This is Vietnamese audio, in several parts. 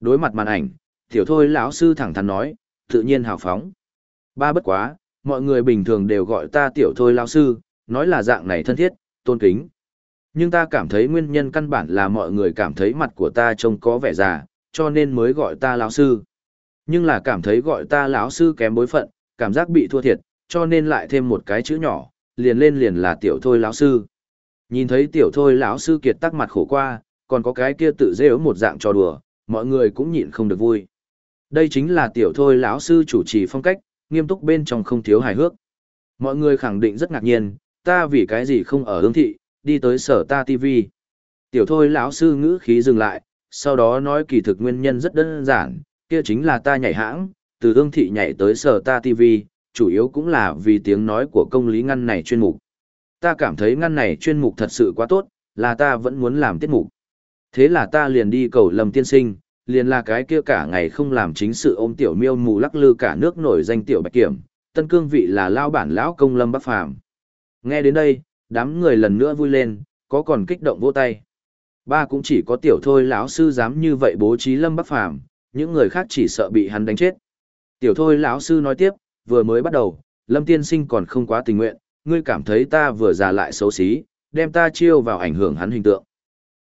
Đối mặt màn ảnh, tiểu thôi lão sư thẳng thắn nói, tự nhiên hào phóng. Ba bất quá, mọi người bình thường đều gọi ta tiểu thôi lão sư, nói là dạng này thân thiết, tôn kính. Nhưng ta cảm thấy nguyên nhân căn bản là mọi người cảm thấy mặt của ta trông có vẻ già, cho nên mới gọi ta lão sư. Nhưng là cảm thấy gọi ta lão sư kém bối phận, cảm giác bị thua thiệt, cho nên lại thêm một cái chữ nhỏ, liền lên liền là tiểu thôi lão sư. Nhìn thấy tiểu thôi lão sư kiệt tắc mặt khổ qua, còn có cái kia tự dễ một dạng trò đùa, mọi người cũng nhịn không được vui. Đây chính là tiểu thôi lão sư chủ trì phong cách, nghiêm túc bên trong không thiếu hài hước. Mọi người khẳng định rất ngạc nhiên, ta vì cái gì không ở hương thị, đi tới sở ta TV. Tiểu thôi lão sư ngữ khí dừng lại, sau đó nói kỳ thực nguyên nhân rất đơn giản, kia chính là ta nhảy hãng, từ hương thị nhảy tới sở ta TV, chủ yếu cũng là vì tiếng nói của công lý ngăn này chuyên mục. Ta cảm thấy ngăn này chuyên mục thật sự quá tốt, là ta vẫn muốn làm tiết mục. Thế là ta liền đi cầu lâm tiên sinh, liền là cái kia cả ngày không làm chính sự ôm tiểu miêu mù lắc lư cả nước nổi danh tiểu bạch kiểm, tân cương vị là lao bản lão công lâm bắc phàm. Nghe đến đây, đám người lần nữa vui lên, có còn kích động vỗ tay. Ba cũng chỉ có tiểu thôi lão sư dám như vậy bố trí lâm bắc phàm, những người khác chỉ sợ bị hắn đánh chết. Tiểu thôi lão sư nói tiếp, vừa mới bắt đầu, lâm tiên sinh còn không quá tình nguyện, ngươi cảm thấy ta vừa già lại xấu xí, đem ta chiêu vào ảnh hưởng hắn hình tượng.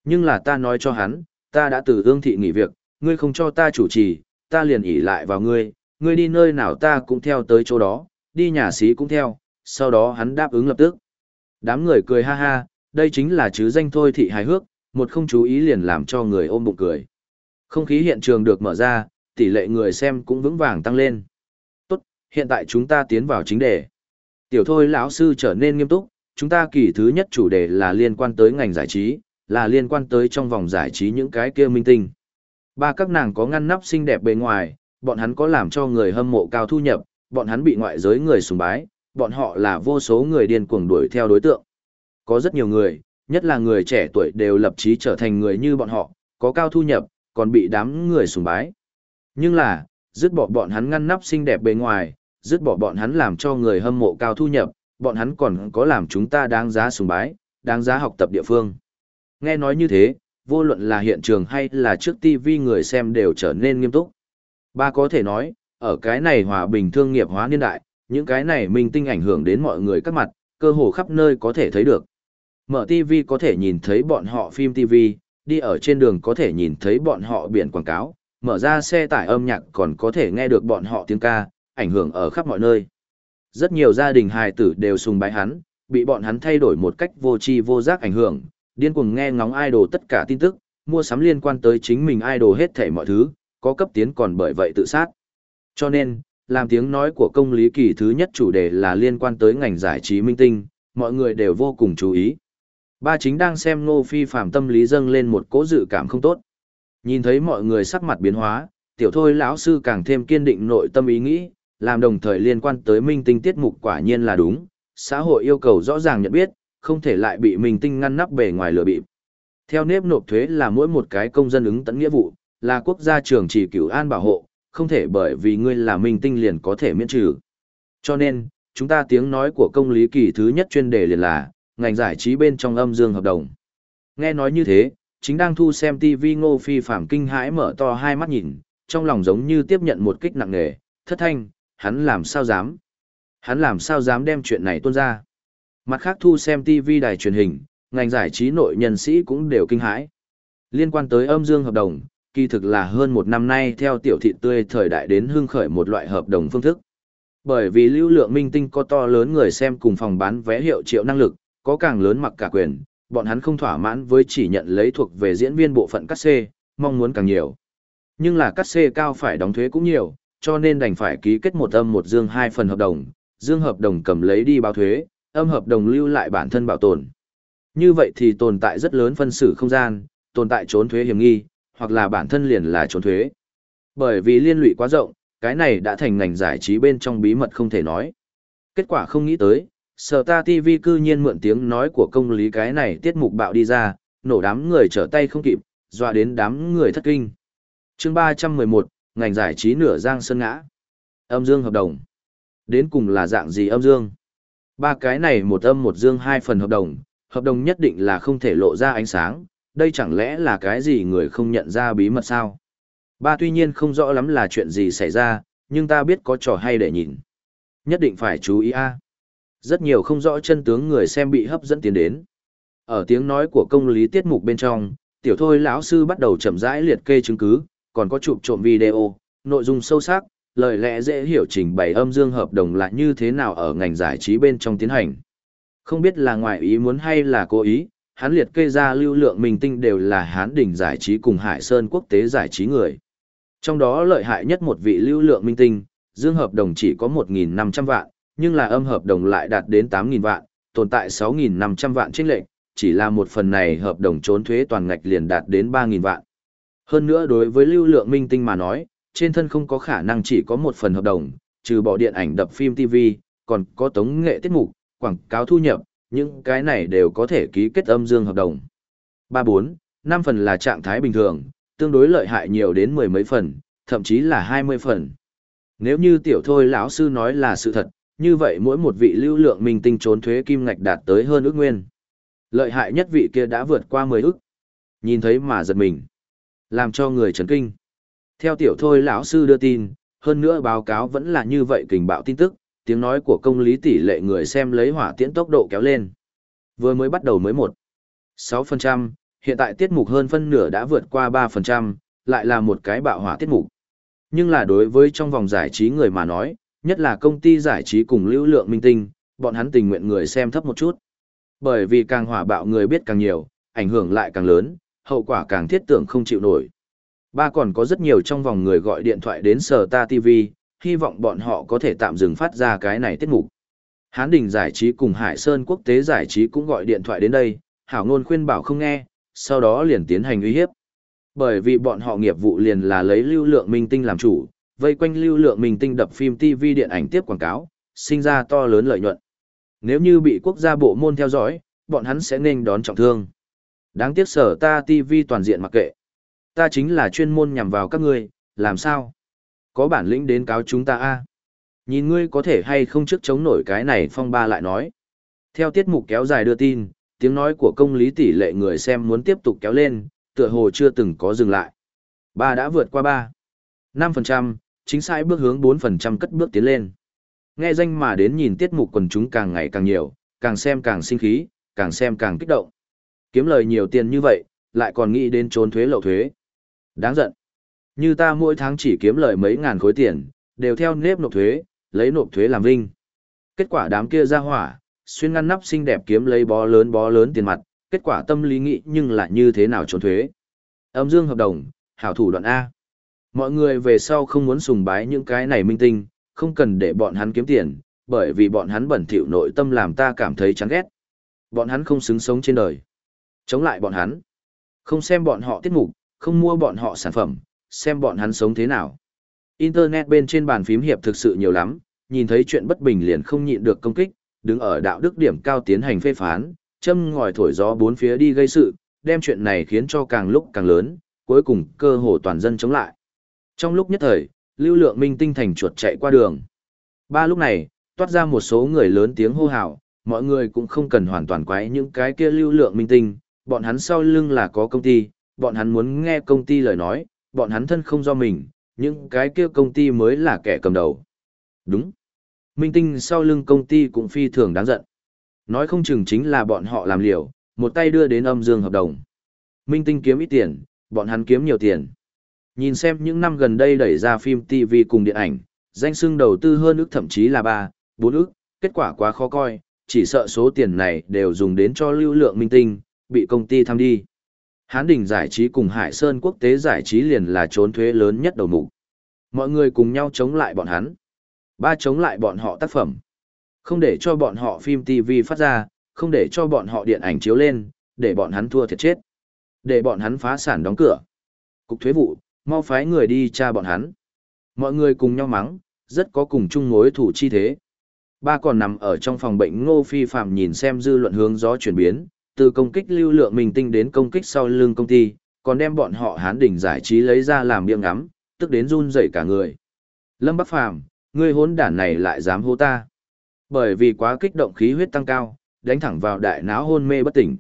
Nhưng là ta nói cho hắn, ta đã từ ương thị nghỉ việc, ngươi không cho ta chủ trì, ta liền ỉ lại vào ngươi, ngươi đi nơi nào ta cũng theo tới chỗ đó, đi nhà xí cũng theo, sau đó hắn đáp ứng lập tức. Đám người cười ha ha, đây chính là chứ danh thôi thị hài hước, một không chú ý liền làm cho người ôm bụng cười. Không khí hiện trường được mở ra, tỷ lệ người xem cũng vững vàng tăng lên. Tốt, hiện tại chúng ta tiến vào chính đề. Tiểu thôi lão sư trở nên nghiêm túc, chúng ta kỳ thứ nhất chủ đề là liên quan tới ngành giải trí, là liên quan tới trong vòng giải trí những cái kia minh tinh. Ba các nàng có ngăn nắp xinh đẹp bề ngoài, bọn hắn có làm cho người hâm mộ cao thu nhập, bọn hắn bị ngoại giới người sùng bái, bọn họ là vô số người điên cuồng đuổi theo đối tượng. Có rất nhiều người, nhất là người trẻ tuổi đều lập chí trở thành người như bọn họ, có cao thu nhập, còn bị đám người sùng bái. Nhưng là, dứt bỏ bọn hắn ngăn nắp xinh đẹp bề ngoài, dứt bỏ bọn hắn làm cho người hâm mộ cao thu nhập, bọn hắn còn có làm chúng ta đáng giá sùng bái, đáng giá học tập địa phương. Nghe nói như thế, vô luận là hiện trường hay là trước TV người xem đều trở nên nghiêm túc. Ba có thể nói, ở cái này hòa bình thương nghiệp hóa niên đại, những cái này minh tinh ảnh hưởng đến mọi người các mặt, cơ hồ khắp nơi có thể thấy được. Mở TV có thể nhìn thấy bọn họ phim TV, đi ở trên đường có thể nhìn thấy bọn họ biển quảng cáo, mở ra xe tải âm nhạc còn có thể nghe được bọn họ tiếng ca, ảnh hưởng ở khắp mọi nơi. Rất nhiều gia đình hài tử đều sùng bái hắn, bị bọn hắn thay đổi một cách vô tri vô giác ảnh hưởng, điên cuồng nghe ngóng idol tất cả tin tức, mua sắm liên quan tới chính mình idol hết thảy mọi thứ, có cấp tiến còn bởi vậy tự sát. Cho nên, làm tiếng nói của công lý kỳ thứ nhất chủ đề là liên quan tới ngành giải trí minh tinh, mọi người đều vô cùng chú ý. Ba chính đang xem Ngô Phi Phạm tâm lý dâng lên một cố dự cảm không tốt. Nhìn thấy mọi người sắc mặt biến hóa, tiểu thôi lão sư càng thêm kiên định nội tâm ý nghĩ, làm đồng thời liên quan tới minh tinh tiết mục quả nhiên là đúng, xã hội yêu cầu rõ ràng nhận biết, không thể lại bị minh tinh ngăn nắp bề ngoài lừa bịp. Theo nếp nộp thuế là mỗi một cái công dân ứng tận nghĩa vụ, là quốc gia trường chỉ cửu an bảo hộ, không thể bởi vì ngươi là minh tinh liền có thể miễn trừ. Cho nên, chúng ta tiếng nói của công lý kỳ thứ nhất chuyên đề liền là, ngành giải trí bên trong âm dương hợp đồng. Nghe nói như thế, chính đang thu xem TV ngô phi phạm kinh hãi mở to hai mắt nhìn, trong lòng giống như tiếp nhận một kích nặng nề, thất thanh, hắn làm sao dám? Hắn làm sao dám đem chuyện này tuôn ra? Mặt khác thu xem TV đài truyền hình, ngành giải trí nội nhân sĩ cũng đều kinh hãi. Liên quan tới âm dương hợp đồng, kỳ thực là hơn một năm nay theo tiểu thị tươi thời đại đến hưng khởi một loại hợp đồng phương thức. Bởi vì lưu lượng minh tinh có to lớn người xem cùng phòng bán vé hiệu triệu năng lực, có càng lớn mặc cả quyền, bọn hắn không thỏa mãn với chỉ nhận lấy thuộc về diễn viên bộ phận cắt xê, mong muốn càng nhiều. Nhưng là cắt xê cao phải đóng thuế cũng nhiều, cho nên đành phải ký kết một âm một dương hai phần hợp đồng, dương hợp đồng cầm lấy đi báo thuế, âm hợp đồng lưu lại bản thân bảo tồn. Như vậy thì tồn tại rất lớn phân xử không gian, tồn tại trốn thuế hiểm nghi, hoặc là bản thân liền là trốn thuế. Bởi vì liên lụy quá rộng, cái này đã thành ngành giải trí bên trong bí mật không thể nói. Kết quả không nghĩ tới, Sở ta TV cư nhiên mượn tiếng nói của công lý cái này tiết mục bạo đi ra, nổ đám người trở tay không kịp, dọa đến đám người thất kinh. chương 311, ngành giải trí nửa giang sơn ngã. Âm dương hợp đồng. Đến cùng là dạng gì âm dương? Ba cái này một âm một dương hai phần hợp đồng, hợp đồng nhất định là không thể lộ ra ánh sáng, đây chẳng lẽ là cái gì người không nhận ra bí mật sao? Ba tuy nhiên không rõ lắm là chuyện gì xảy ra, nhưng ta biết có trò hay để nhìn. Nhất định phải chú ý a. Rất nhiều không rõ chân tướng người xem bị hấp dẫn tiến đến. Ở tiếng nói của công lý tiết mục bên trong, tiểu thôi lão sư bắt đầu chậm rãi liệt kê chứng cứ, còn có chụp trộm video, nội dung sâu sắc, lời lẽ dễ hiểu trình bày âm dương hợp đồng là như thế nào ở ngành giải trí bên trong tiến hành. Không biết là ngoại ý muốn hay là cố ý, hắn liệt kê ra lưu lượng minh tinh đều là hán đỉnh giải trí cùng Hải Sơn quốc tế giải trí người. Trong đó lợi hại nhất một vị lưu lượng minh tinh, dương hợp đồng chỉ có 1.500 vạn, nhưng là âm hợp đồng lại đạt đến 8.000 vạn, tồn tại 6.500 vạn trên lệnh, chỉ là một phần này hợp đồng trốn thuế toàn ngạch liền đạt đến 3.000 vạn. Hơn nữa đối với lưu lượng minh tinh mà nói, trên thân không có khả năng chỉ có một phần hợp đồng, trừ bỏ điện ảnh đập phim TV, còn có tống nghệ tiết mục, quảng cáo thu nhập, những cái này đều có thể ký kết âm dương hợp đồng. 3-4, 5 phần là trạng thái bình thường, tương đối lợi hại nhiều đến mười mấy phần, thậm chí là 20 phần. Nếu như tiểu thôi lão sư nói là sự thật, như vậy mỗi một vị lưu lượng minh tinh trốn thuế kim ngạch đạt tới hơn ước nguyên. Lợi hại nhất vị kia đã vượt qua 10 ước. Nhìn thấy mà giật mình. Làm cho người chấn kinh. Theo tiểu thôi lão sư đưa tin, hơn nữa báo cáo vẫn là như vậy kình bạo tin tức, tiếng nói của công lý tỷ lệ người xem lấy hỏa tiễn tốc độ kéo lên. Vừa mới bắt đầu mới một 6%, hiện tại tiết mục hơn phân nửa đã vượt qua 3%, lại là một cái bạo hỏa tiết mục. Nhưng là đối với trong vòng giải trí người mà nói, nhất là công ty giải trí cùng lưu lượng minh tinh, bọn hắn tình nguyện người xem thấp một chút. Bởi vì càng hỏa bạo người biết càng nhiều, ảnh hưởng lại càng lớn, hậu quả càng thiết tưởng không chịu nổi. Ba còn có rất nhiều trong vòng người gọi điện thoại đến Sở Ta TV, hy vọng bọn họ có thể tạm dừng phát ra cái này tiết mục. Hán Đình Giải trí cùng Hải Sơn Quốc tế Giải trí cũng gọi điện thoại đến đây, hảo ngôn khuyên bảo không nghe, sau đó liền tiến hành uy hiếp. Bởi vì bọn họ nghiệp vụ liền là lấy lưu lượng minh tinh làm chủ, vây quanh lưu lượng minh tinh đập phim TV điện ảnh tiếp quảng cáo, sinh ra to lớn lợi nhuận. Nếu như bị quốc gia bộ môn theo dõi, bọn hắn sẽ nên đón trọng thương. Đáng tiếc sở ta TV toàn diện mặc kệ. Ta chính là chuyên môn nhằm vào các ngươi, làm sao? Có bản lĩnh đến cáo chúng ta a Nhìn ngươi có thể hay không trước chống nổi cái này phong ba lại nói. Theo tiết mục kéo dài đưa tin, tiếng nói của công lý tỷ lệ người xem muốn tiếp tục kéo lên, tựa hồ chưa từng có dừng lại. Ba đã vượt qua ba. 5%, chính sai bước hướng 4% cất bước tiến lên. Nghe danh mà đến nhìn tiết mục quần chúng càng ngày càng nhiều, càng xem càng sinh khí, càng xem càng kích động. Kiếm lời nhiều tiền như vậy, lại còn nghĩ đến trốn thuế lậu thuế. Đáng giận. Như ta mỗi tháng chỉ kiếm lời mấy ngàn khối tiền, đều theo nếp nộp thuế, lấy nộp thuế làm vinh. Kết quả đám kia ra hỏa, xuyên ngăn nắp xinh đẹp kiếm lấy bó lớn bó lớn tiền mặt, kết quả tâm lý nghĩ nhưng lại như thế nào trốn thuế. Âm dương hợp đồng, hảo thủ đoạn A. Mọi người về sau không muốn sùng bái những cái này minh tinh, không cần để bọn hắn kiếm tiền, bởi vì bọn hắn bẩn thỉu nội tâm làm ta cảm thấy chán ghét. Bọn hắn không xứng sống trên đời. Chống lại bọn hắn. Không xem bọn họ tiết mục, không mua bọn họ sản phẩm, xem bọn hắn sống thế nào. Internet bên trên bàn phím hiệp thực sự nhiều lắm, nhìn thấy chuyện bất bình liền không nhịn được công kích, đứng ở đạo đức điểm cao tiến hành phê phán, châm ngòi thổi gió bốn phía đi gây sự, đem chuyện này khiến cho càng lúc càng lớn, cuối cùng cơ hồ toàn dân chống lại. Trong lúc nhất thời, lưu lượng minh tinh thành chuột chạy qua đường. Ba lúc này, toát ra một số người lớn tiếng hô hào, mọi người cũng không cần hoàn toàn quái những cái kia lưu lượng minh tinh, bọn hắn sau lưng là có công ty, bọn hắn muốn nghe công ty lời nói, bọn hắn thân không do mình, những cái kia công ty mới là kẻ cầm đầu. Đúng. Minh tinh sau lưng công ty cũng phi thường đáng giận. Nói không chừng chính là bọn họ làm liều, một tay đưa đến âm dương hợp đồng. Minh tinh kiếm ít tiền, bọn hắn kiếm nhiều tiền. Nhìn xem những năm gần đây đẩy ra phim TV cùng điện ảnh, danh sưng đầu tư hơn ước thậm chí là 3, 4 ước, kết quả quá khó coi, chỉ sợ số tiền này đều dùng đến cho lưu lượng minh tinh, bị công ty tham đi. Hán Đình giải trí cùng Hải Sơn quốc tế giải trí liền là trốn thuế lớn nhất đầu mục. Mọi người cùng nhau chống lại bọn hắn. Ba chống lại bọn họ tác phẩm. Không để cho bọn họ phim TV phát ra, không để cho bọn họ điện ảnh chiếu lên, để bọn hắn thua thiệt chết. Để bọn hắn phá sản đóng cửa. Cục thuế vụ, mau phái người đi tra bọn hắn. Mọi người cùng nhau mắng, rất có cùng chung mối thủ chi thế. Ba còn nằm ở trong phòng bệnh ngô phi phạm nhìn xem dư luận hướng gió chuyển biến, từ công kích lưu lượng mình tinh đến công kích sau lưng công ty, còn đem bọn họ hán đỉnh giải trí lấy ra làm miệng ngắm, tức đến run rẩy cả người. Lâm Bắc Phàm, ngươi hốn đản này lại dám hô ta. Bởi vì quá kích động khí huyết tăng cao, đánh thẳng vào đại não hôn mê bất tỉnh.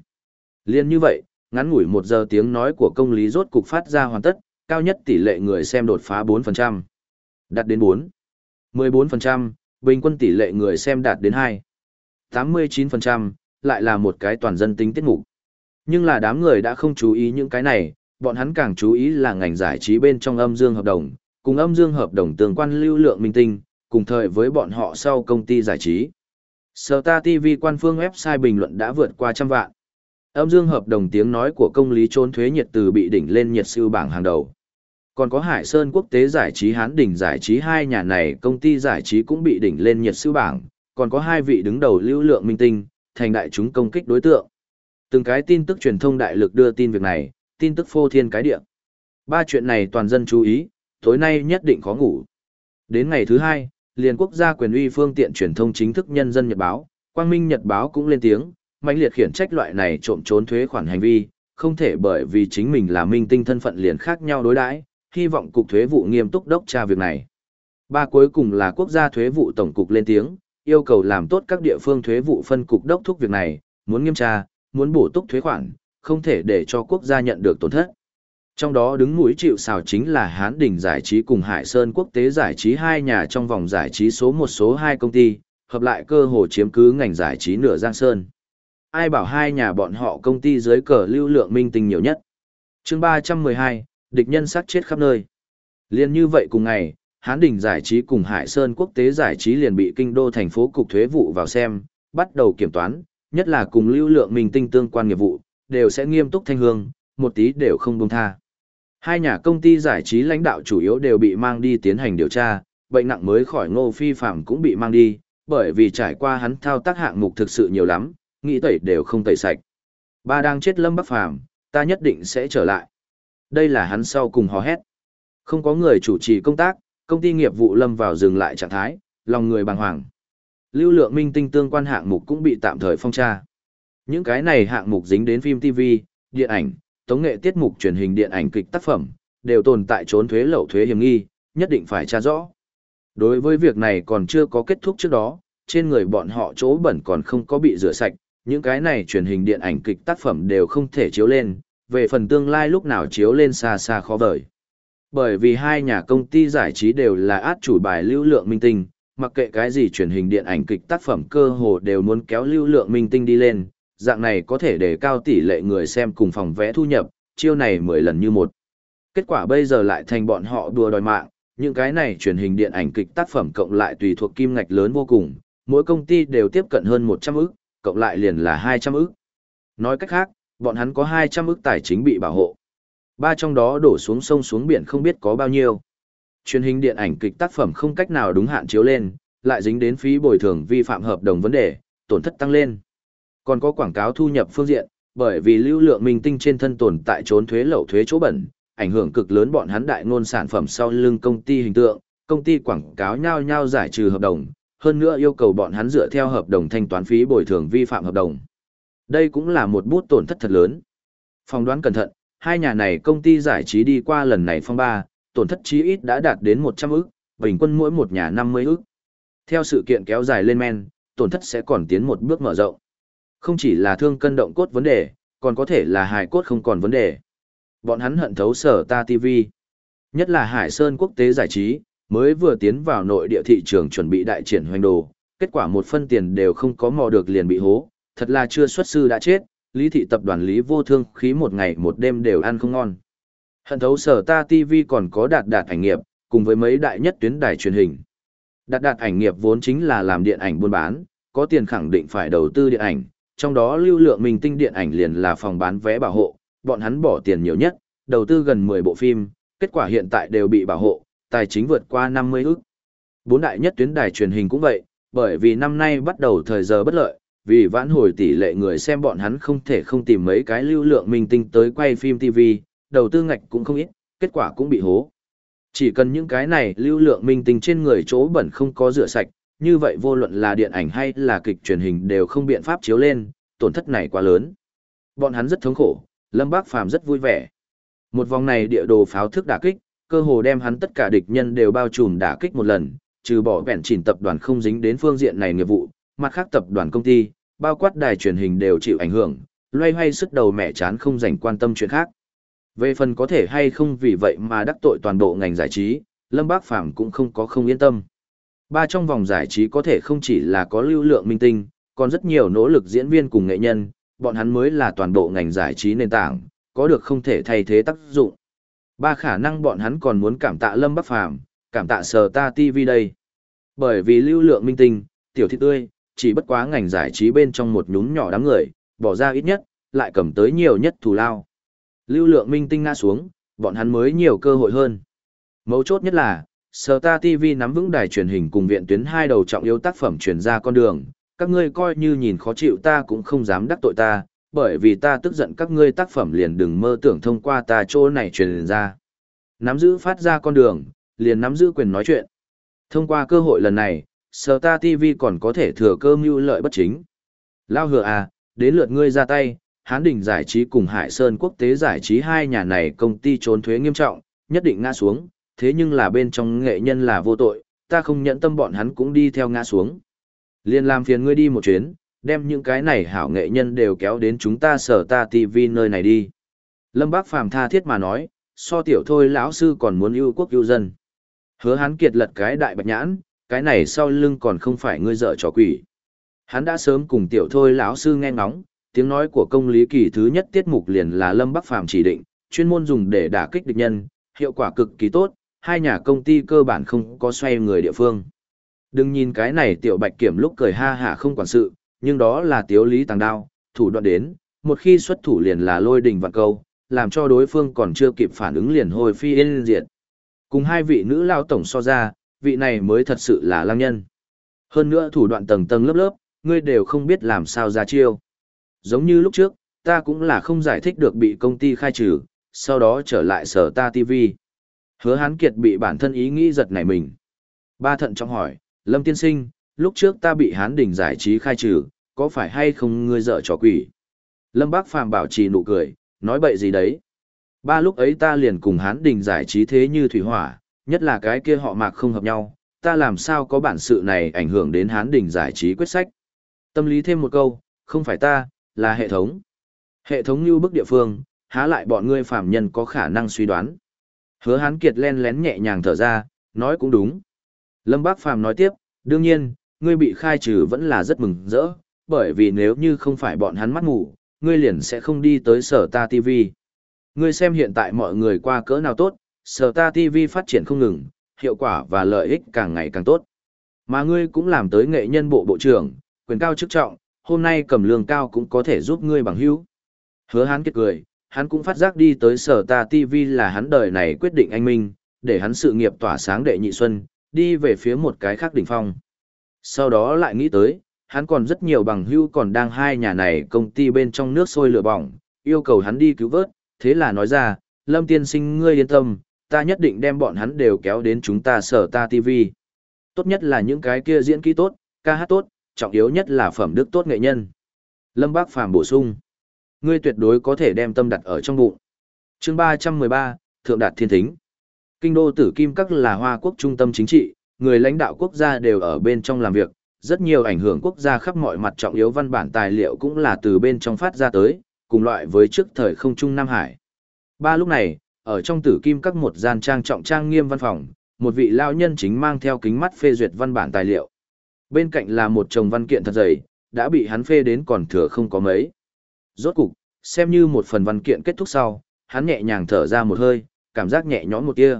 Liên như vậy, ngắn ngủi một giờ tiếng nói của công lý rốt cục phát ra hoàn tất, cao nhất tỷ lệ người xem đột phá 4%. Đạt đến 4. 14%, bình quân tỷ lệ người xem đạt đến 2. 89%, lại là một cái toàn dân tính tiết mục. Nhưng là đám người đã không chú ý những cái này, bọn hắn càng chú ý là ngành giải trí bên trong âm dương hợp đồng, cùng âm dương hợp đồng tương quan lưu lượng minh tinh, cùng thời với bọn họ sau công ty giải trí. Star TV quan phương website bình luận đã vượt qua trăm vạn. Âm dương hợp đồng tiếng nói của công lý trốn thuế nhiệt từ bị đỉnh lên nhiệt siêu bảng hàng đầu. Còn có Hải Sơn quốc tế giải trí Hán đỉnh giải trí hai nhà này công ty giải trí cũng bị đỉnh lên nhiệt siêu bảng, còn có hai vị đứng đầu lưu lượng minh tinh, thành đại chúng công kích đối tượng. Từng cái tin tức truyền thông đại lực đưa tin việc này, tin tức phô thiên cái địa. Ba chuyện này toàn dân chú ý, tối nay nhất định khó ngủ. Đến ngày thứ hai, liền quốc gia quyền uy phương tiện truyền thông chính thức nhân dân nhật báo, Quang Minh Nhật báo cũng lên tiếng, mạnh liệt khiển trách loại này trộm trốn thuế khoản hành vi, không thể bởi vì chính mình là minh tinh thân phận liền khác nhau đối đãi, hy vọng cục thuế vụ nghiêm túc đốc tra việc này. Ba cuối cùng là quốc gia thuế vụ tổng cục lên tiếng, yêu cầu làm tốt các địa phương thuế vụ phân cục đốc thúc việc này, muốn nghiêm tra, muốn bổ túc thuế khoản, không thể để cho quốc gia nhận được tổn thất. Trong đó đứng mũi chịu xào chính là Hán Đình Giải trí cùng Hải Sơn Quốc tế Giải trí hai nhà trong vòng giải trí số một số hai công ty, hợp lại cơ hồ chiếm cứ ngành giải trí nửa Giang Sơn. Ai bảo hai nhà bọn họ công ty dưới cờ lưu lượng minh tinh nhiều nhất. chương 312, địch nhân sát chết khắp nơi. Liên như vậy cùng ngày, Hán Đình Giải trí cùng Hải Sơn Quốc tế Giải trí liền bị kinh đô thành phố cục thuế vụ vào xem, bắt đầu kiểm toán, nhất là cùng lưu lượng minh tinh tương quan nghiệp vụ, đều sẽ nghiêm túc thanh hương, một tí đều không buông tha. Hai nhà công ty giải trí lãnh đạo chủ yếu đều bị mang đi tiến hành điều tra, bệnh nặng mới khỏi ngô phi phạm cũng bị mang đi, bởi vì trải qua hắn thao tác hạng mục thực sự nhiều lắm, nghĩ tẩy đều không tẩy sạch. Ba đang chết lâm bắc phàm, ta nhất định sẽ trở lại. Đây là hắn sau cùng hò hét. Không có người chủ trì công tác, công ty nghiệp vụ lâm vào dừng lại trạng thái, lòng người bàng hoàng. Lưu lượng minh tinh tương quan hạng mục cũng bị tạm thời phong tra. Những cái này hạng mục dính đến phim TV, điện ảnh, tống nghệ tiết mục truyền hình điện ảnh kịch tác phẩm, đều tồn tại trốn thuế lậu thuế hiểm nghi, nhất định phải tra rõ. Đối với việc này còn chưa có kết thúc trước đó, trên người bọn họ chỗ bẩn còn không có bị rửa sạch, những cái này truyền hình điện ảnh kịch tác phẩm đều không thể chiếu lên, về phần tương lai lúc nào chiếu lên xa xa khó vời. Bởi vì hai nhà công ty giải trí đều là át chủ bài lưu lượng minh tinh, mặc kệ cái gì truyền hình điện ảnh kịch tác phẩm cơ hồ đều muốn kéo lưu lượng minh tinh đi lên, dạng này có thể để cao tỷ lệ người xem cùng phòng vẽ thu nhập, chiêu này 10 lần như một. Kết quả bây giờ lại thành bọn họ đùa đòi mạng, những cái này truyền hình điện ảnh kịch tác phẩm cộng lại tùy thuộc kim ngạch lớn vô cùng, mỗi công ty đều tiếp cận hơn 100 ức, cộng lại liền là 200 ức. Nói cách khác, bọn hắn có 200 ức tài chính bị bảo hộ. Ba trong đó đổ xuống sông xuống biển không biết có bao nhiêu. Truyền hình điện ảnh kịch tác phẩm không cách nào đúng hạn chiếu lên, lại dính đến phí bồi thường vi phạm hợp đồng vấn đề, tổn thất tăng lên. Còn có quảng cáo thu nhập phương diện, bởi vì lưu lượng minh tinh trên thân tồn tại trốn thuế lậu thuế chỗ bẩn, ảnh hưởng cực lớn bọn hắn đại ngôn sản phẩm sau lưng công ty hình tượng, công ty quảng cáo nhau nhau giải trừ hợp đồng, hơn nữa yêu cầu bọn hắn dựa theo hợp đồng thanh toán phí bồi thường vi phạm hợp đồng. Đây cũng là một bút tổn thất thật lớn. Phòng đoán cẩn thận, hai nhà này công ty giải trí đi qua lần này phong ba, tổn thất chí ít đã đạt đến 100 ức, bình quân mỗi một nhà 50 ức. Theo sự kiện kéo dài lên men, tổn thất sẽ còn tiến một bước mở rộng. Không chỉ là thương cân động cốt vấn đề, còn có thể là hài cốt không còn vấn đề. Bọn hắn hận thấu sở ta TV. Nhất là Hải Sơn quốc tế giải trí, mới vừa tiến vào nội địa thị trường chuẩn bị đại triển hoành đồ, kết quả một phân tiền đều không có mò được liền bị hố, thật là chưa xuất sư đã chết, lý thị tập đoàn lý vô thương khí một ngày một đêm đều ăn không ngon. Hận thấu sở ta TV còn có đạt đạt ảnh nghiệp, cùng với mấy đại nhất tuyến đài truyền hình. Đạt đạt ảnh nghiệp vốn chính là làm điện ảnh buôn bán, có tiền khẳng định phải đầu tư điện ảnh, trong đó lưu lượng mình tinh điện ảnh liền là phòng bán vé bảo hộ, bọn hắn bỏ tiền nhiều nhất, đầu tư gần 10 bộ phim, kết quả hiện tại đều bị bảo hộ, tài chính vượt qua 50 ức. Bốn đại nhất tuyến đài truyền hình cũng vậy, bởi vì năm nay bắt đầu thời giờ bất lợi, vì vãn hồi tỷ lệ người xem bọn hắn không thể không tìm mấy cái lưu lượng minh tinh tới quay phim TV, đầu tư ngạch cũng không ít, kết quả cũng bị hố. Chỉ cần những cái này lưu lượng minh tinh trên người chỗ bẩn không có rửa sạch, như vậy vô luận là điện ảnh hay là kịch truyền hình đều không biện pháp chiếu lên, tổn thất này quá lớn. Bọn hắn rất thống khổ, Lâm Bác Phàm rất vui vẻ. Một vòng này địa đồ pháo thức đả kích, cơ hồ đem hắn tất cả địch nhân đều bao trùm đả kích một lần, trừ bỏ vẹn chỉnh tập đoàn không dính đến phương diện này nghiệp vụ, mặt khác tập đoàn công ty, bao quát đài truyền hình đều chịu ảnh hưởng, loay hoay sức đầu mẹ chán không dành quan tâm chuyện khác. Về phần có thể hay không vì vậy mà đắc tội toàn bộ ngành giải trí, Lâm Bác Phàm cũng không có không yên tâm. Ba trong vòng giải trí có thể không chỉ là có lưu lượng minh tinh, còn rất nhiều nỗ lực diễn viên cùng nghệ nhân, bọn hắn mới là toàn bộ ngành giải trí nền tảng, có được không thể thay thế tác dụng. Ba khả năng bọn hắn còn muốn cảm tạ Lâm Bắc Phàm, cảm tạ Sở Ta TV đây. Bởi vì lưu lượng minh tinh, tiểu thị tươi, chỉ bất quá ngành giải trí bên trong một nhún nhỏ đám người, bỏ ra ít nhất, lại cầm tới nhiều nhất thù lao. Lưu lượng minh tinh ngã xuống, bọn hắn mới nhiều cơ hội hơn. Mấu chốt nhất là, Sở Ta TV nắm vững đài truyền hình cùng viện tuyến hai đầu trọng yếu tác phẩm truyền ra con đường, các ngươi coi như nhìn khó chịu ta cũng không dám đắc tội ta, bởi vì ta tức giận các ngươi tác phẩm liền đừng mơ tưởng thông qua ta chỗ này truyền ra. Nắm giữ phát ra con đường, liền nắm giữ quyền nói chuyện. Thông qua cơ hội lần này, Sở Ta TV còn có thể thừa cơ mưu lợi bất chính. Lao hừa à, đến lượt ngươi ra tay, Hán Đình Giải trí cùng Hải Sơn Quốc tế Giải trí hai nhà này công ty trốn thuế nghiêm trọng, nhất định ngã xuống, thế nhưng là bên trong nghệ nhân là vô tội, ta không nhận tâm bọn hắn cũng đi theo ngã xuống. Liên làm phiền ngươi đi một chuyến, đem những cái này hảo nghệ nhân đều kéo đến chúng ta sở ta TV nơi này đi. Lâm Bác Phàm tha thiết mà nói, so tiểu thôi lão sư còn muốn yêu quốc yêu dân. Hứa hắn kiệt lật cái đại bạch nhãn, cái này sau lưng còn không phải ngươi dở trò quỷ. Hắn đã sớm cùng tiểu thôi lão sư nghe ngóng, tiếng nói của công lý kỳ thứ nhất tiết mục liền là Lâm Bắc Phàm chỉ định, chuyên môn dùng để đả kích địch nhân, hiệu quả cực kỳ tốt, hai nhà công ty cơ bản không có xoay người địa phương. Đừng nhìn cái này tiểu bạch kiểm lúc cười ha hả không quản sự, nhưng đó là tiếu lý tàng đao, thủ đoạn đến, một khi xuất thủ liền là lôi đình vạn câu, làm cho đối phương còn chưa kịp phản ứng liền hồi phi yên diệt. Cùng hai vị nữ lao tổng so ra, vị này mới thật sự là lang nhân. Hơn nữa thủ đoạn tầng tầng lớp lớp, ngươi đều không biết làm sao ra chiêu. Giống như lúc trước, ta cũng là không giải thích được bị công ty khai trừ, sau đó trở lại sở ta TV. Hứa hán kiệt bị bản thân ý nghĩ giật nảy mình. Ba thận trong hỏi, Lâm tiên sinh, lúc trước ta bị hán đình giải trí khai trừ, có phải hay không ngươi dở trò quỷ? Lâm Bác Phàm bảo trì nụ cười, nói bậy gì đấy? Ba lúc ấy ta liền cùng hán đình giải trí thế như thủy hỏa, nhất là cái kia họ mạc không hợp nhau, ta làm sao có bản sự này ảnh hưởng đến hán đình giải trí quyết sách? Tâm lý thêm một câu, không phải ta, là hệ thống. Hệ thống như bức địa phương, há lại bọn ngươi phàm nhân có khả năng suy đoán. Hứa hán kiệt len lén nhẹ nhàng thở ra, nói cũng đúng. Lâm Bác Phàm nói tiếp, đương nhiên, ngươi bị khai trừ vẫn là rất mừng rỡ, bởi vì nếu như không phải bọn hắn mắt ngủ, ngươi liền sẽ không đi tới sở ta TV. Ngươi xem hiện tại mọi người qua cỡ nào tốt, sở ta TV phát triển không ngừng, hiệu quả và lợi ích càng ngày càng tốt. Mà ngươi cũng làm tới nghệ nhân bộ bộ trưởng, quyền cao chức trọng, hôm nay cầm lương cao cũng có thể giúp ngươi bằng hữu. Hứa hắn kết cười, hắn cũng phát giác đi tới sở ta TV là hắn đời này quyết định anh minh, để hắn sự nghiệp tỏa sáng đệ nhị xuân, đi về phía một cái khác đỉnh phong. Sau đó lại nghĩ tới, hắn còn rất nhiều bằng hữu còn đang hai nhà này công ty bên trong nước sôi lửa bỏng, yêu cầu hắn đi cứu vớt, thế là nói ra, Lâm tiên sinh ngươi yên tâm, ta nhất định đem bọn hắn đều kéo đến chúng ta sở ta TV. Tốt nhất là những cái kia diễn kỹ tốt, ca hát tốt, trọng yếu nhất là phẩm đức tốt nghệ nhân. Lâm Bác Phàm bổ sung, ngươi tuyệt đối có thể đem tâm đặt ở trong bụng. chương 313, Thượng Đạt Thiên Thính. Kinh đô tử Kim Các là Hoa Quốc trung tâm chính trị, người lãnh đạo quốc gia đều ở bên trong làm việc, rất nhiều ảnh hưởng quốc gia khắp mọi mặt trọng yếu văn bản tài liệu cũng là từ bên trong phát ra tới, cùng loại với trước thời không trung Nam Hải. Ba lúc này, ở trong tử Kim Các một gian trang trọng trang nghiêm văn phòng, một vị lao nhân chính mang theo kính mắt phê duyệt văn bản tài liệu. Bên cạnh là một chồng văn kiện thật dày, đã bị hắn phê đến còn thừa không có mấy. Rốt cục, xem như một phần văn kiện kết thúc sau, hắn nhẹ nhàng thở ra một hơi, cảm giác nhẹ nhõm một tia.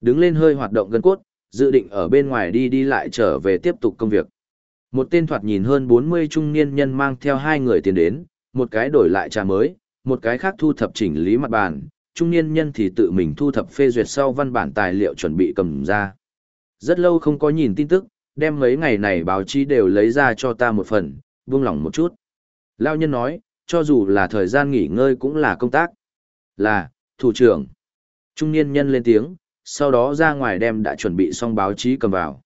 Đứng lên hơi hoạt động gân cốt, dự định ở bên ngoài đi đi lại trở về tiếp tục công việc. Một tên thoạt nhìn hơn 40 trung niên nhân mang theo hai người tiền đến, một cái đổi lại trà mới, một cái khác thu thập chỉnh lý mặt bàn, trung niên nhân thì tự mình thu thập phê duyệt sau văn bản tài liệu chuẩn bị cầm ra. Rất lâu không có nhìn tin tức, đem mấy ngày này báo chí đều lấy ra cho ta một phần, buông lỏng một chút. Lao nhân nói, cho dù là thời gian nghỉ ngơi cũng là công tác. Là, thủ trưởng. Trung niên nhân lên tiếng, sau đó ra ngoài đem đã chuẩn bị xong báo chí cầm vào.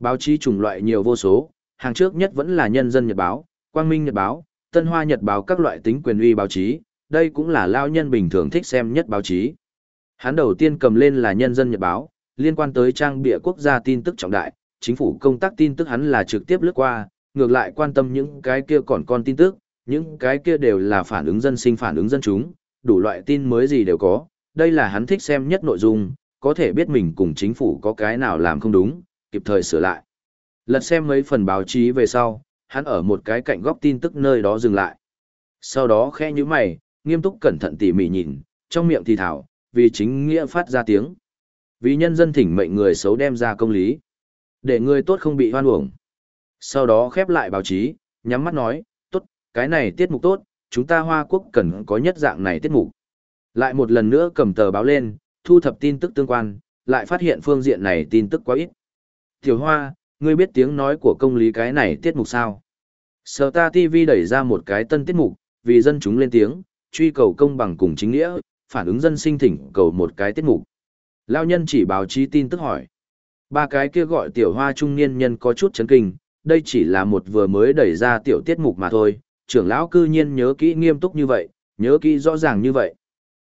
Báo chí chủng loại nhiều vô số, hàng trước nhất vẫn là Nhân dân Nhật báo, Quang Minh Nhật báo, Tân Hoa Nhật báo các loại tính quyền uy báo chí, đây cũng là lao nhân bình thường thích xem nhất báo chí. Hắn đầu tiên cầm lên là Nhân dân Nhật báo, liên quan tới trang bịa quốc gia tin tức trọng đại, chính phủ công tác tin tức hắn là trực tiếp lướt qua, ngược lại quan tâm những cái kia còn con tin tức, những cái kia đều là phản ứng dân sinh phản ứng dân chúng, đủ loại tin mới gì đều có, đây là hắn thích xem nhất nội dung, có thể biết mình cùng chính phủ có cái nào làm không đúng, kịp thời sửa lại. Lật xem mấy phần báo chí về sau, hắn ở một cái cạnh góc tin tức nơi đó dừng lại. Sau đó khe như mày, nghiêm túc cẩn thận tỉ mỉ nhìn, trong miệng thì thảo, vì chính nghĩa phát ra tiếng. Vì nhân dân thỉnh mệnh người xấu đem ra công lý. Để người tốt không bị hoan uổng. Sau đó khép lại báo chí, nhắm mắt nói, tốt, cái này tiết mục tốt, chúng ta Hoa Quốc cần có nhất dạng này tiết mục. Lại một lần nữa cầm tờ báo lên, thu thập tin tức tương quan, lại phát hiện phương diện này tin tức quá ít. Tiểu Hoa, ngươi biết tiếng nói của công lý cái này tiết mục sao? Sở ta TV đẩy ra một cái tân tiết mục, vì dân chúng lên tiếng, truy cầu công bằng cùng chính nghĩa, phản ứng dân sinh thỉnh cầu một cái tiết mục. Lao nhân chỉ báo chí tin tức hỏi. Ba cái kia gọi tiểu hoa trung niên nhân có chút chấn kinh, đây chỉ là một vừa mới đẩy ra tiểu tiết mục mà thôi, trưởng lão cư nhiên nhớ kỹ nghiêm túc như vậy, nhớ kỹ rõ ràng như vậy.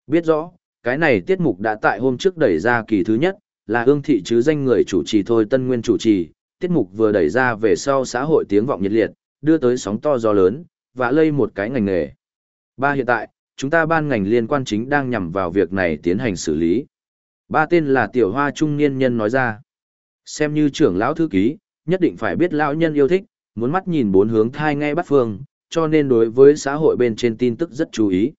Biết rõ, cái này tiết mục đã tại hôm trước đẩy ra kỳ thứ nhất, là ương thị chứ danh người chủ trì thôi tân nguyên chủ trì, tiết mục vừa đẩy ra về sau xã hội tiếng vọng nhiệt liệt, đưa tới sóng to gió lớn, và lây một cái ngành nghề. Ba hiện tại, chúng ta ban ngành liên quan chính đang nhằm vào việc này tiến hành xử lý. Ba tên là tiểu hoa trung niên nhân nói ra. Xem như trưởng lão thư ký, nhất định phải biết lão nhân yêu thích, muốn mắt nhìn bốn hướng thai ngay bắt phương, cho nên đối với xã hội bên trên tin tức rất chú ý.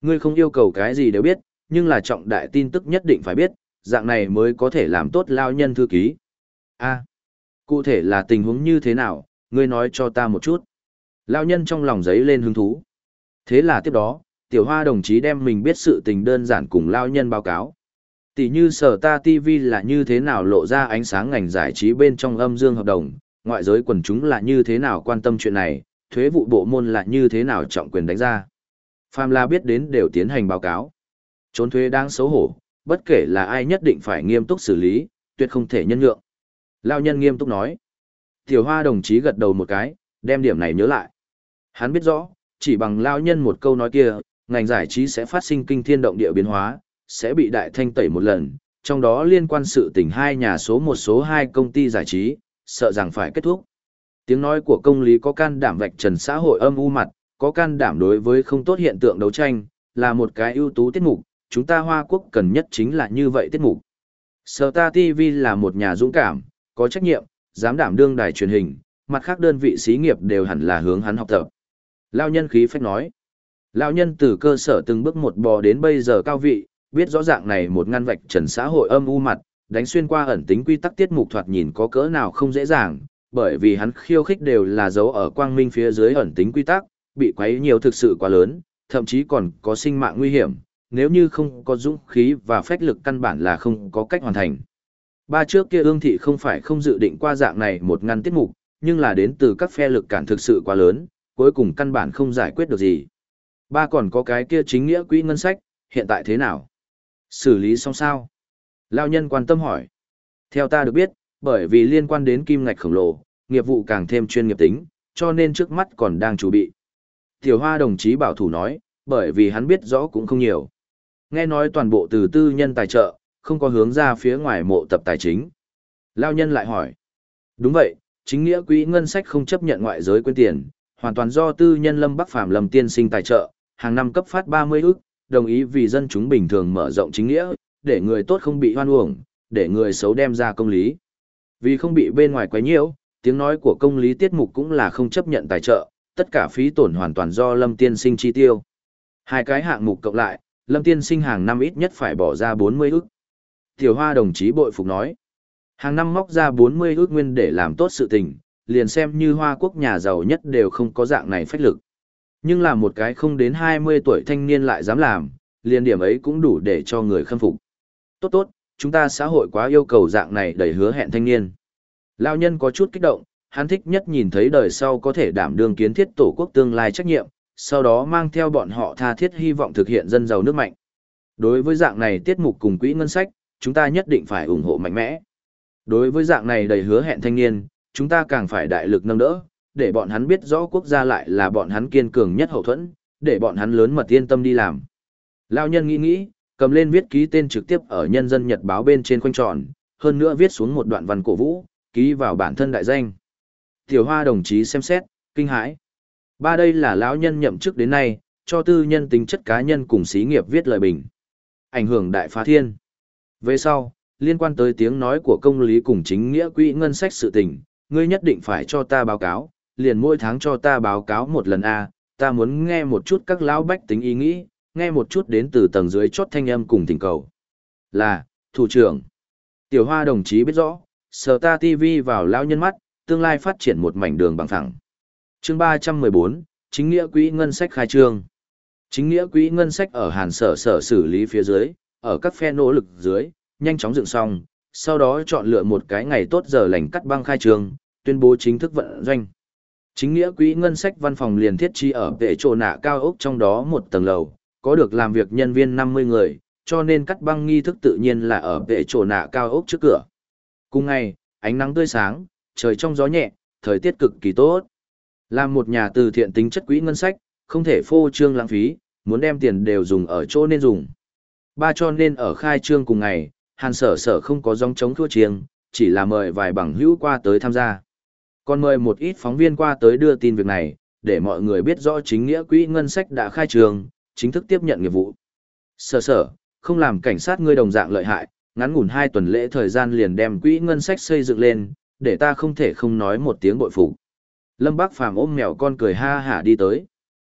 Ngươi không yêu cầu cái gì đều biết, nhưng là trọng đại tin tức nhất định phải biết, dạng này mới có thể làm tốt lão nhân thư ký. A, cụ thể là tình huống như thế nào, ngươi nói cho ta một chút. Lão nhân trong lòng giấy lên hứng thú. Thế là tiếp đó, tiểu hoa đồng chí đem mình biết sự tình đơn giản cùng lão nhân báo cáo. Tỷ như sở ta TV là như thế nào lộ ra ánh sáng ngành giải trí bên trong âm dương hợp đồng, ngoại giới quần chúng là như thế nào quan tâm chuyện này, thuế vụ bộ môn là như thế nào trọng quyền đánh ra. Phàm La biết đến đều tiến hành báo cáo. Trốn thuế đang xấu hổ, bất kể là ai nhất định phải nghiêm túc xử lý, tuyệt không thể nhân nhượng. Lao nhân nghiêm túc nói. Tiểu hoa đồng chí gật đầu một cái, đem điểm này nhớ lại. Hắn biết rõ, chỉ bằng Lao nhân một câu nói kia, ngành giải trí sẽ phát sinh kinh thiên động địa biến hóa, sẽ bị đại thanh tẩy một lần, trong đó liên quan sự tình hai nhà số một số hai công ty giải trí, sợ rằng phải kết thúc. Tiếng nói của công lý có can đảm vạch trần xã hội âm u mặt, có can đảm đối với không tốt hiện tượng đấu tranh, là một cái ưu tú tiết mục, chúng ta Hoa Quốc cần nhất chính là như vậy tiết mục. Sở Ta TV là một nhà dũng cảm, có trách nhiệm, dám đảm đương đài truyền hình, mặt khác đơn vị xí nghiệp đều hẳn là hướng hắn học tập. Lao nhân khí phách nói. Lão nhân từ cơ sở từng bước một bò đến bây giờ cao vị, biết rõ ràng này một ngăn vạch trần xã hội âm u mặt, đánh xuyên qua ẩn tính quy tắc tiết mục thoạt nhìn có cỡ nào không dễ dàng, bởi vì hắn khiêu khích đều là dấu ở quang minh phía dưới ẩn tính quy tắc, bị quấy nhiều thực sự quá lớn, thậm chí còn có sinh mạng nguy hiểm, nếu như không có dũng khí và phách lực căn bản là không có cách hoàn thành. Ba trước kia ương thị không phải không dự định qua dạng này một ngăn tiết mục, nhưng là đến từ các phe lực cản thực sự quá lớn, cuối cùng căn bản không giải quyết được gì. Ba còn có cái kia chính nghĩa quỹ ngân sách, hiện tại thế nào? Xử lý xong sao? Lao nhân quan tâm hỏi. Theo ta được biết, bởi vì liên quan đến kim ngạch khổng lồ, nghiệp vụ càng thêm chuyên nghiệp tính, cho nên trước mắt còn đang chuẩn bị. Tiểu hoa đồng chí bảo thủ nói, bởi vì hắn biết rõ cũng không nhiều. Nghe nói toàn bộ từ tư nhân tài trợ, không có hướng ra phía ngoài mộ tập tài chính. Lao nhân lại hỏi. Đúng vậy, chính nghĩa quỹ ngân sách không chấp nhận ngoại giới quyên tiền, hoàn toàn do tư nhân lâm bắc phàm lâm tiên sinh tài trợ, hàng năm cấp phát 30 ức, đồng ý vì dân chúng bình thường mở rộng chính nghĩa, để người tốt không bị hoan uổng, để người xấu đem ra công lý. Vì không bị bên ngoài quấy nhiễu, tiếng nói của công lý tiết mục cũng là không chấp nhận tài trợ, tất cả phí tổn hoàn toàn do Lâm Tiên Sinh chi tiêu. Hai cái hạng mục cộng lại, Lâm Tiên Sinh hàng năm ít nhất phải bỏ ra 40 ức. Tiểu Hoa đồng chí bội phục nói, hàng năm móc ra 40 ức nguyên để làm tốt sự tình, liền xem như Hoa quốc nhà giàu nhất đều không có dạng này phách lực. Nhưng là một cái không đến 20 tuổi thanh niên lại dám làm, liền điểm ấy cũng đủ để cho người khâm phục. Tốt tốt, chúng ta xã hội quá yêu cầu dạng này đầy hứa hẹn thanh niên. Lao nhân có chút kích động, hắn thích nhất nhìn thấy đời sau có thể đảm đương kiến thiết tổ quốc tương lai trách nhiệm, sau đó mang theo bọn họ tha thiết hy vọng thực hiện dân giàu nước mạnh. Đối với dạng này tiết mục cùng quỹ ngân sách, chúng ta nhất định phải ủng hộ mạnh mẽ. Đối với dạng này đầy hứa hẹn thanh niên, chúng ta càng phải đại lực nâng đỡ, để bọn hắn biết rõ quốc gia lại là bọn hắn kiên cường nhất hậu thuẫn, để bọn hắn lớn mật yên tâm đi làm. Lão nhân nghĩ nghĩ, cầm lên viết ký tên trực tiếp ở nhân dân nhật báo bên trên khoanh tròn, hơn nữa viết xuống một đoạn văn cổ vũ, ký vào bản thân đại danh. Tiểu hoa đồng chí xem xét, kinh hãi. Ba đây là lão nhân nhậm chức đến nay, cho tư nhân tính chất cá nhân cùng xí nghiệp viết lời bình. Ảnh hưởng đại phá thiên. Về sau, liên quan tới tiếng nói của công lý cùng chính nghĩa quỹ ngân sách sự tình, ngươi nhất định phải cho ta báo cáo, liền mỗi tháng cho ta báo cáo một lần a, ta muốn nghe một chút các lão bách tính ý nghĩ, nghe một chút đến từ tầng dưới chót thanh âm cùng tình cầu. Là, thủ trưởng. Tiểu Hoa đồng chí biết rõ, sở ta TV vào lão nhân mắt, tương lai phát triển một mảnh đường bằng thẳng. Chương 314, chính nghĩa quỹ ngân sách khai trương. Chính nghĩa quỹ ngân sách ở Hàn Sở Sở xử lý phía dưới, ở các phe nỗ lực dưới, nhanh chóng dựng xong, sau đó chọn lựa một cái ngày tốt giờ lành cắt băng khai trương, tuyên bố chính thức vận doanh. Chính nghĩa quỹ ngân sách văn phòng liền thiết trí ở vệ trồ nạ cao ốc trong đó một tầng lầu, có được làm việc nhân viên 50 người, cho nên cắt băng nghi thức tự nhiên là ở vệ trồ nạ cao ốc trước cửa. Cùng ngày, ánh nắng tươi sáng, trời trong gió nhẹ, thời tiết cực kỳ tốt. Làm một nhà từ thiện tính chất quỹ ngân sách, không thể phô trương lãng phí, muốn đem tiền đều dùng ở chỗ nên dùng. Ba cho nên ở khai trương cùng ngày, hàn sở sở không có dòng chống thua chiêng, chỉ là mời vài bằng hữu qua tới tham gia. Còn mời một ít phóng viên qua tới đưa tin việc này, để mọi người biết rõ chính nghĩa quỹ ngân sách đã khai trường, chính thức tiếp nhận nghiệp vụ. Sở sở, không làm cảnh sát ngươi đồng dạng lợi hại, ngắn ngủn hai tuần lễ thời gian liền đem quỹ ngân sách xây dựng lên, để ta không thể không nói một tiếng bội phục. Lâm Bác Phàm ôm mèo con cười ha hả đi tới.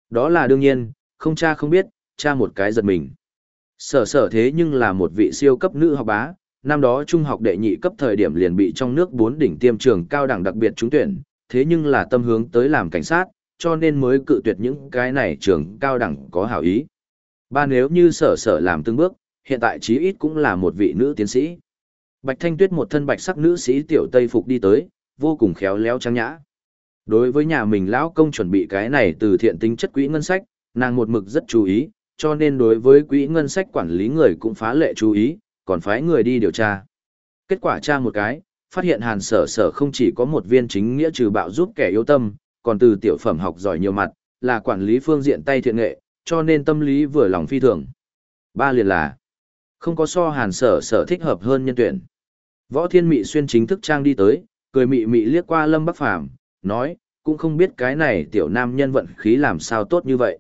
Đó là đương nhiên, không cha không biết, cha một cái giật mình. Sở sở thế nhưng là một vị siêu cấp nữ học bá, năm đó trung học đệ nhị cấp thời điểm liền bị trong nước bốn đỉnh tiêm trường cao đẳng đặc biệt trúng tuyển, thế nhưng là tâm hướng tới làm cảnh sát, cho nên mới cự tuyệt những cái này trường cao đẳng có hảo ý. Ba nếu như sở sở làm từng bước, hiện tại chí ít cũng là một vị nữ tiến sĩ. Bạch Thanh Tuyết một thân bạch sắc nữ sĩ tiểu Tây Phục đi tới, vô cùng khéo léo trang nhã. Đối với nhà mình lão công chuẩn bị cái này từ thiện tính chất quỹ ngân sách, nàng một mực rất chú ý, cho nên đối với quỹ ngân sách quản lý người cũng phá lệ chú ý, còn phái người đi điều tra. Kết quả tra một cái, phát hiện hàn sở sở không chỉ có một viên chính nghĩa trừ bạo giúp kẻ yếu tâm, còn từ tiểu phẩm học giỏi nhiều mặt, là quản lý phương diện tay thiện nghệ, cho nên tâm lý vừa lòng phi thường. Ba liền là, không có so hàn sở sở thích hợp hơn nhân tuyển. Võ Thiên Mị xuyên chính thức trang đi tới, cười mị mị liếc qua Lâm Bắc Phàm, nói, cũng không biết cái này tiểu nam nhân vận khí làm sao tốt như vậy.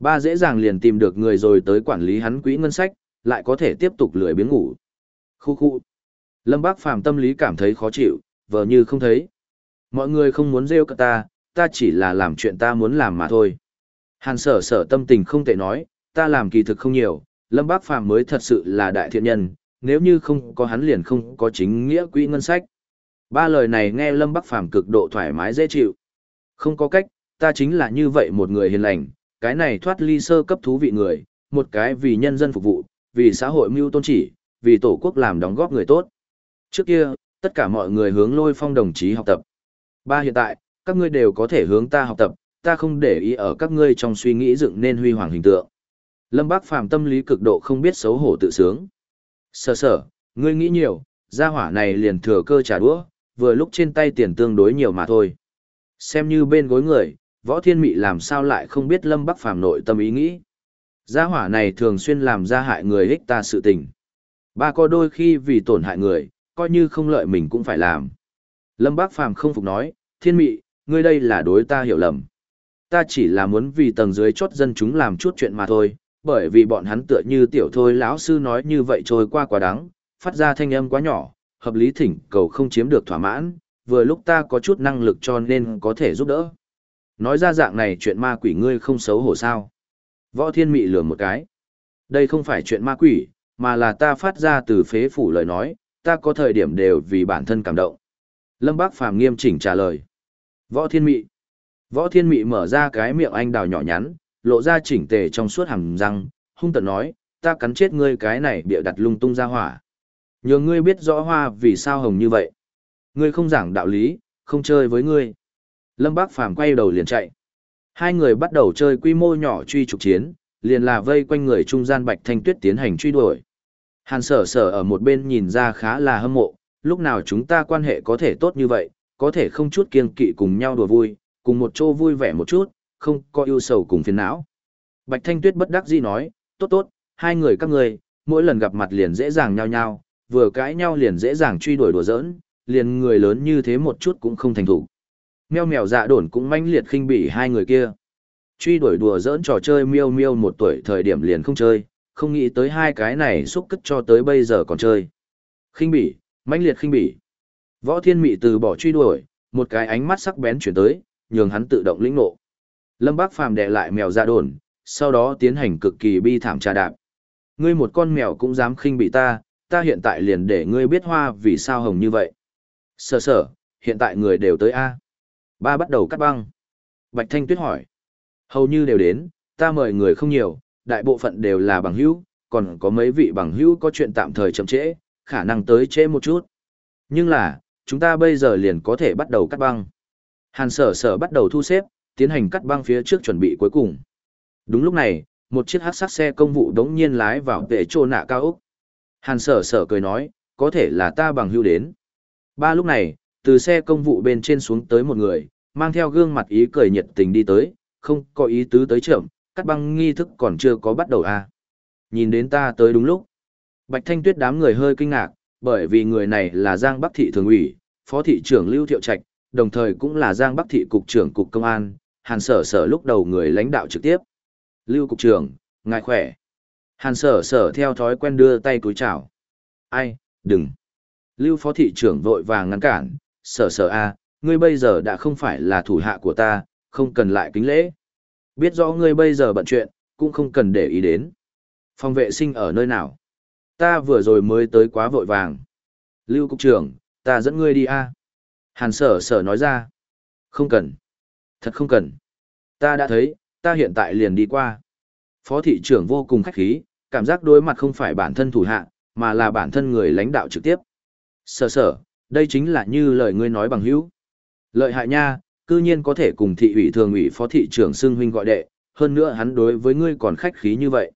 Ba dễ dàng liền tìm được người rồi tới quản lý hắn quỹ ngân sách, lại có thể tiếp tục lười biếng ngủ. Khu khu. Lâm Bác Phàm tâm lý cảm thấy khó chịu, vờ như không thấy. Mọi người không muốn rêu cả ta, ta chỉ là làm chuyện ta muốn làm mà thôi. Hàn sở sở tâm tình không thể nói, ta làm kỳ thực không nhiều, Lâm Bác Phàm mới thật sự là đại thiện nhân, nếu như không có hắn liền không có chính nghĩa quỹ ngân sách. Ba lời này nghe Lâm Bắc Phàm cực độ thoải mái dễ chịu. Không có cách, ta chính là như vậy một người hiền lành, cái này thoát ly sơ cấp thú vị người, một cái vì nhân dân phục vụ, vì xã hội mưu tôn chỉ, vì tổ quốc làm đóng góp người tốt. Trước kia, tất cả mọi người hướng lôi phong đồng chí học tập. Ba hiện tại, các ngươi đều có thể hướng ta học tập, ta không để ý ở các ngươi trong suy nghĩ dựng nên huy hoàng hình tượng. Lâm Bác Phàm tâm lý cực độ không biết xấu hổ tự sướng. Sở sở, ngươi nghĩ nhiều, gia hỏa này liền thừa cơ trả đũa, vừa lúc trên tay tiền tương đối nhiều mà thôi. Xem như bên gối người, võ thiên mị làm sao lại không biết Lâm Bắc Phàm nội tâm ý nghĩ. Gia hỏa này thường xuyên làm ra hại người ích ta sự tình. Ba có đôi khi vì tổn hại người, coi như không lợi mình cũng phải làm. Lâm Bác Phàm không phục nói, thiên mị, ngươi đây là đối ta hiểu lầm. Ta chỉ là muốn vì tầng dưới chốt dân chúng làm chút chuyện mà thôi, bởi vì bọn hắn tựa như tiểu thôi lão sư nói như vậy trôi qua quá đắng, phát ra thanh âm quá nhỏ, hợp lý thỉnh cầu không chiếm được thỏa mãn, vừa lúc ta có chút năng lực cho nên có thể giúp đỡ. Nói ra dạng này chuyện ma quỷ ngươi không xấu hổ sao. Võ thiên mị lừa một cái. Đây không phải chuyện ma quỷ, mà là ta phát ra từ phế phủ lời nói, ta có thời điểm đều vì bản thân cảm động. Lâm Bác Phàm nghiêm chỉnh trả lời. Võ thiên mị. Võ thiên mị mở ra cái miệng anh đào nhỏ nhắn, lộ ra chỉnh tề trong suốt hàm răng, hung tận nói, ta cắn chết ngươi cái này bịa đặt lung tung ra hỏa. Nhờ ngươi biết rõ hoa vì sao hồng như vậy. Ngươi không giảng đạo lý, không chơi với ngươi. Lâm Bác Phàm quay đầu liền chạy. Hai người bắt đầu chơi quy mô nhỏ truy trục chiến, liền là vây quanh người trung gian Bạch Thanh Tuyết tiến hành truy đuổi. Hàn sở sở ở một bên nhìn ra khá là hâm mộ, lúc nào chúng ta quan hệ có thể tốt như vậy, có thể không chút kiên kỵ cùng nhau đùa vui, cùng một chỗ vui vẻ một chút, không có ưu sầu cùng phiền não. Bạch Thanh Tuyết bất đắc dĩ nói, tốt tốt, hai người các người, mỗi lần gặp mặt liền dễ dàng nhau nhau, vừa cãi nhau liền dễ dàng truy đuổi đùa giỡn, liền người lớn như thế một chút cũng không thành thủ. Mèo mèo dạ đồn cũng manh liệt khinh bỉ hai người kia. Truy đuổi đùa dỡn trò chơi miêu miêu một tuổi thời điểm liền không chơi, không nghĩ tới hai cái này xúc cất cho tới bây giờ còn chơi. Khinh bỉ, mãnh liệt khinh bỉ. Võ Thiên Mị từ bỏ truy đuổi, một cái ánh mắt sắc bén chuyển tới, nhường hắn tự động lĩnh nộ. Lâm Bác Phàm đè lại mèo dạ ra đồn, sau đó tiến hành cực kỳ bi thảm trà đạp. Ngươi một con mèo cũng dám khinh bị ta, ta hiện tại liền để ngươi biết hoa vì sao hồng như vậy. Sở sở, hiện tại người đều tới A. Ba bắt đầu cắt băng. Bạch Thanh Tuyết hỏi. Hầu như đều đến, ta mời người không nhiều, đại bộ phận đều là bằng hữu, còn có mấy vị bằng hữu có chuyện tạm thời chậm trễ, khả năng tới trễ một chút. Nhưng là, chúng ta bây giờ liền có thể bắt đầu cắt băng. Hàn sở sở bắt đầu thu xếp, tiến hành cắt băng phía trước chuẩn bị cuối cùng. Đúng lúc này, một chiếc hát sát xe công vụ đống nhiên lái vào vệ trô nạ cao ốc. Hàn sở sở cười nói, có thể là ta bằng hưu đến. Ba lúc này, từ xe công vụ bên trên xuống tới một người, mang theo gương mặt ý cười nhiệt tình đi tới, không có ý tứ tới trưởng, cắt băng nghi thức còn chưa có bắt đầu à. Nhìn đến ta tới đúng lúc. Bạch Thanh Tuyết đám người hơi kinh ngạc, bởi vì người này là Giang Bắc Thị Thường ủy, Phó Thị trưởng Lưu Thiệu Trạch, đồng thời cũng là Giang Bắc Thị Cục trưởng Cục Công an, Hàn Sở Sở lúc đầu người lãnh đạo trực tiếp. Lưu Cục trưởng, ngài khỏe. Hàn Sở Sở theo thói quen đưa tay cúi chào. Ai, đừng. Lưu Phó Thị trưởng vội vàng ngăn cản, Sở Sở a, ngươi bây giờ đã không phải là thủ hạ của ta, không cần lại kính lễ. Biết rõ ngươi bây giờ bận chuyện, cũng không cần để ý đến. Phòng vệ sinh ở nơi nào? Ta vừa rồi mới tới quá vội vàng. Lưu Cục trưởng, ta dẫn ngươi đi a. Hàn sở sở nói ra. Không cần. Thật không cần. Ta đã thấy, ta hiện tại liền đi qua. Phó thị trưởng vô cùng khách khí, cảm giác đối mặt không phải bản thân thủ hạ, mà là bản thân người lãnh đạo trực tiếp. Sở sở, đây chính là như lời ngươi nói bằng hữu. Lợi hại nha, cư nhiên có thể cùng thị ủy thường ủy phó thị trưởng xưng huynh gọi đệ, hơn nữa hắn đối với ngươi còn khách khí như vậy.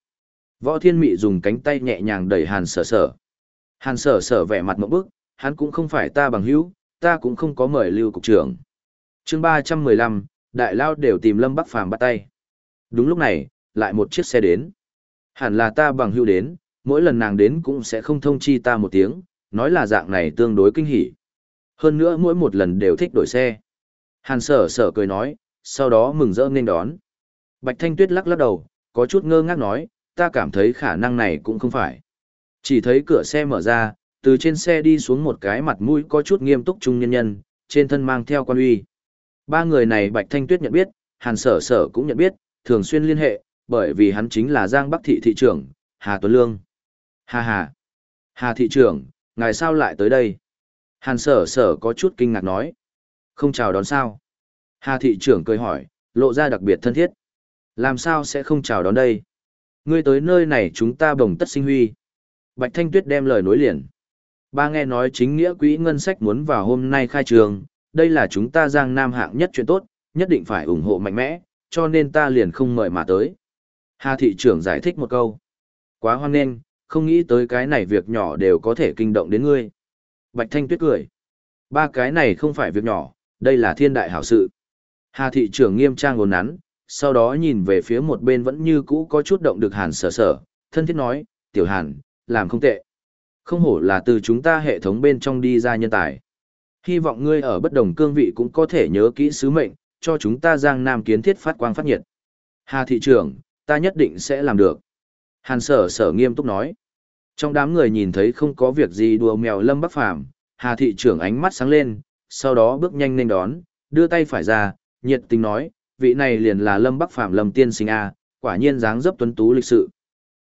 Võ Thiên Mị dùng cánh tay nhẹ nhàng đẩy Hàn Sở Sở. Hàn Sở Sở vẻ mặt ngộp bức, hắn cũng không phải ta bằng hữu, ta cũng không có mời Lưu cục trưởng. Chương 315, đại lao đều tìm Lâm Bắc Phàm bắt tay. Đúng lúc này, lại một chiếc xe đến. Hẳn là ta bằng hữu đến, mỗi lần nàng đến cũng sẽ không thông chi ta một tiếng, nói là dạng này tương đối kinh hỉ. Hơn nữa mỗi một lần đều thích đổi xe. Hàn sở sở cười nói, sau đó mừng rỡ nên đón. Bạch Thanh Tuyết lắc lắc đầu, có chút ngơ ngác nói, ta cảm thấy khả năng này cũng không phải. Chỉ thấy cửa xe mở ra, từ trên xe đi xuống một cái mặt mũi có chút nghiêm túc trung nhân nhân, trên thân mang theo quan uy. Ba người này Bạch Thanh Tuyết nhận biết, Hàn Sở Sở cũng nhận biết, thường xuyên liên hệ, bởi vì hắn chính là Giang Bắc Thị Thị trưởng, Hà Tuấn Lương. Hà hà. Hà Thị trưởng, ngài sao lại tới đây? Hàn Sở Sở có chút kinh ngạc nói. Không chào đón sao? Hà Thị trưởng cười hỏi, lộ ra đặc biệt thân thiết. Làm sao sẽ không chào đón đây? Ngươi tới nơi này chúng ta bồng tất sinh huy. Bạch Thanh Tuyết đem lời nối liền. Ba nghe nói chính nghĩa quỹ ngân sách muốn vào hôm nay khai trường, đây là chúng ta giang nam hạng nhất chuyện tốt, nhất định phải ủng hộ mạnh mẽ, cho nên ta liền không mời mà tới. Hà thị trưởng giải thích một câu. Quá hoan nghênh, không nghĩ tới cái này việc nhỏ đều có thể kinh động đến ngươi. Bạch Thanh Tuyết cười. Ba cái này không phải việc nhỏ, đây là thiên đại hảo sự. Hà thị trưởng nghiêm trang ngồn nắn, sau đó nhìn về phía một bên vẫn như cũ có chút động được hàn sở sở, thân thiết nói, tiểu hàn, làm không tệ. Không hổ là từ chúng ta hệ thống bên trong đi ra nhân tài. Hy vọng ngươi ở bất đồng cương vị cũng có thể nhớ kỹ sứ mệnh, cho chúng ta giang nam kiến thiết phát quang phát nhiệt. Hà thị trưởng, ta nhất định sẽ làm được. Hàn sở sở nghiêm túc nói. Trong đám người nhìn thấy không có việc gì đùa mèo lâm bắc phàm, Hà thị trưởng ánh mắt sáng lên, sau đó bước nhanh lên đón, đưa tay phải ra, nhiệt tình nói, vị này liền là lâm bắc phàm lâm tiên sinh A, quả nhiên dáng dấp tuấn tú lịch sự.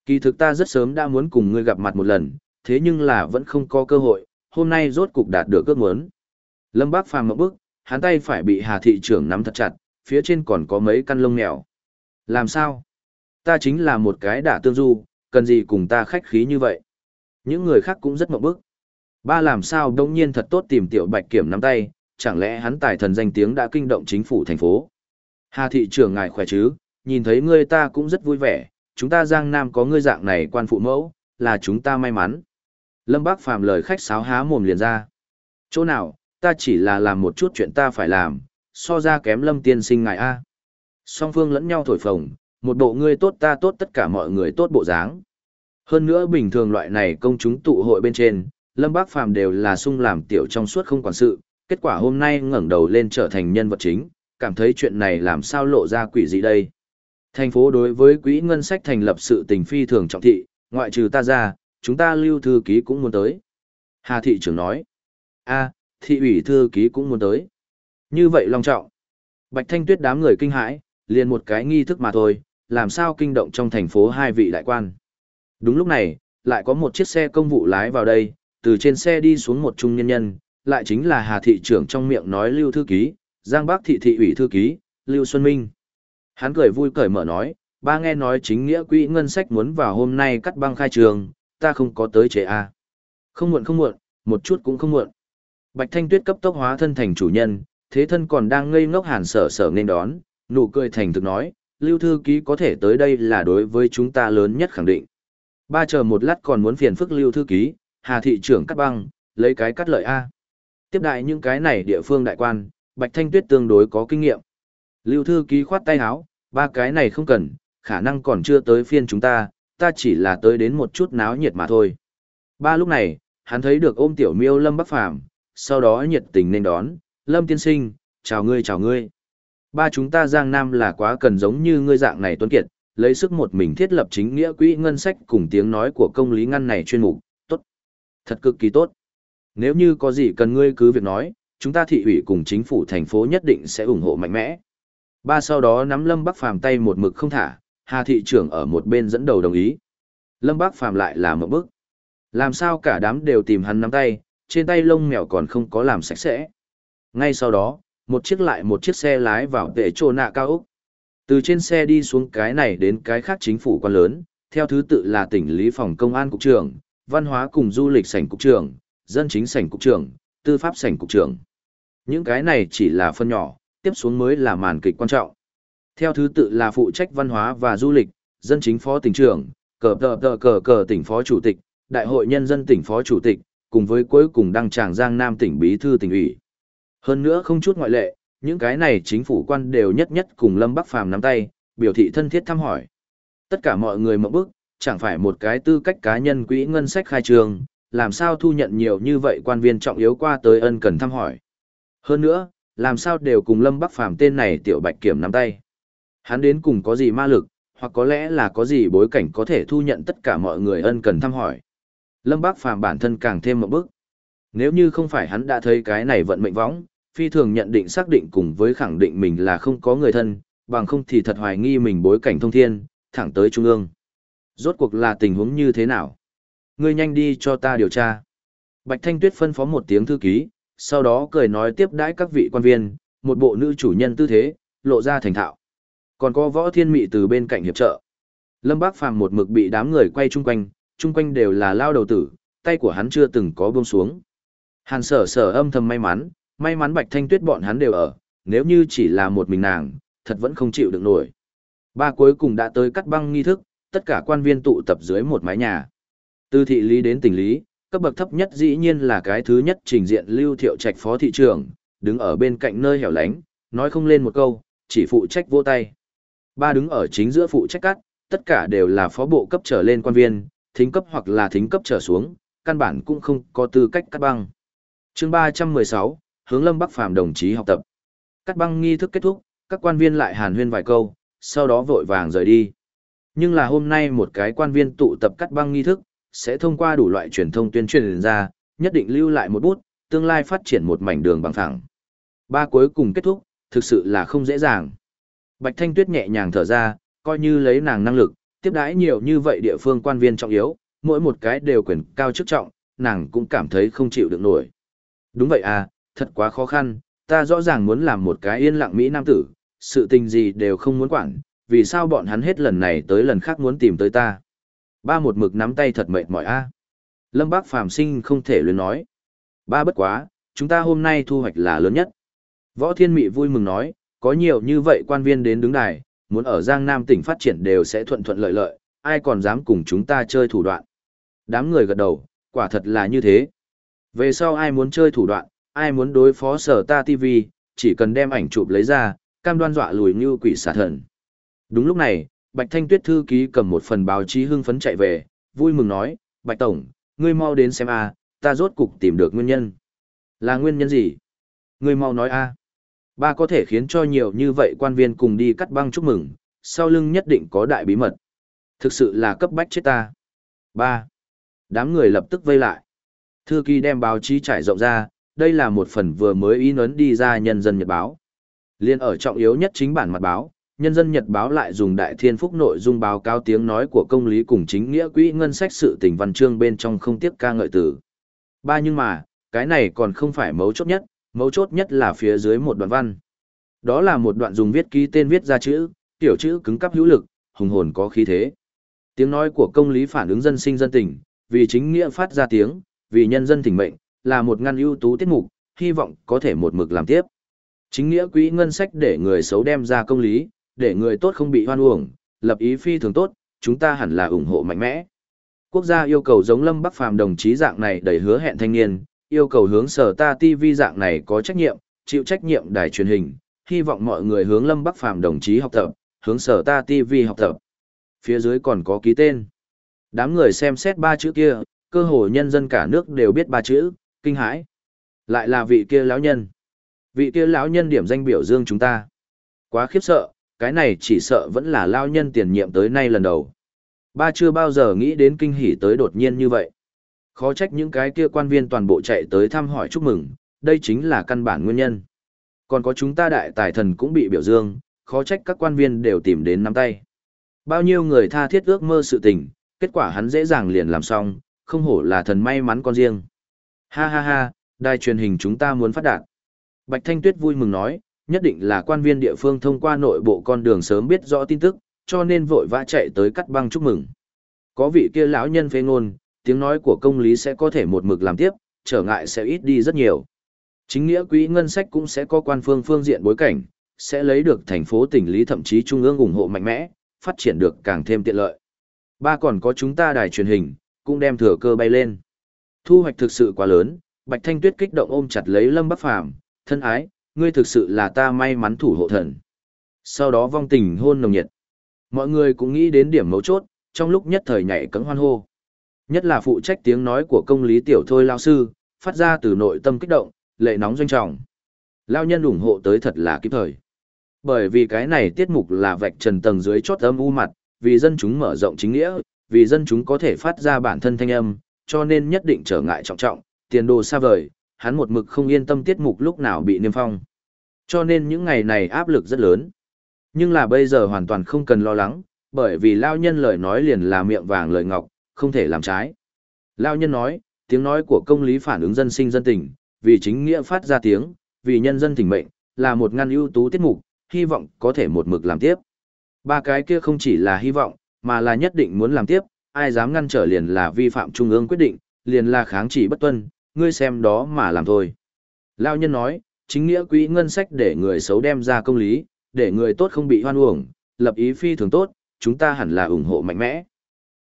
Kỳ thực ta rất sớm đã muốn cùng ngươi gặp mặt một lần, thế nhưng là vẫn không có cơ hội, hôm nay rốt cục đạt được ước muốn. Lâm Bác Phàm một bước, hắn tay phải bị Hà thị trưởng nắm thật chặt, phía trên còn có mấy căn lông mèo. Làm sao? Ta chính là một cái đả tương du, cần gì cùng ta khách khí như vậy? Những người khác cũng rất mộng bức. Ba làm sao đông nhiên thật tốt tìm tiểu bạch kiểm nắm tay, chẳng lẽ hắn tài thần danh tiếng đã kinh động chính phủ thành phố? Hà thị trưởng ngài khỏe chứ, nhìn thấy ngươi ta cũng rất vui vẻ, chúng ta Giang Nam có ngươi dạng này quan phụ mẫu, là chúng ta may mắn. Lâm Bác Phàm lời khách sáo há mồm liền ra. Chỗ nào, ta chỉ là làm một chút chuyện ta phải làm, so ra kém Lâm tiên sinh ngài A. Song phương lẫn nhau thổi phồng, một bộ ngươi tốt ta tốt tất cả mọi người tốt bộ dáng. Hơn nữa bình thường loại này công chúng tụ hội bên trên, Lâm Bác Phàm đều là sung làm tiểu trong suốt không quản sự, kết quả hôm nay ngẩng đầu lên trở thành nhân vật chính, cảm thấy chuyện này làm sao lộ ra quỷ gì đây. Thành phố đối với quỹ ngân sách thành lập sự tình phi thường trọng thị, ngoại trừ ta ra, chúng ta lưu thư ký cũng muốn tới. Hà thị trưởng nói, a thị ủy thư ký cũng muốn tới. Như vậy long trọng. Bạch Thanh Tuyết đám người kinh hãi, liền một cái nghi thức mà thôi, làm sao kinh động trong thành phố hai vị đại quan. Đúng lúc này, lại có một chiếc xe công vụ lái vào đây, từ trên xe đi xuống một trung nhân nhân, lại chính là Hà thị trưởng trong miệng nói Lưu thư ký, Giang Bắc thị thị ủy thư ký, Lưu Xuân Minh. Hắn cười vui cởi mở nói, ba nghe nói chính nghĩa quỹ ngân sách muốn vào hôm nay cắt băng khai trường, ta không có tới chế a. À. Không muộn không muộn, một chút cũng không muộn. Bạch Thanh Tuyết cấp tốc hóa thân thành chủ nhân, thế thân còn đang ngây ngốc hàn sở sở nên đón, nụ cười thành thực nói, Lưu thư ký có thể tới đây là đối với chúng ta lớn nhất khẳng định. Ba chờ một lát còn muốn phiền phức Lưu thư ký, Hà thị trưởng cắt băng, lấy cái cắt lợi a. Tiếp đại những cái này địa phương đại quan, Bạch Thanh Tuyết tương đối có kinh nghiệm. Lưu thư ký khoát tay áo, ba cái này không cần, khả năng còn chưa tới phiên chúng ta, ta chỉ là tới đến một chút náo nhiệt mà thôi. Ba lúc này, hắn thấy được ôm tiểu miêu Lâm Bắc Phàm sau đó nhiệt tình nên đón, Lâm tiên sinh, chào ngươi chào ngươi. Ba chúng ta Giang Nam là quá cần giống như ngươi dạng này tuấn kiệt, lấy sức một mình thiết lập chính nghĩa quỹ ngân sách cùng tiếng nói của công lý ngăn này chuyên mục, tốt. Thật cực kỳ tốt. Nếu như có gì cần ngươi cứ việc nói, chúng ta thị ủy cùng chính phủ thành phố nhất định sẽ ủng hộ mạnh mẽ. Ba sau đó nắm Lâm Bắc Phàm tay một mực không thả, Hà thị trưởng ở một bên dẫn đầu đồng ý. Lâm Bắc Phàm lại là một bước. Làm sao cả đám đều tìm hắn nắm tay, trên tay lông mèo còn không có làm sạch sẽ. Ngay sau đó, một chiếc lại một chiếc xe lái vào tệ trô nạ cao Úc. Từ trên xe đi xuống cái này đến cái khác chính phủ quan lớn, theo thứ tự là tỉnh Lý Phòng Công an Cục trưởng, Văn hóa cùng Du lịch sảnh Cục trưởng, Dân chính sảnh Cục trưởng, Tư pháp sảnh Cục trưởng. Những cái này chỉ là phân nhỏ, tiếp xuống mới là màn kịch quan trọng. Theo thứ tự là phụ trách văn hóa và du lịch, dân chính phó tỉnh trưởng, cờ cờ cờ cờ cờ tỉnh phó chủ tịch, đại hội nhân dân tỉnh phó chủ tịch, cùng với cuối cùng đăng tràng Giang Nam tỉnh bí thư tỉnh ủy. Hơn nữa không chút ngoại lệ, những cái này chính phủ quan đều nhất nhất cùng Lâm Bắc Phàm nắm tay, biểu thị thân thiết thăm hỏi. Tất cả mọi người mộng bức, chẳng phải một cái tư cách cá nhân quỹ ngân sách khai trường, làm sao thu nhận nhiều như vậy quan viên trọng yếu qua tới ân cần thăm hỏi. Hơn nữa, làm sao đều cùng Lâm Bắc Phàm tên này tiểu bạch kiểm nắm tay. Hắn đến cùng có gì ma lực, hoặc có lẽ là có gì bối cảnh có thể thu nhận tất cả mọi người ân cần thăm hỏi. Lâm Bắc Phàm bản thân càng thêm một bước. Nếu như không phải hắn đã thấy cái này vận mệnh võng, phi thường nhận định xác định cùng với khẳng định mình là không có người thân, bằng không thì thật hoài nghi mình bối cảnh thông thiên, thẳng tới trung ương. Rốt cuộc là tình huống như thế nào? Ngươi nhanh đi cho ta điều tra. Bạch Thanh Tuyết phân phó một tiếng thư ký, sau đó cười nói tiếp đãi các vị quan viên, một bộ nữ chủ nhân tư thế, lộ ra thành thạo. Còn có võ thiên mị từ bên cạnh hiệp trợ. Lâm Bác Phàm một mực bị đám người quay chung quanh, chung quanh đều là lao đầu tử, tay của hắn chưa từng có buông xuống. Hàn sở sở âm thầm may mắn, may mắn Bạch Thanh Tuyết bọn hắn đều ở, nếu như chỉ là một mình nàng, thật vẫn không chịu được nổi. Ba cuối cùng đã tới cắt băng nghi thức, tất cả quan viên tụ tập dưới một mái nhà. Từ thị lý đến tỉnh lý, cấp bậc thấp nhất dĩ nhiên là cái thứ nhất trình diện lưu thiệu trạch phó thị trưởng, đứng ở bên cạnh nơi hẻo lánh, nói không lên một câu, chỉ phụ trách vô tay. Ba đứng ở chính giữa phụ trách cắt, tất cả đều là phó bộ cấp trở lên quan viên, thính cấp hoặc là thính cấp trở xuống, căn bản cũng không có tư cách cắt băng. chương 316, hướng lâm bắc phàm đồng chí học tập. Cắt băng nghi thức kết thúc, các quan viên lại hàn huyên vài câu, sau đó vội vàng rời đi. Nhưng là hôm nay một cái quan viên tụ tập cắt băng nghi thức, sẽ thông qua đủ loại truyền thông tuyên truyền ra, nhất định lưu lại một bút, tương lai phát triển một mảnh đường bằng thẳng. Ba cuối cùng kết thúc, thực sự là không dễ dàng. Bạch Thanh Tuyết nhẹ nhàng thở ra, coi như lấy nàng năng lực, tiếp đãi nhiều như vậy địa phương quan viên trọng yếu, mỗi một cái đều quyền cao chức trọng, nàng cũng cảm thấy không chịu được nổi. Đúng vậy à, thật quá khó khăn, ta rõ ràng muốn làm một cái yên lặng Mỹ Nam tử, sự tình gì đều không muốn quản, vì sao bọn hắn hết lần này tới lần khác muốn tìm tới ta. Ba một mực nắm tay thật mệt mỏi a. Lâm Bác Phàm sinh không thể luyến nói. Ba bất quá, chúng ta hôm nay thu hoạch là lớn nhất. Võ Thiên Mị vui mừng nói, có nhiều như vậy quan viên đến đứng đài, muốn ở Giang Nam tỉnh phát triển đều sẽ thuận thuận lợi lợi, ai còn dám cùng chúng ta chơi thủ đoạn. Đám người gật đầu, quả thật là như thế. Về sau ai muốn chơi thủ đoạn, ai muốn đối phó sở ta TV, chỉ cần đem ảnh chụp lấy ra, cam đoan dọa lùi như quỷ xà thần. Đúng lúc này, Bạch Thanh Tuyết thư ký cầm một phần báo chí hưng phấn chạy về, vui mừng nói, Bạch Tổng, ngươi mau đến xem a, ta rốt cục tìm được nguyên nhân. Là nguyên nhân gì? Ngươi mau nói a. Ba có thể khiến cho nhiều như vậy quan viên cùng đi cắt băng chúc mừng, sau lưng nhất định có đại bí mật. Thực sự là cấp bách chết ta. Ba. Đám người lập tức vây lại. Thư ký đem báo chí trải rộng ra, đây là một phần vừa mới in ấn đi ra nhân dân nhật báo. Liên ở trọng yếu nhất chính bản mặt báo, nhân dân nhật báo lại dùng đại thiên phúc nội dung báo cáo tiếng nói của công lý cùng chính nghĩa quỹ ngân sách sự tình văn chương bên trong không tiếc ca ngợi từ. Ba nhưng mà, cái này còn không phải mấu chốt nhất, mấu chốt nhất là phía dưới một đoạn văn. Đó là một đoạn dùng viết ký tên viết ra chữ, tiểu chữ cứng cắp hữu lực, hùng hồn có khí thế. Tiếng nói của công lý phản ứng dân sinh dân tình, vì chính nghĩa phát ra tiếng, vì nhân dân thỉnh mệnh, là một ngăn ưu tú tiết mục, hy vọng có thể một mực làm tiếp. Chính nghĩa quỹ ngân sách để người xấu đem ra công lý, để người tốt không bị hoan uổng, lập ý phi thường tốt, chúng ta hẳn là ủng hộ mạnh mẽ. Quốc gia yêu cầu giống Lâm Bắc Phàm đồng chí dạng này đầy hứa hẹn thanh niên, yêu cầu hướng sở ta TV dạng này có trách nhiệm, chịu trách nhiệm đài truyền hình, hy vọng mọi người hướng Lâm Bắc Phàm đồng chí học tập, hướng sở ta TV học tập. Phía dưới còn có ký tên. Đám người xem xét ba chữ kia, cơ hội nhân dân cả nước đều biết ba chữ, kinh hãi. Lại là vị kia lão nhân. Vị kia lão nhân điểm danh biểu dương chúng ta. Quá khiếp sợ, cái này chỉ sợ vẫn là lão nhân tiền nhiệm tới nay lần đầu. Ba chưa bao giờ nghĩ đến kinh hỉ tới đột nhiên như vậy. Khó trách những cái kia quan viên toàn bộ chạy tới thăm hỏi chúc mừng, đây chính là căn bản nguyên nhân. Còn có chúng ta đại tài thần cũng bị biểu dương, khó trách các quan viên đều tìm đến nắm tay. Bao nhiêu người tha thiết ước mơ sự tình, kết quả hắn dễ dàng liền làm xong, không hổ là thần may mắn con riêng. Ha ha ha, đài truyền hình chúng ta muốn phát đạt. Bạch Thanh Tuyết vui mừng nói, nhất định là quan viên địa phương thông qua nội bộ con đường sớm biết rõ tin tức, cho nên vội vã chạy tới cắt băng chúc mừng. Có vị kia lão nhân phê ngôn, tiếng nói của công lý sẽ có thể một mực làm tiếp, trở ngại sẽ ít đi rất nhiều. Chính nghĩa quỹ ngân sách cũng sẽ có quan phương phương diện bối cảnh, sẽ lấy được thành phố tỉnh lý thậm chí trung ương ủng hộ mạnh mẽ, phát triển được càng thêm tiện lợi. Ba còn có chúng ta đài truyền hình, cũng đem thừa cơ bay lên. Thu hoạch thực sự quá lớn, Bạch Thanh Tuyết kích động ôm chặt lấy Lâm Bắc Phàm, thân ái, ngươi thực sự là ta may mắn thủ hộ thần. Sau đó vong tình hôn nồng nhiệt. Mọi người cũng nghĩ đến điểm mấu chốt, trong lúc nhất thời nhảy cẫng hoan hô. Nhất là phụ trách tiếng nói của công lý tiểu thôi lao sư, phát ra từ nội tâm kích động, lệ nóng doanh trọng. Lao nhân ủng hộ tới thật là kịp thời. Bởi vì cái này tiết mục là vạch trần tầng dưới chót âm u mặt, vì dân chúng mở rộng chính nghĩa, vì dân chúng có thể phát ra bản thân thanh âm, cho nên nhất định trở ngại trọng trọng, tiền đồ xa vời, hắn một mực không yên tâm tiết mục lúc nào bị niêm phong. Cho nên những ngày này áp lực rất lớn. Nhưng là bây giờ hoàn toàn không cần lo lắng, bởi vì lao nhân lời nói liền là miệng vàng lời ngọc, không thể làm trái. Lao nhân nói, tiếng nói của công lý phản ứng dân sinh dân tình, vì chính nghĩa phát ra tiếng, vì nhân dân tình mệnh, là một ngăn ưu tú tiết mục, hy vọng có thể một mực làm tiếp. Ba cái kia không chỉ là hy vọng, mà là nhất định muốn làm tiếp, ai dám ngăn trở liền là vi phạm trung ương quyết định, liền là kháng chỉ bất tuân, ngươi xem đó mà làm thôi. Lao nhân nói, chính nghĩa quỹ ngân sách để người xấu đem ra công lý, để người tốt không bị hoan uổng, lập ý phi thường tốt, chúng ta hẳn là ủng hộ mạnh mẽ.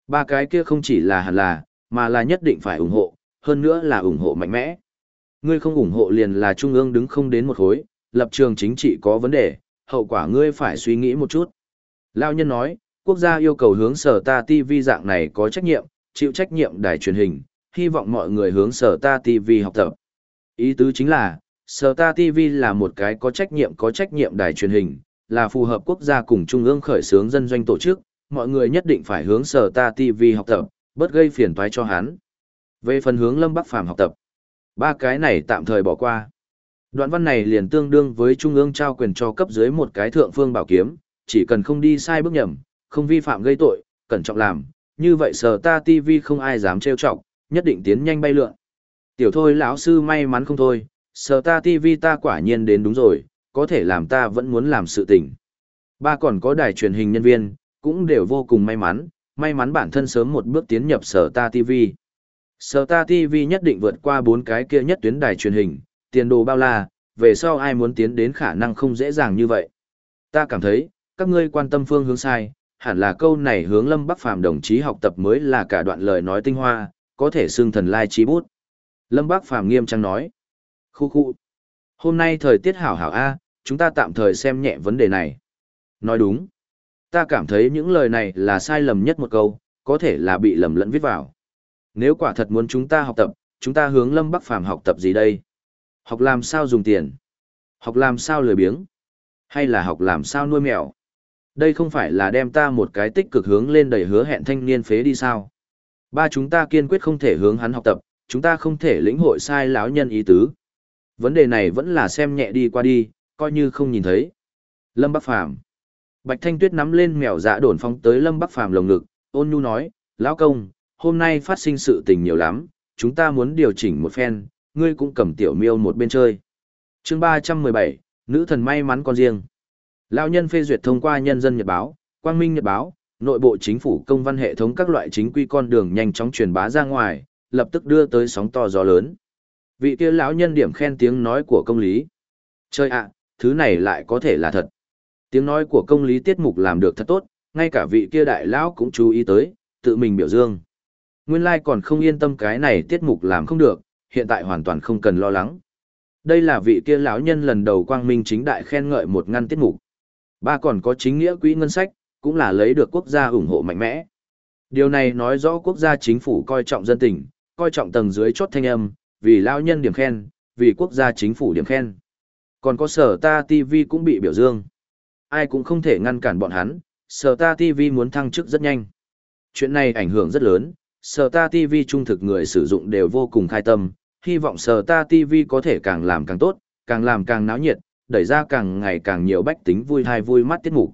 Ba cái kia không chỉ là hẳn là, mà là nhất định phải ủng hộ, hơn nữa là ủng hộ mạnh mẽ. Ngươi không ủng hộ liền là trung ương đứng không đến một khối, lập trường chính trị có vấn đề, hậu quả ngươi phải suy nghĩ một chút. Lao nhân nói, quốc gia yêu cầu hướng sở ta TV dạng này có trách nhiệm, chịu trách nhiệm đài truyền hình, hy vọng mọi người hướng sở ta TV học tập. Ý tứ chính là, sở ta TV là một cái có trách nhiệm có trách nhiệm đài truyền hình, là phù hợp quốc gia cùng trung ương khởi xướng dân doanh tổ chức, mọi người nhất định phải hướng sở ta TV học tập, bớt gây phiền toái cho hắn. Về phần hướng Lâm Bắc Phàm học tập, ba cái này tạm thời bỏ qua. Đoạn văn này liền tương đương với trung ương trao quyền cho cấp dưới một cái thượng phương bảo kiếm, chỉ cần không đi sai bước nhầm, không vi phạm gây tội, cẩn trọng làm, như vậy sở ta TV không ai dám trêu chọc, nhất định tiến nhanh bay lượn. Tiểu thôi lão sư may mắn không thôi, sở ta TV ta quả nhiên đến đúng rồi, có thể làm ta vẫn muốn làm sự tình. Ba còn có đài truyền hình nhân viên, cũng đều vô cùng may mắn, may mắn bản thân sớm một bước tiến nhập sở ta TV. Sở ta TV nhất định vượt qua bốn cái kia nhất tuyến đài truyền hình, tiền đồ bao la, về sau ai muốn tiến đến khả năng không dễ dàng như vậy. Ta cảm thấy, các ngươi quan tâm phương hướng sai, hẳn là câu này hướng Lâm Bắc Phàm đồng chí học tập mới là cả đoạn lời nói tinh hoa, có thể xưng thần lai trí bút. Lâm Bắc Phàm nghiêm trang nói. Khu khu. Hôm nay thời tiết hảo hảo A, chúng ta tạm thời xem nhẹ vấn đề này. Nói đúng. Ta cảm thấy những lời này là sai lầm nhất một câu, có thể là bị lầm lẫn viết vào. Nếu quả thật muốn chúng ta học tập, chúng ta hướng Lâm Bắc Phàm học tập gì đây? Học làm sao dùng tiền? Học làm sao lười biếng? Hay là học làm sao nuôi mèo? Đây không phải là đem ta một cái tích cực hướng lên đầy hứa hẹn thanh niên phế đi sao? Ba chúng ta kiên quyết không thể hướng hắn học tập, chúng ta không thể lĩnh hội sai lão nhân ý tứ. Vấn đề này vẫn là xem nhẹ đi qua đi, coi như không nhìn thấy. Lâm Bắc Phàm Bạch Thanh Tuyết nắm lên mèo dạ đồn phóng tới Lâm Bắc Phàm lồng ngực, ôn nhu nói, lão công, hôm nay phát sinh sự tình nhiều lắm, chúng ta muốn điều chỉnh một phen, ngươi cũng cầm tiểu miêu một bên chơi. chương 317, nữ thần may mắn con riêng. Lão nhân phê duyệt thông qua nhân dân nhật báo, quang minh nhật báo, nội bộ chính phủ công văn hệ thống các loại chính quy con đường nhanh chóng truyền bá ra ngoài, lập tức đưa tới sóng to gió lớn. Vị kia lão nhân điểm khen tiếng nói của công lý. Chơi ạ, thứ này lại có thể là thật. Tiếng nói của công lý tiết mục làm được thật tốt, ngay cả vị kia đại lão cũng chú ý tới, tự mình biểu dương. Nguyên lai like còn không yên tâm cái này tiết mục làm không được, hiện tại hoàn toàn không cần lo lắng. Đây là vị kia lão nhân lần đầu quang minh chính đại khen ngợi một ngăn tiết mục. Ba còn có chính nghĩa quỹ ngân sách, cũng là lấy được quốc gia ủng hộ mạnh mẽ. Điều này nói rõ quốc gia chính phủ coi trọng dân tình, coi trọng tầng dưới chốt thanh âm, vì lao nhân điểm khen, vì quốc gia chính phủ điểm khen. Còn có sở ta TV cũng bị biểu dương. Ai cũng không thể ngăn cản bọn hắn, sở ta TV muốn thăng chức rất nhanh. Chuyện này ảnh hưởng rất lớn, sở ta TV trung thực người sử dụng đều vô cùng khai tâm, hy vọng sở ta TV có thể càng làm càng tốt, càng làm càng náo nhiệt, đẩy ra càng ngày càng nhiều bách tính vui thai vui mắt tiết mục.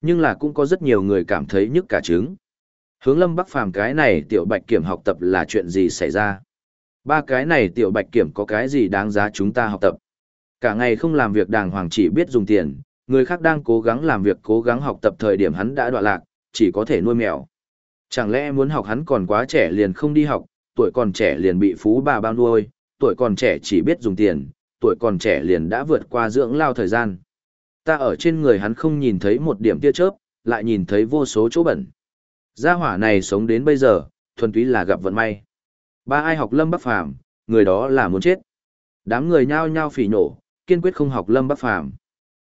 Nhưng là cũng có rất nhiều người cảm thấy nhức cả trứng. Hướng lâm bắc phàm cái này tiểu bạch kiểm học tập là chuyện gì xảy ra? Ba cái này tiểu bạch kiểm có cái gì đáng giá chúng ta học tập? Cả ngày không làm việc đàng hoàng chỉ biết dùng tiền, người khác đang cố gắng làm việc cố gắng học tập thời điểm hắn đã đoạn lạc, chỉ có thể nuôi mèo. Chẳng lẽ muốn học hắn còn quá trẻ liền không đi học, tuổi còn trẻ liền bị phú bà bao nuôi, tuổi còn trẻ chỉ biết dùng tiền, tuổi còn trẻ liền đã vượt qua dưỡng lao thời gian. Ta ở trên người hắn không nhìn thấy một điểm tia chớp, lại nhìn thấy vô số chỗ bẩn. Gia hỏa này sống đến bây giờ, thuần túy là gặp vận may. Ba ai học Lâm Bắc Phàm, người đó là muốn chết. Đám người nhao nhao phỉ nổ, kiên quyết không học Lâm Bắc Phàm.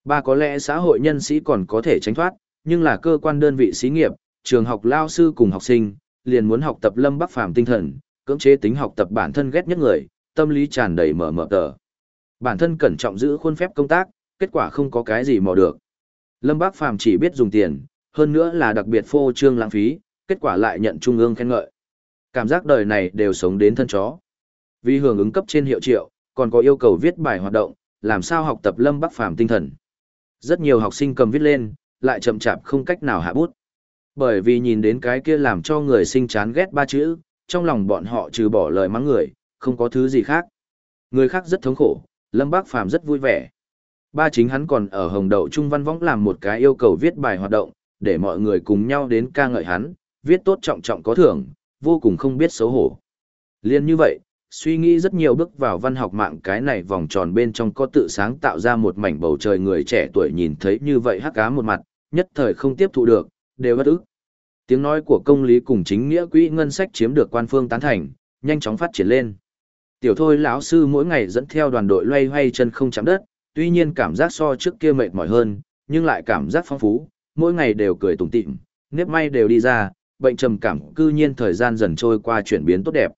Ba có lẽ xã hội nhân sĩ còn có thể tránh thoát, nhưng là cơ quan đơn vị xí nghiệp, trường học lao sư cùng học sinh, liền muốn học tập Lâm Bắc Phàm tinh thần, cưỡng chế tính học tập bản thân ghét nhất người, tâm lý tràn đầy mở mở tờ. Bản thân cẩn trọng giữ khuôn phép công tác, kết quả không có cái gì mò được. Lâm Bác Phàm chỉ biết dùng tiền, hơn nữa là đặc biệt phô trương lãng phí, kết quả lại nhận trung ương khen ngợi. Cảm giác đời này đều sống đến thân chó. Vì hưởng ứng cấp trên hiệu triệu, còn có yêu cầu viết bài hoạt động, làm sao học tập Lâm Bắc Phàm tinh thần. Rất nhiều học sinh cầm viết lên, lại chậm chạp không cách nào hạ bút. Bởi vì nhìn đến cái kia làm cho người sinh chán ghét ba chữ, trong lòng bọn họ trừ bỏ lời mắng người, không có thứ gì khác. Người khác rất thống khổ, Lâm Bác Phàm rất vui vẻ. Ba chính hắn còn ở Hồng Đậu Trung Văn Võng làm một cái yêu cầu viết bài hoạt động, để mọi người cùng nhau đến ca ngợi hắn, viết tốt trọng trọng có thưởng, vô cùng không biết xấu hổ. Liên như vậy, suy nghĩ rất nhiều bước vào văn học mạng cái này vòng tròn bên trong có tự sáng tạo ra một mảnh bầu trời người trẻ tuổi nhìn thấy như vậy hắc cá một mặt, nhất thời không tiếp thụ được, đều bất ức. Tiếng nói của công lý cùng chính nghĩa quỹ ngân sách chiếm được quan phương tán thành, nhanh chóng phát triển lên. Tiểu thôi lão sư mỗi ngày dẫn theo đoàn đội loay hoay chân không chạm đất, tuy nhiên cảm giác so trước kia mệt mỏi hơn, nhưng lại cảm giác phong phú, mỗi ngày đều cười tủm tỉm, nếp may đều đi ra, bệnh trầm cảm cư nhiên thời gian dần trôi qua chuyển biến tốt đẹp.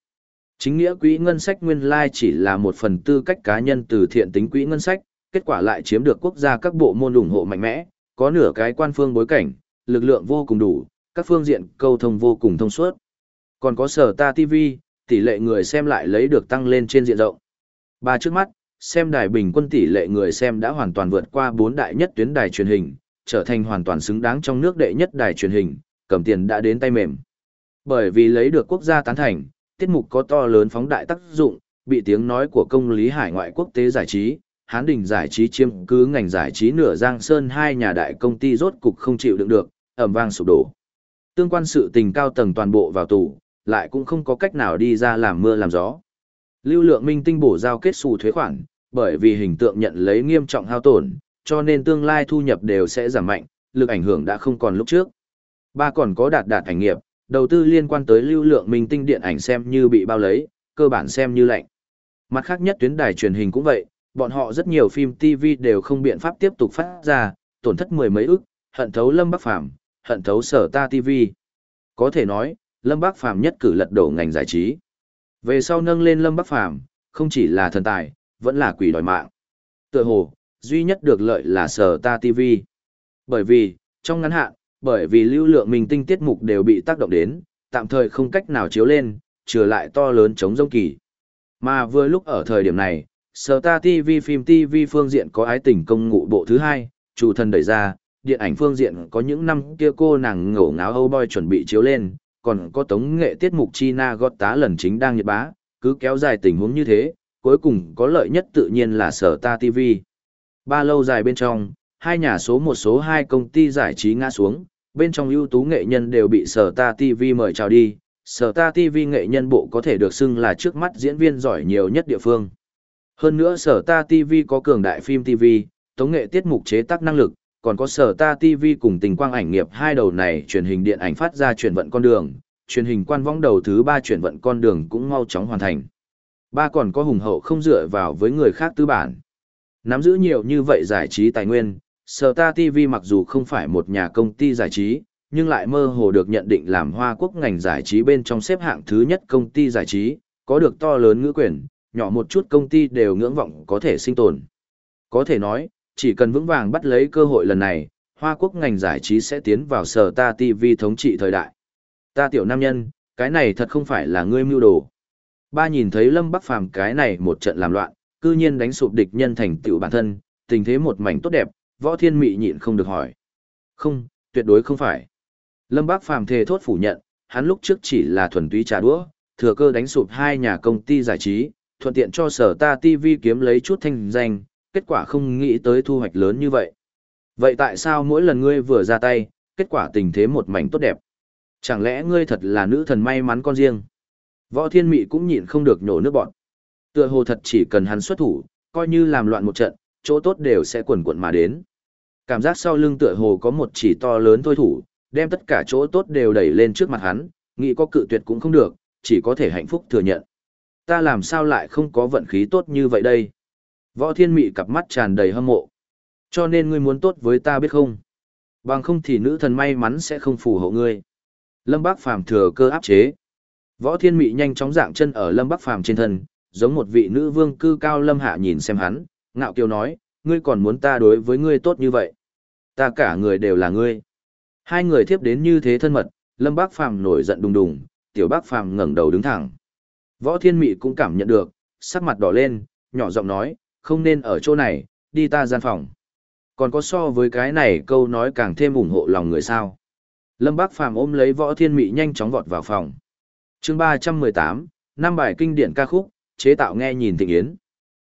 Chính nghĩa quỹ ngân sách nguyên lai chỉ là một phần tư cách cá nhân từ thiện tính quỹ ngân sách, kết quả lại chiếm được quốc gia các bộ môn ủng hộ mạnh mẽ, có nửa cái quan phương bối cảnh, lực lượng vô cùng đủ, các phương diện câu thông vô cùng thông suốt. Còn có sở ta TV, tỷ lệ người xem lại lấy được tăng lên trên diện rộng. Ba trước mắt, xem đài bình quân tỷ lệ người xem đã hoàn toàn vượt qua bốn đại nhất tuyến đài truyền hình, trở thành hoàn toàn xứng đáng trong nước đệ nhất đài truyền hình, cầm tiền đã đến tay mềm. Bởi vì lấy được quốc gia tán thành, tiết mục có to lớn phóng đại tác dụng, bị tiếng nói của công lý hải ngoại quốc tế giải trí, Hán Đình giải trí chiếm cứ ngành giải trí nửa Giang Sơn hai nhà đại công ty rốt cục không chịu đựng được, ẩm vang sụp đổ. Tương quan sự tình cao tầng toàn bộ vào tù, lại cũng không có cách nào đi ra làm mưa làm gió. Lưu lượng minh tinh bổ giao kết xù thuế khoản, bởi vì hình tượng nhận lấy nghiêm trọng hao tổn, cho nên tương lai thu nhập đều sẽ giảm mạnh, lực ảnh hưởng đã không còn lúc trước. Ba còn có đạt đạt ảnh nghiệp, đầu tư liên quan tới lưu lượng minh tinh điện ảnh xem như bị bao lấy, cơ bản xem như lạnh. Mặt khác nhất tuyến đài truyền hình cũng vậy, bọn họ rất nhiều phim TV đều không biện pháp tiếp tục phát ra, tổn thất mười mấy ức, hận thấu Lâm Bắc Phàm hận thấu Sở Ta TV. Có thể nói, Lâm Bắc Phàm nhất cử lật đổ ngành giải trí. Về sau nâng lên Lâm Bắc Phàm, không chỉ là thần tài, vẫn là quỷ đòi mạng. Tựa hồ, duy nhất được lợi là Sở Ta TV. Bởi vì, Trong ngắn hạn, bởi vì lưu lượng mình tinh tiết mục đều bị tác động đến, tạm thời không cách nào chiếu lên, trừ lại to lớn chống rông kỳ. Mà vừa lúc ở thời điểm này, sở Ta TV phim TV phương diện có ái tình công ngụ bộ thứ hai, chủ thần đẩy ra, điện ảnh phương diện có những năm kia cô nàng ngổ ngáo Âu Boy chuẩn bị chiếu lên, còn có tống nghệ tiết mục China gót tá lần chính đang nhiệt bá, cứ kéo dài tình huống như thế, cuối cùng có lợi nhất tự nhiên là Sở Ta TV. Ba lâu dài bên trong, hai nhà số một số hai công ty giải trí ngã xuống, bên trong ưu tú nghệ nhân đều bị Sở Ta TV mời chào đi. Sở Ta TV nghệ nhân bộ có thể được xưng là trước mắt diễn viên giỏi nhiều nhất địa phương. Hơn nữa Sở Ta TV có cường đại phim TV, tống nghệ tiết mục chế tác năng lực, còn có Sở Ta TV cùng tình quang ảnh nghiệp hai đầu này truyền hình điện ảnh phát ra chuyển vận con đường, truyền hình quan võng đầu thứ ba chuyển vận con đường cũng mau chóng hoàn thành. Ba còn có hùng hậu không dựa vào với người khác tư bản. Nắm giữ nhiều như vậy giải trí tài nguyên, Sở Ta TV mặc dù không phải một nhà công ty giải trí, nhưng lại mơ hồ được nhận định làm Hoa Quốc ngành giải trí bên trong xếp hạng thứ nhất công ty giải trí, có được to lớn ngữ quyền, nhỏ một chút công ty đều ngưỡng vọng có thể sinh tồn. Có thể nói, chỉ cần vững vàng bắt lấy cơ hội lần này, Hoa Quốc ngành giải trí sẽ tiến vào Sở Ta TV thống trị thời đại. Ta tiểu nam nhân, cái này thật không phải là ngươi mưu đồ. Ba nhìn thấy Lâm Bắc Phàm cái này một trận làm loạn, cư nhiên đánh sụp địch nhân thành tựu bản thân, tình thế một mảnh tốt đẹp, võ thiên mị nhịn không được hỏi. Không, tuyệt đối không phải. Lâm Bắc Phàm thề thốt phủ nhận, hắn lúc trước chỉ là thuần túy trà đũa, thừa cơ đánh sụp hai nhà công ty giải trí, thuận tiện cho sở ta TV kiếm lấy chút thanh danh, kết quả không nghĩ tới thu hoạch lớn như vậy. Vậy tại sao mỗi lần ngươi vừa ra tay, kết quả tình thế một mảnh tốt đẹp? Chẳng lẽ ngươi thật là nữ thần may mắn con riêng? Võ thiên mị cũng nhịn không được nhổ nước bọn. Tựa hồ thật chỉ cần hắn xuất thủ, coi như làm loạn một trận, chỗ tốt đều sẽ quần quận mà đến. Cảm giác sau lưng tựa hồ có một chỉ to lớn thôi thủ, đem tất cả chỗ tốt đều đẩy lên trước mặt hắn, nghĩ có cự tuyệt cũng không được, chỉ có thể hạnh phúc thừa nhận. Ta làm sao lại không có vận khí tốt như vậy đây? Võ thiên mị cặp mắt tràn đầy hâm mộ. Cho nên ngươi muốn tốt với ta biết không? Bằng không thì nữ thần may mắn sẽ không phù hộ ngươi. Lâm Bác Phàm thừa cơ áp chế. Võ Thiên Mị nhanh chóng dạng chân ở Lâm Bắc Phàm trên thân, giống một vị nữ vương cư cao lâm hạ nhìn xem hắn, ngạo kiều nói, ngươi còn muốn ta đối với ngươi tốt như vậy. Ta cả người đều là ngươi. Hai người tiếp đến như thế thân mật, Lâm Bắc Phàm nổi giận đùng đùng, Tiểu Bắc Phàm ngẩng đầu đứng thẳng. Võ Thiên Mị cũng cảm nhận được, sắc mặt đỏ lên, nhỏ giọng nói, không nên ở chỗ này, đi ta gian phòng. Còn có so với cái này câu nói càng thêm ủng hộ lòng người sao. Lâm Bác Phàm ôm lấy Võ Thiên Mị nhanh chóng vọt vào phòng chương ba trăm mười tám năm bài kinh điển ca khúc chế tạo nghe nhìn thịnh yến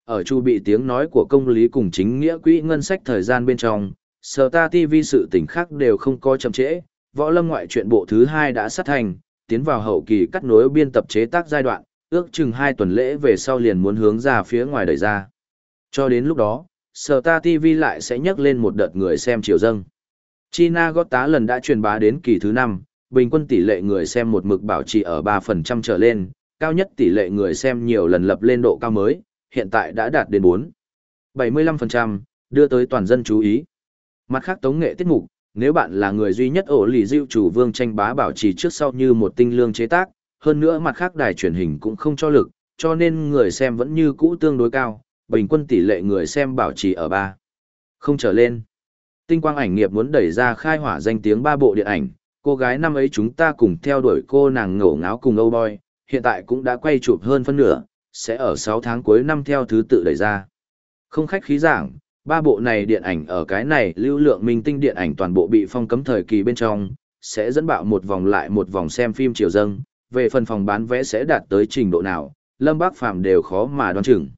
ở chu bị tiếng nói của công lý cùng chính nghĩa quỹ ngân sách thời gian bên trong sở ta tv sự tỉnh khác đều không có chậm trễ võ lâm ngoại truyện bộ thứ hai đã sát thành tiến vào hậu kỳ cắt nối biên tập chế tác giai đoạn ước chừng hai tuần lễ về sau liền muốn hướng ra phía ngoài đẩy ra cho đến lúc đó sở ta tv lại sẽ nhắc lên một đợt người xem chiều dâng china Got tá lần đã truyền bá đến kỳ thứ năm bình quân tỷ lệ người xem một mực bảo trì ở 3% trở lên, cao nhất tỷ lệ người xem nhiều lần lập lên độ cao mới, hiện tại đã đạt đến 4. 75%, đưa tới toàn dân chú ý. Mặt khác tống nghệ tiết mục, nếu bạn là người duy nhất ổ lì diệu chủ vương tranh bá bảo trì trước sau như một tinh lương chế tác, hơn nữa mặt khác đài truyền hình cũng không cho lực, cho nên người xem vẫn như cũ tương đối cao, bình quân tỷ lệ người xem bảo trì ở 3. Không trở lên. Tinh quang ảnh nghiệp muốn đẩy ra khai hỏa danh tiếng ba bộ điện ảnh, cô gái năm ấy chúng ta cùng theo đuổi cô nàng ngổ ngáo cùng Âu Boy, hiện tại cũng đã quay chụp hơn phân nửa, sẽ ở 6 tháng cuối năm theo thứ tự đẩy ra. Không khách khí giảng, ba bộ này điện ảnh ở cái này lưu lượng minh tinh điện ảnh toàn bộ bị phong cấm thời kỳ bên trong, sẽ dẫn bạo một vòng lại một vòng xem phim chiều dâng, về phần phòng bán vé sẽ đạt tới trình độ nào, Lâm Bác Phàm đều khó mà đoán chừng.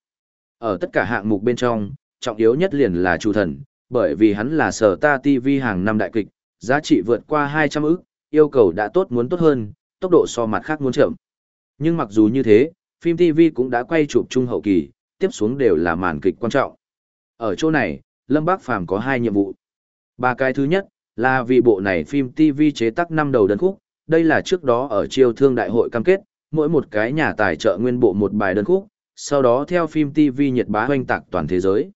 Ở tất cả hạng mục bên trong, trọng yếu nhất liền là chủ Thần, bởi vì hắn là sở ta TV hàng năm đại kịch, giá trị vượt qua 200 ức, yêu cầu đã tốt muốn tốt hơn, tốc độ so mặt khác muốn chậm. Nhưng mặc dù như thế, phim TV cũng đã quay chụp trung hậu kỳ, tiếp xuống đều là màn kịch quan trọng. Ở chỗ này, Lâm Bác Phàm có hai nhiệm vụ. Ba cái thứ nhất, là vì bộ này phim TV chế tác năm đầu đơn khúc, đây là trước đó ở chiêu thương đại hội cam kết, mỗi một cái nhà tài trợ nguyên bộ một bài đơn khúc, sau đó theo phim TV nhiệt bá hoanh tạc toàn thế giới.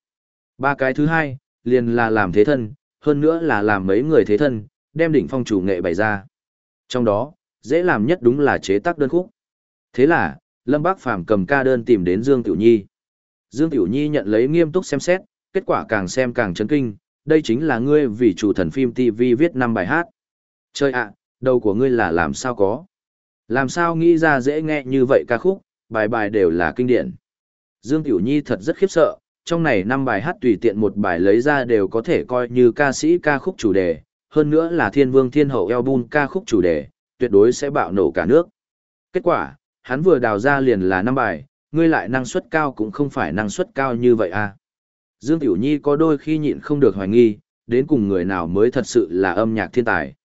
Ba cái thứ hai, liền là làm thế thân, hơn nữa là làm mấy người thế thân, đem đỉnh phong chủ nghệ bày ra. Trong đó, dễ làm nhất đúng là chế tác đơn khúc. Thế là, Lâm Bác Phàm cầm ca đơn tìm đến Dương Tiểu Nhi. Dương Tiểu Nhi nhận lấy nghiêm túc xem xét, kết quả càng xem càng chấn kinh, đây chính là ngươi vì chủ thần phim TV viết năm bài hát. Chơi ạ, đầu của ngươi là làm sao có. Làm sao nghĩ ra dễ nghe như vậy ca khúc, bài bài đều là kinh điển. Dương Tiểu Nhi thật rất khiếp sợ, trong này năm bài hát tùy tiện một bài lấy ra đều có thể coi như ca sĩ ca khúc chủ đề, hơn nữa là thiên vương thiên hậu album ca khúc chủ đề, tuyệt đối sẽ bạo nổ cả nước. Kết quả, hắn vừa đào ra liền là năm bài, ngươi lại năng suất cao cũng không phải năng suất cao như vậy à. Dương Tiểu Nhi có đôi khi nhịn không được hoài nghi, đến cùng người nào mới thật sự là âm nhạc thiên tài.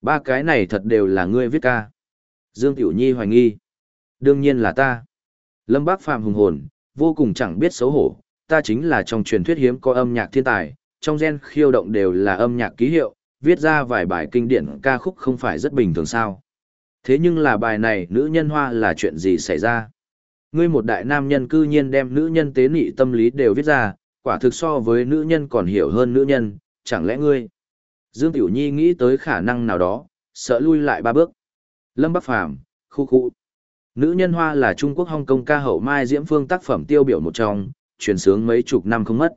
Ba cái này thật đều là ngươi viết ca. Dương Tiểu Nhi hoài nghi. Đương nhiên là ta. Lâm Bác Phàm hùng hồn, vô cùng chẳng biết xấu hổ, ta chính là trong truyền thuyết hiếm có âm nhạc thiên tài, trong gen khiêu động đều là âm nhạc ký hiệu, viết ra vài bài kinh điển ca khúc không phải rất bình thường sao. Thế nhưng là bài này nữ nhân hoa là chuyện gì xảy ra? Ngươi một đại nam nhân cư nhiên đem nữ nhân tế nị tâm lý đều viết ra, quả thực so với nữ nhân còn hiểu hơn nữ nhân, chẳng lẽ ngươi? Dương Tiểu Nhi nghĩ tới khả năng nào đó, sợ lui lại ba bước. Lâm Bắc Phàm khu khu. Nữ nhân hoa là Trung Quốc Hong Kong ca hậu Mai Diễm Phương tác phẩm tiêu biểu một trong, truyền sướng mấy chục năm không mất.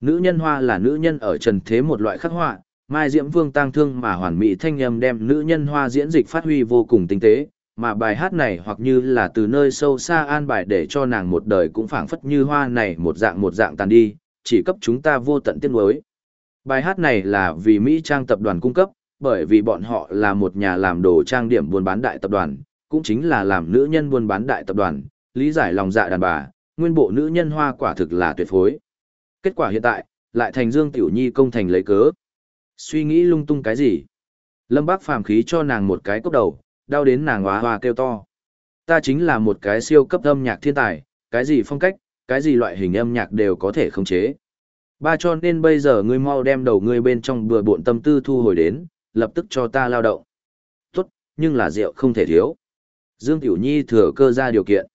Nữ nhân hoa là nữ nhân ở trần thế một loại khắc họa, Mai Diễm Vương tang thương mà hoàn mỹ thanh âm đem nữ nhân hoa diễn dịch phát huy vô cùng tinh tế, mà bài hát này hoặc như là từ nơi sâu xa an bài để cho nàng một đời cũng phảng phất như hoa này một dạng một dạng tàn đi, chỉ cấp chúng ta vô tận tiếc nuối. Bài hát này là vì Mỹ Trang tập đoàn cung cấp, bởi vì bọn họ là một nhà làm đồ trang điểm buôn bán đại tập đoàn, cũng chính là làm nữ nhân buôn bán đại tập đoàn, lý giải lòng dạ đàn bà, nguyên bộ nữ nhân hoa quả thực là tuyệt phối. Kết quả hiện tại, lại thành Dương Tiểu Nhi công thành lấy cớ. Suy nghĩ lung tung cái gì? Lâm Bác phàm khí cho nàng một cái cốc đầu, đau đến nàng hóa hoa kêu to. Ta chính là một cái siêu cấp âm nhạc thiên tài, cái gì phong cách, cái gì loại hình âm nhạc đều có thể khống chế. Ba cho nên bây giờ ngươi mau đem đầu ngươi bên trong bừa bộn tâm tư thu hồi đến, lập tức cho ta lao động. Tốt, nhưng là rượu không thể thiếu. Dương Tiểu Nhi thừa cơ ra điều kiện.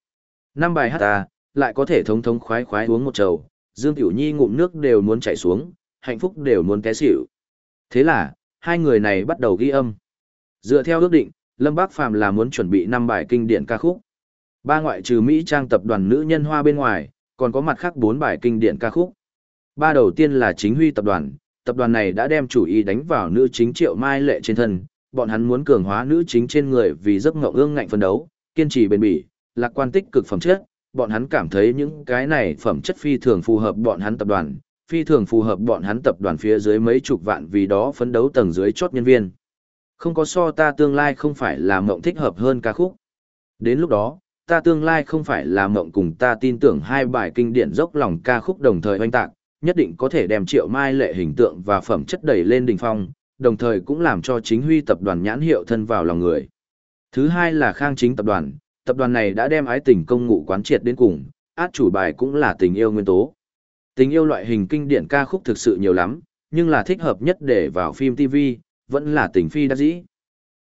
Năm bài hát ta, lại có thể thống thống khoái khoái uống một chầu, Dương Tiểu Nhi ngụm nước đều muốn chảy xuống, hạnh phúc đều muốn té xỉu. Thế là, hai người này bắt đầu ghi âm. Dựa theo ước định, Lâm Bác Phàm là muốn chuẩn bị năm bài kinh điển ca khúc. Ba ngoại trừ Mỹ trang tập đoàn nữ nhân hoa bên ngoài, còn có mặt khác bốn bài kinh điển ca khúc. Ba đầu tiên là chính huy tập đoàn, tập đoàn này đã đem chủ ý đánh vào nữ chính triệu mai lệ trên thân, bọn hắn muốn cường hóa nữ chính trên người vì giấc ngộng ương ngạnh phân đấu, kiên trì bền bỉ, lạc quan tích cực phẩm chất, bọn hắn cảm thấy những cái này phẩm chất phi thường phù hợp bọn hắn tập đoàn, phi thường phù hợp bọn hắn tập đoàn phía dưới mấy chục vạn vì đó phấn đấu tầng dưới chốt nhân viên. Không có so ta tương lai không phải là mộng thích hợp hơn ca khúc. Đến lúc đó, ta tương lai không phải là mộng cùng ta tin tưởng hai bài kinh điển dốc lòng ca khúc đồng thời oanh tạc, nhất định có thể đem triệu mai lệ hình tượng và phẩm chất đẩy lên đỉnh phong, đồng thời cũng làm cho chính huy tập đoàn nhãn hiệu thân vào lòng người. Thứ hai là khang chính tập đoàn, tập đoàn này đã đem ái tình công ngụ quán triệt đến cùng, át chủ bài cũng là tình yêu nguyên tố. Tình yêu loại hình kinh điển ca khúc thực sự nhiều lắm, nhưng là thích hợp nhất để vào phim TV, vẫn là tình phi đa dĩ.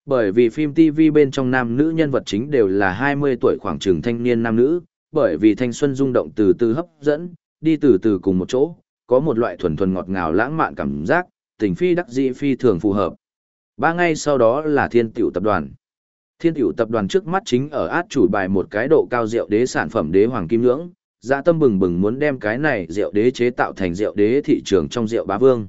Bởi vì phim TV bên trong nam nữ nhân vật chính đều là 20 tuổi khoảng trường thanh niên nam nữ, bởi vì thanh xuân rung động từ từ hấp dẫn, đi từ từ cùng một chỗ, có một loại thuần thuần ngọt ngào lãng mạn cảm giác, tình phi đắc dĩ phi thường phù hợp. Ba ngày sau đó là thiên tiểu tập đoàn. Thiên tiểu tập đoàn trước mắt chính ở át chủ bài một cái độ cao rượu đế sản phẩm đế hoàng kim ngưỡng, dạ tâm bừng bừng muốn đem cái này rượu đế chế tạo thành rượu đế thị trường trong rượu bá vương.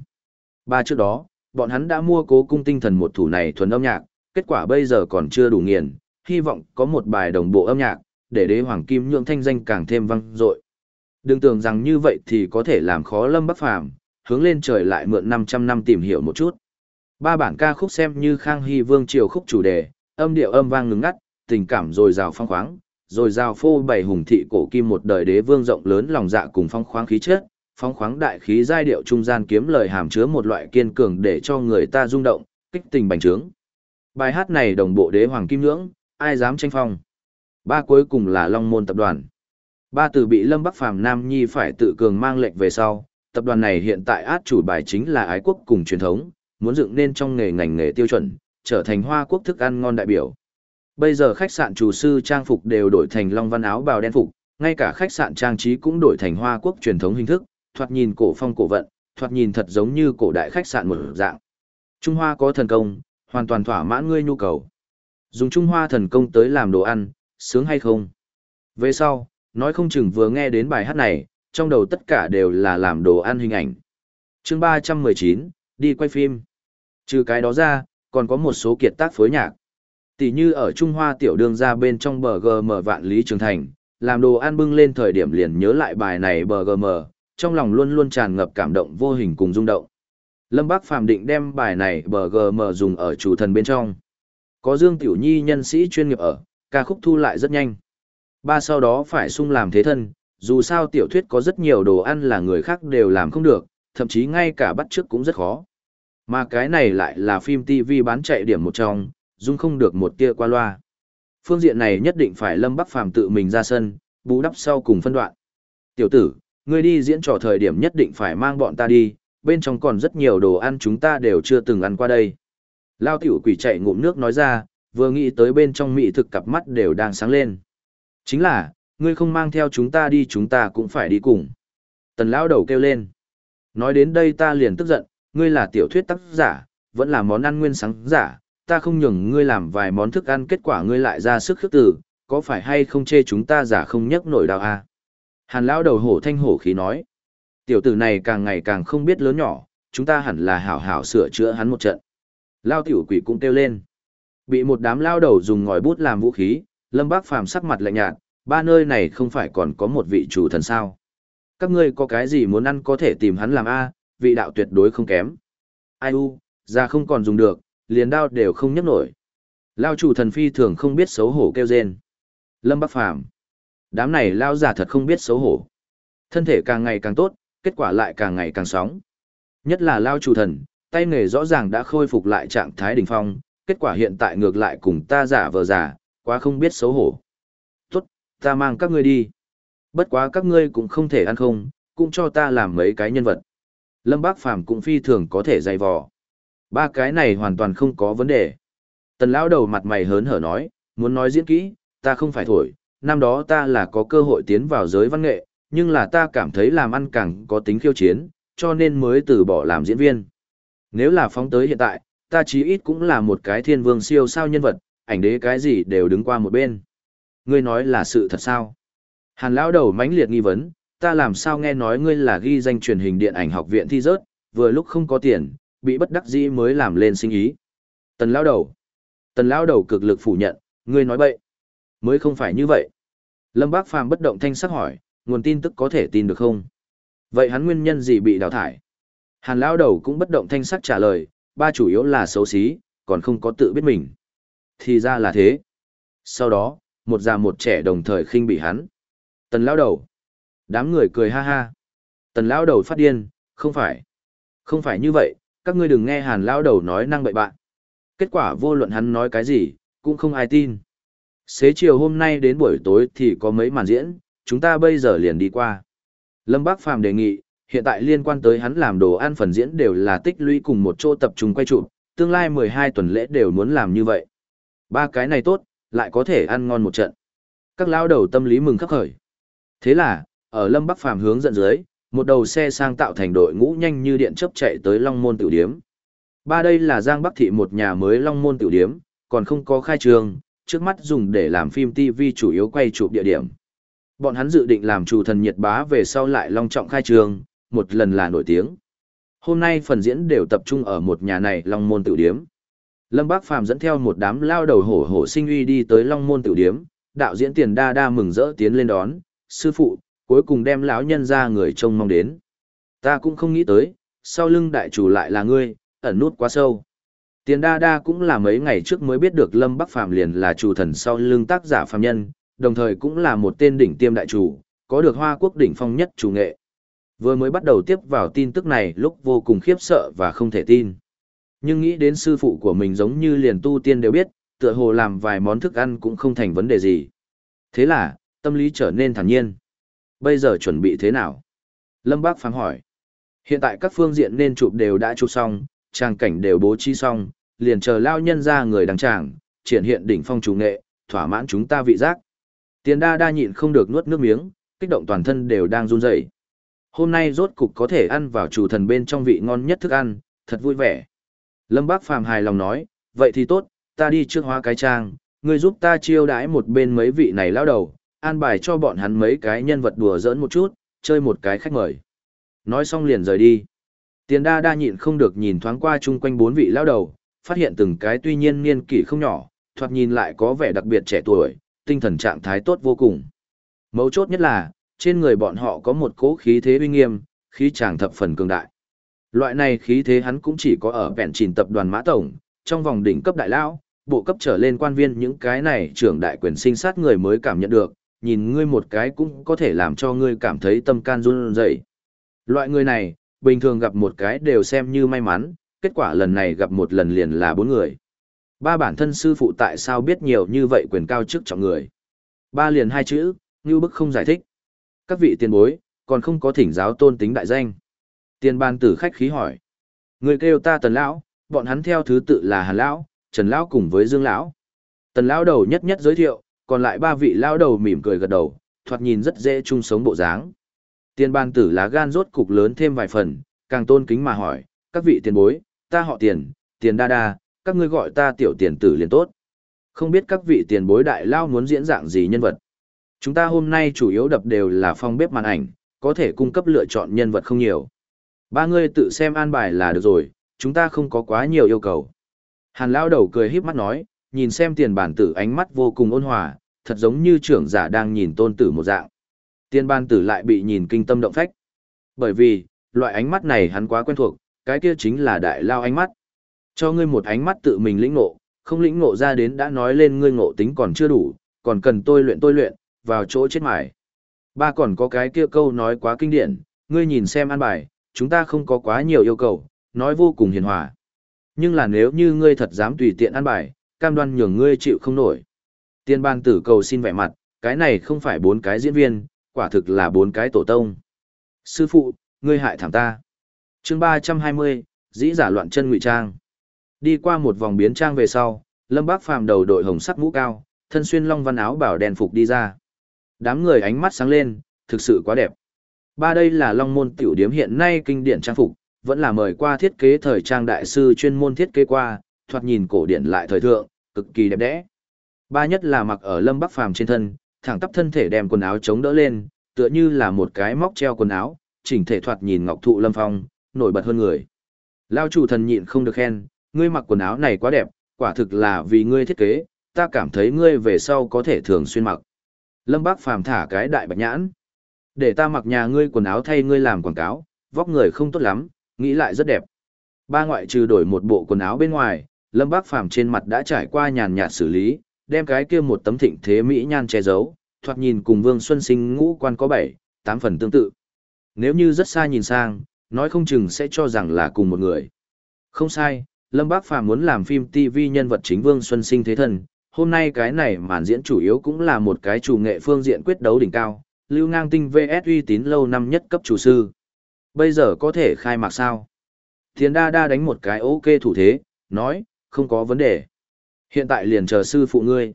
Ba trước đó, bọn hắn đã mua cố cung tinh thần một thủ này thuần âm nhạc, kết quả bây giờ còn chưa đủ nghiền, hy vọng có một bài đồng bộ âm nhạc, để đế hoàng kim nhượng thanh danh càng thêm vang dội. Đừng tưởng rằng như vậy thì có thể làm khó lâm bắc phàm, hướng lên trời lại mượn 500 năm tìm hiểu một chút. Ba bản ca khúc xem như Khang Hy Vương triều khúc chủ đề, âm điệu âm vang ngừng ngắt, tình cảm rồi rào phong khoáng, rồi rào phô bày hùng thị cổ kim một đời đế vương rộng lớn lòng dạ cùng phong khoáng khí chất, phong khoáng đại khí giai điệu trung gian kiếm lời hàm chứa một loại kiên cường để cho người ta rung động, kích tình bành trướng. Bài hát này đồng bộ đế hoàng kim ngưỡng, ai dám tranh phong. Ba cuối cùng là Long Môn tập đoàn. Ba từ bị Lâm Bắc Phàm Nam Nhi phải tự cường mang lệnh về sau, tập đoàn này hiện tại át chủ bài chính là ái quốc cùng truyền thống, muốn dựng nên trong nghề ngành nghề tiêu chuẩn, trở thành hoa quốc thức ăn ngon đại biểu. Bây giờ khách sạn chủ sư trang phục đều đổi thành long văn áo bào đen phục, ngay cả khách sạn trang trí cũng đổi thành hoa quốc truyền thống hình thức, thoạt nhìn cổ phong cổ vận, thoạt nhìn thật giống như cổ đại khách sạn một dạng. Trung Hoa có thần công, hoàn toàn thỏa mãn ngươi nhu cầu. Dùng Trung Hoa thần công tới làm đồ ăn, sướng hay không? Về sau, nói không chừng vừa nghe đến bài hát này, trong đầu tất cả đều là làm đồ ăn hình ảnh. chương ba trăm mười chín đi quay phim. Trừ cái đó ra, còn có một số kiệt tác phối nhạc. Tỷ như ở Trung Hoa tiểu đường ra bên trong bờ GM vạn lý trường thành, làm đồ ăn bưng lên thời điểm liền nhớ lại bài này bờ GM, trong lòng luôn luôn tràn ngập cảm động vô hình cùng rung động. Lâm Bác phạm định đem bài này bờ GM dùng ở chủ thần bên trong. Có Dương Tiểu Nhi nhân sĩ chuyên nghiệp ở, ca khúc thu lại rất nhanh. Ba sau đó phải sung làm thế thân, dù sao tiểu thuyết có rất nhiều đồ ăn là người khác đều làm không được, thậm chí ngay cả bắt chước cũng rất khó. Mà cái này lại là phim TV bán chạy điểm một trong, dung không được một tia qua loa. Phương diện này nhất định phải Lâm Bắc Phàm tự mình ra sân, bù đắp sau cùng phân đoạn. Tiểu tử, ngươi đi diễn trò thời điểm nhất định phải mang bọn ta đi, bên trong còn rất nhiều đồ ăn chúng ta đều chưa từng ăn qua đây. Lao tiểu quỷ chạy ngụm nước nói ra, vừa nghĩ tới bên trong mỹ thực cặp mắt đều đang sáng lên. Chính là, ngươi không mang theo chúng ta đi chúng ta cũng phải đi cùng. Tần lão đầu kêu lên. Nói đến đây ta liền tức giận, ngươi là tiểu thuyết tác giả, vẫn là món ăn nguyên sáng giả, ta không nhường ngươi làm vài món thức ăn kết quả ngươi lại ra sức khước tử, có phải hay không chê chúng ta giả không nhấc nổi đau à? Hàn lão đầu hổ thanh hổ khí nói. Tiểu tử này càng ngày càng không biết lớn nhỏ, chúng ta hẳn là hảo hảo sửa chữa hắn một trận. Lao tiểu quỷ cũng kêu lên. Bị một đám lao đầu dùng ngòi bút làm vũ khí, Lâm Bác Phàm sắc mặt lạnh nhạt, ba nơi này không phải còn có một vị chủ thần sao. Các ngươi có cái gì muốn ăn có thể tìm hắn làm A, vị đạo tuyệt đối không kém. Ai u, ra không còn dùng được, liền đao đều không nhấc nổi. Lao chủ thần phi thường không biết xấu hổ kêu rên. Lâm Bắc Phàm Đám này lao giả thật không biết xấu hổ. Thân thể càng ngày càng tốt, kết quả lại càng ngày càng sóng. Nhất là lao chủ thần, tay nghề rõ ràng đã khôi phục lại trạng thái đỉnh phong, kết quả hiện tại ngược lại cùng ta giả vờ giả, quá không biết xấu hổ. Ta mang các ngươi đi. Bất quá các ngươi cũng không thể ăn không, cũng cho ta làm mấy cái nhân vật. Lâm Bác Phàm cũng phi thường có thể dày vò. Ba cái này hoàn toàn không có vấn đề. Tần lão đầu mặt mày hớn hở nói, muốn nói diễn kỹ, ta không phải thổi, năm đó ta là có cơ hội tiến vào giới văn nghệ, nhưng là ta cảm thấy làm ăn càng có tính khiêu chiến, cho nên mới từ bỏ làm diễn viên. Nếu là phóng tới hiện tại, ta chí ít cũng là một cái thiên vương siêu sao nhân vật, ảnh đế cái gì đều đứng qua một bên. Ngươi nói là sự thật sao? Hàn lão đầu mãnh liệt nghi vấn, ta làm sao nghe nói ngươi là ghi danh truyền hình điện ảnh học viện thi rớt, vừa lúc không có tiền, bị bất đắc dĩ mới làm lên sinh ý. Tần lão đầu. Tần lão đầu cực lực phủ nhận, ngươi nói bậy. Mới không phải như vậy. Lâm Bác Phàm bất động thanh sắc hỏi, nguồn tin tức có thể tin được không? Vậy hắn nguyên nhân gì bị đào thải? Hàn lão đầu cũng bất động thanh sắc trả lời, ba chủ yếu là xấu xí, còn không có tự biết mình. Thì ra là thế. Sau đó, một già một trẻ đồng thời khinh bị hắn. Tần lão đầu. Đám người cười ha ha. Tần lão đầu phát điên, không phải. Không phải như vậy, các ngươi đừng nghe hàn lão đầu nói năng bậy bạn. Kết quả vô luận hắn nói cái gì, cũng không ai tin. Xế chiều hôm nay đến buổi tối thì có mấy màn diễn, chúng ta bây giờ liền đi qua. Lâm Bác Phàm đề nghị, hiện tại liên quan tới hắn làm đồ ăn phần diễn đều là tích lũy cùng một chỗ tập trung quay chụp, tương lai 12 tuần lễ đều muốn làm như vậy. Ba cái này tốt, lại có thể ăn ngon một trận. Các lão đầu tâm lý mừng khắc khởi. Thế là, ở Lâm Bắc Phàm hướng dẫn dưới, một đầu xe sang tạo thành đội ngũ nhanh như điện chớp chạy tới Long Môn Tiểu Điếm. Ba đây là Giang Bắc Thị một nhà mới Long Môn Tiểu Điếm, còn không có khai trường, trước mắt dùng để làm phim TV chủ yếu quay chụp địa điểm. Bọn hắn dự định làm chủ thần nhiệt bá về sau lại long trọng khai trường, một lần là nổi tiếng. Hôm nay phần diễn đều tập trung ở một nhà này Long Môn Tiểu Điếm. Lâm Bác Phàm dẫn theo một đám lao đầu hổ hổ sinh uy đi tới Long Môn Tiểu Điếm, đạo diễn tiền đa đa mừng rỡ tiến lên đón, sư phụ, cuối cùng đem lão nhân ra người trông mong đến. Ta cũng không nghĩ tới, sau lưng đại chủ lại là ngươi, ẩn nút quá sâu. Tiền đa đa cũng là mấy ngày trước mới biết được Lâm Bắc Phàm liền là chủ thần sau lưng tác giả phàm nhân, đồng thời cũng là một tên đỉnh tiêm đại chủ, có được hoa quốc đỉnh phong nhất chủ nghệ. Vừa mới bắt đầu tiếp vào tin tức này lúc vô cùng khiếp sợ và không thể tin. Nhưng nghĩ đến sư phụ của mình giống như liền tu tiên đều biết, tựa hồ làm vài món thức ăn cũng không thành vấn đề gì. Thế là, tâm lý trở nên thản nhiên. Bây giờ chuẩn bị thế nào? Lâm Bác phán hỏi. Hiện tại các phương diện nên chụp đều đã chụp xong, trang cảnh đều bố trí xong, liền chờ lao nhân ra người đăng tràng, triển hiện đỉnh phong chủ nghệ, thỏa mãn chúng ta vị giác. Tiền đa đa nhịn không được nuốt nước miếng, kích động toàn thân đều đang run rẩy. Hôm nay rốt cục có thể ăn vào chủ thần bên trong vị ngon nhất thức ăn, thật vui vẻ. Lâm Bác Phàm hài lòng nói, vậy thì tốt, ta đi trước hóa cái trang, ngươi giúp ta chiêu đãi một bên mấy vị này lao đầu, an bài cho bọn hắn mấy cái nhân vật đùa giỡn một chút, chơi một cái khách mời. Nói xong liền rời đi. Tiền đa đa nhịn không được nhìn thoáng qua chung quanh bốn vị lão đầu, phát hiện từng cái tuy nhiên niên kỷ không nhỏ, thoạt nhìn lại có vẻ đặc biệt trẻ tuổi, tinh thần trạng thái tốt vô cùng. Mấu chốt nhất là, trên người bọn họ có một cỗ khí thế uy nghiêm, khí chàng thập phần cường đại. Loại này khí thế hắn cũng chỉ có ở vẹn trình tập đoàn mã tổng, trong vòng đỉnh cấp đại lão, bộ cấp trở lên quan viên những cái này trưởng đại quyền sinh sát người mới cảm nhận được, nhìn ngươi một cái cũng có thể làm cho ngươi cảm thấy tâm can run rẩy. Loại người này, bình thường gặp một cái đều xem như may mắn, kết quả lần này gặp một lần liền là bốn người. Ba bản thân sư phụ tại sao biết nhiều như vậy quyền cao chức trọng người. Ba liền hai chữ, như bức không giải thích. Các vị tiền bối, còn không có thỉnh giáo tôn tính đại danh. Tiền ban tử khách khí hỏi. Người kêu ta tần lão, bọn hắn theo thứ tự là hàn lão, trần lão cùng với dương lão. Tần lão đầu nhất nhất giới thiệu, còn lại ba vị lão đầu mỉm cười gật đầu, thoạt nhìn rất dễ chung sống bộ dáng. Tiền ban tử lá gan rốt cục lớn thêm vài phần, càng tôn kính mà hỏi, các vị tiền bối, ta họ tiền, tiền đa đa, các ngươi gọi ta tiểu tiền tử liền tốt. Không biết các vị tiền bối đại lao muốn diễn dạng gì nhân vật. Chúng ta hôm nay chủ yếu đập đều là phong bếp màn ảnh, có thể cung cấp lựa chọn nhân vật không nhiều. Ba ngươi tự xem an bài là được rồi, chúng ta không có quá nhiều yêu cầu. Hàn lao đầu cười híp mắt nói, nhìn xem tiền bản tử ánh mắt vô cùng ôn hòa, thật giống như trưởng giả đang nhìn tôn tử một dạng. Tiền bản tử lại bị nhìn kinh tâm động phách. Bởi vì, loại ánh mắt này hắn quá quen thuộc, cái kia chính là đại lao ánh mắt. Cho ngươi một ánh mắt tự mình lĩnh ngộ, không lĩnh ngộ ra đến đã nói lên ngươi ngộ tính còn chưa đủ, còn cần tôi luyện tôi luyện, vào chỗ chết mải. Ba còn có cái kia câu nói quá kinh điển, ngươi nhìn xem an bài, chúng ta không có quá nhiều yêu cầu, nói vô cùng hiền hòa. Nhưng là nếu như ngươi thật dám tùy tiện ăn bài, cam đoan nhường ngươi chịu không nổi. Tiên ban tử cầu xin vẻ mặt, cái này không phải bốn cái diễn viên, quả thực là bốn cái tổ tông. Sư phụ, ngươi hại thảm ta. chương 320, dĩ giả loạn chân ngụy trang. Đi qua một vòng biến trang về sau, Lâm Bác Phàm đầu đội hồng sắc mũ cao, thân xuyên long văn áo bảo đèn phục đi ra. Đám người ánh mắt sáng lên, thực sự quá đẹp. Ba đây là long môn tiểu điếm hiện nay kinh điển trang phục, vẫn là mời qua thiết kế thời trang đại sư chuyên môn thiết kế qua, thoạt nhìn cổ điển lại thời thượng, cực kỳ đẹp đẽ. Ba nhất là mặc ở Lâm Bắc Phàm trên thân, thẳng tắp thân thể đem quần áo chống đỡ lên, tựa như là một cái móc treo quần áo, chỉnh thể thoạt nhìn ngọc thụ lâm phong, nổi bật hơn người. Lao chủ thần nhịn không được khen, ngươi mặc quần áo này quá đẹp, quả thực là vì ngươi thiết kế, ta cảm thấy ngươi về sau có thể thường xuyên mặc. Lâm Bác Phàm thả cái đại bạch nhãn. Để ta mặc nhà ngươi quần áo thay ngươi làm quảng cáo, vóc người không tốt lắm, nghĩ lại rất đẹp. Ba ngoại trừ đổi một bộ quần áo bên ngoài, Lâm Bác Phàm trên mặt đã trải qua nhàn nhạt xử lý, đem cái kia một tấm thịnh thế mỹ nhan che giấu, thoạt nhìn cùng Vương Xuân Sinh ngũ quan có bảy, tám phần tương tự. Nếu như rất xa nhìn sang, nói không chừng sẽ cho rằng là cùng một người. Không sai, Lâm Bác Phàm muốn làm phim TV nhân vật chính Vương Xuân Sinh thế thần, hôm nay cái này màn diễn chủ yếu cũng là một cái chủ nghệ phương diện quyết đấu đỉnh cao, lưu ngang tinh VS uy tín lâu năm nhất cấp chủ sư. Bây giờ có thể khai mạc sao? Thiền đa đa đánh một cái ok thủ thế, nói, không có vấn đề. Hiện tại liền chờ sư phụ ngươi.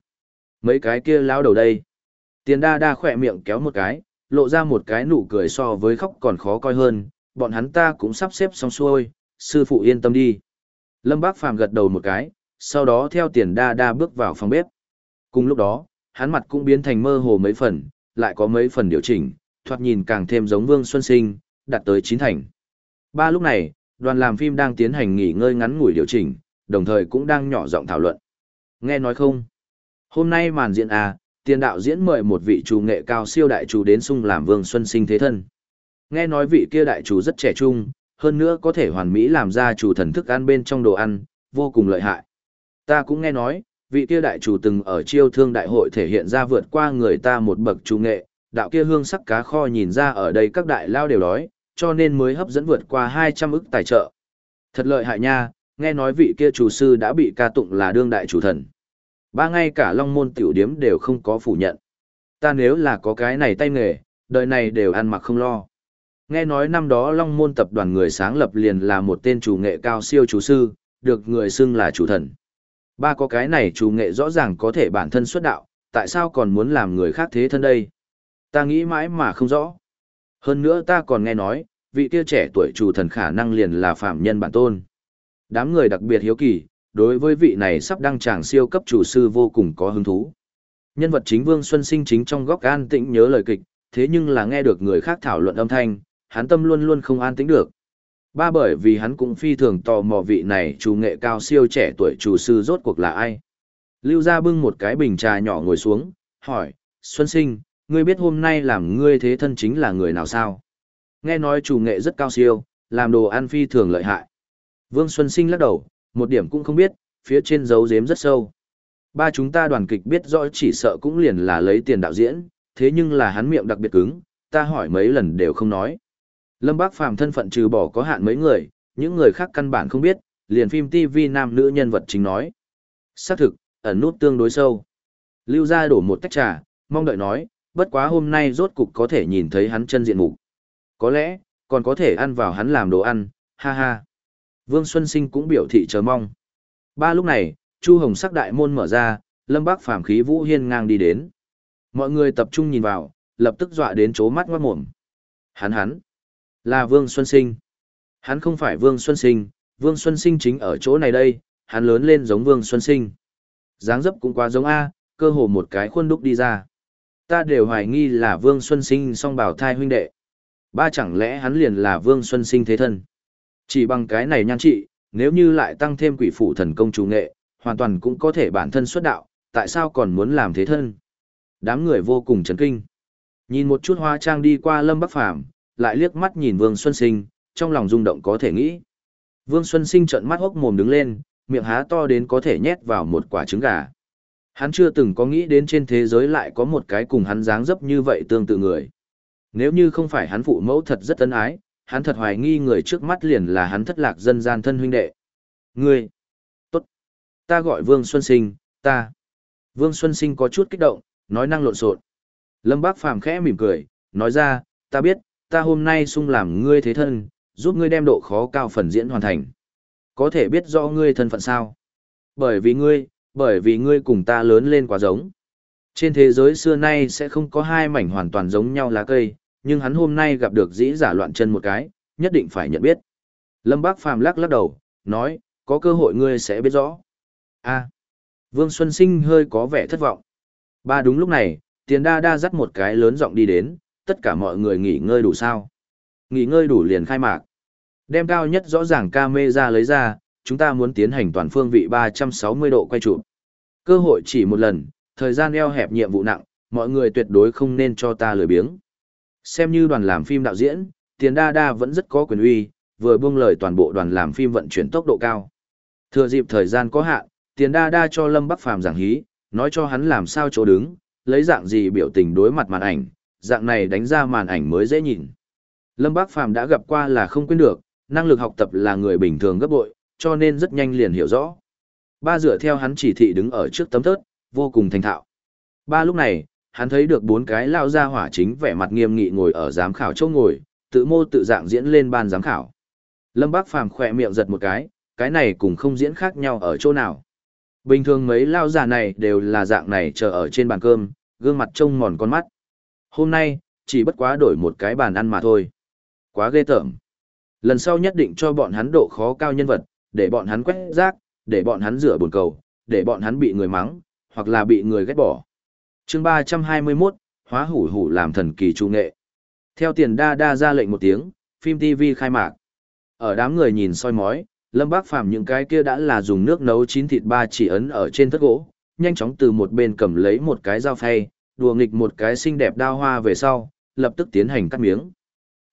Mấy cái kia lao đầu đây. Tiền đa đa khỏe miệng kéo một cái, lộ ra một cái nụ cười so với khóc còn khó coi hơn, bọn hắn ta cũng sắp xếp xong xuôi, sư phụ yên tâm đi. Lâm Bác Phàm gật đầu một cái, sau đó theo tiền đa đa bước vào phòng bếp. Cùng lúc đó, hắn mặt cũng biến thành mơ hồ mấy phần, lại có mấy phần điều chỉnh, thoạt nhìn càng thêm giống Vương Xuân Sinh, đạt tới chín thành. Ba lúc này, đoàn làm phim đang tiến hành nghỉ ngơi ngắn ngủi điều chỉnh, đồng thời cũng đang nhỏ giọng thảo luận. Nghe nói không? Hôm nay màn diễn à, tiền đạo diễn mời một vị chủ nghệ cao siêu đại chủ đến sung làm Vương Xuân Sinh thế thân. Nghe nói vị kia đại chủ rất trẻ trung, hơn nữa có thể hoàn mỹ làm ra chủ thần thức ăn bên trong đồ ăn, vô cùng lợi hại. Ta cũng nghe nói, vị kia đại chủ từng ở chiêu thương đại hội thể hiện ra vượt qua người ta một bậc chủ nghệ, đạo kia hương sắc cá kho nhìn ra ở đây các đại lao đều đói, cho nên mới hấp dẫn vượt qua 200 ức tài trợ. Thật lợi hại nha, nghe nói vị kia chủ sư đã bị ca tụng là đương đại chủ thần. Ba ngay cả long môn tiểu điếm đều không có phủ nhận. Ta nếu là có cái này tay nghề, đời này đều ăn mặc không lo. Nghe nói năm đó Long Môn tập đoàn người sáng lập liền là một tên chủ nghệ cao siêu chủ sư, được người xưng là chủ thần. Ba có cái này chủ nghệ rõ ràng có thể bản thân xuất đạo, tại sao còn muốn làm người khác thế thân đây? Ta nghĩ mãi mà không rõ. Hơn nữa ta còn nghe nói, vị kia trẻ tuổi chủ thần khả năng liền là phạm nhân bản tôn. Đám người đặc biệt hiếu kỳ, đối với vị này sắp đăng tràng siêu cấp chủ sư vô cùng có hứng thú. Nhân vật chính Vương Xuân Sinh chính trong góc an tĩnh nhớ lời kịch, thế nhưng là nghe được người khác thảo luận âm thanh, hắn tâm luôn luôn không an tĩnh được. Ba bởi vì hắn cũng phi thường tò mò vị này chủ nghệ cao siêu trẻ tuổi chủ sư rốt cuộc là ai. Lưu gia bưng một cái bình trà nhỏ ngồi xuống, hỏi, Xuân Sinh, ngươi biết hôm nay làm ngươi thế thân chính là người nào sao? Nghe nói chủ nghệ rất cao siêu, làm đồ ăn phi thường lợi hại. Vương Xuân Sinh lắc đầu, một điểm cũng không biết, phía trên dấu giếm rất sâu. Ba chúng ta đoàn kịch biết rõ chỉ sợ cũng liền là lấy tiền đạo diễn, thế nhưng là hắn miệng đặc biệt cứng, ta hỏi mấy lần đều không nói. Lâm Bác Phàm thân phận trừ bỏ có hạn mấy người, những người khác căn bản không biết, liền phim TV nam nữ nhân vật chính nói. Xác thực, ẩn nút tương đối sâu. Lưu ra đổ một tách trà, mong đợi nói, bất quá hôm nay rốt cục có thể nhìn thấy hắn chân diện mục. Có lẽ, còn có thể ăn vào hắn làm đồ ăn, ha ha. Vương Xuân Sinh cũng biểu thị chờ mong. Ba lúc này, Chu Hồng sắc đại môn mở ra, Lâm Bác phàm khí vũ hiên ngang đi đến. Mọi người tập trung nhìn vào, lập tức dọa đến chố mắt ngoát mồm. Hắn hắn, là Vương Xuân Sinh. Hắn không phải Vương Xuân Sinh, Vương Xuân Sinh chính ở chỗ này đây, hắn lớn lên giống Vương Xuân Sinh. dáng dấp cũng quá giống A, cơ hồ một cái khuôn đúc đi ra. Ta đều hoài nghi là Vương Xuân Sinh song bảo thai huynh đệ. Ba chẳng lẽ hắn liền là Vương Xuân Sinh thế thân. Chỉ bằng cái này nhan trị, nếu như lại tăng thêm quỷ phụ thần công chủ nghệ, hoàn toàn cũng có thể bản thân xuất đạo, tại sao còn muốn làm thế thân? Đám người vô cùng chấn kinh. Nhìn một chút hoa trang đi qua Lâm Bắc Phàm lại liếc mắt nhìn Vương Xuân Sinh, trong lòng rung động có thể nghĩ. Vương Xuân Sinh trợn mắt hốc mồm đứng lên, miệng há to đến có thể nhét vào một quả trứng gà. Hắn chưa từng có nghĩ đến trên thế giới lại có một cái cùng hắn dáng dấp như vậy tương tự người. Nếu như không phải hắn phụ mẫu thật rất ân ái, hắn thật hoài nghi người trước mắt liền là hắn thất lạc dân gian thân huynh đệ. Ngươi! Tốt! Ta gọi Vương Xuân Sinh, ta! Vương Xuân Sinh có chút kích động, nói năng lộn xộn. Lâm Bác Phàm khẽ mỉm cười, nói ra, ta biết, ta hôm nay sung làm ngươi thế thân, giúp ngươi đem độ khó cao phần diễn hoàn thành. Có thể biết rõ ngươi thân phận sao? Bởi vì ngươi, bởi vì ngươi cùng ta lớn lên quá giống. Trên thế giới xưa nay sẽ không có hai mảnh hoàn toàn giống nhau lá cây, nhưng hắn hôm nay gặp được dĩ giả loạn chân một cái, nhất định phải nhận biết. Lâm Bác Phàm lắc lắc đầu, nói, có cơ hội ngươi sẽ biết rõ. a Vương Xuân Sinh hơi có vẻ thất vọng. Ba đúng lúc này, tiền đa đa dắt một cái lớn giọng đi đến, tất cả mọi người nghỉ ngơi đủ sao. Nghỉ ngơi đủ liền khai mạc. Đem cao nhất rõ ràng ca mê ra lấy ra, chúng ta muốn tiến hành toàn phương vị 360 độ quay chụp. Cơ hội chỉ một lần, thời gian eo hẹp nhiệm vụ nặng, mọi người tuyệt đối không nên cho ta lười biếng. Xem như đoàn làm phim đạo diễn, tiền đa đa vẫn rất có quyền uy, vừa buông lời toàn bộ đoàn làm phim vận chuyển tốc độ cao. Thừa dịp thời gian có hạn, tiền đa đa cho Lâm Bắc Phàm giảng hí, nói cho hắn làm sao chỗ đứng, lấy dạng gì biểu tình đối mặt màn ảnh, dạng này đánh ra màn ảnh mới dễ nhìn. Lâm bác Phàm đã gặp qua là không quên được, năng lực học tập là người bình thường gấp bội, cho nên rất nhanh liền hiểu rõ. Ba dựa theo hắn chỉ thị đứng ở trước tấm thớt, vô cùng thành thạo. Ba lúc này, hắn thấy được bốn cái lao ra hỏa chính vẻ mặt nghiêm nghị ngồi ở giám khảo chỗ ngồi, tự mô tự dạng diễn lên ban giám khảo. Lâm Bác Phàm khỏe miệng giật một cái, cái này cũng không diễn khác nhau ở chỗ nào. Bình thường mấy lao giả này đều là dạng này chờ ở trên bàn cơm, gương mặt trông mòn con mắt. Hôm nay, chỉ bất quá đổi một cái bàn ăn mà thôi. Quá ghê tởm. Lần sau nhất định cho bọn hắn độ khó cao nhân vật, để bọn hắn quét rác, để bọn hắn rửa bồn cầu, để bọn hắn bị người mắng, hoặc là bị người ghét bỏ. chương 321, hóa hủ hủ làm thần kỳ trung nghệ. Theo tiền đa đa ra lệnh một tiếng, phim TV khai mạc. Ở đám người nhìn soi mói, Lâm Bác Phàm những cái kia đã là dùng nước nấu chín thịt ba chỉ ấn ở trên thất gỗ, nhanh chóng từ một bên cầm lấy một cái dao phay, đùa nghịch một cái xinh đẹp đao hoa về sau, lập tức tiến hành cắt miếng.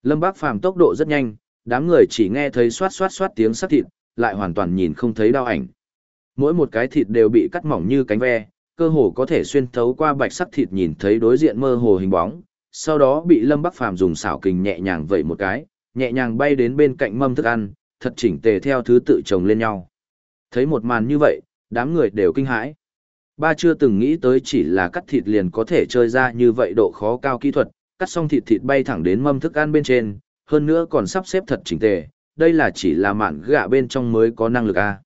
Lâm Bác Phàm tốc độ rất nhanh, đám người chỉ nghe thấy xoát xoát xoát tiếng sắc thịt, lại hoàn toàn nhìn không thấy đao ảnh. Mỗi một cái thịt đều bị cắt mỏng như cánh ve, cơ hồ có thể xuyên thấu qua bạch sắc thịt nhìn thấy đối diện mơ hồ hình bóng, sau đó bị Lâm Bắc Phàm dùng xảo kình nhẹ nhàng vẩy một cái, nhẹ nhàng bay đến bên cạnh mâm thức ăn, thật chỉnh tề theo thứ tự chồng lên nhau. Thấy một màn như vậy, đám người đều kinh hãi. Ba chưa từng nghĩ tới chỉ là cắt thịt liền có thể chơi ra như vậy độ khó cao kỹ thuật, cắt xong thịt thịt bay thẳng đến mâm thức ăn bên trên, hơn nữa còn sắp xếp thật chỉnh tề, đây là chỉ là mạn gạ bên trong mới có năng lực a.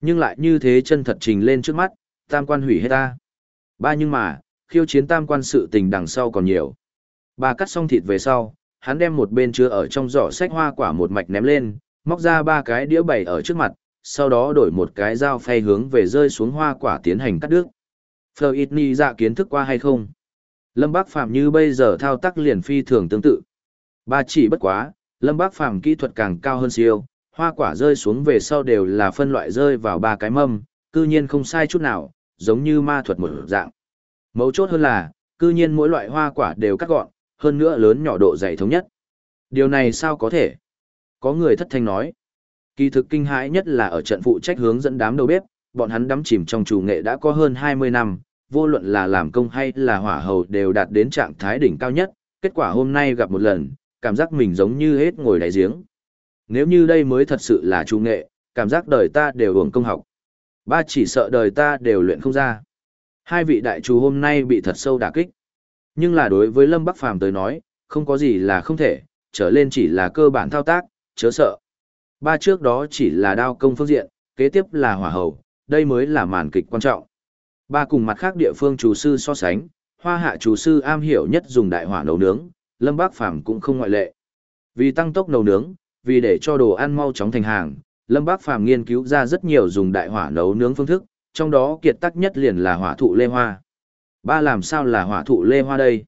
Nhưng lại như thế chân thật trình lên trước mắt, tam quan hủy hết ta. Ba nhưng mà, khiêu chiến tam quan sự tình đằng sau còn nhiều. Ba cắt xong thịt về sau, hắn đem một bên chứa ở trong giỏ sách hoa quả một mạch ném lên, móc ra ba cái đĩa bày ở trước mặt, sau đó đổi một cái dao phay hướng về rơi xuống hoa quả tiến hành cắt đứt. Phờ ít ni dạ kiến thức qua hay không? Lâm Bác Phạm như bây giờ thao tác liền phi thường tương tự. Ba chỉ bất quá, Lâm Bác Phàm kỹ thuật càng cao hơn siêu, hoa quả rơi xuống về sau đều là phân loại rơi vào ba cái mâm, cư nhiên không sai chút nào, giống như ma thuật một dạng. Mấu chốt hơn là, cư nhiên mỗi loại hoa quả đều cắt gọn, hơn nữa lớn nhỏ độ dày thống nhất. Điều này sao có thể? Có người thất thanh nói. Kỳ thực kinh hãi nhất là ở trận phụ trách hướng dẫn đám đầu bếp, bọn hắn đắm chìm trong chủ nghệ đã có hơn 20 năm, vô luận là làm công hay là hỏa hầu đều đạt đến trạng thái đỉnh cao nhất, kết quả hôm nay gặp một lần, cảm giác mình giống như hết ngồi đáy giếng. Nếu như đây mới thật sự là chủ nghệ, cảm giác đời ta đều hưởng công học. Ba chỉ sợ đời ta đều luyện không ra. Hai vị đại chủ hôm nay bị thật sâu đả kích. Nhưng là đối với Lâm Bắc Phàm tới nói, không có gì là không thể, trở lên chỉ là cơ bản thao tác, chớ sợ. Ba trước đó chỉ là đao công phương diện, kế tiếp là hỏa hầu, đây mới là màn kịch quan trọng. Ba cùng mặt khác địa phương chủ sư so sánh, hoa hạ chủ sư am hiểu nhất dùng đại hỏa nấu nướng, Lâm Bác Phàm cũng không ngoại lệ. Vì tăng tốc nấu nướng, vì để cho đồ ăn mau chóng thành hàng, Lâm Bác Phàm nghiên cứu ra rất nhiều dùng đại hỏa nấu nướng phương thức, trong đó kiệt tác nhất liền là hỏa thụ lê hoa. Ba làm sao là hỏa thụ lê hoa đây?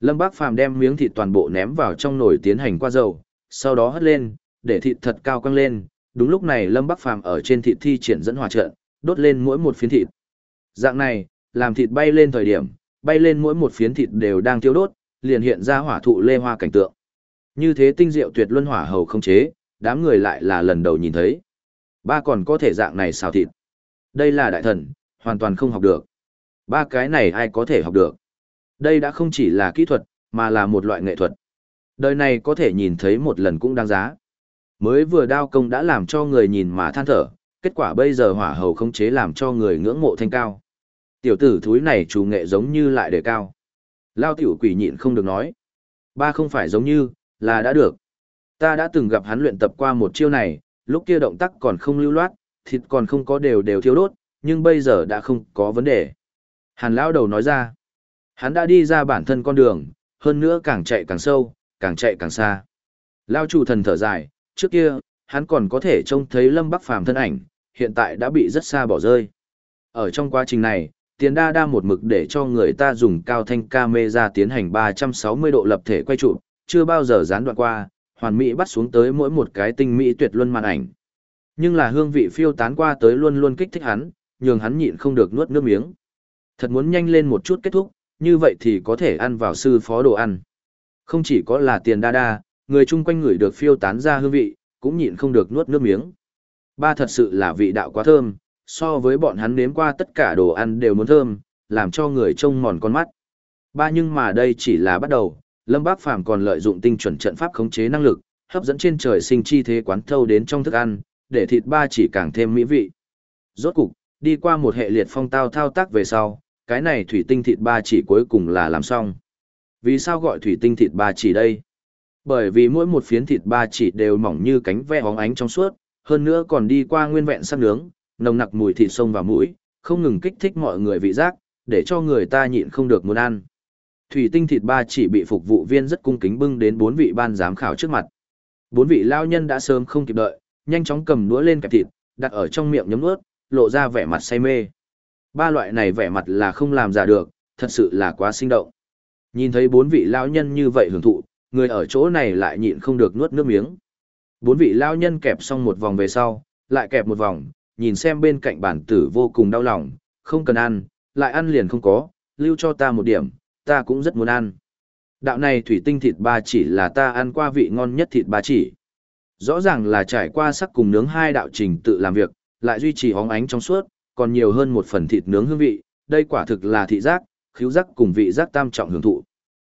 Lâm Bác Phàm đem miếng thịt toàn bộ ném vào trong nồi tiến hành qua dầu, sau đó hất lên, để thịt thật cao căng lên. Đúng lúc này Lâm bắc Phàm ở trên thịt thi triển dẫn hỏa trận, đốt lên mỗi một phiến thịt. Dạng này, làm thịt bay lên thời điểm, bay lên mỗi một phiến thịt đều đang tiêu đốt, liền hiện ra hỏa thụ lê hoa cảnh tượng. Như thế tinh diệu tuyệt luân hỏa hầu không chế, đám người lại là lần đầu nhìn thấy. Ba còn có thể dạng này xào thịt. Đây là đại thần, hoàn toàn không học được. Ba cái này ai có thể học được. Đây đã không chỉ là kỹ thuật, mà là một loại nghệ thuật. Đời này có thể nhìn thấy một lần cũng đáng giá. Mới vừa đao công đã làm cho người nhìn mà than thở, kết quả bây giờ hỏa hầu không chế làm cho người ngưỡng mộ thanh cao. Tiểu tử thúi này chủ nghệ giống như lại đề cao. Lao tiểu quỷ nhịn không được nói. Ba không phải giống như, là đã được. Ta đã từng gặp hắn luyện tập qua một chiêu này, lúc kia động tác còn không lưu loát, thịt còn không có đều đều thiếu đốt, nhưng bây giờ đã không có vấn đề. Hàn lão đầu nói ra, hắn đã đi ra bản thân con đường, hơn nữa càng chạy càng sâu, càng chạy càng xa. Lao chủ thần thở dài, trước kia, hắn còn có thể trông thấy Lâm Bắc Phàm thân ảnh, hiện tại đã bị rất xa bỏ rơi. Ở trong quá trình này, tiền đa đa một mực để cho người ta dùng cao thanh camera tiến hành 360 độ lập thể quay chụp, chưa bao giờ gián đoạn qua, hoàn mỹ bắt xuống tới mỗi một cái tinh mỹ tuyệt luân màn ảnh. Nhưng là hương vị phiêu tán qua tới luôn luôn kích thích hắn, nhường hắn nhịn không được nuốt nước miếng. Thật muốn nhanh lên một chút kết thúc, như vậy thì có thể ăn vào sư phó đồ ăn. Không chỉ có là tiền đa đa, người chung quanh người được phiêu tán ra hương vị, cũng nhịn không được nuốt nước miếng. Ba thật sự là vị đạo quá thơm, so với bọn hắn nếm qua tất cả đồ ăn đều muốn thơm, làm cho người trông mòn con mắt. Ba nhưng mà đây chỉ là bắt đầu, Lâm Bác Phàm còn lợi dụng tinh chuẩn trận pháp khống chế năng lực, hấp dẫn trên trời sinh chi thế quán thâu đến trong thức ăn, để thịt ba chỉ càng thêm mỹ vị. Rốt cục, đi qua một hệ liệt phong tao thao tác về sau, cái này thủy tinh thịt ba chỉ cuối cùng là làm xong. Vì sao gọi thủy tinh thịt ba chỉ đây? Bởi vì mỗi một phiến thịt ba chỉ đều mỏng như cánh ve hóng ánh trong suốt, hơn nữa còn đi qua nguyên vẹn sắc nướng, nồng nặc mùi thịt sông vào mũi, không ngừng kích thích mọi người vị giác, để cho người ta nhịn không được muốn ăn. Thủy tinh thịt ba chỉ bị phục vụ viên rất cung kính bưng đến bốn vị ban giám khảo trước mặt. Bốn vị lao nhân đã sớm không kịp đợi, nhanh chóng cầm đũa lên kẹp thịt, đặt ở trong miệng nhấm nuốt, lộ ra vẻ mặt say mê. Ba loại này vẻ mặt là không làm giả được, thật sự là quá sinh động. Nhìn thấy bốn vị lao nhân như vậy hưởng thụ, người ở chỗ này lại nhịn không được nuốt nước miếng. Bốn vị lao nhân kẹp xong một vòng về sau, lại kẹp một vòng, nhìn xem bên cạnh bản tử vô cùng đau lòng, không cần ăn, lại ăn liền không có, lưu cho ta một điểm, ta cũng rất muốn ăn. Đạo này thủy tinh thịt ba chỉ là ta ăn qua vị ngon nhất thịt ba chỉ. Rõ ràng là trải qua sắc cùng nướng hai đạo trình tự làm việc, lại duy trì hóng ánh trong suốt, còn nhiều hơn một phần thịt nướng hương vị, đây quả thực là thị giác, khíu giác cùng vị giác tam trọng hưởng thụ.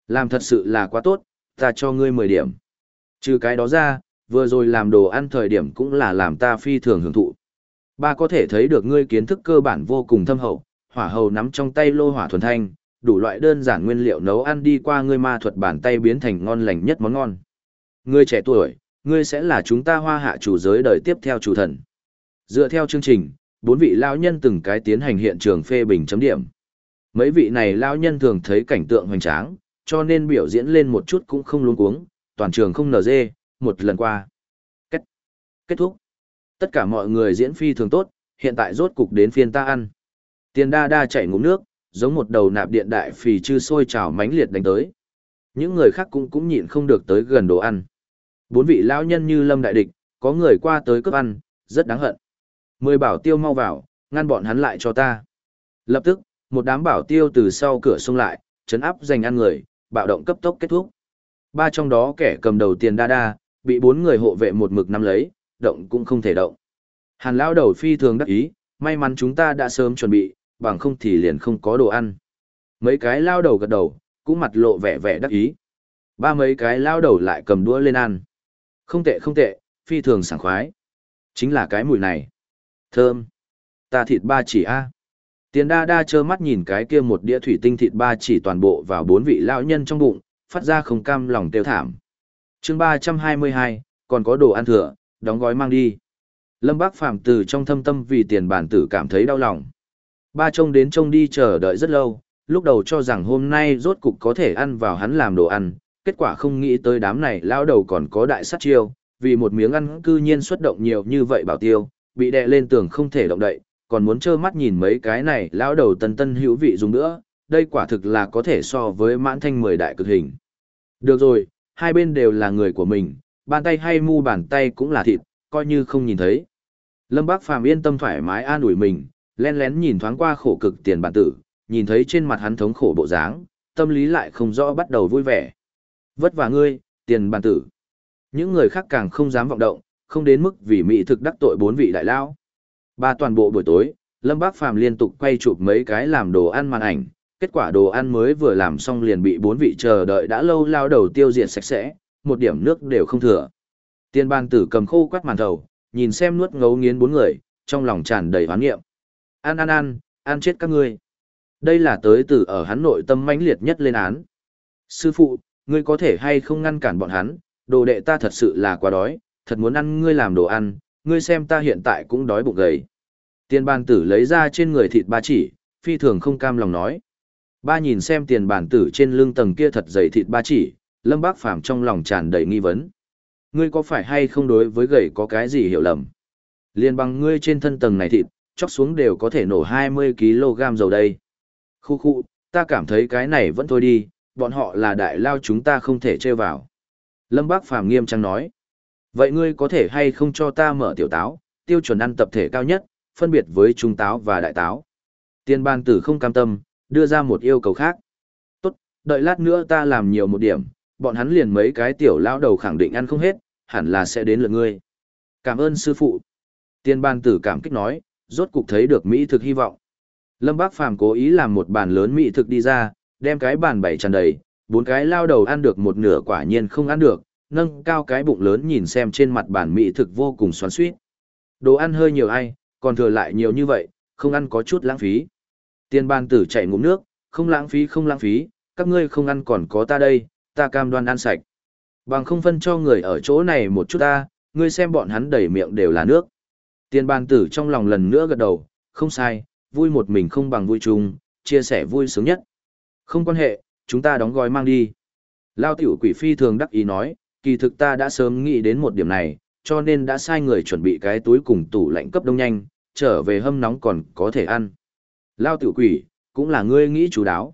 Làm thật sự là quá tốt, ta cho ngươi 10 điểm. Trừ cái đó ra, vừa rồi làm đồ ăn thời điểm cũng là làm ta phi thường hưởng thụ. Ba có thể thấy được ngươi kiến thức cơ bản vô cùng thâm hậu, hỏa hầu nắm trong tay lô hỏa thuần thanh, đủ loại đơn giản nguyên liệu nấu ăn đi qua ngươi ma thuật bàn tay biến thành ngon lành nhất món ngon. Ngươi trẻ tuổi, ngươi sẽ là chúng ta hoa hạ chủ giới đời tiếp theo chủ thần. Dựa theo chương trình, bốn vị lão nhân từng cái tiến hành hiện trường phê bình chấm điểm. Mấy vị này lão nhân thường thấy cảnh tượng hoành tráng, cho nên biểu diễn lên một chút cũng không luống cuống, toàn trường không nở dê, một lần qua. Kết. Kết thúc. Tất cả mọi người diễn phi thường tốt, hiện tại rốt cục đến phiên ta ăn. Tiền đa đa chảy ngụm nước, giống một đầu nạp điện đại phì chư sôi trào mánh liệt đánh tới. Những người khác cũng cũng nhịn không được tới gần đồ ăn. Bốn vị lão nhân như lâm đại địch, có người qua tới cướp ăn, rất đáng hận. Mười bảo tiêu mau vào, ngăn bọn hắn lại cho ta. Lập tức, một đám bảo tiêu từ sau cửa xông lại, chấn áp giành ăn người, bạo động cấp tốc kết thúc. Ba trong đó kẻ cầm đầu tiền đa đa, bị bốn người hộ vệ một mực nắm lấy, động cũng không thể động. Hàn lão đầu phi thường đắc ý, may mắn chúng ta đã sớm chuẩn bị, bằng không thì liền không có đồ ăn. Mấy cái lao đầu gật đầu, cũng mặt lộ vẻ vẻ đắc ý. Ba mấy cái lao đầu lại cầm đũa lên ăn. Không tệ không tệ, phi thường sảng khoái. Chính là cái mùi này. Thơm. Ta thịt ba chỉ a. Tiền đa đa trơ mắt nhìn cái kia một đĩa thủy tinh thịt ba chỉ toàn bộ vào bốn vị lão nhân trong bụng, phát ra không cam lòng tiêu thảm. chương ba trăm hai mươi hai, còn có đồ ăn thừa, đóng gói mang đi. Lâm Bác Phàm từ trong thâm tâm vì tiền bản tử cảm thấy đau lòng. Ba trông đến trông đi chờ đợi rất lâu, lúc đầu cho rằng hôm nay rốt cục có thể ăn vào hắn làm đồ ăn, kết quả không nghĩ tới đám này lão đầu còn có đại sát chiêu, vì một miếng ăn cư nhiên xuất động nhiều như vậy bảo tiêu, bị đè lên tường không thể động đậy, còn muốn trơ mắt nhìn mấy cái này lão đầu tân tân hữu vị dùng nữa, đây quả thực là có thể so với mãn thanh mười đại cực hình. Được rồi, hai bên đều là người của mình, bàn tay hay mu bàn tay cũng là thịt, coi như không nhìn thấy. Lâm Bác Phàm yên tâm thoải mái an ủi mình, lén lén nhìn thoáng qua khổ cực tiền bản tử, nhìn thấy trên mặt hắn thống khổ bộ dáng, tâm lý lại không rõ bắt đầu vui vẻ. Vất vả ngươi, tiền bản tử. Những người khác càng không dám vọng động, không đến mức vì mỹ thực đắc tội bốn vị đại lao. Ba toàn bộ buổi tối, Lâm Bác Phàm liên tục quay chụp mấy cái làm đồ ăn màn ảnh, kết quả đồ ăn mới vừa làm xong liền bị bốn vị chờ đợi đã lâu lao đầu tiêu diệt sạch sẽ, một điểm nước đều không thừa. Tiên ban tử cầm khô quát màn thầu, nhìn xem nuốt ngấu nghiến bốn người, trong lòng tràn đầy hoán nghiệm. Ăn ăn ăn, ăn chết các ngươi. Đây là tới từ ở hắn nội tâm mãnh liệt nhất lên án. Sư phụ, ngươi có thể hay không ngăn cản bọn hắn, đồ đệ ta thật sự là quá đói, thật muốn ăn ngươi làm đồ ăn, ngươi xem ta hiện tại cũng đói bụng gầy. Tiền bàn tử lấy ra trên người thịt ba chỉ, phi thường không cam lòng nói. Ba nhìn xem tiền bàn tử trên lưng tầng kia thật dày thịt ba chỉ, lâm bác phàm trong lòng tràn đầy nghi vấn. Ngươi có phải hay không đối với gầy có cái gì hiểu lầm? Liên bằng ngươi trên thân tầng này thịt, chóc xuống đều có thể nổ 20kg dầu đây. Khu khu, ta cảm thấy cái này vẫn thôi đi, bọn họ là đại lao chúng ta không thể chơi vào. Lâm Bác Phàm nghiêm trang nói. Vậy ngươi có thể hay không cho ta mở tiểu táo, tiêu chuẩn ăn tập thể cao nhất, phân biệt với trung táo và đại táo. Tiên ban tử không cam tâm, đưa ra một yêu cầu khác. Tốt, đợi lát nữa ta làm nhiều một điểm, bọn hắn liền mấy cái tiểu lao đầu khẳng định ăn không hết, hẳn là sẽ đến lượt ngươi. Cảm ơn sư phụ. Tiên ban tử cảm kích nói, rốt cục thấy được Mỹ thực hy vọng. Lâm Bác Phàm cố ý làm một bàn lớn Mỹ thực đi ra, đem cái bàn bảy tràn đầy, bốn cái lao đầu ăn được một nửa quả nhiên không ăn được, nâng cao cái bụng lớn nhìn xem trên mặt bản Mỹ thực vô cùng xoắn suýt. Đồ ăn hơi nhiều ai, còn thừa lại nhiều như vậy, không ăn có chút lãng phí. Tiên ban tử chạy ngụm nước, không lãng phí không lãng phí, các ngươi không ăn còn có ta đây, ta cam đoan ăn sạch. Bằng không phân cho người ở chỗ này một chút ta, ngươi xem bọn hắn đầy miệng đều là nước. Tiên ban tử trong lòng lần nữa gật đầu, không sai, vui một mình không bằng vui chung, chia sẻ vui sướng nhất. Không quan hệ, chúng ta đóng gói mang đi. Lao tiểu quỷ phi thường đắc ý nói, kỳ thực ta đã sớm nghĩ đến một điểm này, cho nên đã sai người chuẩn bị cái túi cùng tủ lạnh cấp đông nhanh, trở về hâm nóng còn có thể ăn. Lao tiểu quỷ, cũng là ngươi nghĩ chú đáo.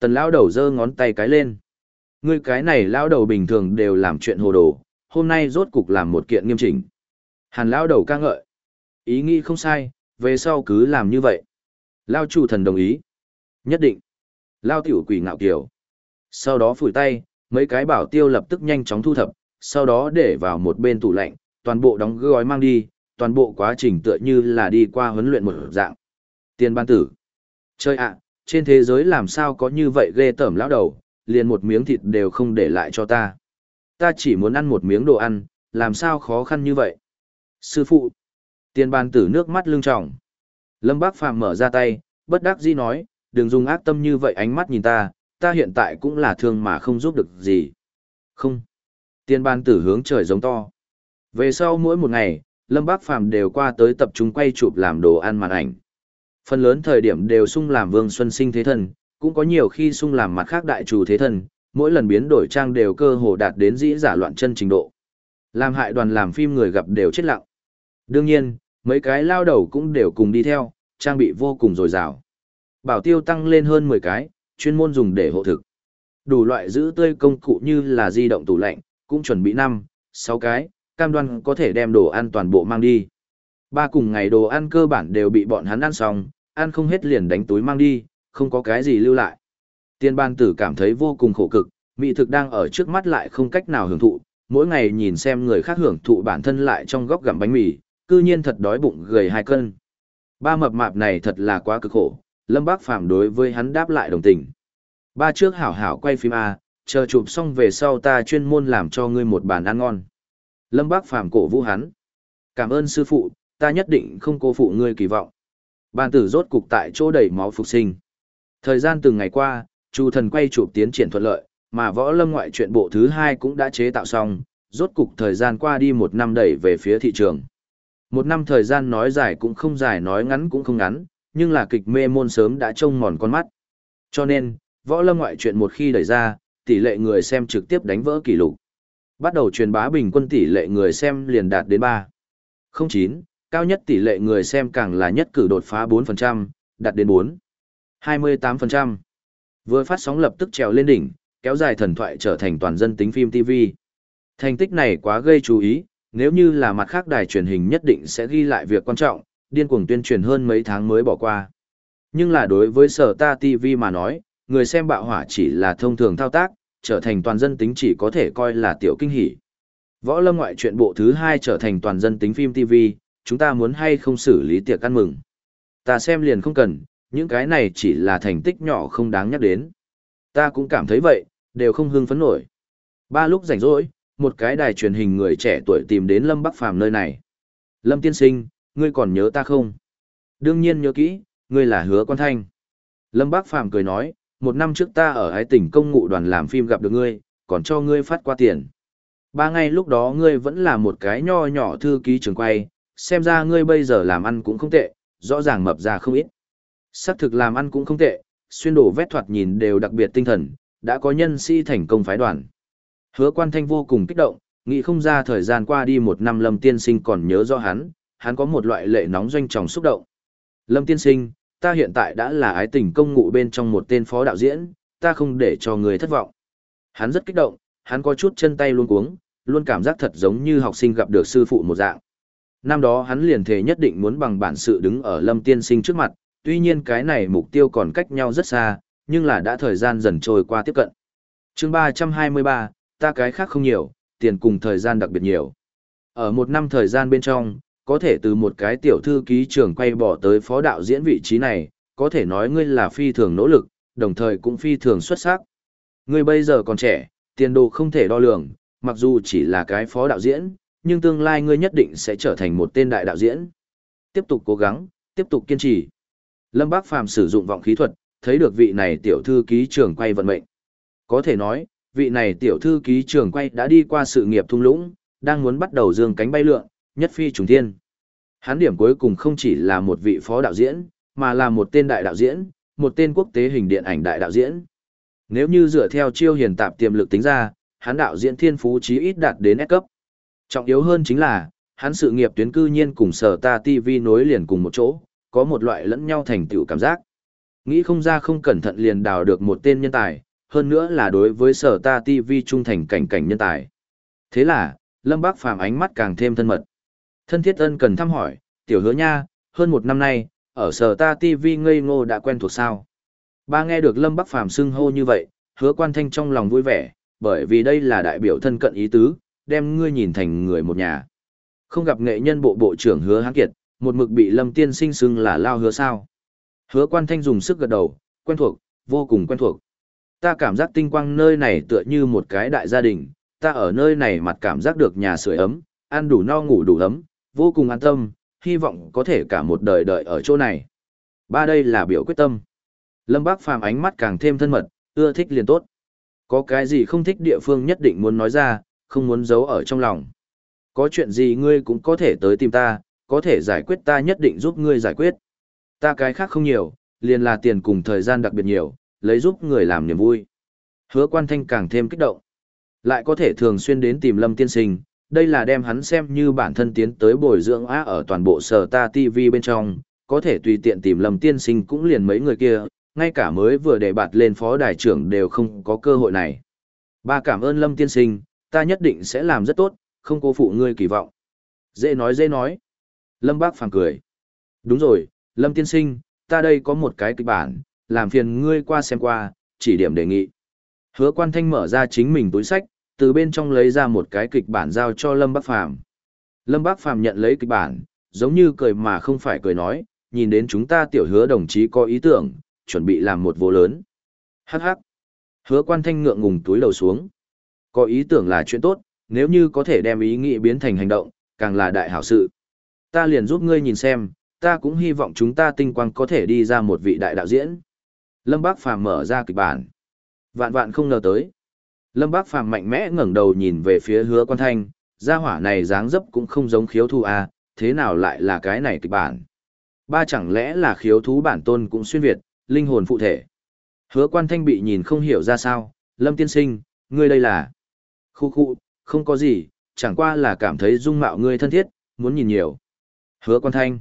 Tần lao đầu giơ ngón tay cái lên. Ngươi cái này lao đầu bình thường đều làm chuyện hồ đồ, hôm nay rốt cục làm một kiện nghiêm chỉnh. Hàn lao đầu ca ngợi. Ý nghĩ không sai, về sau cứ làm như vậy. Lao chủ thần đồng ý. Nhất định. Lao tiểu quỷ ngạo kiểu. Sau đó phủi tay, mấy cái bảo tiêu lập tức nhanh chóng thu thập, sau đó để vào một bên tủ lạnh, toàn bộ đóng gói mang đi, toàn bộ quá trình tựa như là đi qua huấn luyện một dạng. Tiền ban tử. Chơi ạ, trên thế giới làm sao có như vậy ghê tởm lão đầu, liền một miếng thịt đều không để lại cho ta. Ta chỉ muốn ăn một miếng đồ ăn, làm sao khó khăn như vậy. Sư phụ. Tiền ban tử nước mắt lưng tròng. Lâm Bác Phàm mở ra tay, bất đắc dĩ nói, đừng dùng ác tâm như vậy ánh mắt nhìn ta, ta hiện tại cũng là thương mà không giúp được gì. Không. Tiên ban tử hướng trời giống to. Về sau mỗi một ngày, Lâm Bác Phàm đều qua tới tập trung quay chụp làm đồ ăn màn ảnh. Phần lớn thời điểm đều sung làm Vương Xuân Sinh thế thân, cũng có nhiều khi sung làm mặt khác đại chủ thế thân, mỗi lần biến đổi trang đều cơ hồ đạt đến dĩ giả loạn chân trình độ. Làm hại đoàn làm phim người gặp đều chết lặng. Đương nhiên, mấy cái lao đầu cũng đều cùng đi theo, trang bị vô cùng dồi dào. Bảo tiêu tăng lên hơn 10 cái, chuyên môn dùng để hộ thực. Đủ loại giữ tươi công cụ như là di động tủ lạnh, cũng chuẩn bị 5, sáu cái, cam đoan có thể đem đồ ăn toàn bộ mang đi. Ba cùng ngày đồ ăn cơ bản đều bị bọn hắn ăn xong, ăn không hết liền đánh túi mang đi, không có cái gì lưu lại. Tiên ban tử cảm thấy vô cùng khổ cực, mỹ thực đang ở trước mắt lại không cách nào hưởng thụ, mỗi ngày nhìn xem người khác hưởng thụ bản thân lại trong góc gặm bánh mì, cư nhiên thật đói bụng gầy hai cân. Ba mập mạp này thật là quá cực khổ, Lâm Bác Phàm đối với hắn đáp lại đồng tình. Ba trước hảo hảo quay phim A, chờ chụp xong về sau ta chuyên môn làm cho ngươi một bàn ăn ngon. Lâm Bác Phàm cổ vũ hắn. Cảm ơn sư phụ, ta nhất định không cố phụ ngươi kỳ vọng. Bàn tử rốt cục tại chỗ đầy máu phục sinh. Thời gian từng ngày qua, Chu thần quay chụp tiến triển thuận lợi, mà võ lâm ngoại truyện bộ thứ hai cũng đã chế tạo xong, rốt cục thời gian qua đi một năm đẩy về phía thị trường. Một năm thời gian nói dài cũng không dài nói ngắn cũng không ngắn, nhưng là kịch mê môn sớm đã trông mòn con mắt. Cho nên, võ lâm ngoại truyện một khi đẩy ra, tỷ lệ người xem trực tiếp đánh vỡ kỷ lục. Bắt đầu truyền bá bình quân tỷ lệ người xem liền đạt đến 3. 09, cao nhất tỷ lệ người xem càng là nhất cử đột phá 4%, đạt đến 4. 28%. Vừa phát sóng lập tức trèo lên đỉnh, kéo dài thần thoại trở thành toàn dân tính phim TV. Thành tích này quá gây chú ý, nếu như là mặt khác đài truyền hình nhất định sẽ ghi lại việc quan trọng, điên cuồng tuyên truyền hơn mấy tháng mới bỏ qua. Nhưng là đối với sở ta TV mà nói, người xem bạo hỏa chỉ là thông thường thao tác, trở thành toàn dân tính chỉ có thể coi là tiểu kinh hỉ. Võ lâm ngoại truyện bộ thứ hai trở thành toàn dân tính phim TV, chúng ta muốn hay không xử lý tiệc ăn mừng. Ta xem liền không cần, những cái này chỉ là thành tích nhỏ không đáng nhắc đến. Ta cũng cảm thấy vậy, đều không hưng phấn nổi. Ba lúc rảnh rỗi, một cái đài truyền hình người trẻ tuổi tìm đến Lâm Bắc Phàm nơi này. Lâm tiên sinh, ngươi còn nhớ ta không? Đương nhiên nhớ kỹ, ngươi là hứa quan thanh. Lâm Bác Phàm cười nói, một năm trước ta ở ái tỉnh công ngụ đoàn làm phim gặp được ngươi, còn cho ngươi phát qua tiền. Ba ngày lúc đó ngươi vẫn là một cái nho nhỏ thư ký trường quay, xem ra ngươi bây giờ làm ăn cũng không tệ, rõ ràng mập ra không ít. Sắc thực làm ăn cũng không tệ, xuyên đổ vét thoạt nhìn đều đặc biệt tinh thần, đã có nhân sĩ thành công phái đoàn. Hứa quan thanh vô cùng kích động, nghĩ không ra thời gian qua đi một năm lâm tiên sinh còn nhớ rõ hắn, hắn có một loại lệ nóng doanh tròng xúc động. Lâm tiên sinh, ta hiện tại đã là ái tình công ngụ bên trong một tên phó đạo diễn, ta không để cho người thất vọng. Hắn rất kích động, hắn có chút chân tay luôn cuống, luôn cảm giác thật giống như học sinh gặp được sư phụ một dạng. Năm đó hắn liền thề nhất định muốn bằng bản sự đứng ở lâm tiên sinh trước mặt, tuy nhiên cái này mục tiêu còn cách nhau rất xa, nhưng là đã thời gian dần trôi qua tiếp cận. chương 323, ta cái khác không nhiều, tiền cùng thời gian đặc biệt nhiều. Ở một năm thời gian bên trong, có thể từ một cái tiểu thư ký trưởng quay bỏ tới phó đạo diễn vị trí này, có thể nói ngươi là phi thường nỗ lực, đồng thời cũng phi thường xuất sắc. Ngươi bây giờ còn trẻ, tiền đồ không thể đo lường, mặc dù chỉ là cái phó đạo diễn, nhưng tương lai ngươi nhất định sẽ trở thành một tên đại đạo diễn. Tiếp tục cố gắng, tiếp tục kiên trì. Lâm Bác Phàm sử dụng vọng khí thuật, thấy được vị này tiểu thư ký trưởng quay vận mệnh. Có thể nói, vị này tiểu thư ký trưởng quay đã đi qua sự nghiệp thung lũng, đang muốn bắt đầu dương cánh bay lượn, nhất phi trùng thiên. Hắn điểm cuối cùng không chỉ là một vị phó đạo diễn, mà là một tên đại đạo diễn, một tên quốc tế hình điện ảnh đại đạo diễn. Nếu như dựa theo chiêu hiền tạp tiềm lực tính ra, hắn đạo diễn thiên phú chí ít đạt đến S cấp. Trọng yếu hơn chính là, hắn sự nghiệp tuyến cư nhiên cùng sở ta TV nối liền cùng một chỗ, có một loại lẫn nhau thành tựu cảm giác. Nghĩ không ra không cẩn thận liền đào được một tên nhân tài, hơn nữa là đối với sở ta TV trung thành cảnh cảnh nhân tài. Thế là, Lâm Bác Phàm ánh mắt càng thêm thân mật. Thân thiết ân cần thăm hỏi, tiểu hứa nha, hơn một năm nay, ở sở ta TV ngây ngô đã quen thuộc sao. Ba nghe được Lâm Bắc Phàm xưng hô như vậy, hứa quan thanh trong lòng vui vẻ, bởi vì đây là đại biểu thân cận ý tứ, đem ngươi nhìn thành người một nhà. Không gặp nghệ nhân bộ bộ trưởng hứa hán kiệt, một mực bị Lâm tiên sinh xưng là lao hứa sao. Hứa quan thanh dùng sức gật đầu, quen thuộc, vô cùng quen thuộc. Ta cảm giác tinh quang nơi này tựa như một cái đại gia đình, ta ở nơi này mặt cảm giác được nhà sưởi ấm, ăn đủ no ngủ đủ ấm, vô cùng an tâm, hy vọng có thể cả một đời đợi ở chỗ này. Ba đây là biểu quyết tâm. Lâm Bác Phàm ánh mắt càng thêm thân mật, ưa thích liền tốt. Có cái gì không thích địa phương nhất định muốn nói ra, không muốn giấu ở trong lòng. Có chuyện gì ngươi cũng có thể tới tìm ta, có thể giải quyết ta nhất định giúp ngươi giải quyết. Ta cái khác không nhiều, liền là tiền cùng thời gian đặc biệt nhiều, lấy giúp người làm niềm vui. Hứa quan thanh càng thêm kích động. Lại có thể thường xuyên đến tìm Lâm Tiên Sinh, đây là đem hắn xem như bản thân tiến tới bồi dưỡng á ở toàn bộ sở ta TV bên trong, có thể tùy tiện tìm Lâm Tiên Sinh cũng liền mấy người kia, ngay cả mới vừa đề bạt lên phó đài trưởng đều không có cơ hội này. Ba cảm ơn Lâm Tiên Sinh, ta nhất định sẽ làm rất tốt, không cố phụ ngươi kỳ vọng. Dễ nói dễ nói. Lâm Bác Phàm cười. Đúng rồi, Lâm Tiên Sinh, ta đây có một cái kịch bản, làm phiền ngươi qua xem qua, chỉ điểm đề nghị. Hứa quan thanh mở ra chính mình túi sách, từ bên trong lấy ra một cái kịch bản giao cho Lâm Bác Phàm Lâm Bác Phàm nhận lấy kịch bản, giống như cười mà không phải cười nói, nhìn đến chúng ta tiểu hứa đồng chí có ý tưởng, chuẩn bị làm một vô lớn. Hắc hắc. Hứa quan thanh ngượng ngùng túi đầu xuống. Có ý tưởng là chuyện tốt, nếu như có thể đem ý nghĩ biến thành hành động, càng là đại hảo sự. Ta liền giúp ngươi nhìn xem, ta cũng hy vọng chúng ta tinh quang có thể đi ra một vị đại đạo diễn. Lâm Bác Phàm mở ra kịch bản. Vạn vạn không ngờ tới. Lâm Bác Phàm mạnh mẽ ngẩng đầu nhìn về phía hứa quan thanh, gia hỏa này dáng dấp cũng không giống khiếu thu à? thế nào lại là cái này kịch bản. Ba chẳng lẽ là khiếu thú bản tôn cũng xuyên Việt, linh hồn phụ thể. Hứa quan thanh bị nhìn không hiểu ra sao, Lâm tiên sinh, ngươi đây là... Khu khu, không có gì, chẳng qua là cảm thấy dung mạo ngươi thân thiết, muốn nhìn nhiều. Hứa quan thanh.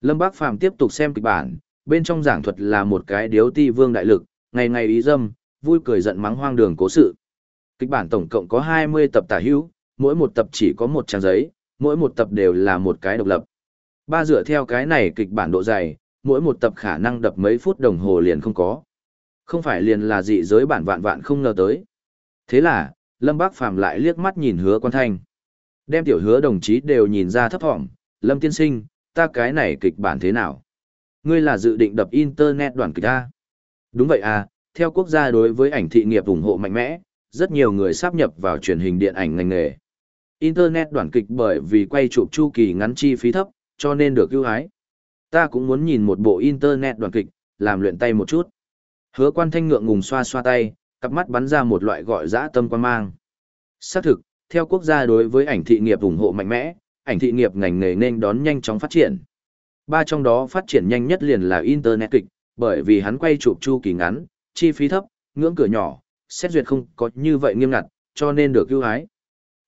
Lâm Bác Phàm tiếp tục xem kịch bản, bên trong giảng thuật là một cái điếu ti vương đại lực, ngày ngày ý dâm, vui cười giận mắng hoang đường cố sự. Kịch bản tổng cộng có 20 tập tả hữu, mỗi một tập chỉ có một trang giấy, mỗi một tập đều là một cái độc lập. Ba dựa theo cái này kịch bản độ dày, mỗi một tập khả năng đập mấy phút đồng hồ liền không có. Không phải liền là dị giới bản vạn vạn không ngờ tới. Thế là, Lâm Bác Phàm lại liếc mắt nhìn hứa quan thanh. Đem tiểu hứa đồng chí đều nhìn ra thấp thỏm, Lâm tiên sinh, ta cái này kịch bản thế nào? Ngươi là dự định đập internet đoàn kịch A. Đúng vậy à, theo quốc gia đối với ảnh thị nghiệp ủng hộ mạnh mẽ, rất nhiều người sắp nhập vào truyền hình điện ảnh ngành nghề. Internet đoàn kịch bởi vì quay chụp chu kỳ ngắn chi phí thấp, cho nên được ưu ái. Ta cũng muốn nhìn một bộ Internet đoàn kịch, làm luyện tay một chút. Hứa quan thanh ngượng ngùng xoa xoa tay, cặp mắt bắn ra một loại gọi dã tâm quan mang. Xác thực, theo quốc gia đối với ảnh thị nghiệp ủng hộ mạnh mẽ, ảnh thị nghiệp ngành nghề nên đón nhanh chóng phát triển. Ba trong đó phát triển nhanh nhất liền là Internet kịch, bởi vì hắn quay chụp chu kỳ ngắn, chi phí thấp, ngưỡng cửa nhỏ, xét duyệt không có như vậy nghiêm ngặt, cho nên được ưu ái.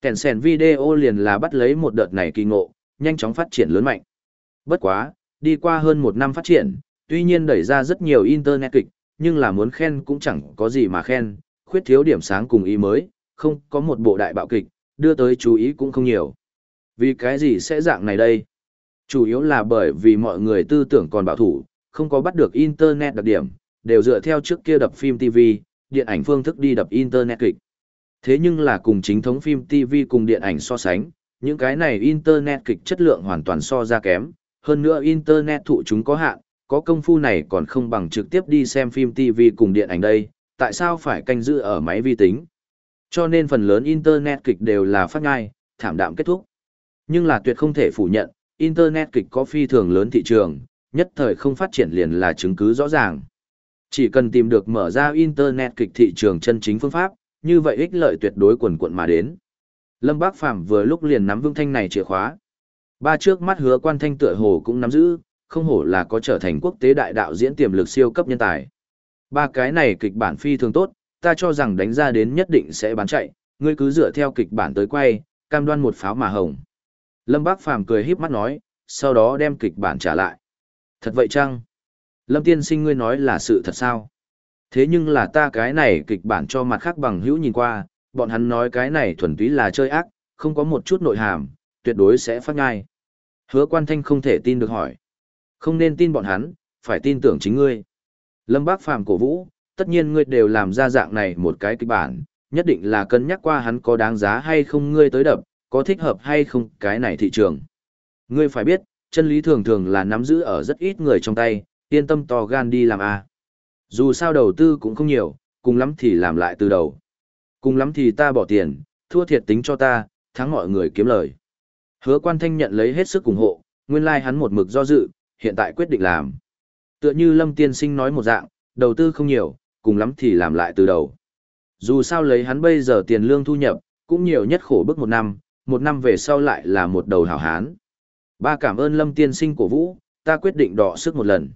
Kèn sèn video liền là bắt lấy một đợt này kỳ ngộ, nhanh chóng phát triển lớn mạnh. Bất quá, đi qua hơn một năm phát triển, tuy nhiên đẩy ra rất nhiều internet kịch, nhưng là muốn khen cũng chẳng có gì mà khen, khuyết thiếu điểm sáng cùng ý mới, không có một bộ đại bạo kịch, đưa tới chú ý cũng không nhiều. Vì cái gì sẽ dạng này đây? Chủ yếu là bởi vì mọi người tư tưởng còn bảo thủ, không có bắt được internet đặc điểm, đều dựa theo trước kia đập phim TV, điện ảnh phương thức đi đập internet kịch. Thế nhưng là cùng chính thống phim TV cùng điện ảnh so sánh, những cái này internet kịch chất lượng hoàn toàn so ra kém, hơn nữa internet thụ chúng có hạn, có công phu này còn không bằng trực tiếp đi xem phim TV cùng điện ảnh đây, tại sao phải canh giữ ở máy vi tính? Cho nên phần lớn internet kịch đều là phát ngai, thảm đạm kết thúc. Nhưng là tuyệt không thể phủ nhận, internet kịch có phi thường lớn thị trường, nhất thời không phát triển liền là chứng cứ rõ ràng. Chỉ cần tìm được mở ra internet kịch thị trường chân chính phương pháp, như vậy ích lợi tuyệt đối quần quận mà đến. Lâm Bác Phàm vừa lúc liền nắm vững thanh này chìa khóa. Ba trước mắt hứa quan thanh tựa hồ cũng nắm giữ, không hổ là có trở thành quốc tế đại đạo diễn tiềm lực siêu cấp nhân tài. Ba cái này kịch bản phi thường tốt, ta cho rằng đánh ra đến nhất định sẽ bán chạy, ngươi cứ dựa theo kịch bản tới quay, cam đoan một pháo mà hồng. Lâm Bác Phàm cười híp mắt nói, sau đó đem kịch bản trả lại. Thật vậy chăng? Lâm Tiên Sinh ngươi nói là sự thật sao? Thế nhưng là ta cái này kịch bản cho mặt khác bằng hữu nhìn qua, bọn hắn nói cái này thuần túy là chơi ác, không có một chút nội hàm, tuyệt đối sẽ phát ngai. Hứa quan thanh không thể tin được hỏi. Không nên tin bọn hắn, phải tin tưởng chính ngươi. Lâm Bác Phàm cổ vũ, tất nhiên ngươi đều làm ra dạng này một cái kịch bản, nhất định là cân nhắc qua hắn có đáng giá hay không ngươi tới đập, có thích hợp hay không cái này thị trường. Ngươi phải biết, chân lý thường thường là nắm giữ ở rất ít người trong tay, yên tâm to gan đi làm a. Dù sao đầu tư cũng không nhiều, cùng lắm thì làm lại từ đầu. Cùng lắm thì ta bỏ tiền, thua thiệt tính cho ta, thắng mọi người kiếm lời. Hứa quan thanh nhận lấy hết sức ủng hộ, nguyên lai like hắn một mực do dự, hiện tại quyết định làm. Tựa như Lâm Tiên Sinh nói một dạng, đầu tư không nhiều, cùng lắm thì làm lại từ đầu. Dù sao lấy hắn bây giờ tiền lương thu nhập, cũng nhiều nhất khổ bức một năm, một năm về sau lại là một đầu hảo hán. Ba cảm ơn Lâm Tiên Sinh cổ vũ, ta quyết định đọ sức một lần.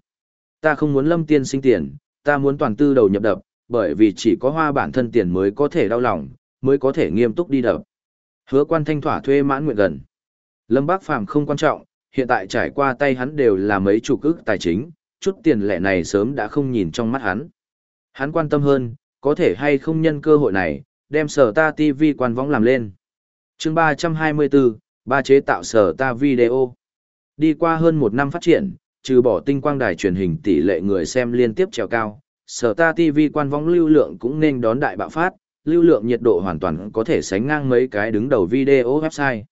Ta không muốn Lâm Tiên Sinh tiền, ta muốn toàn tư đầu nhập đập, bởi vì chỉ có hoa bản thân tiền mới có thể đau lòng, mới có thể nghiêm túc đi đập. Hứa quan thanh thỏa thuê mãn nguyện gần. Lâm Bác Phàm không quan trọng, hiện tại trải qua tay hắn đều là mấy chủ cước tài chính, chút tiền lẻ này sớm đã không nhìn trong mắt hắn. Hắn quan tâm hơn, có thể hay không nhân cơ hội này, đem sở ta TV quan võng làm lên. chương 324, ba chế tạo sở ta video. Đi qua hơn một năm phát triển, trừ bỏ tinh quang đài truyền hình tỷ lệ người xem liên tiếp trèo cao, sở ta TV quan võng lưu lượng cũng nên đón đại bạo phát, lưu lượng nhiệt độ hoàn toàn có thể sánh ngang mấy cái đứng đầu video website.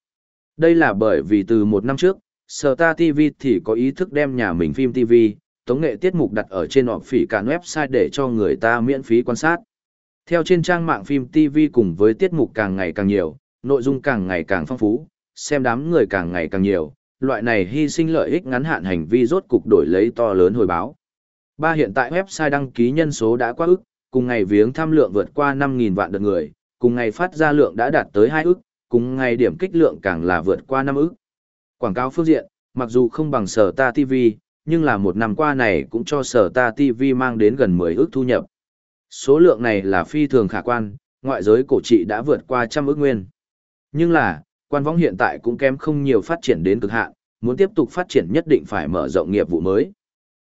Đây là bởi vì từ một năm trước, sở ta TV thì có ý thức đem nhà mình phim TV, tống nghệ tiết mục đặt ở trên họp phỉ cản website để cho người ta miễn phí quan sát. Theo trên trang mạng phim TV cùng với tiết mục càng ngày càng nhiều, nội dung càng ngày càng phong phú, xem đám người càng ngày càng nhiều, loại này hy sinh lợi ích ngắn hạn hành vi rốt cục đổi lấy to lớn hồi báo. Ba hiện tại website đăng ký nhân số đã quá ức, cùng ngày viếng tham lượng vượt qua 5.000 vạn lượt người, cùng ngày phát ra lượng đã đạt tới 2 ức, cùng ngày điểm kích lượng càng là vượt qua 5 ức. Quảng cáo phương diện, mặc dù không bằng sở ta TV, nhưng là một năm qua này cũng cho sở ta TV mang đến gần 10 ức thu nhập. Số lượng này là phi thường khả quan, ngoại giới cổ trị đã vượt qua trăm ức nguyên. Nhưng là, quan võng hiện tại cũng kém không nhiều phát triển đến cực hạn, muốn tiếp tục phát triển nhất định phải mở rộng nghiệp vụ mới.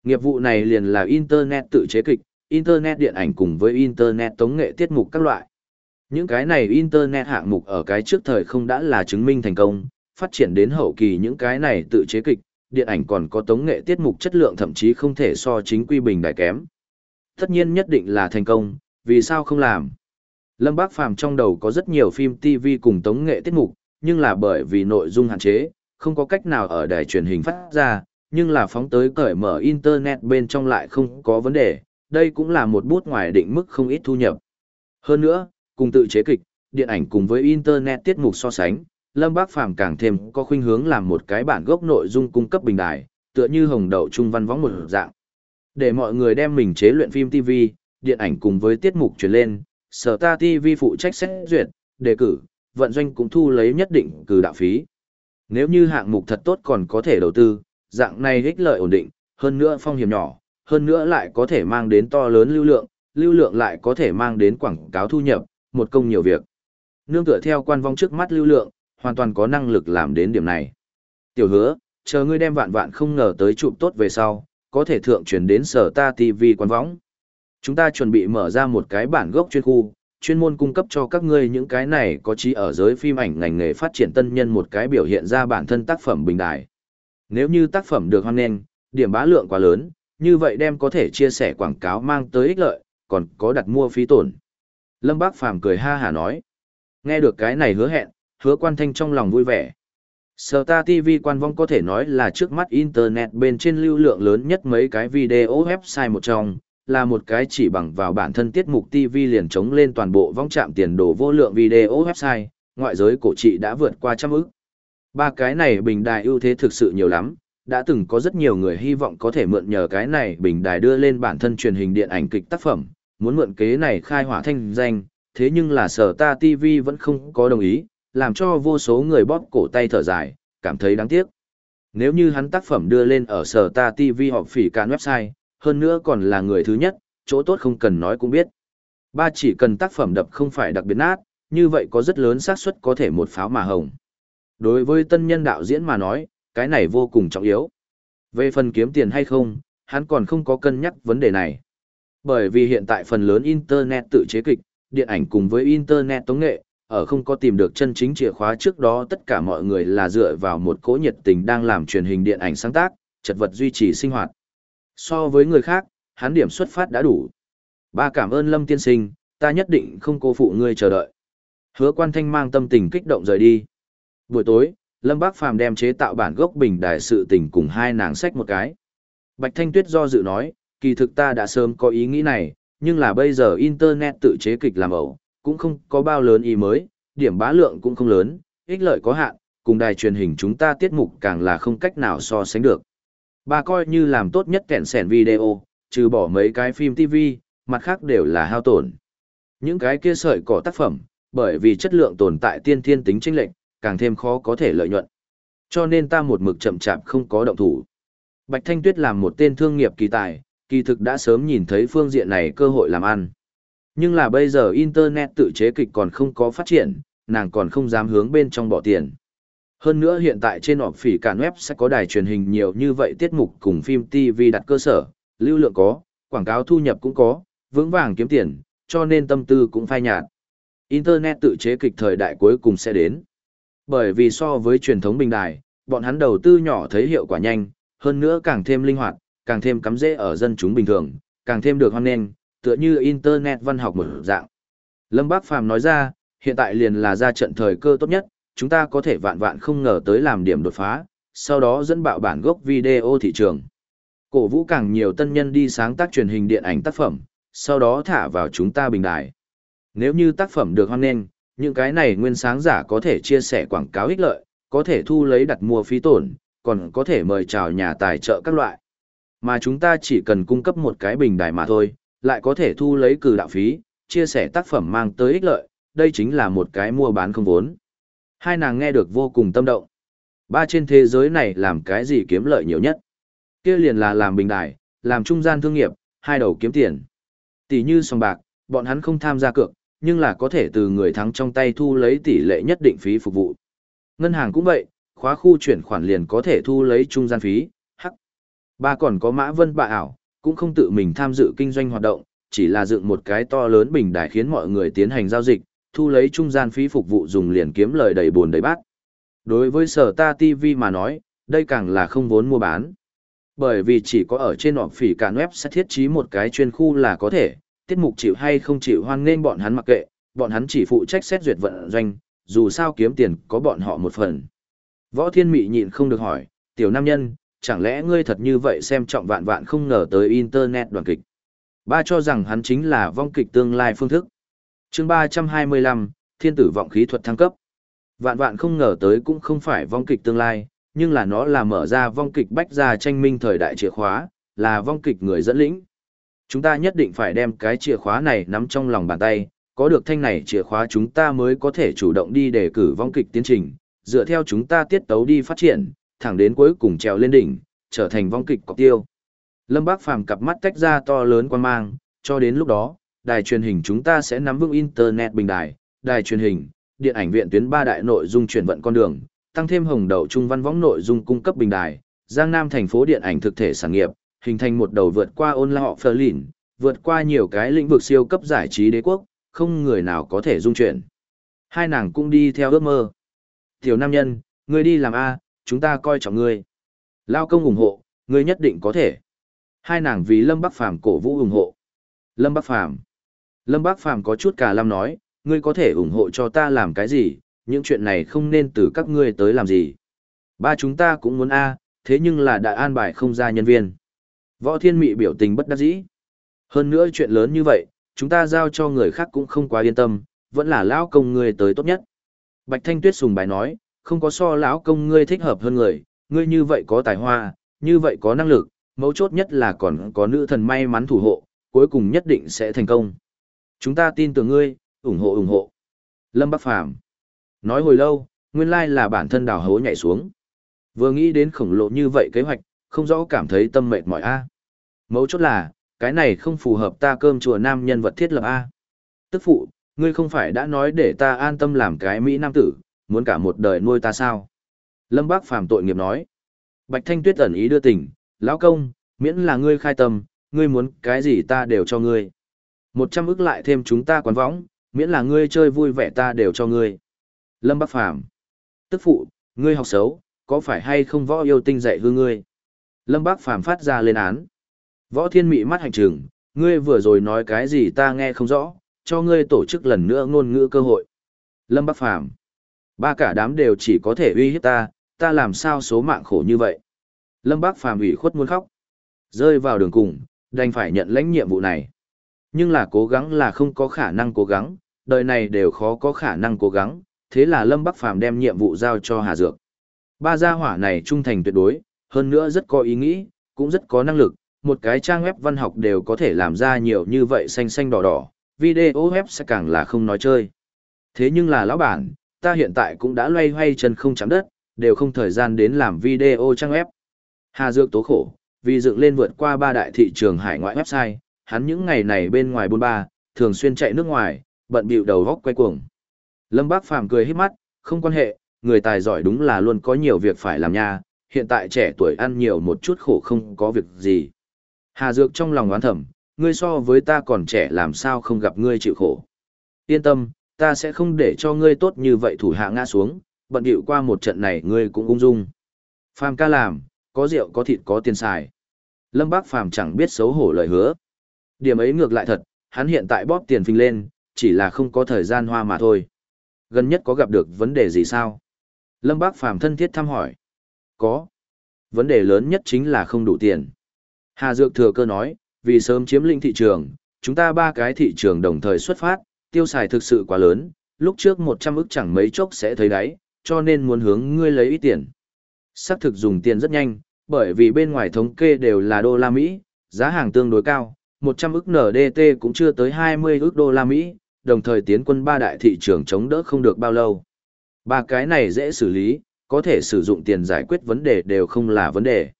Nghiệp vụ này liền là Internet tự chế kịch, Internet điện ảnh cùng với Internet tống nghệ tiết mục các loại. Những cái này Internet hạng mục ở cái trước thời không đã là chứng minh thành công, phát triển đến hậu kỳ những cái này tự chế kịch, điện ảnh còn có tống nghệ tiết mục chất lượng thậm chí không thể so chính quy bình đại kém. Tất nhiên nhất định là thành công, vì sao không làm? Lâm Bác Phàm trong đầu có rất nhiều phim TV cùng tống nghệ tiết mục, nhưng là bởi vì nội dung hạn chế, không có cách nào ở đài truyền hình phát ra, nhưng là phóng tới cởi mở internet bên trong lại không có vấn đề, đây cũng là một bút ngoài định mức không ít thu nhập. Hơn nữa, cùng tự chế kịch, điện ảnh cùng với internet tiết mục so sánh, Lâm Bác Phàm càng thêm có khuynh hướng làm một cái bản gốc nội dung cung cấp bình đài, tựa như hồng đậu trung văn võng một dạng. Để mọi người đem mình chế luyện phim TV, điện ảnh cùng với tiết mục truyền lên, Sở Ta TV phụ trách xét duyệt, đề cử, vận doanh cũng thu lấy nhất định cử đạo phí. Nếu như hạng mục thật tốt còn có thể đầu tư, dạng này ích lợi ổn định, hơn nữa phong hiểm nhỏ, hơn nữa lại có thể mang đến to lớn lưu lượng, lưu lượng lại có thể mang đến quảng cáo thu nhập, một công nhiều việc. Nương tựa theo quan vong trước mắt lưu lượng, hoàn toàn có năng lực làm đến điểm này. Tiểu hứa, chờ ngươi đem vạn vạn không ngờ tới chụp tốt về sau, có thể thượng truyền đến sở ta TV quan võng. Chúng ta chuẩn bị mở ra một cái bản gốc chuyên khu, chuyên môn cung cấp cho các ngươi những cái này có trí ở giới phim ảnh ngành nghề phát triển tân nhân một cái biểu hiện ra bản thân tác phẩm bình đại. Nếu như tác phẩm được hoan nghênh, điểm bá lượng quá lớn, như vậy đem có thể chia sẻ quảng cáo mang tới ích lợi, còn có đặt mua phí tổn. Lâm Bác Phàm cười ha hà nói. Nghe được cái này hứa hẹn, hứa quan thanh trong lòng vui vẻ. Sở ta TV quan vong có thể nói là trước mắt Internet bên trên lưu lượng lớn nhất mấy cái video website một trong, là một cái chỉ bằng vào bản thân tiết mục TV liền chống lên toàn bộ vong trạm tiền đồ vô lượng video website, ngoại giới cổ trị đã vượt qua trăm ức. Ba cái này bình đài ưu thế thực sự nhiều lắm, đã từng có rất nhiều người hy vọng có thể mượn nhờ cái này bình đài đưa lên bản thân truyền hình điện ảnh kịch tác phẩm, muốn mượn kế này khai hỏa thanh danh, thế nhưng là sở ta TV vẫn không có đồng ý, làm cho vô số người bóp cổ tay thở dài, cảm thấy đáng tiếc. Nếu như hắn tác phẩm đưa lên ở sở ta TV hoặc phỉ cản website, hơn nữa còn là người thứ nhất, chỗ tốt không cần nói cũng biết. Ba chỉ cần tác phẩm đập không phải đặc biệt nát, như vậy có rất lớn xác suất có thể một pháo mà hồng. Đối với tân nhân đạo diễn mà nói, cái này vô cùng trọng yếu. Về phần kiếm tiền hay không, hắn còn không có cân nhắc vấn đề này. Bởi vì hiện tại phần lớn Internet tự chế kịch, điện ảnh cùng với Internet tống nghệ, ở không có tìm được chân chính chìa khóa trước đó tất cả mọi người là dựa vào một cỗ nhiệt tình đang làm truyền hình điện ảnh sáng tác, chật vật duy trì sinh hoạt. So với người khác, hắn điểm xuất phát đã đủ. Ba cảm ơn Lâm tiên sinh, ta nhất định không cô phụ ngươi chờ đợi. Hứa quan thanh mang tâm tình kích động rời đi. Buổi tối, Lâm Bác Phàm đem chế tạo bản gốc bình đại sự tình cùng hai nàng sách một cái. Bạch Thanh Tuyết do dự nói, kỳ thực ta đã sớm có ý nghĩ này, nhưng là bây giờ Internet tự chế kịch làm ẩu, cũng không có bao lớn ý mới, điểm bá lượng cũng không lớn, ích lợi có hạn, cùng đài truyền hình chúng ta tiết mục càng là không cách nào so sánh được. Bà coi như làm tốt nhất kẹn sẻn video, trừ bỏ mấy cái phim TV, mặt khác đều là hao tổn. Những cái kia sợi cỏ tác phẩm, bởi vì chất lượng tồn tại tiên thiên tính chênh lệch, càng thêm khó có thể lợi nhuận. Cho nên ta một mực chậm chạp không có động thủ. Bạch Thanh Tuyết làm một tên thương nghiệp kỳ tài, kỳ thực đã sớm nhìn thấy phương diện này cơ hội làm ăn. Nhưng là bây giờ Internet tự chế kịch còn không có phát triển, nàng còn không dám hướng bên trong bỏ tiền. Hơn nữa hiện tại trên họp phỉ cản web sẽ có đài truyền hình nhiều như vậy tiết mục cùng phim TV đặt cơ sở, lưu lượng có, quảng cáo thu nhập cũng có, vững vàng kiếm tiền, cho nên tâm tư cũng phai nhạt. Internet tự chế kịch thời đại cuối cùng sẽ đến. Bởi vì so với truyền thống bình đài, bọn hắn đầu tư nhỏ thấy hiệu quả nhanh, hơn nữa càng thêm linh hoạt, càng thêm cắm dễ ở dân chúng bình thường, càng thêm được hoan nghênh, tựa như internet văn học mở dạng. Lâm Bác Phàm nói ra, hiện tại liền là ra trận thời cơ tốt nhất, chúng ta có thể vạn vạn không ngờ tới làm điểm đột phá, sau đó dẫn bạo bản gốc video thị trường. Cổ vũ càng nhiều tân nhân đi sáng tác truyền hình điện ảnh tác phẩm, sau đó thả vào chúng ta bình đài. Nếu như tác phẩm được hoan nghênh, những cái này nguyên sáng giả có thể chia sẻ quảng cáo ích lợi, có thể thu lấy đặt mua phí tổn, còn có thể mời chào nhà tài trợ các loại. Mà chúng ta chỉ cần cung cấp một cái bình đài mà thôi, lại có thể thu lấy cử đạo phí, chia sẻ tác phẩm mang tới ích lợi, đây chính là một cái mua bán không vốn. Hai nàng nghe được vô cùng tâm động. Ba trên thế giới này làm cái gì kiếm lợi nhiều nhất? Kia liền là làm bình đài, làm trung gian thương nghiệp, hai đầu kiếm tiền. Tỷ như sòng bạc, bọn hắn không tham gia cược, nhưng là có thể từ người thắng trong tay thu lấy tỷ lệ nhất định phí phục vụ. Ngân hàng cũng vậy, khóa khu chuyển khoản liền có thể thu lấy trung gian phí, hắc. Ba còn có mã vân bạ ảo, cũng không tự mình tham dự kinh doanh hoạt động, chỉ là dựng một cái to lớn bình đài khiến mọi người tiến hành giao dịch, thu lấy trung gian phí phục vụ dùng liền kiếm lời đầy buồn đầy bát. Đối với sở ta TV mà nói, đây càng là không vốn mua bán. Bởi vì chỉ có ở trên họp phỉ cả web sẽ thiết trí một cái chuyên khu là có thể, tiết mục chịu hay không chịu hoan nên bọn hắn mặc kệ, bọn hắn chỉ phụ trách xét duyệt vận doanh, dù sao kiếm tiền có bọn họ một phần. Võ Thiên Mị nhịn không được hỏi, tiểu nam nhân, chẳng lẽ ngươi thật như vậy xem trọng vạn vạn không ngờ tới Internet đoàn kịch. Ba cho rằng hắn chính là vong kịch tương lai phương thức chương 325, Thiên tử vọng khí thuật thăng cấp. Vạn vạn không ngờ tới cũng không phải vong kịch tương lai, nhưng là nó là mở ra vong kịch bách gia tranh minh thời đại chìa khóa, là vong kịch người dẫn lĩnh. Chúng ta nhất định phải đem cái chìa khóa này nắm trong lòng bàn tay, có được thanh này chìa khóa chúng ta mới có thể chủ động đi để cử vong kịch tiến trình, dựa theo chúng ta tiết tấu đi phát triển, thẳng đến cuối cùng trèo lên đỉnh, trở thành vong kịch cọc tiêu. Lâm Bác Phàm cặp mắt tách ra to lớn quan mang, cho đến lúc đó, đài truyền hình chúng ta sẽ nắm vững internet bình đài, đài truyền hình, điện ảnh viện tuyến ba đại nội dung chuyển vận con đường, tăng thêm hồng đầu trung văn võng nội dung cung cấp bình đài, Giang Nam thành phố điện ảnh thực thể sản nghiệp, hình thành một đầu vượt qua ôn lão phơ lìn, vượt qua nhiều cái lĩnh vực siêu cấp giải trí đế quốc, không người nào có thể dung chuyển. Hai nàng cũng đi theo ước mơ. Tiểu nam nhân, ngươi đi làm A, chúng ta coi trọng ngươi. Lao công ủng hộ, ngươi nhất định có thể. Hai nàng vì Lâm Bắc Phàm cổ vũ ủng hộ. Lâm Bắc Phàm Lâm bác Phàm có chút cả lâm nói, ngươi có thể ủng hộ cho ta làm cái gì, những chuyện này không nên từ các ngươi tới làm gì. Ba chúng ta cũng muốn A, thế nhưng là đại an bài không ra nhân viên. Võ Thiên Mị biểu tình bất đắc dĩ. Hơn nữa chuyện lớn như vậy, chúng ta giao cho người khác cũng không quá yên tâm, vẫn là lão công ngươi tới tốt nhất. Bạch Thanh Tuyết sùng bài nói, không có so lão công ngươi thích hợp hơn người, ngươi như vậy có tài hoa, như vậy có năng lực, mấu chốt nhất là còn có nữ thần may mắn thủ hộ, cuối cùng nhất định sẽ thành công. Chúng ta tin tưởng ngươi, ủng hộ ủng hộ. Lâm Bắc Phàm Nói hồi lâu, nguyên lai là bản thân đào hố nhảy xuống. Vừa nghĩ đến khổng lồ như vậy kế hoạch, không rõ cảm thấy tâm mệt mỏi a. Mấu chốt là, cái này không phù hợp ta cơm chùa nam nhân vật thiết lập a. Tức phụ, ngươi không phải đã nói để ta an tâm làm cái Mỹ Nam tử, muốn cả một đời nuôi ta sao? Lâm Bác Phàm tội nghiệp nói. Bạch Thanh Tuyết ẩn ý đưa tình, lão công, miễn là ngươi khai tâm, ngươi muốn cái gì ta đều cho ngươi. Một trăm ức lại thêm chúng ta quán võng, miễn là ngươi chơi vui vẻ ta đều cho ngươi. Lâm Bắc Phàm Tức phụ, ngươi học xấu, có phải hay không võ yêu tinh dạy hư ngươi? Lâm Bắc Phàm phát ra lên án. Võ Thiên Mị mắt hành trừng, ngươi vừa rồi nói cái gì ta nghe không rõ, cho ngươi tổ chức lần nữa ngôn ngữ cơ hội. Lâm Bắc Phàm Ba cả đám đều chỉ có thể uy hiếp ta, ta làm sao số mạng khổ như vậy. Lâm Bác Phàm ủy khuất muốn khóc. Rơi vào đường cùng, đành phải nhận lãnh nhiệm vụ này. Nhưng là cố gắng là không có khả năng cố gắng, đời này đều khó có khả năng cố gắng, thế là Lâm Bắc Phàm đem nhiệm vụ giao cho Hà Dược. Ba gia hỏa này trung thành tuyệt đối, hơn nữa rất có ý nghĩ, cũng rất có năng lực, một cái trang web văn học đều có thể làm ra nhiều như vậy xanh xanh đỏ đỏ, video web sẽ càng là không nói chơi. Thế nhưng là lão bản, ta hiện tại cũng đã loay hoay chân không chạm đất, đều không thời gian đến làm video trang web. Hà Dược tố khổ, vì dựng lên vượt qua ba đại thị trường hải ngoại website, hắn những ngày này bên ngoài bôn ba, thường xuyên chạy nước ngoài, bận bịu đầu góc quay cuồng. Lâm Bác Phàm cười hết mắt, không quan hệ, người tài giỏi đúng là luôn có nhiều việc phải làm nha, hiện tại trẻ tuổi ăn nhiều một chút khổ không có việc gì. Hà Dược trong lòng oán thầm, ngươi so với ta còn trẻ làm sao không gặp ngươi chịu khổ. Yên tâm, ta sẽ không để cho ngươi tốt như vậy thủ hạ ngã xuống, bận điệu qua một trận này ngươi cũng ung dung. Phàm ca làm, có rượu có thịt có tiền xài. Lâm Bác Phàm chẳng biết xấu hổ lời hứa. Điểm ấy ngược lại thật, hắn hiện tại bóp tiền phình lên, chỉ là không có thời gian hoa mà thôi. Gần nhất có gặp được vấn đề gì sao? Lâm Bác Phàm thân thiết thăm hỏi. Có. Vấn đề lớn nhất chính là không đủ tiền. Hà Dược thừa cơ nói, vì sớm chiếm lĩnh thị trường, chúng ta ba cái thị trường đồng thời xuất phát, tiêu xài thực sự quá lớn, lúc trước 100 ức chẳng mấy chốc sẽ thấy đáy, cho nên muốn hướng ngươi lấy ít tiền. Sắc thực dùng tiền rất nhanh, bởi vì bên ngoài thống kê đều là đô la Mỹ, giá hàng tương đối cao, 100 ức NDT cũng chưa tới 20 ức đô la Mỹ, đồng thời tiến quân ba đại thị trường chống đỡ không được bao lâu. Ba cái này dễ xử lý, có thể sử dụng tiền giải quyết vấn đề đều không là vấn đề.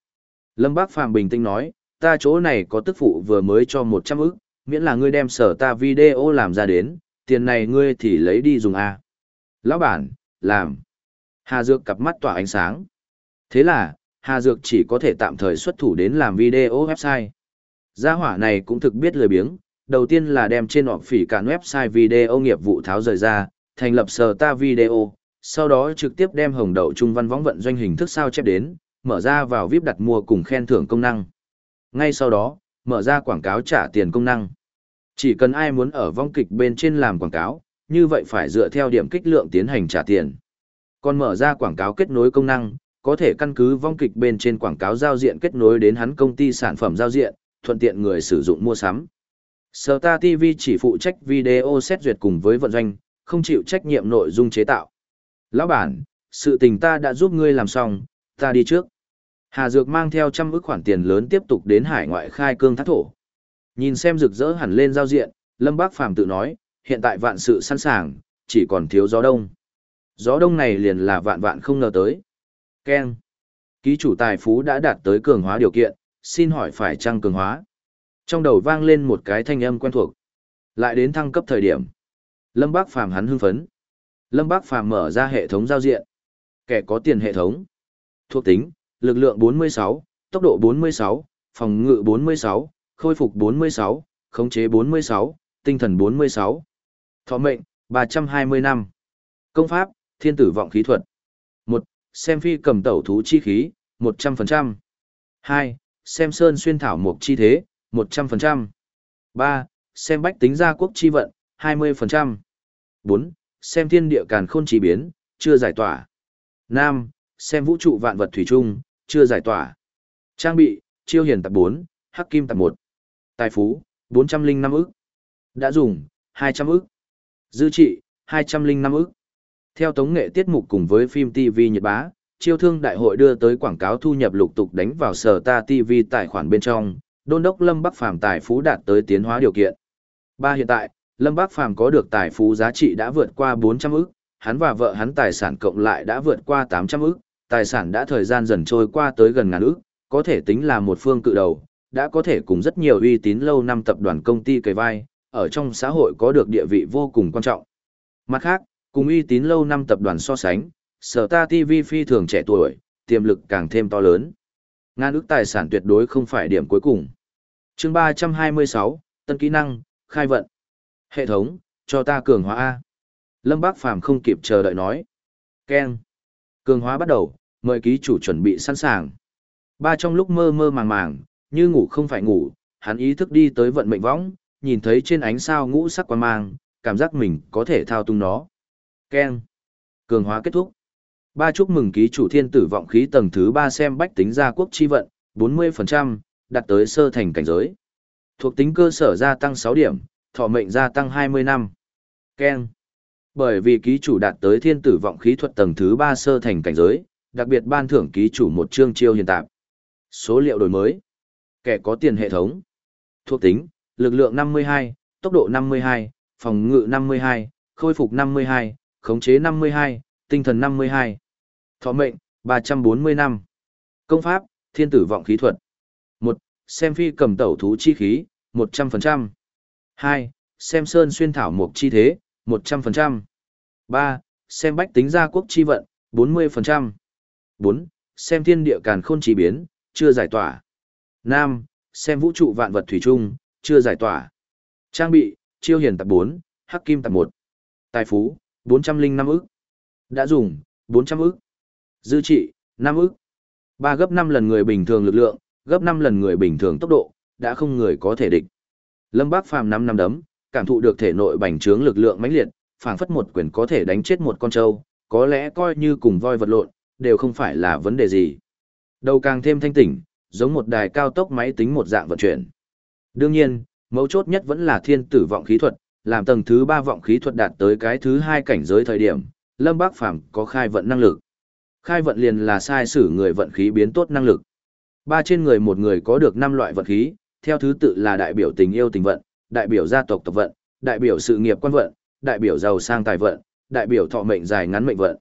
Lâm Bác Phạm bình tĩnh nói, ta chỗ này có tức phụ vừa mới cho 100 ức, miễn là ngươi đem sở ta video làm ra đến, tiền này ngươi thì lấy đi dùng A. Lão bản, làm. Hà Dược cặp mắt tỏa ánh sáng. Thế là, Hà Dược chỉ có thể tạm thời xuất thủ đến làm video website. Gia hỏa này cũng thực biết lười biếng, đầu tiên là đem trên họp phỉ cả website video nghiệp vụ tháo rời ra, thành lập sở ta video, sau đó trực tiếp đem hồng đậu trung văn võng vận doanh hình thức sao chép đến, mở ra vào VIP đặt mua cùng khen thưởng công năng. Ngay sau đó, mở ra quảng cáo trả tiền công năng. Chỉ cần ai muốn ở vong kịch bên trên làm quảng cáo, như vậy phải dựa theo điểm kích lượng tiến hành trả tiền. Còn mở ra quảng cáo kết nối công năng, có thể căn cứ vong kịch bên trên quảng cáo giao diện kết nối đến hắn công ty sản phẩm giao diện, thuận tiện người sử dụng mua sắm. Star TV chỉ phụ trách video xét duyệt cùng với vận doanh, không chịu trách nhiệm nội dung chế tạo. Lão bản, sự tình ta đã giúp ngươi làm xong, ta đi trước. Hà Dược mang theo trăm ức khoản tiền lớn tiếp tục đến hải ngoại khai cương thác thổ. Nhìn xem rực rỡ hẳn lên giao diện, Lâm Bác Phàm tự nói, hiện tại vạn sự sẵn sàng, chỉ còn thiếu gió đông. Gió đông này liền là vạn vạn không ngờ tới. Ken. Ký chủ tài phú đã đạt tới cường hóa điều kiện, xin hỏi phải trăng cường hóa. Trong đầu vang lên một cái thanh âm quen thuộc. Lại đến thăng cấp thời điểm. Lâm Bác Phàm hắn hưng phấn. Lâm Bác Phàm mở ra hệ thống giao diện. Kẻ có tiền hệ thống. Thuộc tính, lực lượng 46, tốc độ 46, phòng ngự 46, khôi phục 46, khống chế 46, tinh thần 46. Thọ mệnh, 320 năm. Công pháp, thiên tử vọng khí thuật. 1. Xem phi cầm tẩu thú chi khí, 100%. 2. Xem sơn xuyên thảo mục chi thế, 100%. 3. Xem bách tính gia quốc chi vận, 20%. 4. Xem thiên địa càn khôn chỉ biến, chưa giải tỏa. 5. Xem vũ trụ vạn vật thủy chung, chưa giải tỏa. Trang bị, chiêu hiền tập 4, hắc kim tập 1. Tài phú, 405 ức. Đã dùng, 200 ức. Dư trị, 205 ức. Theo tống nghệ tiết mục cùng với phim TV Nhật Bá, chiêu thương đại hội đưa tới quảng cáo thu nhập lục tục đánh vào sở ta TV tài khoản bên trong, đôn đốc Lâm Bắc Phàm tài phú đạt tới tiến hóa điều kiện. Ba hiện tại, Lâm Bắc Phàm có được tài phú giá trị đã vượt qua 400 ức, hắn và vợ hắn tài sản cộng lại đã vượt qua 800 ức, tài sản đã thời gian dần trôi qua tới gần ngàn ức, có thể tính là một phương cự đầu, đã có thể cùng rất nhiều uy tín lâu năm tập đoàn công ty kề vai, ở trong xã hội có được địa vị vô cùng quan trọng. Mặt khác, cùng uy tín lâu năm tập đoàn so sánh, sở ta TV phi thường trẻ tuổi, tiềm lực càng thêm to lớn. Ngàn ước tài sản tuyệt đối không phải điểm cuối cùng. chương 326, tân kỹ năng, khai vận. Hệ thống, cho ta cường hóa A. Lâm Bác Phàm không kịp chờ đợi nói. Ken. Cường hóa bắt đầu, mời ký chủ chuẩn bị sẵn sàng. Ba trong lúc mơ mơ màng màng, như ngủ không phải ngủ, hắn ý thức đi tới vận mệnh võng, nhìn thấy trên ánh sao ngũ sắc quan mang, cảm giác mình có thể thao túng nó. Ken. Cường hóa kết thúc. Ba chúc mừng ký chủ thiên tử vọng khí tầng thứ ba xem bách tính gia quốc chi vận, 40%, đạt tới sơ thành cảnh giới. Thuộc tính cơ sở gia tăng 6 điểm, thọ mệnh gia tăng 20 năm. Ken. Bởi vì ký chủ đạt tới thiên tử vọng khí thuật tầng thứ ba sơ thành cảnh giới, đặc biệt ban thưởng ký chủ một chương chiêu hiện tạp. Số liệu đổi mới. Kẻ có tiền hệ thống. Thuộc tính, lực lượng 52, tốc độ 52, phòng ngự 52, khôi phục 52, khống chế 52, tinh thần 52. Thọ mệnh, 340 năm. Công pháp, thiên tử vọng khí thuật. 1. Xem phi cầm tẩu thú chi khí, 100%. 2. Xem sơn xuyên thảo mục chi thế, 100%. 3. Xem bách tính gia quốc chi vận, 40%. 4. Xem thiên địa càn khôn chỉ biến, chưa giải tỏa. 5. Xem vũ trụ vạn vật thủy chung, chưa giải tỏa. Trang bị, chiêu hiền tập 4, hắc kim tập 1. Tài phú, 405 ức. Đã dùng, 400 ức. Dư trị, 5 ức. Ba gấp 5 lần người bình thường lực lượng, gấp 5 lần người bình thường tốc độ, đã không người có thể địch. Lâm Bác Phàm năm năm đấm, cảm thụ được thể nội bành trướng lực lượng mãnh liệt, phảng phất một quyền có thể đánh chết một con trâu, có lẽ coi như cùng voi vật lộn, đều không phải là vấn đề gì. Đầu càng thêm thanh tỉnh, giống một đài cao tốc máy tính một dạng vận chuyển. Đương nhiên, mấu chốt nhất vẫn là thiên tử vọng khí thuật, làm tầng thứ ba vọng khí thuật đạt tới cái thứ hai cảnh giới thời điểm, Lâm Bác Phàm có khai vận năng lực. Khai vận liền là sai sử người vận khí biến tốt năng lực. Ba trên người một người có được năm loại vận khí, theo thứ tự là đại biểu tình yêu tình vận, đại biểu gia tộc tộc vận, đại biểu sự nghiệp quan vận, đại biểu giàu sang tài vận, đại biểu thọ mệnh dài ngắn mệnh vận.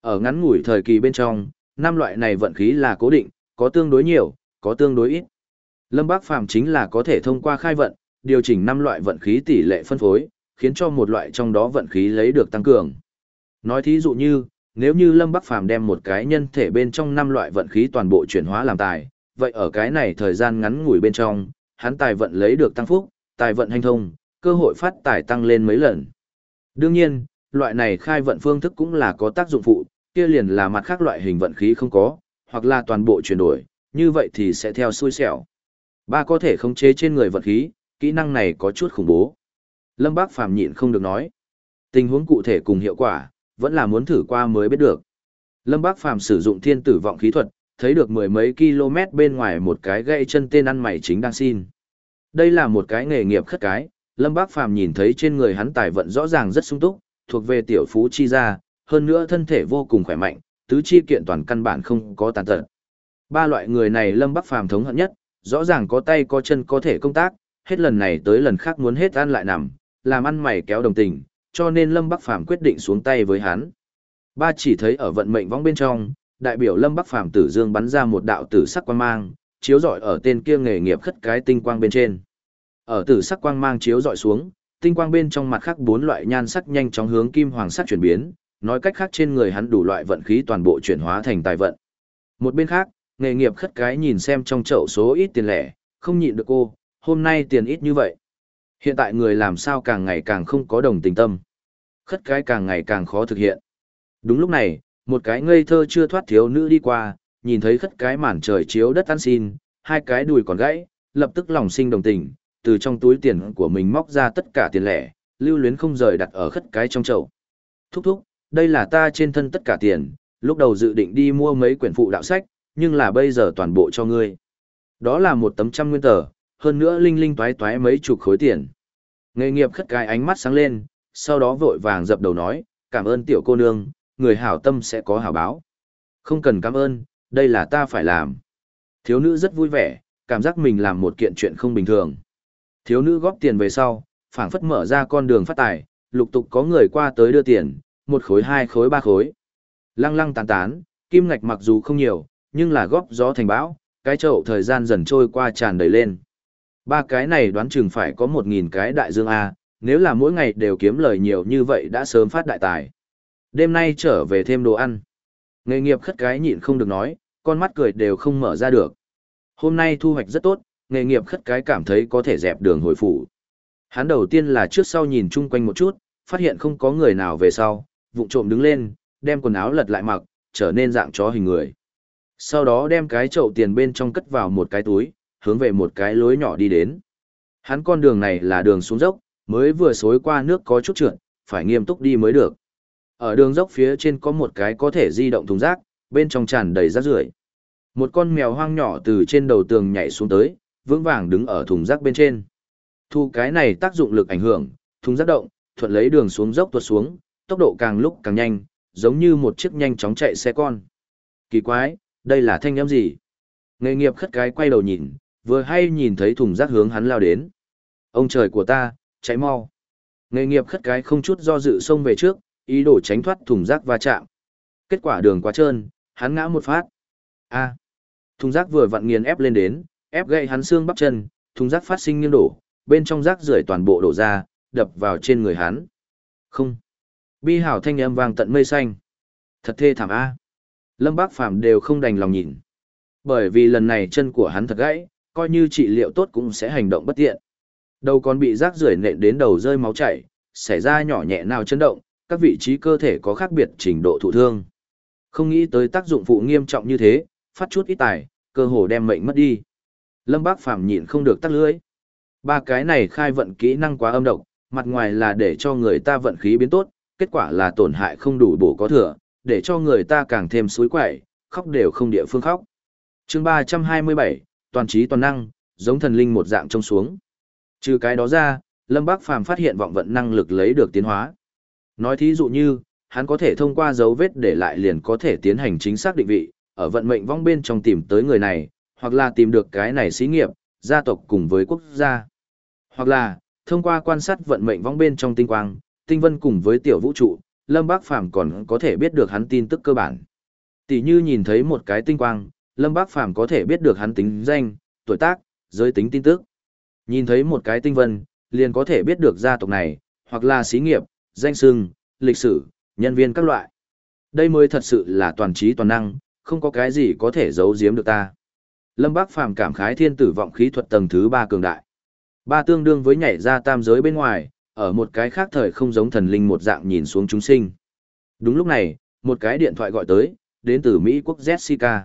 Ở ngắn ngủi thời kỳ bên trong, năm loại này vận khí là cố định, có tương đối nhiều, có tương đối ít. Lâm Bác Phàm chính là có thể thông qua khai vận, điều chỉnh năm loại vận khí tỷ lệ phân phối, khiến cho một loại trong đó vận khí lấy được tăng cường. Nói thí dụ như, nếu như Lâm Bắc Phàm đem một cái nhân thể bên trong năm loại vận khí toàn bộ chuyển hóa làm tài, vậy ở cái này thời gian ngắn ngủi bên trong, hắn tài vận lấy được tăng phúc, tài vận hành thông, cơ hội phát tài tăng lên mấy lần. Đương nhiên, loại này khai vận phương thức cũng là có tác dụng phụ, kia liền là mặt khác loại hình vận khí không có, hoặc là toàn bộ chuyển đổi, như vậy thì sẽ theo xui xẻo. Ba có thể khống chế trên người vận khí, kỹ năng này có chút khủng bố. Lâm Bác Phàm nhịn không được nói. Tình huống cụ thể cùng hiệu quả, vẫn là muốn thử qua mới biết được. Lâm Bác Phàm sử dụng thiên tử vọng khí thuật, thấy được mười mấy km bên ngoài một cái gãy chân tên ăn mày chính đang xin. Đây là một cái nghề nghiệp khất cái, Lâm Bác Phàm nhìn thấy trên người hắn tài vận rõ ràng rất sung túc, thuộc về tiểu phú chi gia, hơn nữa thân thể vô cùng khỏe mạnh, tứ chi kiện toàn căn bản không có tàn tật. Ba loại người này Lâm Bắc Phàm thống hận nhất, rõ ràng có tay có chân có thể công tác, hết lần này tới lần khác muốn hết ăn lại nằm, làm ăn mày kéo đồng tình, cho nên Lâm Bắc Phàm quyết định xuống tay với hắn. Ba chỉ thấy ở vận mệnh vong bên trong, đại biểu Lâm Bắc Phàm tử dương bắn ra một đạo tử sắc quang mang, chiếu rọi ở tên kia nghề nghiệp khất cái tinh quang bên trên. Ở tử sắc quang mang chiếu rọi xuống, tinh quang bên trong mặt khác bốn loại nhan sắc nhanh chóng hướng kim hoàng sắc chuyển biến, nói cách khác trên người hắn đủ loại vận khí toàn bộ chuyển hóa thành tài vận. Một bên khác, nghề nghiệp khất cái nhìn xem trong chậu số ít tiền lẻ, không nhịn được cô, hôm nay tiền ít như vậy. Hiện tại người làm sao càng ngày càng không có đồng tình tâm. Khất cái càng ngày càng khó thực hiện. Đúng lúc này, một cái ngây thơ chưa thoát thiếu nữ đi qua, nhìn thấy khất cái màn trời chiếu đất ăn xin, hai cái đùi còn gãy, lập tức lòng sinh đồng tình, từ trong túi tiền của mình móc ra tất cả tiền lẻ, lưu luyến không rời đặt ở khất cái trong chậu. Thúc thúc, đây là ta trên thân tất cả tiền, lúc đầu dự định đi mua mấy quyển phụ đạo sách, nhưng là bây giờ toàn bộ cho ngươi. Đó là một tấm trăm nguyên tờ, hơn nữa linh linh toái toái mấy chục khối tiền. Nghề nghiệp khất cái ánh mắt sáng lên, sau đó vội vàng dập đầu nói, cảm ơn tiểu cô nương, người hảo tâm sẽ có hảo báo. Không cần cảm ơn, đây là ta phải làm. Thiếu nữ rất vui vẻ, cảm giác mình làm một kiện chuyện không bình thường. Thiếu nữ góp tiền về sau, phảng phất mở ra con đường phát tài, lục tục có người qua tới đưa tiền, một khối hai khối ba khối. Lăng lăng tán tán, kim ngạch mặc dù không nhiều, nhưng là góp gió thành bão, cái chậu thời gian dần trôi qua tràn đầy lên. Ba cái này đoán chừng phải có một nghìn cái đại dương A, nếu là mỗi ngày đều kiếm lời nhiều như vậy đã sớm phát đại tài. Đêm nay trở về thêm đồ ăn. Nghề nghiệp khất cái nhịn không được nói, con mắt cười đều không mở ra được. Hôm nay thu hoạch rất tốt, nghề nghiệp khất cái cảm thấy có thể dẹp đường hồi phủ. Hắn đầu tiên là trước sau nhìn chung quanh một chút, phát hiện không có người nào về sau, vụng trộm đứng lên, đem quần áo lật lại mặc, trở nên dạng chó hình người. Sau đó đem cái chậu tiền bên trong cất vào một cái túi, hướng về một cái lối nhỏ đi đến. Hắn con đường này là đường xuống dốc, mới vừa xối qua nước có chút trượt, phải nghiêm túc đi mới được. Ở đường dốc phía trên có một cái có thể di động thùng rác, bên trong tràn đầy rác rưởi. Một con mèo hoang nhỏ từ trên đầu tường nhảy xuống tới, vững vàng đứng ở thùng rác bên trên. Thu cái này tác dụng lực ảnh hưởng, thùng rác động, thuận lấy đường xuống dốc tuột xuống, tốc độ càng lúc càng nhanh, giống như một chiếc nhanh chóng chạy xe con. Kỳ quái, đây là thanh âm gì? Nghề nghiệp khất cái quay đầu nhìn, vừa hay nhìn thấy thùng rác hướng hắn lao đến. Ông trời của ta, cháy mau. Nghề nghiệp khất cái không chút do dự xông về trước, ý đồ tránh thoát thùng rác va chạm. Kết quả đường quá trơn, hắn ngã một phát. A. Thùng rác vừa vặn nghiền ép lên đến, ép gãy hắn xương bắp chân, thùng rác phát sinh nghiêng đổ, bên trong rác rưởi toàn bộ đổ ra, đập vào trên người hắn. Không. Bi hảo thanh âm vang tận mây xanh. Thật thê thảm a. Lâm Bác Phàm đều không đành lòng nhìn. Bởi vì lần này chân của hắn thật gãy, coi như trị liệu tốt cũng sẽ hành động bất tiện. Đầu còn bị rác rưởi nện đến đầu rơi máu chảy, xảy ra nhỏ nhẹ nào chấn động, các vị trí cơ thể có khác biệt trình độ thụ thương. Không nghĩ tới tác dụng phụ nghiêm trọng như thế, phát chút ít tài, cơ hồ đem mệnh mất đi. Lâm Bác Phàm nhịn không được tắt lưỡi. Ba cái này khai vận kỹ năng quá âm độc, mặt ngoài là để cho người ta vận khí biến tốt, kết quả là tổn hại không đủ bổ có thừa, để cho người ta càng thêm suối quẩy, khóc đều không địa phương khóc. chương 327, toàn trí toàn năng, giống thần linh một dạng trông xuống. Trừ cái đó ra, Lâm Bác Phàm phát hiện vọng vận năng lực lấy được tiến hóa. Nói thí dụ như, hắn có thể thông qua dấu vết để lại liền có thể tiến hành chính xác định vị, ở vận mệnh vong bên trong tìm tới người này, hoặc là tìm được cái này xí nghiệp, gia tộc cùng với quốc gia. Hoặc là, thông qua quan sát vận mệnh vong bên trong tinh quang, tinh vân cùng với tiểu vũ trụ, Lâm Bác Phàm còn có thể biết được hắn tin tức cơ bản. Tỷ như nhìn thấy một cái tinh quang, Lâm Bác Phàm có thể biết được hắn tính danh, tuổi tác, giới tính tin tức. Nhìn thấy một cái tinh vân, liền có thể biết được gia tộc này, hoặc là xí nghiệp, danh sưng, lịch sử, nhân viên các loại. Đây mới thật sự là toàn trí toàn năng, không có cái gì có thể giấu giếm được ta. Lâm Bác Phàm cảm khái thiên tử vọng khí thuật tầng thứ 3 cường đại. Ba tương đương với nhảy ra tam giới bên ngoài, ở một cái khác thời không giống thần linh một dạng nhìn xuống chúng sinh. Đúng lúc này, một cái điện thoại gọi tới, đến từ Mỹ quốc Jessica.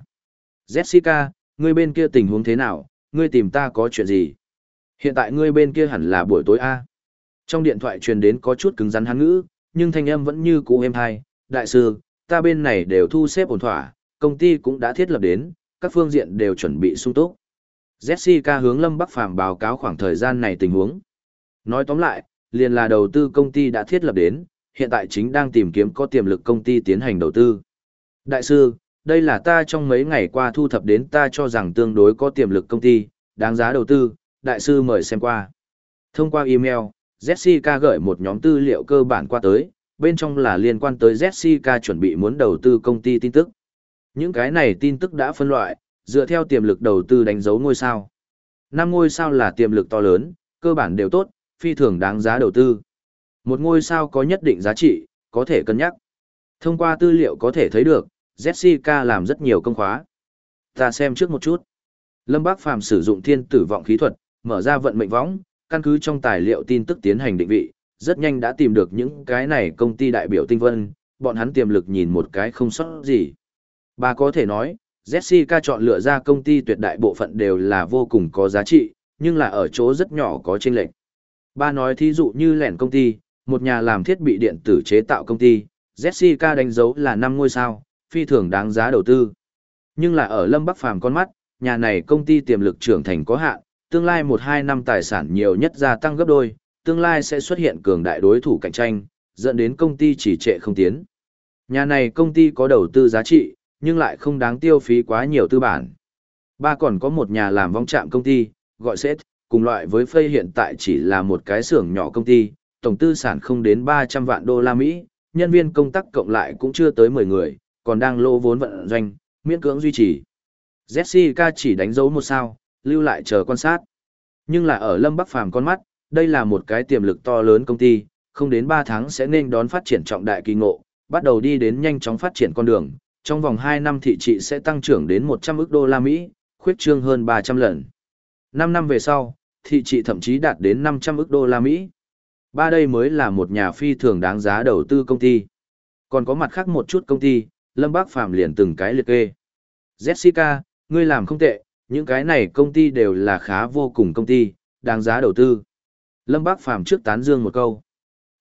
Jessica, ngươi bên kia tình huống thế nào, ngươi tìm ta có chuyện gì? Hiện tại ngươi bên kia hẳn là buổi tối A. Trong điện thoại truyền đến có chút cứng rắn hán ngữ, nhưng thanh âm vẫn như cũ êm hai. Đại sư, ta bên này đều thu xếp ổn thỏa, công ty cũng đã thiết lập đến, các phương diện đều chuẩn bị sung túc. Jessica hướng Lâm Bắc Phàm báo cáo khoảng thời gian này tình huống. Nói tóm lại, liền là đầu tư công ty đã thiết lập đến, hiện tại chính đang tìm kiếm có tiềm lực công ty tiến hành đầu tư. Đại sư, đây là ta trong mấy ngày qua thu thập đến ta cho rằng tương đối có tiềm lực công ty, đáng giá đầu tư, đại sư mời xem qua. Thông qua email, Jessica gửi một nhóm tư liệu cơ bản qua tới, bên trong là liên quan tới Jessica chuẩn bị muốn đầu tư công ty tin tức. Những cái này tin tức đã phân loại, dựa theo tiềm lực đầu tư đánh dấu ngôi sao. Năm ngôi sao là tiềm lực to lớn, cơ bản đều tốt, phi thường đáng giá đầu tư. Một ngôi sao có nhất định giá trị, có thể cân nhắc. Thông qua tư liệu có thể thấy được, Jessica làm rất nhiều công khóa. Ta xem trước một chút. Lâm Bác Phàm sử dụng thiên tử vọng khí thuật, mở ra vận mệnh võng, căn cứ trong tài liệu tin tức tiến hành định vị, rất nhanh đã tìm được những cái này công ty đại biểu tinh vân, bọn hắn tiềm lực nhìn một cái không sót gì. Bà có thể nói, Jessica chọn lựa ra công ty tuyệt đại bộ phận đều là vô cùng có giá trị, nhưng là ở chỗ rất nhỏ có chênh lệch. Ba nói thí dụ như lẻn công ty, một nhà làm thiết bị điện tử chế tạo công ty, Jessica đánh dấu là 5 ngôi sao, phi thường đáng giá đầu tư. Nhưng là ở Lâm Bắc Phàm con mắt, nhà này công ty tiềm lực trưởng thành có hạn, tương lai 1-2 năm tài sản nhiều nhất gia tăng gấp đôi, tương lai sẽ xuất hiện cường đại đối thủ cạnh tranh, dẫn đến công ty chỉ trệ không tiến. Nhà này công ty có đầu tư giá trị, nhưng lại không đáng tiêu phí quá nhiều tư bản. Ba còn có một nhà làm vong trạm công ty, gọi Seth, cùng loại với Phê hiện tại chỉ là một cái xưởng nhỏ công ty, tổng tư sản không đến 300 vạn đô la Mỹ, nhân viên công tác cộng lại cũng chưa tới 10 người, còn đang lô vốn vận doanh, miễn cưỡng duy trì. Jessica chỉ đánh dấu một sao, lưu lại chờ quan sát. Nhưng là ở Lâm Bắc Phàm con mắt, đây là một cái tiềm lực to lớn công ty, không đến 3 tháng sẽ nên đón phát triển trọng đại kỳ ngộ, bắt đầu đi đến nhanh chóng phát triển con đường, trong vòng 2 năm thị trị sẽ tăng trưởng đến 100 ức đô la Mỹ, khuyết trương hơn 300 lần. 5 năm về sau, thị trị thậm chí đạt đến 500 ức đô la Mỹ. Ba đây mới là một nhà phi thường đáng giá đầu tư công ty. Còn có mặt khác một chút công ty, Lâm Bác Phàm liền từng cái liệt kê. Jessica, ngươi làm không tệ, những cái này công ty đều là khá vô cùng công ty, đáng giá đầu tư. Lâm Bác Phàm trước tán dương một câu.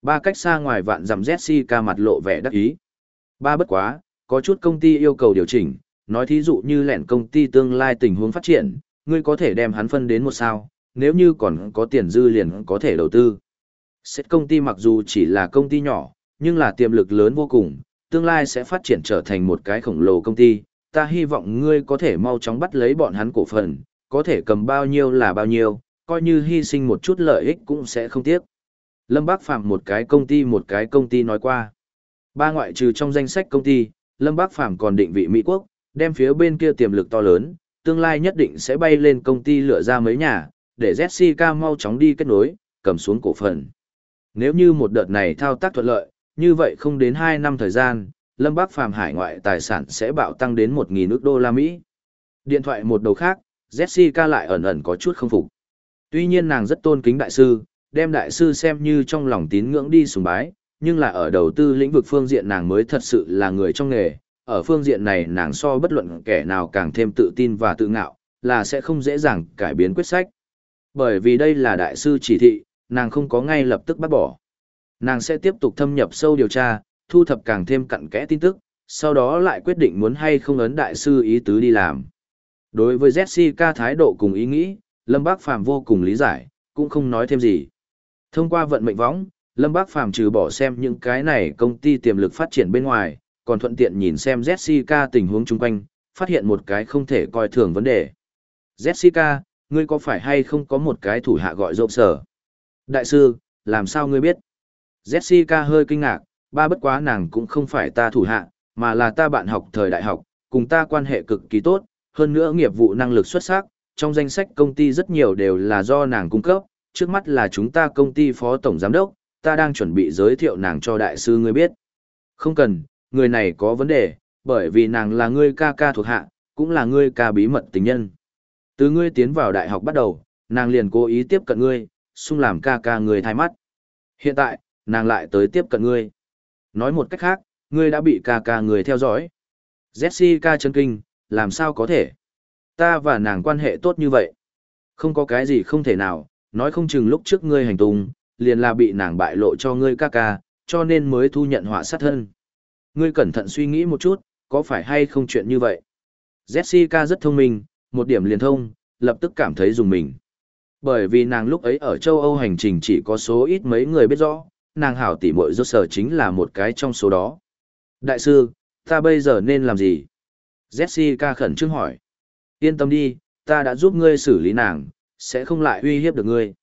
Ba cách xa ngoài vạn dặm Jessica mặt lộ vẻ đắc ý. Ba bất quá, có chút công ty yêu cầu điều chỉnh, nói thí dụ như lẻn công ty tương lai tình huống phát triển, ngươi có thể đem hắn phân đến một sao, nếu như còn có tiền dư liền có thể đầu tư. Xét công ty mặc dù chỉ là công ty nhỏ, nhưng là tiềm lực lớn vô cùng, tương lai sẽ phát triển trở thành một cái khổng lồ công ty. Ta hy vọng ngươi có thể mau chóng bắt lấy bọn hắn cổ phần, có thể cầm bao nhiêu là bao nhiêu, coi như hy sinh một chút lợi ích cũng sẽ không tiếc. Lâm Bác Phạm một cái công ty một cái công ty nói qua. Ba ngoại trừ trong danh sách công ty, Lâm Bác Phàm còn định vị Mỹ Quốc, đem phía bên kia tiềm lực to lớn, tương lai nhất định sẽ bay lên công ty lựa ra mấy nhà, để Jessica mau chóng đi kết nối, cầm xuống cổ phần. Nếu như một đợt này thao tác thuận lợi, như vậy không đến 2 năm thời gian, Lâm Bắc Phàm hải ngoại tài sản sẽ bạo tăng đến 1.000 ức đô la Mỹ. Điện thoại một đầu khác, Jessica lại ẩn ẩn có chút không phục. Tuy nhiên nàng rất tôn kính đại sư, đem đại sư xem như trong lòng tín ngưỡng đi sùng bái, nhưng là ở đầu tư lĩnh vực phương diện nàng mới thật sự là người trong nghề, ở phương diện này nàng so bất luận kẻ nào càng thêm tự tin và tự ngạo, là sẽ không dễ dàng cải biến quyết sách. Bởi vì đây là đại sư chỉ thị, nàng không có ngay lập tức bắt bỏ. Nàng sẽ tiếp tục thâm nhập sâu điều tra, thu thập càng thêm cặn kẽ tin tức, sau đó lại quyết định muốn hay không ấn đại sư ý tứ đi làm. Đối với Jessica thái độ cùng ý nghĩ, Lâm Bác Phàm vô cùng lý giải, cũng không nói thêm gì. Thông qua vận mệnh võng, Lâm Bác Phàm trừ bỏ xem những cái này công ty tiềm lực phát triển bên ngoài, còn thuận tiện nhìn xem Jessica tình huống chung quanh, phát hiện một cái không thể coi thường vấn đề. Jessica, ngươi có phải hay không có một cái thủ hạ gọi rộp sở? Đại sư, làm sao ngươi biết? Jessica hơi kinh ngạc, ba bất quá nàng cũng không phải ta thủ hạ, mà là ta bạn học thời đại học, cùng ta quan hệ cực kỳ tốt, hơn nữa nghiệp vụ năng lực xuất sắc, trong danh sách công ty rất nhiều đều là do nàng cung cấp, trước mắt là chúng ta công ty phó tổng giám đốc, ta đang chuẩn bị giới thiệu nàng cho đại sư ngươi biết. Không cần, người này có vấn đề, bởi vì nàng là ngươi ca ca thuộc hạ, cũng là ngươi ca bí mật tình nhân. Từ ngươi tiến vào đại học bắt đầu, nàng liền cố ý tiếp cận ngươi, xung làm ca ca người thay mắt. Hiện tại, nàng lại tới tiếp cận ngươi. Nói một cách khác, ngươi đã bị ca ca người theo dõi. Jessica chân kinh, làm sao có thể? Ta và nàng quan hệ tốt như vậy. Không có cái gì không thể nào, nói không chừng lúc trước ngươi hành tung, liền là bị nàng bại lộ cho ngươi ca ca, cho nên mới thu nhận họa sát thân. Ngươi cẩn thận suy nghĩ một chút, có phải hay không chuyện như vậy? Jessica rất thông minh, một điểm liền thông, lập tức cảm thấy dùng mình. Bởi vì nàng lúc ấy ở châu Âu hành trình chỉ có số ít mấy người biết rõ, nàng hảo tỉ muội rốt sở chính là một cái trong số đó. Đại sư, ta bây giờ nên làm gì? Jessica khẩn trương hỏi. Yên tâm đi, ta đã giúp ngươi xử lý nàng, sẽ không lại uy hiếp được ngươi.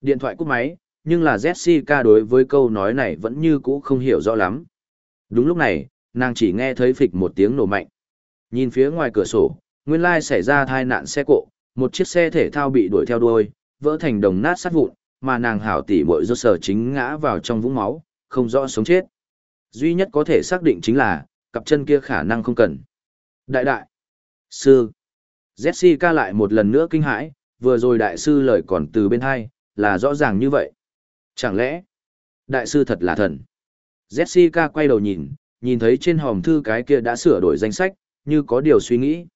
Điện thoại cúp máy, nhưng là Jessica đối với câu nói này vẫn như cũ không hiểu rõ lắm. Đúng lúc này, nàng chỉ nghe thấy phịch một tiếng nổ mạnh. Nhìn phía ngoài cửa sổ, nguyên lai xảy ra tai nạn xe cộ, một chiếc xe thể thao bị đuổi theo đuôi, vỡ thành đồng nát sát vụn, mà nàng hảo tỷ muội do sở chính ngã vào trong vũng máu, không rõ sống chết. Duy nhất có thể xác định chính là, cặp chân kia khả năng không cần. Đại đại. Sư. Jessica lại một lần nữa kinh hãi, vừa rồi đại sư lời còn từ bên hai, là rõ ràng như vậy. Chẳng lẽ, đại sư thật là thần. Jessica quay đầu nhìn, nhìn thấy trên hòm thư cái kia đã sửa đổi danh sách, như có điều suy nghĩ.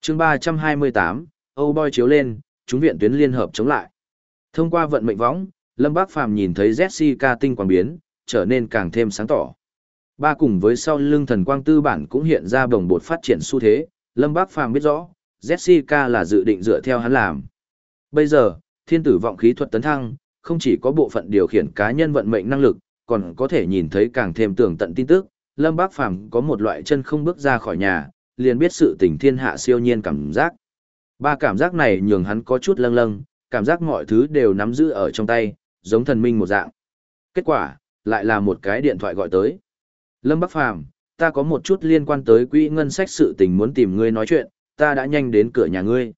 chương 328, Âu Boy chiếu lên, chúng viện tuyến liên hợp chống lại. Thông qua vận mệnh võng, Lâm Bác Phàm nhìn thấy Jessica tinh quang biến, trở nên càng thêm sáng tỏ. Ba cùng với sau lưng thần quang tư bản cũng hiện ra bồng bột phát triển xu thế, Lâm Bác Phàm biết rõ, Jessica là dự định dựa theo hắn làm. Bây giờ, thiên tử vọng khí thuật tấn thăng, không chỉ có bộ phận điều khiển cá nhân vận mệnh năng lực, còn có thể nhìn thấy càng thêm tường tận tin tức. Lâm Bác Phàm có một loại chân không bước ra khỏi nhà, liền biết sự tình thiên hạ siêu nhiên cảm giác. Ba cảm giác này nhường hắn có chút lâng lâng, cảm giác mọi thứ đều nắm giữ ở trong tay, giống thần minh một dạng. Kết quả, lại là một cái điện thoại gọi tới. Lâm Bắc Phàm, ta có một chút liên quan tới quỹ ngân sách sự tình muốn tìm ngươi nói chuyện, ta đã nhanh đến cửa nhà ngươi.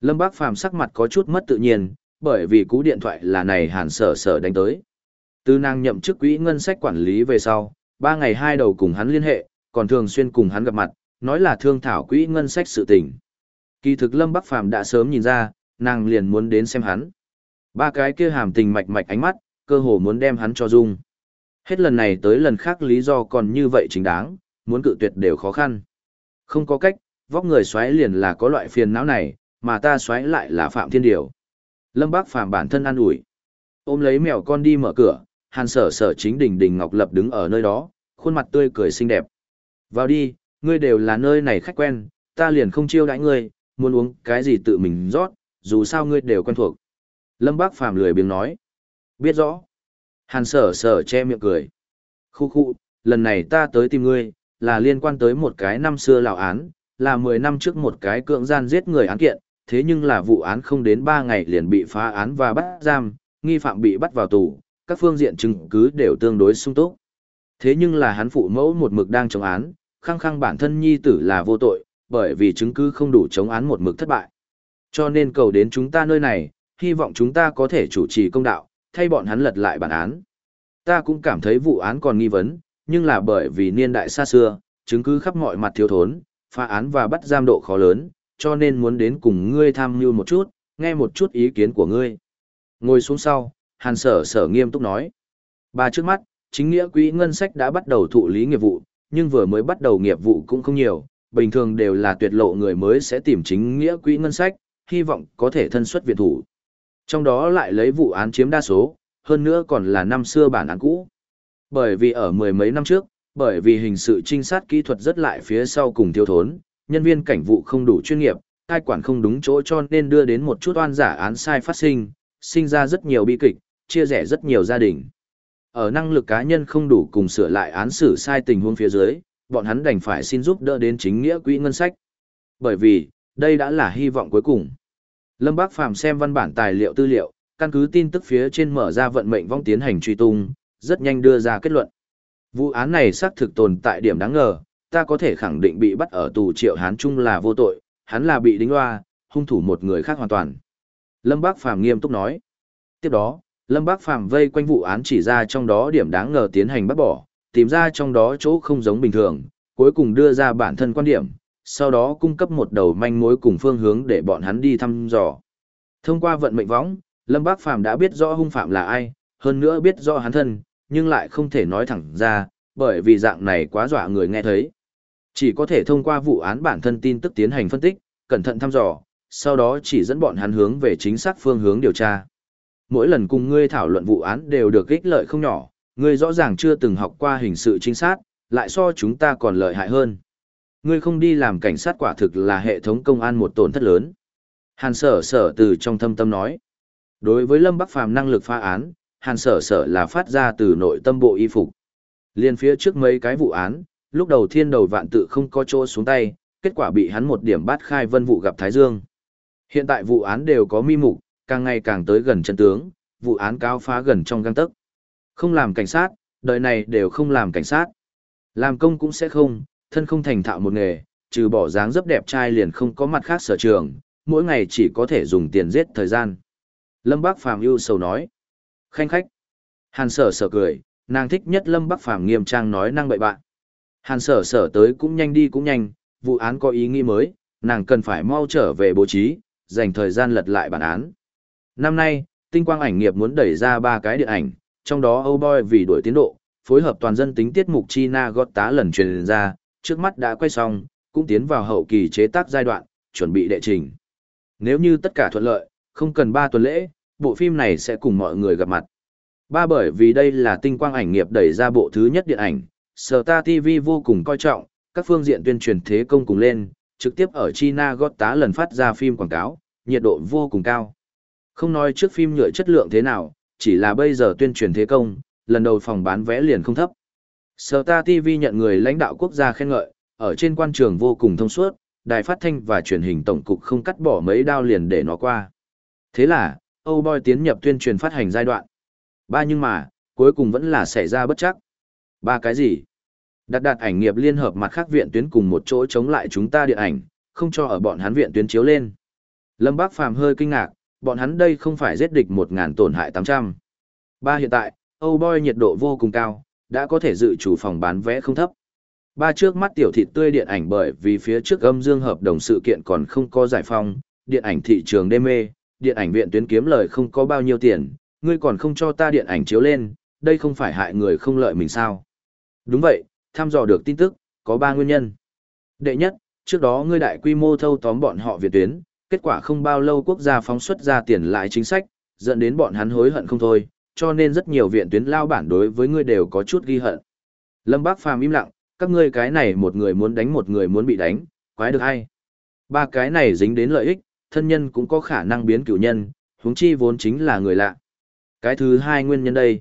Lâm Bác Phàm sắc mặt có chút mất tự nhiên, bởi vì cú điện thoại là này hàn sở sở đánh tới. Từ nàng nhậm chức quỹ ngân sách quản lý về sau, ba ngày hai đầu cùng hắn liên hệ, còn thường xuyên cùng hắn gặp mặt, nói là thương thảo quỹ ngân sách sự tình. Kỳ thực Lâm Bắc Phàm đã sớm nhìn ra, nàng liền muốn đến xem hắn. Ba cái kia hàm tình mạch mạch ánh mắt, cơ hồ muốn đem hắn cho dung. Hết lần này tới lần khác lý do còn như vậy chính đáng, muốn cự tuyệt đều khó khăn. Không có cách, vóc người xoáy liền là có loại phiền não này, mà ta xoáy lại là Phạm Thiên Điều. Lâm Bác Phàm bản thân an ủi. Ôm lấy mèo con đi mở cửa, hàn sở sở chính đỉnh đỉnh Ngọc Lập đứng ở nơi đó, khuôn mặt tươi cười xinh đẹp. Vào đi, ngươi đều là nơi này khách quen, ta liền không chiêu đãi ngươi, muốn uống cái gì tự mình rót, dù sao ngươi đều quen thuộc. Lâm Bác Phàm lười biếng nói. Biết rõ. Hàn sở sở che miệng cười. Khu khu, lần này ta tới tìm ngươi, là liên quan tới một cái năm xưa lão án, là 10 năm trước một cái cưỡng gian giết người án kiện, thế nhưng là vụ án không đến 3 ngày liền bị phá án và bắt giam, nghi phạm bị bắt vào tù, các phương diện chứng cứ đều tương đối sung túc. Thế nhưng là hắn phụ mẫu một mực đang chống án, khăng khăng bản thân nhi tử là vô tội, bởi vì chứng cứ không đủ chống án một mực thất bại. Cho nên cầu đến chúng ta nơi này, hy vọng chúng ta có thể chủ trì công đạo, thay bọn hắn lật lại bản án. Ta cũng cảm thấy vụ án còn nghi vấn, nhưng là bởi vì niên đại xa xưa, chứng cứ khắp mọi mặt thiếu thốn, phá án và bắt giam độ khó lớn, cho nên muốn đến cùng ngươi tham mưu một chút, nghe một chút ý kiến của ngươi. Ngồi xuống sau, hàn sở sở nghiêm túc nói. Ba trước mắt, chính nghĩa quỹ ngân sách đã bắt đầu thụ lý nghiệp vụ, nhưng vừa mới bắt đầu nghiệp vụ cũng không nhiều, bình thường đều là tuyệt lộ người mới sẽ tìm chính nghĩa quỹ ngân sách, hy vọng có thể thân xuất viện thủ. Trong đó lại lấy vụ án chiếm đa số, hơn nữa còn là năm xưa bản án cũ. Bởi vì ở mười mấy năm trước, bởi vì hình sự trinh sát kỹ thuật rất lại phía sau cùng thiếu thốn, nhân viên cảnh vụ không đủ chuyên nghiệp, cai quản không đúng chỗ cho nên đưa đến một chút oan giả án sai phát sinh, sinh ra rất nhiều bi kịch, chia rẽ rất nhiều gia đình. Ở năng lực cá nhân không đủ cùng sửa lại án xử sai tình huống phía dưới, bọn hắn đành phải xin giúp đỡ đến chính nghĩa quỹ ngân sách. Bởi vì, đây đã là hy vọng cuối cùng. Lâm Bác Phàm xem văn bản tài liệu tư liệu, căn cứ tin tức phía trên mở ra vận mệnh vong tiến hành truy tung, rất nhanh đưa ra kết luận. Vụ án này xác thực tồn tại điểm đáng ngờ, ta có thể khẳng định bị bắt ở tù triệu hán trung là vô tội, hắn là bị đính loa, hung thủ một người khác hoàn toàn. Lâm Bác Phàm nghiêm túc nói. Tiếp đó, Lâm Bác Phàm vây quanh vụ án chỉ ra trong đó điểm đáng ngờ tiến hành bắt bỏ, tìm ra trong đó chỗ không giống bình thường, cuối cùng đưa ra bản thân quan điểm, sau đó cung cấp một đầu manh mối cùng phương hướng để bọn hắn đi thăm dò. Thông qua vận mệnh võng, Lâm Bác Phàm đã biết rõ hung phạm là ai, hơn nữa biết rõ hắn thân, nhưng lại không thể nói thẳng ra, bởi vì dạng này quá dọa người nghe thấy. Chỉ có thể thông qua vụ án bản thân tin tức tiến hành phân tích, cẩn thận thăm dò, sau đó chỉ dẫn bọn hắn hướng về chính xác phương hướng điều tra. Mỗi lần cùng ngươi thảo luận vụ án đều được ích lợi không nhỏ, ngươi rõ ràng chưa từng học qua hình sự chính xác, lại so chúng ta còn lợi hại hơn. Ngươi không đi làm cảnh sát quả thực là hệ thống công an một tổn thất lớn. Hàn sở sở từ trong thâm tâm nói. Đối với Lâm Bắc Phàm năng lực phá án, hàn sở sở là phát ra từ nội tâm bộ y phục. Liên phía trước mấy cái vụ án, lúc đầu thiên đầu vạn tự không có chỗ xuống tay, kết quả bị hắn một điểm bắt khai vân vụ gặp Thái Dương. Hiện tại vụ án đều có mi mục, càng ngày càng tới gần chân tướng, vụ án cao phá gần trong găng tấc. Không làm cảnh sát, đời này đều không làm cảnh sát. Làm công cũng sẽ không, thân không thành thạo một nghề, trừ bỏ dáng dấp đẹp trai liền không có mặt khác sở trường, mỗi ngày chỉ có thể dùng tiền giết thời gian. Lâm Bác Phàm ưu sầu nói. Khanh khách. Hàn sở sở cười, nàng thích nhất Lâm Bác Phàm nghiêm trang nói năng bậy bạn. Hàn sở sở tới cũng nhanh đi cũng nhanh, vụ án có ý nghĩ mới, nàng cần phải mau trở về bố trí, dành thời gian lật lại bản án. Năm nay, tinh quang ảnh nghiệp muốn đẩy ra ba cái điện ảnh, trong đó Âu Boy vì đuổi tiến độ, phối hợp toàn dân tính tiết mục China gót tá lần truyền ra, trước mắt đã quay xong, cũng tiến vào hậu kỳ chế tác giai đoạn, chuẩn bị đệ trình. Nếu như tất cả thuận lợi, không cần 3 tuần lễ, bộ phim này sẽ cùng mọi người gặp mặt. Ba bởi vì đây là tinh quang ảnh nghiệp đẩy ra bộ thứ nhất điện ảnh, Star TV vô cùng coi trọng, các phương diện tuyên truyền thế công cùng lên, trực tiếp ở China gót tá lần phát ra phim quảng cáo, nhiệt độ vô cùng cao. Không nói trước phim nhựa chất lượng thế nào, chỉ là bây giờ tuyên truyền thế công, lần đầu phòng bán vé liền không thấp. Sở ta TV nhận người lãnh đạo quốc gia khen ngợi, ở trên quan trường vô cùng thông suốt, đài phát thanh và truyền hình tổng cục không cắt bỏ mấy đao liền để nó qua. Thế là, Âu Boy tiến nhập tuyên truyền phát hành giai đoạn. Ba nhưng mà, cuối cùng vẫn là xảy ra bất chắc. Ba cái gì? Đặt đặt ảnh nghiệp liên hợp mặt khác viện tuyến cùng một chỗ chống lại chúng ta điện ảnh, không cho ở bọn hắn viện tuyến chiếu lên. Lâm Bác Phàm hơi kinh ngạc, bọn hắn đây không phải giết địch 1.000 tổn hại 800. Ba hiện tại, Âu Boy nhiệt độ vô cùng cao, đã có thể dự chủ phòng bán vé không thấp. Ba trước mắt tiểu thịt tươi điện ảnh bởi vì phía trước âm dương hợp đồng sự kiện còn không có giải phong, điện ảnh thị trường đê mê, điện ảnh viện tuyến kiếm lời không có bao nhiêu tiền, ngươi còn không cho ta điện ảnh chiếu lên, đây không phải hại người không lợi mình sao. Đúng vậy, thăm dò được tin tức, có ba nguyên nhân. Đệ nhất, trước đó ngươi đại quy mô thâu tóm bọn họ viện tuyến, kết quả không bao lâu quốc gia phóng xuất ra tiền lại chính sách, dẫn đến bọn hắn hối hận không thôi, cho nên rất nhiều viện tuyến lao bản đối với ngươi đều có chút ghi hận. Lâm Bác Phàm im lặng, các ngươi cái này một người muốn đánh một người muốn bị đánh, quái được hay. Ba cái này dính đến lợi ích, thân nhân cũng có khả năng biến cửu nhân, huống chi vốn chính là người lạ. Cái thứ hai nguyên nhân đây,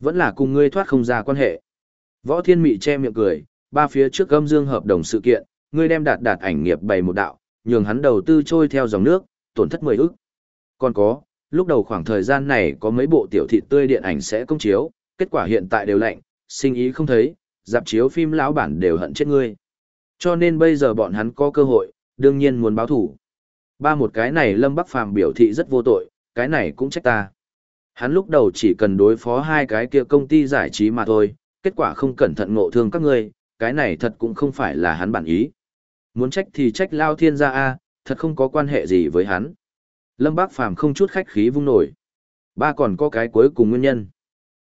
vẫn là cùng ngươi thoát không ra quan hệ. Võ Thiên Mị che miệng cười, ba phía trước gâm dương hợp đồng sự kiện, ngươi đem đạt đạt ảnh nghiệp bày một đạo, nhường hắn đầu tư trôi theo dòng nước, tổn thất mười ức. Còn có, lúc đầu khoảng thời gian này có mấy bộ tiểu thị tươi điện ảnh sẽ công chiếu, kết quả hiện tại đều lạnh, sinh ý không thấy, dạp chiếu phim lão bản đều hận chết ngươi. Cho nên bây giờ bọn hắn có cơ hội, đương nhiên muốn báo thủ. Ba một cái này Lâm Bắc Phàm biểu thị rất vô tội, cái này cũng trách ta. Hắn lúc đầu chỉ cần đối phó hai cái kia công ty giải trí mà thôi, kết quả không cẩn thận ngộ thương các ngươi, cái này thật cũng không phải là hắn bản ý. Muốn trách thì trách Lao Thiên gia a, thật không có quan hệ gì với hắn. Lâm Bác Phàm không chút khách khí vung nổi. Ba còn có cái cuối cùng nguyên nhân.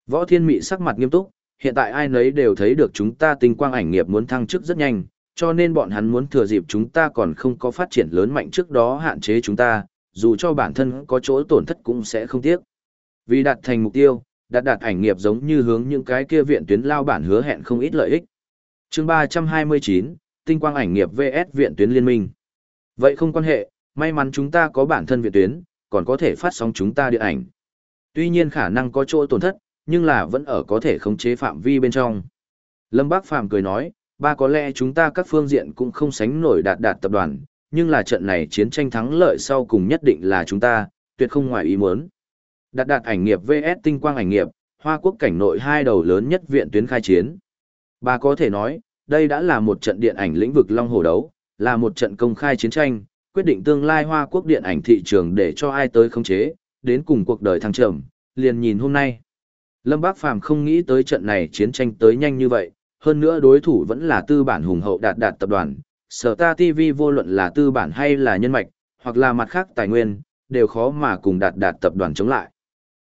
Võ Thiên Mị sắc mặt nghiêm túc, hiện tại ai nấy đều thấy được chúng ta tinh quang ảnh nghiệp muốn thăng chức rất nhanh, cho nên bọn hắn muốn thừa dịp chúng ta còn không có phát triển lớn mạnh trước đó hạn chế chúng ta, dù cho bản thân có chỗ tổn thất cũng sẽ không tiếc. Vì đạt thành mục tiêu, đạt đạt ảnh nghiệp giống như hướng những cái kia viện tuyến lao bản hứa hẹn không ít lợi ích. chương 329, tinh quang ảnh nghiệp VS viện tuyến liên minh. Vậy không quan hệ, may mắn chúng ta có bản thân viện tuyến, còn có thể phát sóng chúng ta điện ảnh. Tuy nhiên khả năng có chỗ tổn thất, nhưng là vẫn ở có thể khống chế phạm vi bên trong. Lâm Bác Phàm cười nói, ba có lẽ chúng ta các phương diện cũng không sánh nổi đạt đạt tập đoàn, nhưng là trận này chiến tranh thắng lợi sau cùng nhất định là chúng ta, tuyệt không ngoài ý muốn. Đạt đạt ảnh nghiệp VS tinh quang ảnh nghiệp, Hoa Quốc cảnh nội hai đầu lớn nhất viện tuyến khai chiến. Ba có thể nói, đây đã là một trận điện ảnh lĩnh vực long hồ đấu, là một trận công khai chiến tranh, quyết định tương lai Hoa Quốc điện ảnh thị trường để cho ai tới khống chế, đến cùng cuộc đời thăng trầm, liền nhìn hôm nay. Lâm Bác Phàm không nghĩ tới trận này chiến tranh tới nhanh như vậy, hơn nữa đối thủ vẫn là tư bản hùng hậu đạt đạt tập đoàn. Sở ta TV vô luận là tư bản hay là nhân mạch, hoặc là mặt khác tài nguyên, đều khó mà cùng đạt đạt tập đoàn chống lại.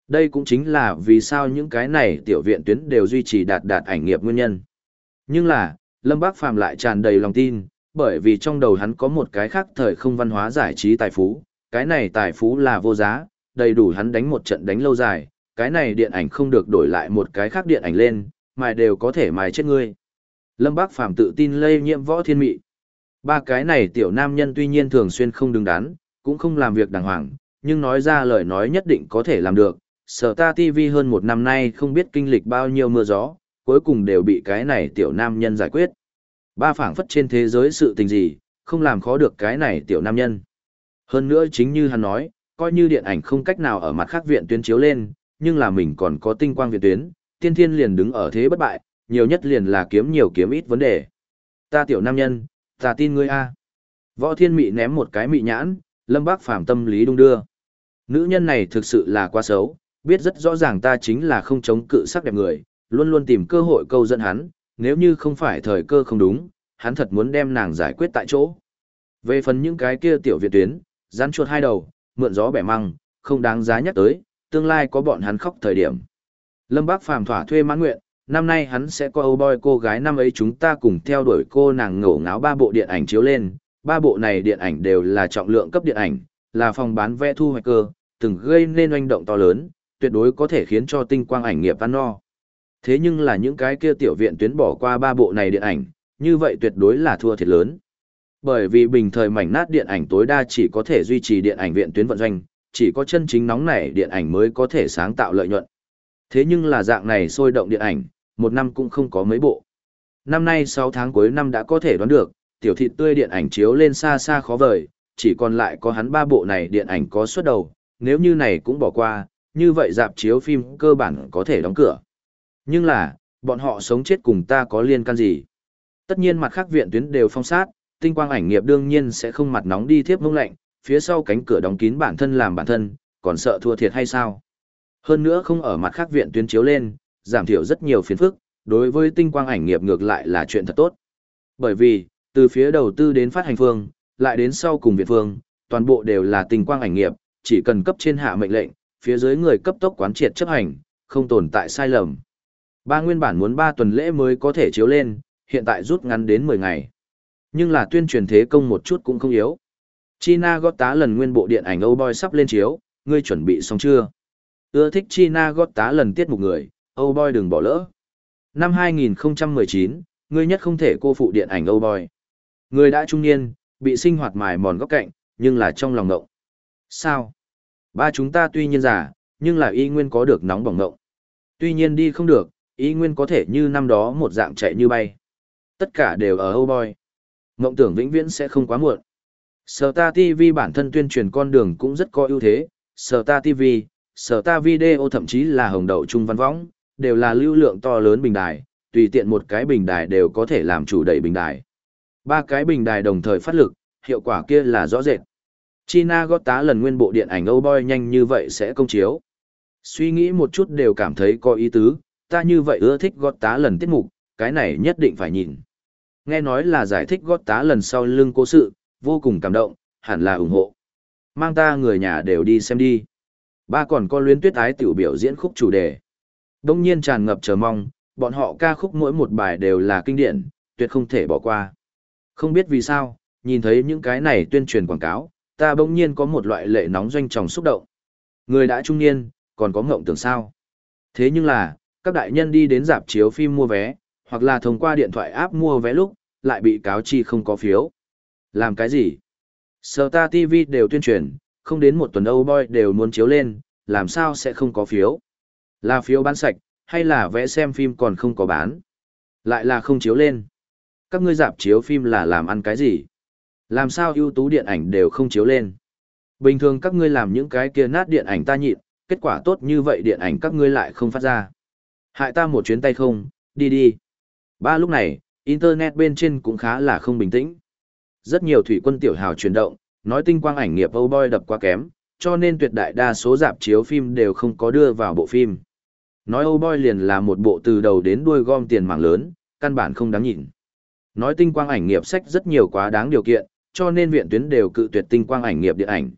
Đây cũng chính là vì sao những cái này tiểu viện tuyến đều duy trì đạt đạt ảnh nghiệp nguyên nhân. Nhưng là, Lâm Bác Phàm lại tràn đầy lòng tin, bởi vì trong đầu hắn có một cái khác thời không văn hóa giải trí tài phú, cái này tài phú là vô giá, đầy đủ hắn đánh một trận đánh lâu dài, cái này điện ảnh không được đổi lại một cái khác điện ảnh lên, mài đều có thể mài chết ngươi. Lâm Bác Phàm tự tin lây nhiễm võ thiên mị. Ba cái này tiểu nam nhân tuy nhiên thường xuyên không đứng đắn, cũng không làm việc đàng hoàng, nhưng nói ra lời nói nhất định có thể làm được. Sở ta TV hơn một năm nay không biết kinh lịch bao nhiêu mưa gió, cuối cùng đều bị cái này tiểu nam nhân giải quyết. Ba phảng phất trên thế giới sự tình gì, không làm khó được cái này tiểu nam nhân. Hơn nữa chính như hắn nói, coi như điện ảnh không cách nào ở mặt khác viện tuyến chiếu lên, nhưng là mình còn có tinh quang viện tuyến, tiên thiên liền đứng ở thế bất bại, nhiều nhất liền là kiếm nhiều kiếm ít vấn đề. Ta tiểu nam nhân, ta tin ngươi a. Võ thiên mị ném một cái mị nhãn, lâm bác phàm tâm lý đung đưa. Nữ nhân này thực sự là quá xấu, biết rất rõ ràng ta chính là không chống cự sắc đẹp người, luôn luôn tìm cơ hội câu dẫn hắn, nếu như không phải thời cơ không đúng, hắn thật muốn đem nàng giải quyết tại chỗ. Về phần những cái kia tiểu viện tuyến, rắn chuột hai đầu, mượn gió bẻ măng, không đáng giá nhắc tới, tương lai có bọn hắn khóc thời điểm. Lâm Bác Phàm thỏa thuê mãn nguyện, năm nay hắn sẽ có Âu Boy cô gái năm ấy chúng ta cùng theo đuổi cô nàng ngổ ngáo ba bộ điện ảnh chiếu lên, ba bộ này điện ảnh đều là trọng lượng cấp điện ảnh, là phòng bán vé thu hoạch cơ, từng gây nên oanh động to lớn, tuyệt đối có thể khiến cho tinh quang ảnh nghiệp ăn no. Thế nhưng là những cái kia tiểu viện tuyến bỏ qua ba bộ này điện ảnh, như vậy tuyệt đối là thua thiệt lớn. Bởi vì bình thời mảnh nát điện ảnh tối đa chỉ có thể duy trì điện ảnh viện tuyến vận doanh, chỉ có chân chính nóng này điện ảnh mới có thể sáng tạo lợi nhuận. Thế nhưng là dạng này sôi động điện ảnh, một năm cũng không có mấy bộ. Năm nay 6 tháng cuối năm đã có thể đoán được, tiểu thị tươi điện ảnh chiếu lên xa xa khó vời, chỉ còn lại có hắn ba bộ này điện ảnh có xuất đầu, nếu như này cũng bỏ qua, như vậy dạp chiếu phim cơ bản có thể đóng cửa. Nhưng là, bọn họ sống chết cùng ta có liên can gì? Tất nhiên mặt khác viện tuyến đều phong sát, tinh quang ảnh nghiệp đương nhiên sẽ không mặt nóng đi thiếp mông lạnh, phía sau cánh cửa đóng kín bản thân làm bản thân, còn sợ thua thiệt hay sao? Hơn nữa không ở mặt khác viện tuyến chiếu lên, giảm thiểu rất nhiều phiền phức, đối với tinh quang ảnh nghiệp ngược lại là chuyện thật tốt. Bởi vì, từ phía đầu tư đến phát hành phương, lại đến sau cùng viện phương, toàn bộ đều là tinh quang ảnh nghiệp, chỉ cần cấp trên hạ mệnh lệnh, phía dưới người cấp tốc quán triệt chấp hành, không tồn tại sai lầm. Ba nguyên bản muốn ba tuần lễ mới có thể chiếu lên, hiện tại rút ngắn đến 10 ngày. Nhưng là tuyên truyền thế công một chút cũng không yếu. China gót tá lần nguyên bộ điện ảnh Âu Boy sắp lên chiếu, ngươi chuẩn bị xong chưa? Ưa thích China gót tá lần tiết mục người, Âu Boy đừng bỏ lỡ. Năm 2019, ngươi nhất không thể cô phụ điện ảnh Âu Boy. Người đã trung niên, bị sinh hoạt mài mòn góc cạnh, nhưng là trong lòng ngộng. Sao? Ba chúng ta tuy nhiên già, nhưng là y nguyên có được nóng bỏng ngộng. Tuy nhiên đi không được, y nguyên có thể như năm đó một dạng chạy như bay. Tất cả đều ở Âu Boy. mộng tưởng vĩnh viễn sẽ không quá muộn. Sở ta TV bản thân tuyên truyền con đường cũng rất có ưu thế, Sở ta TV, Sở ta Video thậm chí là hồng đậu trung văn võng, đều là lưu lượng to lớn bình đài, tùy tiện một cái bình đài đều có thể làm chủ đẩy bình đài. Ba cái bình đài đồng thời phát lực, hiệu quả kia là rõ rệt. China gót tá lần nguyên bộ điện ảnh Âu Boy nhanh như vậy sẽ công chiếu. Suy nghĩ một chút đều cảm thấy có ý tứ, ta như vậy ưa thích gót tá lần tiết mục, cái này nhất định phải nhìn. Nghe nói là giải thích gót tá lần sau lưng cố sự, vô cùng cảm động, hẳn là ủng hộ. Mang ta người nhà đều đi xem đi. Ba còn có luyến tuyết ái tiểu biểu diễn khúc chủ đề. Đông nhiên tràn ngập chờ mong, Bọn họ ca khúc mỗi một bài đều là kinh điển, tuyệt không thể bỏ qua. Không biết vì sao, nhìn thấy những cái này tuyên truyền quảng cáo, ta bỗng nhiên có một loại lệ nóng doanh tròng xúc động. Người đã trung niên, còn có ngộng tưởng sao. Thế nhưng là, các đại nhân đi đến dạp chiếu phim mua vé, hoặc là thông qua điện thoại app mua vé lúc, lại bị cáo chi không có phiếu. Làm cái gì? Star TV đều tuyên truyền, không đến một tuần Âu Boy đều muốn chiếu lên, làm sao sẽ không có phiếu? Là phiếu bán sạch, hay là vẽ xem phim còn không có bán? Lại là không chiếu lên. Các ngươi dạp chiếu phim là làm ăn cái gì? Làm sao ưu tú điện ảnh đều không chiếu lên? Bình thường các ngươi làm những cái kia nát điện ảnh ta nhịn, kết quả tốt như vậy điện ảnh các ngươi lại không phát ra. Hại ta một chuyến tay không, đi đi. Ba lúc này, Internet bên trên cũng khá là không bình tĩnh. Rất nhiều thủy quân tiểu hào chuyển động, nói tinh quang ảnh nghiệp Âu Boy đập quá kém, cho nên tuyệt đại đa số dạp chiếu phim đều không có đưa vào bộ phim. Nói Âu Boy liền là một bộ từ đầu đến đuôi gom tiền mạng lớn, căn bản không đáng nhìn. Nói tinh quang ảnh nghiệp sách rất nhiều quá đáng điều kiện, cho nên viện tuyến đều cự tuyệt tinh quang ảnh nghiệp điện ảnh.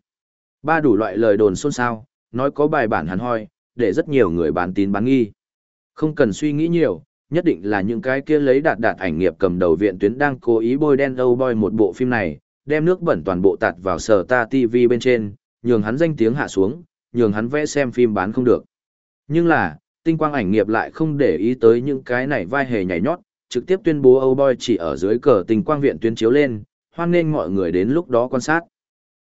Ba đủ loại lời đồn xôn xao, nói có bài bản hắn hoi, để rất nhiều người bán tín bán nghi. Không cần suy nghĩ nhiều, nhất định là những cái kia lấy đạt đạt ảnh nghiệp cầm đầu viện tuyến đang cố ý bôi đen Âu Boy một bộ phim này, đem nước bẩn toàn bộ tạt vào sở ta TV bên trên, nhường hắn danh tiếng hạ xuống, nhường hắn vẽ xem phim bán không được. Nhưng là, tinh quang ảnh nghiệp lại không để ý tới những cái này vai hề nhảy nhót, trực tiếp tuyên bố Âu Boy chỉ ở dưới cờ tinh quang viện tuyến chiếu lên, hoan nên mọi người đến lúc đó quan sát.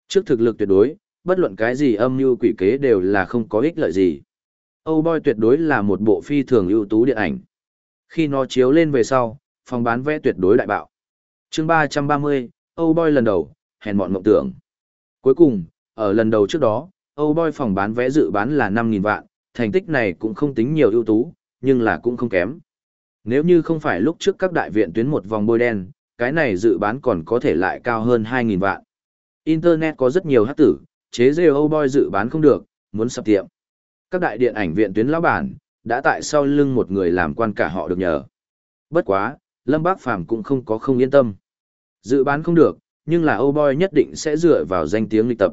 Trước thực lực tuyệt đối, bất luận cái gì âm mưu quỷ kế đều là không có ích lợi gì. Âu Boy tuyệt đối là một bộ phi thường ưu tú điện ảnh. Khi nó chiếu lên về sau, phòng bán vé tuyệt đối đại bạo. chương 330, Âu Boy lần đầu, hèn mọn mộng tưởng. Cuối cùng, ở lần đầu trước đó, Âu Boy phòng bán vé dự bán là 5.000 vạn, thành tích này cũng không tính nhiều ưu tú, nhưng là cũng không kém. Nếu như không phải lúc trước các đại viện tuyến một vòng bôi đen, cái này dự bán còn có thể lại cao hơn 2.000 vạn. Internet có rất nhiều hát tử, chế rêu Âu Boy dự bán không được, muốn sập tiệm. Các đại điện ảnh viện tuyến lão bản, đã tại sau lưng một người làm quan cả họ được nhờ. Bất quá, Lâm Bác Phàm cũng không có không yên tâm. Dự bán không được, nhưng là Âu Boy nhất định sẽ dựa vào danh tiếng lịch tập.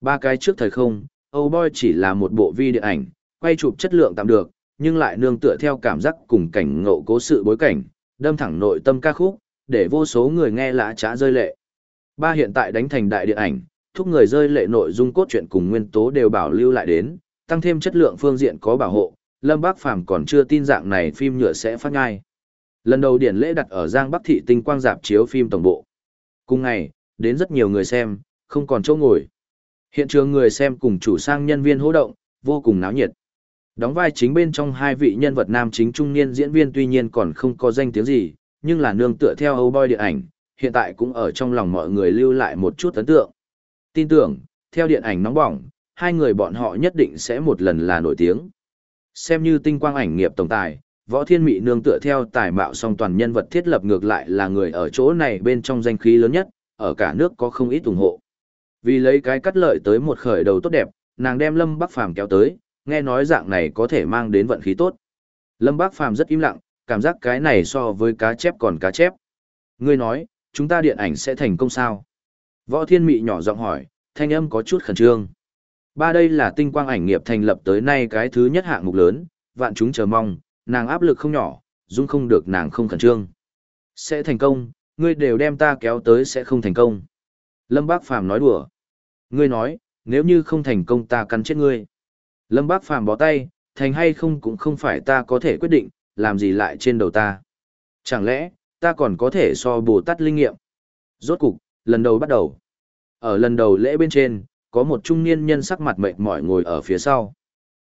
Ba cái trước thời không, Âu Boy chỉ là một bộ vi điện ảnh, quay chụp chất lượng tạm được, nhưng lại nương tựa theo cảm giác cùng cảnh ngộ cố sự bối cảnh, đâm thẳng nội tâm ca khúc, để vô số người nghe lã trá rơi lệ. Ba hiện tại đánh thành đại điện ảnh, thúc người rơi lệ nội dung cốt truyện cùng nguyên tố đều bảo lưu lại đến, tăng thêm chất lượng phương diện có bảo hộ, Lâm Bác Phàm còn chưa tin dạng này phim nhựa sẽ phát ngay. Lần đầu điển lễ đặt ở Giang Bắc thị tinh quang dạp chiếu phim tổng bộ. Cùng ngày, đến rất nhiều người xem, không còn chỗ ngồi. Hiện trường người xem cùng chủ sang nhân viên hô động, vô cùng náo nhiệt. Đóng vai chính bên trong hai vị nhân vật nam chính trung niên diễn viên tuy nhiên còn không có danh tiếng gì, nhưng là nương tựa theo Âu Boy điện ảnh, hiện tại cũng ở trong lòng mọi người lưu lại một chút ấn tượng. Tin tưởng, theo điện ảnh nóng bỏng, hai người bọn họ nhất định sẽ một lần là nổi tiếng. Xem như tinh quang ảnh nghiệp tổng tài, võ thiên mị nương tựa theo tài mạo song toàn nhân vật thiết lập ngược lại là người ở chỗ này bên trong danh khí lớn nhất, ở cả nước có không ít ủng hộ. Vì lấy cái cắt lợi tới một khởi đầu tốt đẹp, nàng đem Lâm Bắc Phàm kéo tới, nghe nói dạng này có thể mang đến vận khí tốt. Lâm Bắc Phàm rất im lặng, cảm giác cái này so với cá chép còn cá chép. Ngươi nói, chúng ta điện ảnh sẽ thành công sao? Võ Thiên Mị nhỏ giọng hỏi, thanh âm có chút khẩn trương. Ba đây là tinh quang ảnh nghiệp thành lập tới nay cái thứ nhất hạng mục lớn, vạn chúng chờ mong, nàng áp lực không nhỏ, dung không được nàng không khẩn trương. Sẽ thành công, ngươi đều đem ta kéo tới sẽ không thành công. Lâm Bác Phàm nói đùa. Ngươi nói, nếu như không thành công ta cắn chết ngươi. Lâm Bác Phàm bó tay, thành hay không cũng không phải ta có thể quyết định, làm gì lại trên đầu ta. Chẳng lẽ, ta còn có thể so bồ tát linh nghiệm. Rốt cục, lần đầu bắt đầu. Ở lần đầu lễ bên trên, có một trung niên nhân sắc mặt mệt mỏi ngồi ở phía sau.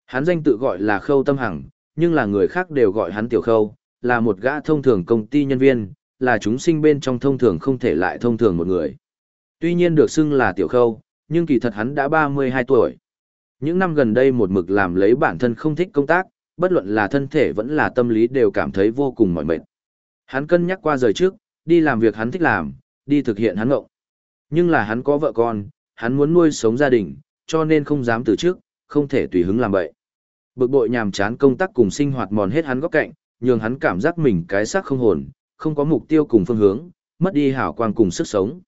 Hắn danh tự gọi là Khâu Tâm Hằng, nhưng là người khác đều gọi hắn Tiểu Khâu, là một gã thông thường công ty nhân viên, là chúng sinh bên trong thông thường không thể lại thông thường một người. Tuy nhiên được xưng là Tiểu Khâu, nhưng kỳ thật hắn đã 32 tuổi. Những năm gần đây một mực làm lấy bản thân không thích công tác, bất luận là thân thể vẫn là tâm lý đều cảm thấy vô cùng mỏi mệt. Hắn cân nhắc qua rời trước, đi làm việc hắn thích làm, đi thực hiện hắn ngộng. Nhưng là hắn có vợ con, hắn muốn nuôi sống gia đình, cho nên không dám từ trước, không thể tùy hứng làm vậy. Bực bội nhàm chán công tác cùng sinh hoạt mòn hết hắn góc cạnh, nhường hắn cảm giác mình cái xác không hồn, không có mục tiêu cùng phương hướng, mất đi hảo quang cùng sức sống.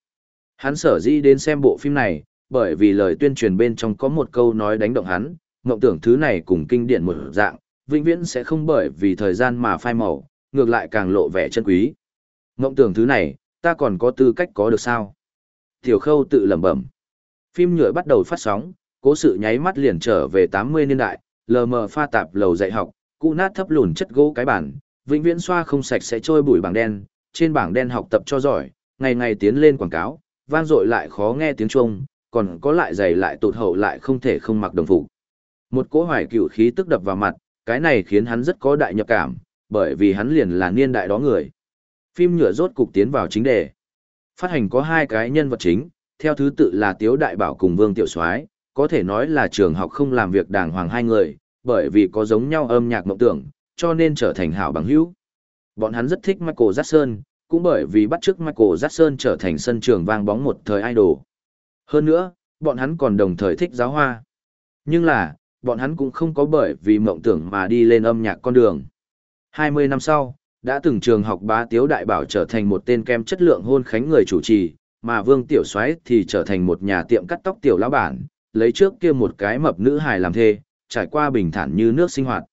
Hắn sở dĩ đến xem bộ phim này, bởi vì lời tuyên truyền bên trong có một câu nói đánh động hắn, mộng tưởng thứ này cùng kinh điển một dạng, vĩnh viễn sẽ không bởi vì thời gian mà phai màu, ngược lại càng lộ vẻ chân quý. Mộng tưởng thứ này, ta còn có tư cách có được sao? Tiểu khâu tự lẩm bẩm. Phim nhựa bắt đầu phát sóng, cố sự nháy mắt liền trở về 80 niên đại, lờ mờ pha tạp lầu dạy học, cụ nát thấp lùn chất gỗ cái bản, vĩnh viễn xoa không sạch sẽ trôi bụi bảng đen, trên bảng đen học tập cho giỏi, ngày ngày tiến lên quảng cáo, vang dội lại khó nghe tiếng Trung, còn có lại dày lại tụt hậu lại không thể không mặc đồng phục. Một cỗ hoài cựu khí tức đập vào mặt, cái này khiến hắn rất có đại nhập cảm, bởi vì hắn liền là niên đại đó người. Phim nhựa rốt cục tiến vào chính đề. Phát hành có hai cái nhân vật chính, theo thứ tự là Tiếu Đại Bảo cùng Vương Tiểu Soái, có thể nói là trường học không làm việc đàng hoàng hai người, bởi vì có giống nhau âm nhạc mộng tưởng, cho nên trở thành hảo bằng hữu. Bọn hắn rất thích Michael Jackson, cũng bởi vì bắt chước Michael Jackson trở thành sân trường vang bóng một thời idol. Hơn nữa, bọn hắn còn đồng thời thích giáo hoa. Nhưng là, bọn hắn cũng không có bởi vì mộng tưởng mà đi lên âm nhạc con đường. 20 năm sau, đã từng trường học bá tiếu đại bảo trở thành một tên kem chất lượng hôn khánh người chủ trì, mà Vương Tiểu Soái thì trở thành một nhà tiệm cắt tóc tiểu lão bản, lấy trước kia một cái mập nữ hài làm thê, trải qua bình thản như nước sinh hoạt.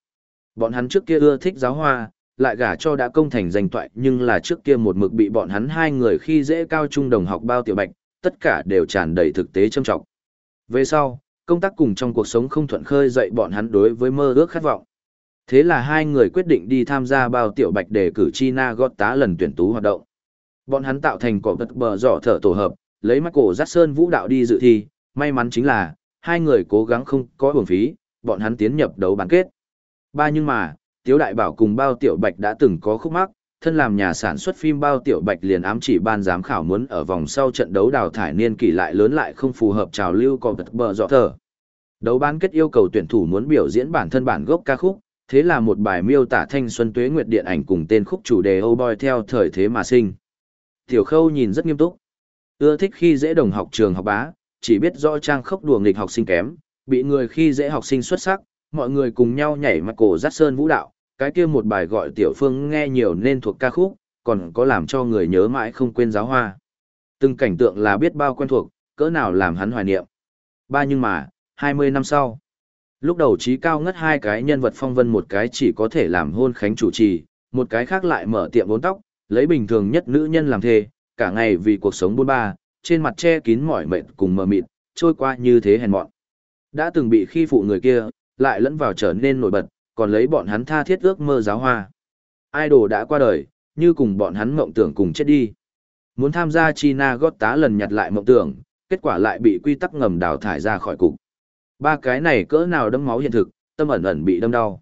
Bọn hắn trước kia ưa thích giáo hoa, lại gả cho đã công thành danh toại nhưng là trước kia một mực bị bọn hắn hai người khi dễ cao trung đồng học bao tiểu bạch, tất cả đều tràn đầy thực tế trâm trọng. Về sau, công tác cùng trong cuộc sống không thuận khơi dậy bọn hắn đối với mơ ước khát vọng. Thế là hai người quyết định đi tham gia bao tiểu bạch để cử chi na gót tá lần tuyển tú hoạt động. Bọn hắn tạo thành cỏ vật bờ giỏ thở tổ hợp, lấy mắt cổ dắt sơn vũ đạo đi dự thi, may mắn chính là, hai người cố gắng không có hưởng phí, bọn hắn tiến nhập đấu bán kết. Ba nhưng mà, Tiếu Đại Bảo cùng Bao Tiểu Bạch đã từng có khúc mắc, thân làm nhà sản xuất phim Bao Tiểu Bạch liền ám chỉ ban giám khảo muốn ở vòng sau trận đấu đào thải niên kỷ lại lớn lại không phù hợp trào lưu còn vật bờ giỏ thở. Đấu bán kết yêu cầu tuyển thủ muốn biểu diễn bản thân bản gốc ca khúc, thế là một bài miêu tả thanh xuân tuế nguyệt điện ảnh cùng tên khúc chủ đề Oh Boy theo thời thế mà sinh. Tiểu Khâu nhìn rất nghiêm túc. Ưa thích khi dễ đồng học trường học bá, chỉ biết rõ trang khốc đùa nghịch học sinh kém, bị người khi dễ học sinh xuất sắc, mọi người cùng nhau nhảy mặt cổ rát sơn vũ đạo, cái kia một bài gọi tiểu phương nghe nhiều nên thuộc ca khúc, còn có làm cho người nhớ mãi không quên giáo hoa. Từng cảnh tượng là biết bao quen thuộc, cỡ nào làm hắn hoài niệm. Ba nhưng mà, 20 năm sau, lúc đầu trí cao ngất hai cái nhân vật phong vân một cái chỉ có thể làm hôn khánh chủ trì, một cái khác lại mở tiệm bốn tóc, lấy bình thường nhất nữ nhân làm thê, cả ngày vì cuộc sống buôn ba, trên mặt che kín mỏi mệt cùng mờ mịt, trôi qua như thế hèn mọn. Đã từng bị khi phụ người kia, lại lẫn vào trở nên nổi bật, còn lấy bọn hắn tha thiết ước mơ giáo hoa. Idol đã qua đời, như cùng bọn hắn mộng tưởng cùng chết đi. Muốn tham gia China gót tá lần nhặt lại mộng tưởng, kết quả lại bị quy tắc ngầm đào thải ra khỏi cục. Ba cái này cỡ nào đâm máu hiện thực, tâm ẩn ẩn bị đâm đau.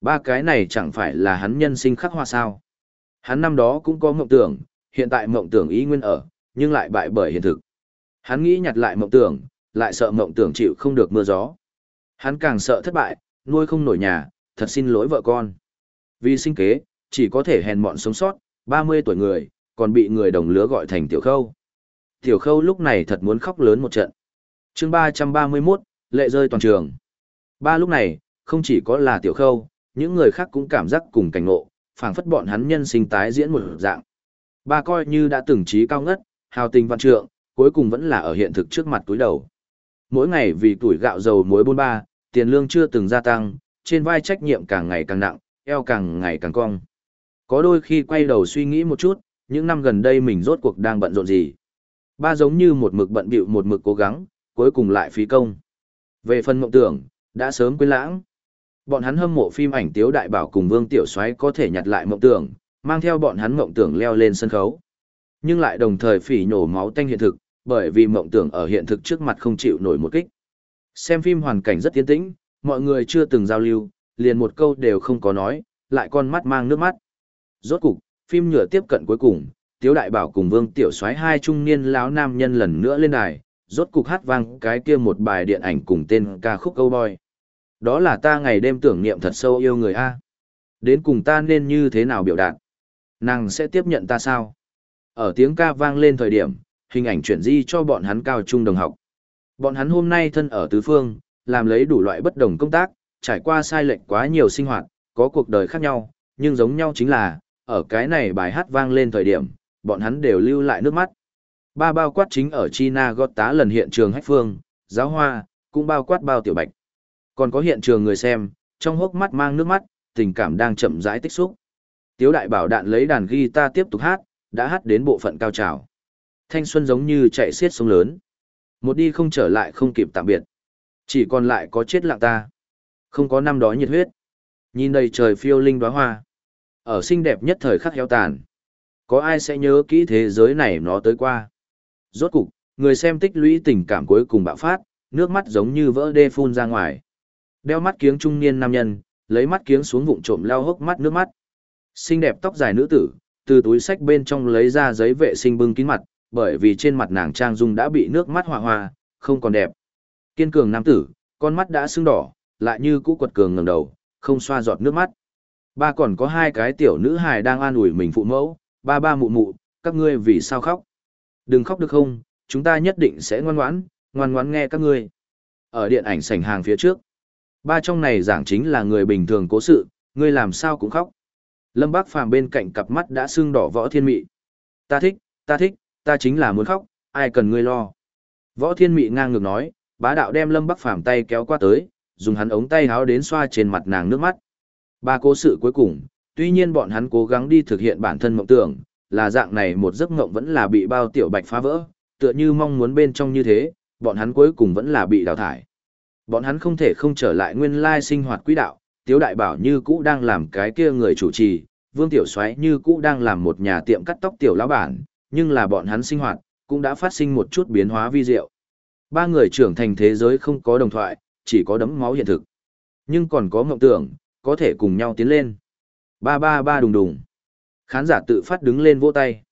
Ba cái này chẳng phải là hắn nhân sinh khắc hoa sao. Hắn năm đó cũng có mộng tưởng, hiện tại mộng tưởng ý nguyên ở, nhưng lại bại bởi hiện thực. Hắn nghĩ nhặt lại mộng tưởng, lại sợ mộng tưởng chịu không được mưa gió. Hắn càng sợ thất bại, nuôi không nổi nhà, thật xin lỗi vợ con. Vì sinh kế, chỉ có thể hèn mọn sống sót, 30 tuổi người, còn bị người đồng lứa gọi thành tiểu khâu. Tiểu khâu lúc này thật muốn khóc lớn một trận. chương 331, lệ rơi toàn trường. Ba lúc này, không chỉ có là tiểu khâu, những người khác cũng cảm giác cùng cảnh ngộ, phảng phất bọn hắn nhân sinh tái diễn một dạng. Ba coi như đã từng trí cao ngất, hào tình văn trượng, cuối cùng vẫn là ở hiện thực trước mặt túi đầu. Mỗi ngày vì tuổi gạo dầu muối bôn ba, tiền lương chưa từng gia tăng, trên vai trách nhiệm càng ngày càng nặng, eo càng ngày càng cong. Có đôi khi quay đầu suy nghĩ một chút, những năm gần đây mình rốt cuộc đang bận rộn gì. Ba giống như một mực bận bịu một mực cố gắng, cuối cùng lại phí công. Về phần mộng tưởng, đã sớm quên lãng. Bọn hắn hâm mộ phim ảnh Tiếu Đại Bảo cùng Vương Tiểu Soái có thể nhặt lại mộng tưởng, mang theo bọn hắn mộng tưởng leo lên sân khấu. Nhưng lại đồng thời phỉ nhổ máu tanh hiện thực, bởi vì mộng tưởng ở hiện thực trước mặt không chịu nổi một kích. Xem phim hoàn cảnh rất tiến tĩnh, mọi người chưa từng giao lưu, liền một câu đều không có nói, lại con mắt mang nước mắt. Rốt cục, phim nhựa tiếp cận cuối cùng, Tiếu Đại Bảo cùng Vương Tiểu Soái hai trung niên lão nam nhân lần nữa lên đài, rốt cục hát vang cái kia một bài điện ảnh cùng tên ca khúc Câu Boy. Đó là ta ngày đêm tưởng niệm thật sâu yêu người A. Đến cùng ta nên như thế nào biểu đạt? Nàng sẽ tiếp nhận ta sao? Ở tiếng ca vang lên thời điểm, hình ảnh chuyển di cho bọn hắn cao trung đồng học. Bọn hắn hôm nay thân ở tứ phương, làm lấy đủ loại bất đồng công tác, trải qua sai lệch quá nhiều sinh hoạt, có cuộc đời khác nhau, nhưng giống nhau chính là, ở cái này bài hát vang lên thời điểm, bọn hắn đều lưu lại nước mắt. Ba bao quát chính ở China gót tá lần hiện trường hách phương, giáo hoa, cũng bao quát bao tiểu bạch. Còn có hiện trường người xem, Trong hốc mắt mang nước mắt, tình cảm đang chậm rãi tích xúc. Tiếu đại bảo đạn lấy đàn guitar tiếp tục hát, đã hát đến bộ phận cao trào. Thanh xuân giống như chạy xiết sông lớn. Một đi không trở lại không kịp tạm biệt. Chỉ còn lại có chết lặng ta. Không có năm đó nhiệt huyết. Nhìn đầy trời phiêu linh đóa hoa. Ở xinh đẹp nhất thời khắc héo tàn. Có ai sẽ nhớ kỹ thế giới này nó tới qua. Rốt cục, người xem tích lũy tình cảm cuối cùng bạo phát, nước mắt giống như vỡ đê phun ra ngoài. Đeo mắt kiếng trung niên nam nhân, lấy mắt kiếng xuống vụng trộm leo hốc mắt nước mắt. Xinh đẹp tóc dài nữ tử, từ túi sách bên trong lấy ra giấy vệ sinh bưng kín mặt, bởi vì trên mặt nàng trang dung đã bị nước mắt hòa hòa, không còn đẹp. Kiên cường nam tử, con mắt đã sưng đỏ, lại như cũ quật cường ngẩng đầu, không xoa giọt nước mắt. Ba còn có hai cái tiểu nữ hài đang an ủi mình phụ mẫu, ba ba mụ mụ, các ngươi vì sao khóc? Đừng khóc được không, chúng ta nhất định sẽ ngoan ngoãn, ngoan ngoãn nghe các ngươi. Ở điện ảnh sảnh hàng phía trước, ba trong này giảng chính là người bình thường cố sự, ngươi làm sao cũng khóc. Lâm Bác Phàm bên cạnh cặp mắt đã sưng đỏ võ thiên mị. Ta thích, ta thích, ta chính là muốn khóc, ai cần ngươi lo. Võ thiên mị ngang ngược nói, bá đạo đem Lâm Bắc Phàm tay kéo qua tới, dùng hắn ống tay háo đến xoa trên mặt nàng nước mắt. Ba cố sự cuối cùng, tuy nhiên bọn hắn cố gắng đi thực hiện bản thân mộng tưởng, là dạng này một giấc mộng vẫn là bị bao tiểu bạch phá vỡ, tựa như mong muốn bên trong như thế, bọn hắn cuối cùng vẫn là bị đào thải. Bọn hắn không thể không trở lại nguyên lai sinh hoạt quỹ đạo, Tiếu Đại Bảo như cũ đang làm cái kia người chủ trì, Vương Tiểu Soái như cũ đang làm một nhà tiệm cắt tóc tiểu lão bản, nhưng là bọn hắn sinh hoạt cũng đã phát sinh một chút biến hóa vi diệu. Ba người trưởng thành thế giới không có đồng thoại, chỉ có đấm máu hiện thực. Nhưng còn có mộng tưởng, có thể cùng nhau tiến lên. Ba ba ba đùng đùng. Khán giả tự phát đứng lên vỗ tay.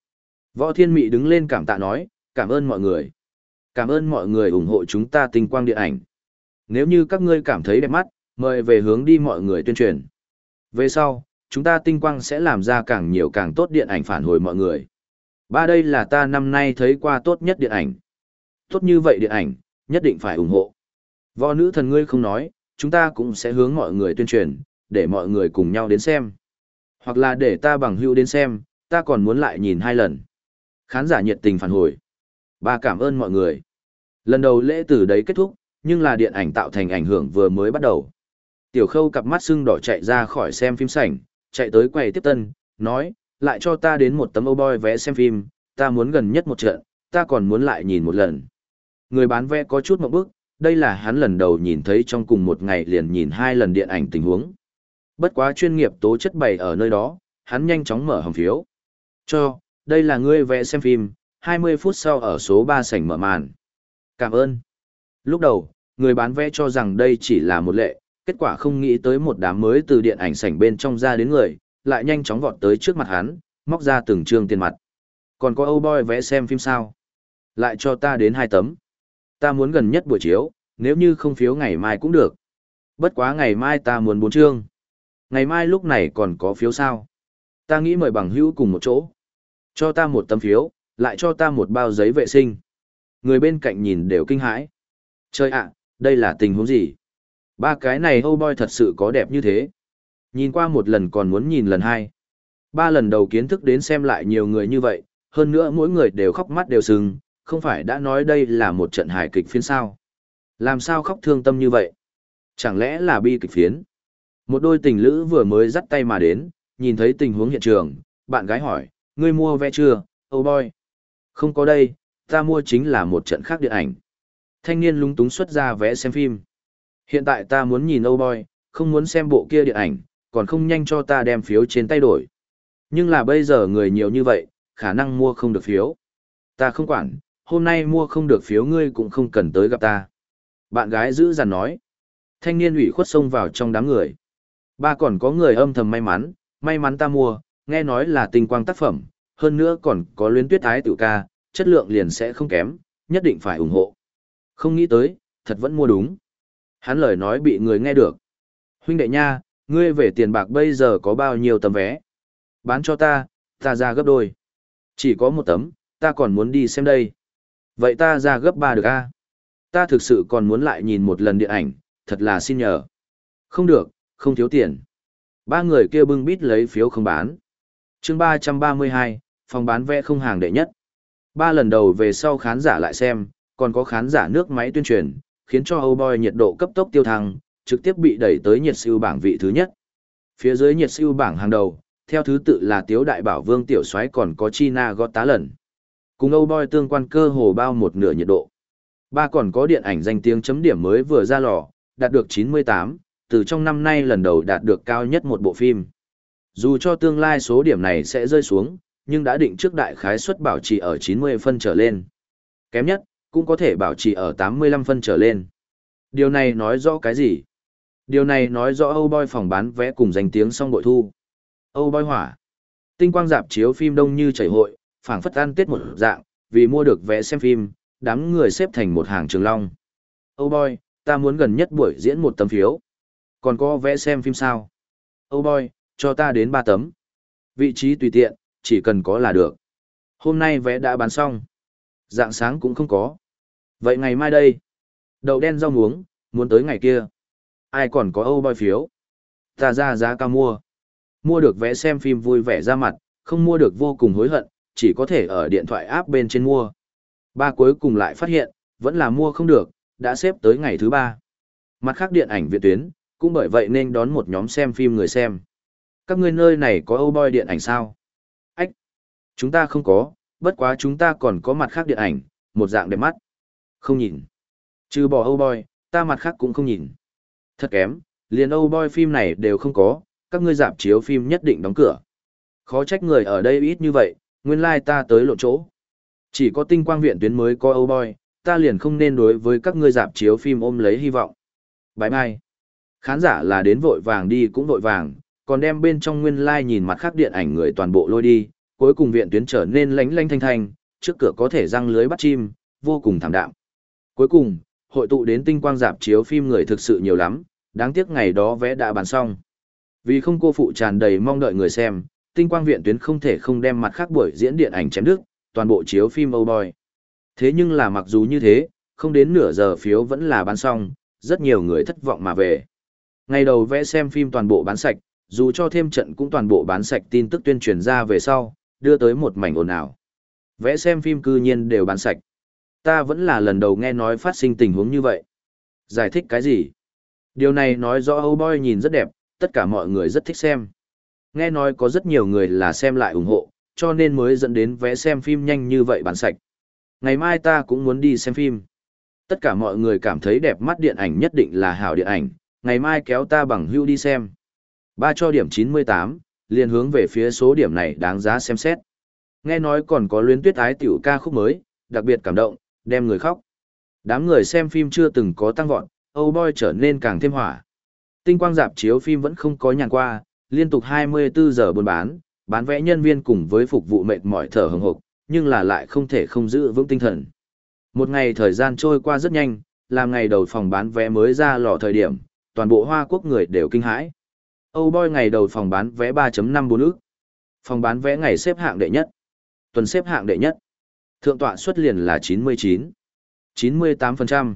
Võ Thiên Mị đứng lên cảm tạ nói, cảm ơn mọi người. Cảm ơn mọi người ủng hộ chúng ta tinh quang điện ảnh. Nếu như các ngươi cảm thấy đẹp mắt, mời về hướng đi mọi người tuyên truyền. Về sau, chúng ta tinh quang sẽ làm ra càng nhiều càng tốt điện ảnh phản hồi mọi người. Ba đây là ta năm nay thấy qua tốt nhất điện ảnh. Tốt như vậy điện ảnh, nhất định phải ủng hộ. Võ nữ thần ngươi không nói, chúng ta cũng sẽ hướng mọi người tuyên truyền, để mọi người cùng nhau đến xem. Hoặc là để ta bằng hữu đến xem, ta còn muốn lại nhìn hai lần. Khán giả nhiệt tình phản hồi. Ba cảm ơn mọi người. Lần đầu lễ từ đấy kết thúc, nhưng là điện ảnh tạo thành ảnh hưởng vừa mới bắt đầu. Tiểu khâu cặp mắt sưng đỏ chạy ra khỏi xem phim sảnh, chạy tới quầy tiếp tân, nói, lại cho ta đến một tấm ô boy vé xem phim, ta muốn gần nhất một trận, ta còn muốn lại nhìn một lần. Người bán vé có chút một bức, đây là hắn lần đầu nhìn thấy trong cùng một ngày liền nhìn hai lần điện ảnh tình huống. Bất quá chuyên nghiệp tố chất bày ở nơi đó, hắn nhanh chóng mở hòm phiếu. Cho, đây là ngươi vẽ xem phim, 20 phút sau ở số 3 sảnh mở màn. Cảm ơn. Lúc đầu, người bán vé cho rằng đây chỉ là một lệ, kết quả không nghĩ tới một đám mới từ điện ảnh sảnh bên trong ra đến người, lại nhanh chóng vọt tới trước mặt hắn, móc ra từng trương tiền mặt. Còn có Âu Boy vẽ xem phim sao? Lại cho ta đến hai tấm. Ta muốn gần nhất buổi chiếu, nếu như không phiếu ngày mai cũng được. Bất quá ngày mai ta muốn bốn trương. Ngày mai lúc này còn có phiếu sao? Ta nghĩ mời bằng hữu cùng một chỗ. Cho ta một tấm phiếu, lại cho ta một bao giấy vệ sinh. Người bên cạnh nhìn đều kinh hãi. Trời ạ, đây là tình huống gì? Ba cái này Âu Boy thật sự có đẹp như thế. Nhìn qua một lần còn muốn nhìn lần hai. Ba lần đầu kiến thức đến xem lại nhiều người như vậy, hơn nữa mỗi người đều khóc mắt đều sưng, không phải đã nói đây là một trận hài kịch phiến sao. Làm sao khóc thương tâm như vậy? Chẳng lẽ là bi kịch phiến? Một đôi tình lữ vừa mới dắt tay mà đến, nhìn thấy tình huống hiện trường, bạn gái hỏi, ngươi mua vé chưa, oh boy? Không có đây, ta mua chính là một trận khác điện ảnh. Thanh niên lúng túng xuất ra vé xem phim. Hiện tại ta muốn nhìn Âu boy, không muốn xem bộ kia điện ảnh, còn không nhanh cho ta đem phiếu trên tay đổi. Nhưng là bây giờ người nhiều như vậy, khả năng mua không được phiếu. Ta không quản, hôm nay mua không được phiếu ngươi cũng không cần tới gặp ta. Bạn gái giữ dằn nói. Thanh niên ủy khuất xông vào trong đám người. Ba còn có người âm thầm may mắn, may mắn ta mua, nghe nói là tinh quang tác phẩm, hơn nữa còn có luyến tuyết ái tự ca, chất lượng liền sẽ không kém, nhất định phải ủng hộ. Không nghĩ tới, thật vẫn mua đúng. Hắn lời nói bị người nghe được. Huynh đệ nha, ngươi về tiền bạc bây giờ có bao nhiêu tấm vé? Bán cho ta, ta ra gấp đôi. Chỉ có một tấm, ta còn muốn đi xem đây. Vậy ta ra gấp ba được a? Ta thực sự còn muốn lại nhìn một lần điện ảnh, thật là xin nhờ. Không được, không thiếu tiền. Ba người kia bưng bít lấy phiếu không bán. chương ba trăm ba mươi hai, phòng bán vé không hàng đệ nhất. Ba lần đầu về sau khán giả lại xem, còn có khán giả nước máy tuyên truyền, khiến cho Âu Boy nhiệt độ cấp tốc tiêu thăng, trực tiếp bị đẩy tới nhiệt siêu bảng vị thứ nhất. Phía dưới nhiệt siêu bảng hàng đầu, theo thứ tự là Tiếu Đại Bảo Vương Tiểu Soái còn có China gót tá lần. Cùng Âu Boy tương quan cơ hồ bao một nửa nhiệt độ. Ba còn có điện ảnh danh tiếng chấm điểm mới vừa ra lò, đạt được 98, từ trong năm nay lần đầu đạt được cao nhất một bộ phim. Dù cho tương lai số điểm này sẽ rơi xuống, nhưng đã định trước đại khái suất bảo trì ở 90 phân trở lên. Kém nhất, cũng có thể bảo trì ở 85 phân trở lên. Điều này nói rõ cái gì? Điều này nói rõ Âu Boy phòng bán vé cùng danh tiếng song bội thu. Âu Boy hỏa. Tinh quang dạp chiếu phim đông như chảy hội, phảng phất ăn tiết một dạng, vì mua được vé xem phim, đám người xếp thành một hàng trường long. Âu Boy, ta muốn gần nhất buổi diễn một tấm phiếu. Còn có vé xem phim sao? Âu Boy, cho ta đến ba tấm. Vị trí tùy tiện, chỉ cần có là được. Hôm nay vé đã bán xong. Dạng sáng cũng không có. Vậy ngày mai đây? Đậu đen rau muống, muốn tới ngày kia. Ai còn có Âu Boy phiếu? Ta ra giá cao mua. Mua được vé xem phim vui vẻ ra mặt, không mua được vô cùng hối hận, chỉ có thể ở điện thoại app bên trên mua. Ba cuối cùng lại phát hiện, vẫn là mua không được, đã xếp tới ngày thứ ba. Mặt khác điện ảnh viện tuyến, cũng bởi vậy nên đón một nhóm xem phim người xem. Các ngươi nơi này có Âu Boy điện ảnh sao? Ách! Chúng ta không có, bất quá chúng ta còn có mặt khác điện ảnh, một dạng đẹp mắt. Không nhìn. Trừ bỏ Âu Boy, ta mặt khác cũng không nhìn. Thật kém, liền Âu Boy phim này đều không có, các ngươi dạp chiếu phim nhất định đóng cửa. Khó trách người ở đây ít như vậy, nguyên lai like ta tới lộ chỗ. Chỉ có tinh quang viện tuyến mới có Âu Boy, ta liền không nên đối với các ngươi dạp chiếu phim ôm lấy hy vọng. Bye bye. Khán giả là đến vội vàng đi cũng vội vàng, còn đem bên trong nguyên lai like nhìn mặt khác điện ảnh người toàn bộ lôi đi, cuối cùng viện tuyến trở nên lánh lánh thanh thanh, trước cửa có thể răng lưới bắt chim, vô cùng thảm đạm. Cuối cùng, hội tụ đến tinh quang dạp chiếu phim người thực sự nhiều lắm, đáng tiếc ngày đó vẽ đã bán xong. Vì không cô phụ tràn đầy mong đợi người xem, tinh quang viện tuyến không thể không đem mặt khác buổi diễn điện ảnh chém đức, toàn bộ chiếu phim Âu Boy. Thế nhưng là mặc dù như thế, không đến nửa giờ phiếu vẫn là bán xong, rất nhiều người thất vọng mà về. Ngày đầu vẽ xem phim toàn bộ bán sạch, dù cho thêm trận cũng toàn bộ bán sạch tin tức tuyên truyền ra về sau, đưa tới một mảnh ồn ào. Vẽ xem phim cư nhiên đều bán sạch. Ta vẫn là lần đầu nghe nói phát sinh tình huống như vậy. Giải thích cái gì? Điều này nói rõ Âu Boy nhìn rất đẹp, tất cả mọi người rất thích xem. Nghe nói có rất nhiều người là xem lại ủng hộ, cho nên mới dẫn đến vé xem phim nhanh như vậy bán sạch. Ngày mai ta cũng muốn đi xem phim. Tất cả mọi người cảm thấy đẹp mắt điện ảnh nhất định là hảo điện ảnh, ngày mai kéo ta bằng hưu đi xem. Ba cho điểm 98, liền hướng về phía số điểm này đáng giá xem xét. Nghe nói còn có luyến tuyết ái tiểu ca khúc mới, đặc biệt cảm động, đem người khóc. Đám người xem phim chưa từng có tăng vọt, Âu Boy trở nên càng thêm hỏa. Tinh quang dạp chiếu phim vẫn không có nhàn qua, liên tục 24 giờ buôn bán, bán vẽ nhân viên cùng với phục vụ mệt mỏi thở hừng hực, nhưng là lại không thể không giữ vững tinh thần. Một ngày thời gian trôi qua rất nhanh, làm ngày đầu phòng bán vé mới ra lò thời điểm, toàn bộ Hoa Quốc người đều kinh hãi. Âu Boy ngày đầu phòng bán vé 3.54 ức. Phòng bán vé ngày xếp hạng đệ nhất. Tuần xếp hạng đệ nhất. Thượng tọa xuất liền là 99. 98%.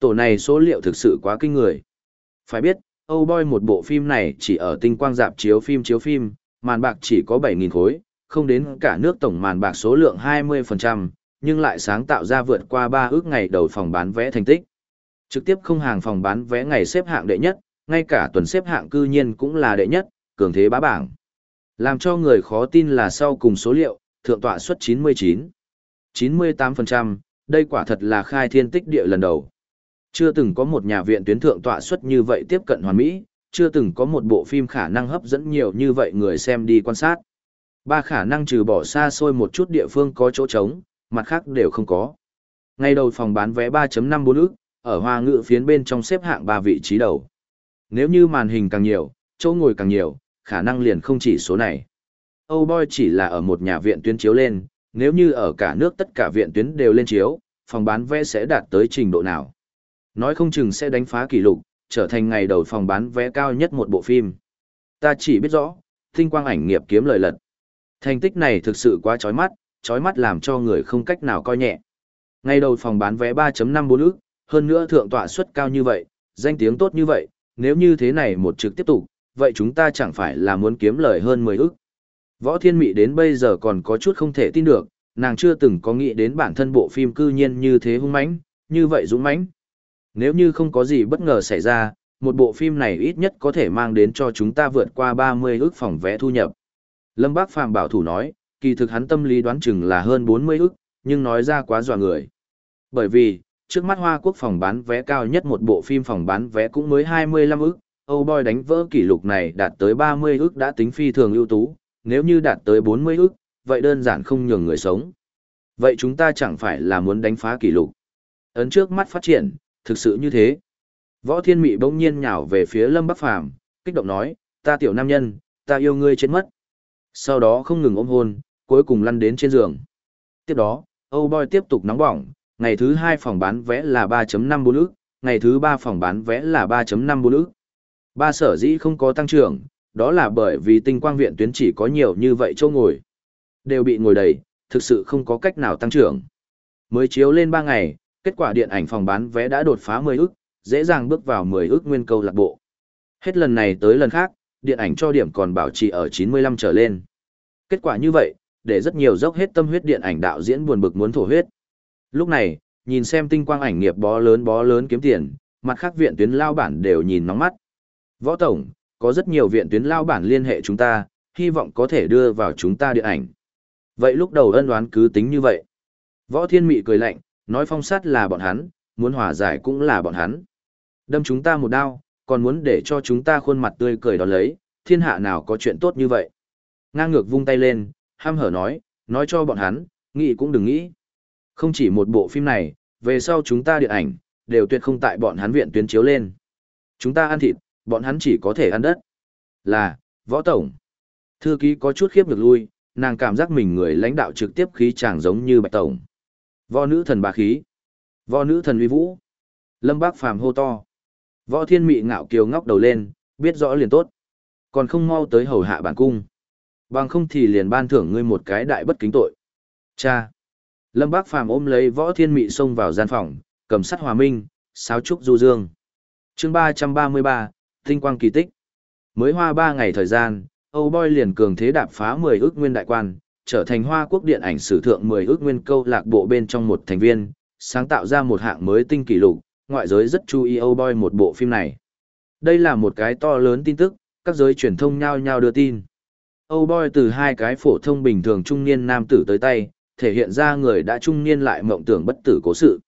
Tổ này số liệu thực sự quá kinh người. Phải biết, Âu Boy một bộ phim này chỉ ở tinh quang dạp chiếu phim chiếu phim, màn bạc chỉ có 7.000 khối, không đến cả nước tổng màn bạc số lượng 20%, nhưng lại sáng tạo ra vượt qua 3 ước ngày đầu phòng bán vé thành tích. Trực tiếp không hàng phòng bán vé ngày xếp hạng đệ nhất, ngay cả tuần xếp hạng cư nhiên cũng là đệ nhất, cường thế bá bảng. Làm cho người khó tin là sau cùng số liệu, thượng tọa suất 99, 98%, đây quả thật là khai thiên tích địa lần đầu. Chưa từng có một nhà viện tuyến thượng tọa suất như vậy tiếp cận hoàn mỹ, chưa từng có một bộ phim khả năng hấp dẫn nhiều như vậy người xem đi quan sát. Ba khả năng trừ bỏ xa xôi một chút địa phương có chỗ trống, mặt khác đều không có. Ngay đầu phòng bán vé 3.54 ức, ở hoa ngự phiến bên trong xếp hạng 3 vị trí đầu. Nếu như màn hình càng nhiều, chỗ ngồi càng nhiều, khả năng liền không chỉ số này. Âu Boy chỉ là ở một nhà viện tuyến chiếu lên, nếu như ở cả nước tất cả viện tuyến đều lên chiếu, phòng bán vé sẽ đạt tới trình độ nào. Nói không chừng sẽ đánh phá kỷ lục, trở thành ngày đầu phòng bán vé cao nhất một bộ phim. Ta chỉ biết rõ, tinh quang ảnh nghiệp kiếm lời lật. Thành tích này thực sự quá chói mắt, chói mắt làm cho người không cách nào coi nhẹ. Ngày đầu phòng bán vé 3.54 ức, hơn nữa thượng tọa suất cao như vậy, danh tiếng tốt như vậy, nếu như thế này một trực tiếp tục, vậy chúng ta chẳng phải là muốn kiếm lời hơn 10 ức. Võ Thiên Mị đến bây giờ còn có chút không thể tin được, nàng chưa từng có nghĩ đến bản thân bộ phim cư nhiên như thế hung mãnh, như vậy dũng mãnh. Nếu như không có gì bất ngờ xảy ra, một bộ phim này ít nhất có thể mang đến cho chúng ta vượt qua 30 ức phòng vé thu nhập. Lâm Bác Phàm bảo thủ nói, kỳ thực hắn tâm lý đoán chừng là hơn 40 ức, nhưng nói ra quá dọa người. Bởi vì, trước mắt Hoa Quốc phòng bán vé cao nhất một bộ phim phòng bán vé cũng mới 25 ức, Âu Boy đánh vỡ kỷ lục này đạt tới 30 ức đã tính phi thường ưu tú, nếu như đạt tới 40 ức, vậy đơn giản không nhường người sống. Vậy chúng ta chẳng phải là muốn đánh phá kỷ lục. Ấn trước mắt phát triển, thực sự như thế. Võ Thiên Mị bỗng nhiên nhào về phía Lâm Bắc Phàm, kích động nói, ta tiểu nam nhân, ta yêu ngươi chết mất. Sau đó không ngừng ôm hôn, cuối cùng lăn đến trên giường. Tiếp đó, Âu Boy tiếp tục nóng bỏng, ngày thứ hai phòng bán vé là 3.54 ức, ngày thứ ba phòng bán vé là 3.54 ức. Ba sở dĩ không có tăng trưởng, đó là bởi vì tinh quang viện tuyến chỉ có nhiều như vậy chỗ ngồi. Đều bị ngồi đầy, thực sự không có cách nào tăng trưởng. Mới chiếu lên 3 ngày, kết quả điện ảnh phòng bán vé đã đột phá 10 ức, dễ dàng bước vào 10 ức nguyên câu lạc bộ. Hết lần này tới lần khác, điện ảnh cho điểm còn bảo trì ở 95 trở lên. Kết quả như vậy, để rất nhiều dốc hết tâm huyết điện ảnh đạo diễn buồn bực muốn thổ huyết. Lúc này, nhìn xem tinh quang ảnh nghiệp bó lớn bó lớn kiếm tiền, mặt khác viện tuyến lao bản đều nhìn nóng mắt. Võ Tổng, có rất nhiều viện tuyến lao bản liên hệ chúng ta, hy vọng có thể đưa vào chúng ta điện ảnh. Vậy lúc đầu ân đoán cứ tính như vậy. Võ Thiên Mị cười lạnh, nói phong sát là bọn hắn, muốn hòa giải cũng là bọn hắn. Đâm chúng ta một đao, còn muốn để cho chúng ta khuôn mặt tươi cười đón lấy, thiên hạ nào có chuyện tốt như vậy. Ngang ngược vung tay lên, ham hở nói, nói cho bọn hắn, nghĩ cũng đừng nghĩ. Không chỉ một bộ phim này, về sau chúng ta điện ảnh, đều tuyệt không tại bọn hắn viện tuyến chiếu lên. Chúng ta ăn thịt, bọn hắn chỉ có thể ăn đất. Là, võ tổng. Thư ký có chút khiếp được lui, nàng cảm giác mình người lãnh đạo trực tiếp khí chàng giống như bạch tổng. Võ nữ thần bà khí. Võ nữ thần uy vũ. Lâm bác phàm hô to. Võ thiên mị ngạo kiều ngóc đầu lên, biết rõ liền tốt. Còn không mau tới hầu hạ bản cung. Bằng không thì liền ban thưởng ngươi một cái đại bất kính tội. Cha. Lâm Bác Phàm ôm lấy Võ Thiên Mị xông vào gian phòng, cầm sắt hòa minh, sáo trúc du dương. chương 333, Tinh quang kỳ tích. Mới hoa 3 ngày thời gian, Âu Boy liền cường thế đạp phá 10 ước nguyên đại quan, trở thành hoa quốc điện ảnh sử thượng 10 ước nguyên câu lạc bộ bên trong một thành viên, sáng tạo ra một hạng mới tinh kỷ lục, ngoại giới rất chú ý Âu Boy một bộ phim này. Đây là một cái to lớn tin tức, các giới truyền thông nhao nhao đưa tin. Âu Boy từ hai cái phổ thông bình thường trung niên nam tử tới tay, thể hiện ra người đã trung niên lại mộng tưởng bất tử cố sự.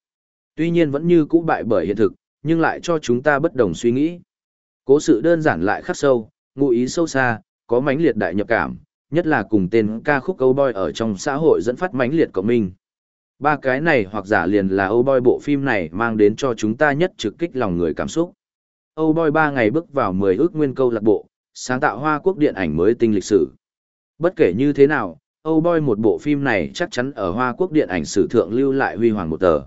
Tuy nhiên vẫn như cũ bại bởi hiện thực, nhưng lại cho chúng ta bất đồng suy nghĩ. Cố sự đơn giản lại khắc sâu, ngụ ý sâu xa, có mãnh liệt đại nhập cảm, nhất là cùng tên ca khúc Âu Boy ở trong xã hội dẫn phát mãnh liệt cộng minh. Ba cái này hoặc giả liền là Âu Boy bộ phim này mang đến cho chúng ta nhất trực kích lòng người cảm xúc. Âu Boy ba ngày bước vào 10 ước nguyên câu lạc bộ, sáng tạo hoa quốc điện ảnh mới tinh lịch sử. Bất kể như thế nào, Âu Boy một bộ phim này chắc chắn ở hoa quốc điện ảnh sử thượng lưu lại huy hoàng một tờ.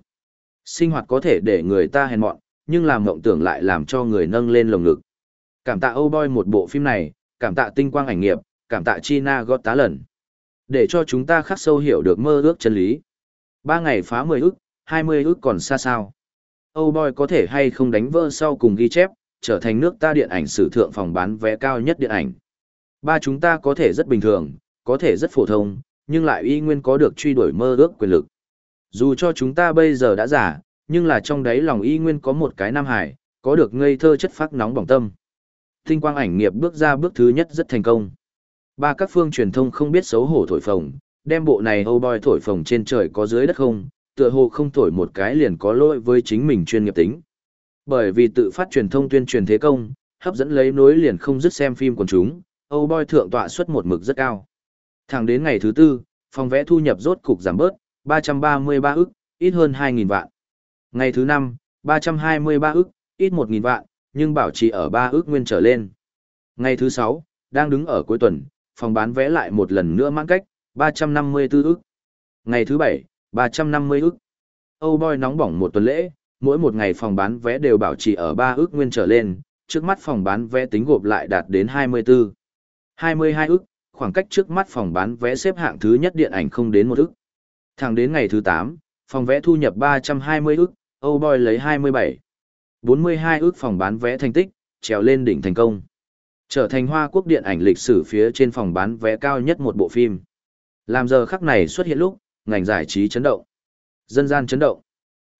Sinh hoạt có thể để người ta hèn mọn, nhưng làm mộng tưởng lại làm cho người nâng lên lồng ngực. Cảm tạ Âu Boy một bộ phim này, cảm tạ tinh quang ảnh nghiệp, cảm tạ China gót tá lần. Để cho chúng ta khắc sâu hiểu được mơ ước chân lý. Ba ngày phá 10 ước, 20 ước còn xa sao. Âu Boy có thể hay không đánh vỡ sau cùng ghi chép, trở thành nước ta điện ảnh sử thượng phòng bán vé cao nhất điện ảnh. Ba chúng ta có thể rất bình thường, có thể rất phổ thông, nhưng lại y nguyên có được truy đuổi mơ ước quyền lực. Dù cho chúng ta bây giờ đã giả, nhưng là trong đấy lòng y nguyên có một cái nam hải, có được ngây thơ chất phát nóng bỏng tâm. Tinh quang ảnh nghiệp bước ra bước thứ nhất rất thành công. Ba các phương truyền thông không biết xấu hổ thổi phồng, đem bộ này Âu Boy thổi phồng trên trời có dưới đất không, tựa hồ không thổi một cái liền có lỗi với chính mình chuyên nghiệp tính. Bởi vì tự phát truyền thông tuyên truyền thế công, hấp dẫn lấy nối liền không dứt xem phim của chúng, Âu Boy thượng tọa suất một mực rất cao. Thẳng đến ngày thứ tư, phòng vẽ thu nhập rốt cục giảm bớt, 333 ức, ít hơn 2.000 vạn. Ngày thứ năm, 323 ức, ít 1.000 vạn, nhưng bảo trì ở 3 ước nguyên trở lên. Ngày thứ sáu, đang đứng ở cuối tuần, phòng bán vẽ lại một lần nữa mãn cách, 354 ức. Ngày thứ bảy, 350 ức. Âu Boy nóng bỏng một tuần lễ, mỗi một ngày phòng bán vé đều bảo trì ở 3 ước nguyên trở lên, trước mắt phòng bán vé tính gộp lại đạt đến 24. 22 ức, khoảng cách trước mắt phòng bán vé xếp hạng thứ nhất điện ảnh không đến một ức. Thẳng đến ngày thứ 8, phòng vé thu nhập 320 ức, Âu Boy lấy 27. 42 ước phòng bán vé thành tích, trèo lên đỉnh thành công. Trở thành hoa quốc điện ảnh lịch sử phía trên phòng bán vé cao nhất một bộ phim. Làm giờ khắc này xuất hiện lúc, ngành giải trí chấn động. Dân gian chấn động.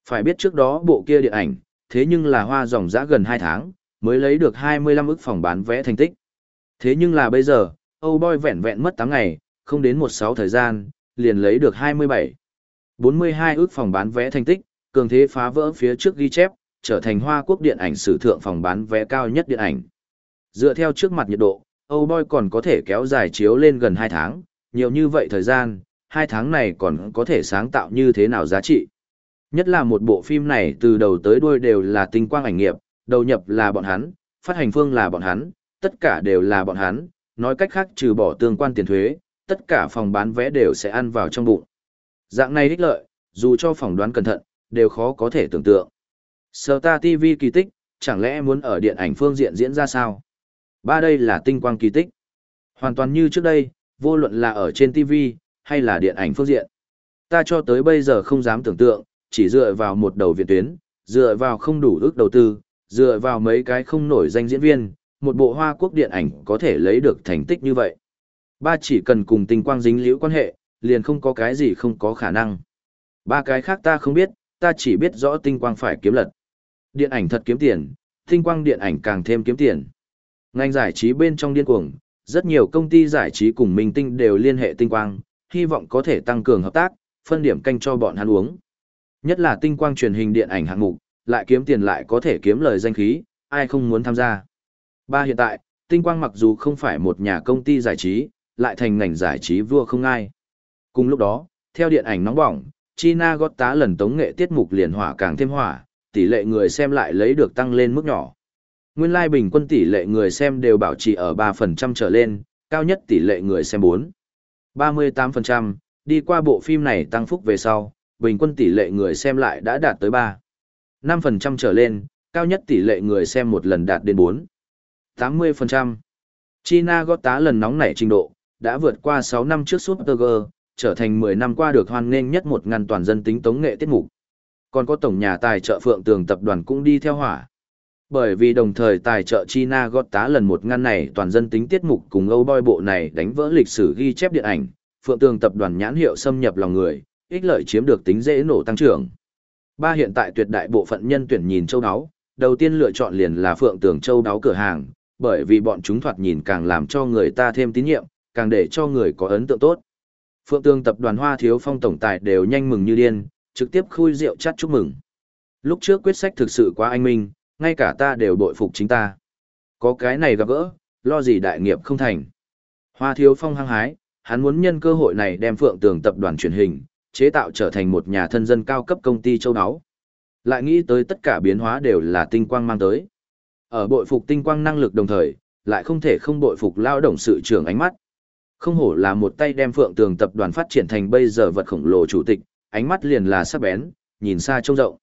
Phải biết trước đó bộ kia điện ảnh, thế nhưng là hoa dòng dã gần 2 tháng, mới lấy được 25 ức phòng bán vé thành tích. Thế nhưng là bây giờ, Âu Boy vẹn vẹn mất 8 ngày, không đến 16 thời gian, liền lấy được 27. 42 ước phòng bán vé thành tích, cường thế phá vỡ phía trước ghi chép, trở thành Hoa Quốc điện ảnh sử thượng phòng bán vé cao nhất điện ảnh. Dựa theo trước mặt nhiệt độ, Âu Boy còn có thể kéo dài chiếu lên gần 2 tháng, nhiều như vậy thời gian, 2 tháng này còn có thể sáng tạo như thế nào giá trị. Nhất là một bộ phim này từ đầu tới đuôi đều là tinh quang ảnh nghiệp, đầu nhập là bọn hắn, phát hành phương là bọn hắn, tất cả đều là bọn hắn, nói cách khác trừ bỏ tương quan tiền thuế, tất cả phòng bán vé đều sẽ ăn vào trong bụng. Dạng này ích lợi, dù cho phỏng đoán cẩn thận, đều khó có thể tưởng tượng sở ta TV kỳ tích, chẳng lẽ muốn ở điện ảnh phương diện diễn ra sao? Ba đây là tinh quang kỳ tích. Hoàn toàn như trước đây, vô luận là ở trên TV, hay là điện ảnh phương diện. Ta cho tới bây giờ không dám tưởng tượng, chỉ dựa vào một đầu viện tuyến, dựa vào không đủ ước đầu tư, dựa vào mấy cái không nổi danh diễn viên, một bộ hoa quốc điện ảnh có thể lấy được thành tích như vậy. Ba chỉ cần cùng tinh quang dính liễu quan hệ, liền không có cái gì không có khả năng. Ba cái khác ta không biết, ta chỉ biết rõ tinh quang phải kiếm lật. Điện ảnh thật kiếm tiền, tinh quang điện ảnh càng thêm kiếm tiền. Ngành giải trí bên trong điên cuồng, rất nhiều công ty giải trí cùng minh tinh đều liên hệ tinh quang, hy vọng có thể tăng cường hợp tác, phân điểm canh cho bọn hắn uống. Nhất là tinh quang truyền hình điện ảnh hạng mục, lại kiếm tiền lại có thể kiếm lời danh khí, ai không muốn tham gia. Ba hiện tại, tinh quang mặc dù không phải một nhà công ty giải trí, lại thành ngành giải trí vua không ai. Cùng lúc đó, theo điện ảnh nóng bỏng, China gót tá lần tống nghệ tiết mục liền hỏa càng thêm hỏa, tỷ lệ người xem lại lấy được tăng lên mức nhỏ. Nguyên lai like bình quân tỷ lệ người xem đều bảo trì ở 3% trở lên, cao nhất tỷ lệ người xem 4. 38%, đi qua bộ phim này tăng phúc về sau, bình quân tỷ lệ người xem lại đã đạt tới 3. 5% trở lên, cao nhất tỷ lệ người xem một lần đạt đến 4. 80%. China gót tá lần nóng nảy trình độ, đã vượt qua 6 năm trước Supergirl, trở thành 10 năm qua được hoan nghênh nhất một ngàn toàn dân tính tống nghệ tiết mục. Còn có tổng nhà tài trợ Phượng Tường tập đoàn cũng đi theo hỏa. Bởi vì đồng thời tài trợ China gót tá lần một ngăn này toàn dân tính tiết mục cùng Âu Boy bộ này đánh vỡ lịch sử ghi chép điện ảnh, Phượng Tường tập đoàn nhãn hiệu xâm nhập lòng người, ích lợi chiếm được tính dễ nổ tăng trưởng. Ba hiện tại tuyệt đại bộ phận nhân tuyển nhìn châu đáo, đầu tiên lựa chọn liền là Phượng Tường châu đáo cửa hàng, bởi vì bọn chúng thoạt nhìn càng làm cho người ta thêm tín nhiệm, càng để cho người có ấn tượng tốt. Phượng Tường tập đoàn Hoa Thiếu Phong tổng tài đều nhanh mừng như điên, trực tiếp khui rượu chát chúc mừng. Lúc trước quyết sách thực sự quá anh minh, ngay cả ta đều bội phục chính ta. Có cái này gặp gỡ, lo gì đại nghiệp không thành. Hoa Thiếu Phong hăng hái, hắn muốn nhân cơ hội này đem Phượng Tường tập đoàn truyền hình, chế tạo trở thành một nhà thân dân cao cấp công ty châu áo. Lại nghĩ tới tất cả biến hóa đều là tinh quang mang tới. Ở bội phục tinh quang năng lực đồng thời, lại không thể không bội phục lao động sự trưởng ánh mắt. Không hổ là một tay đem phượng tường tập đoàn phát triển thành bây giờ vật khổng lồ chủ tịch, ánh mắt liền là sắc bén, nhìn xa trông rộng.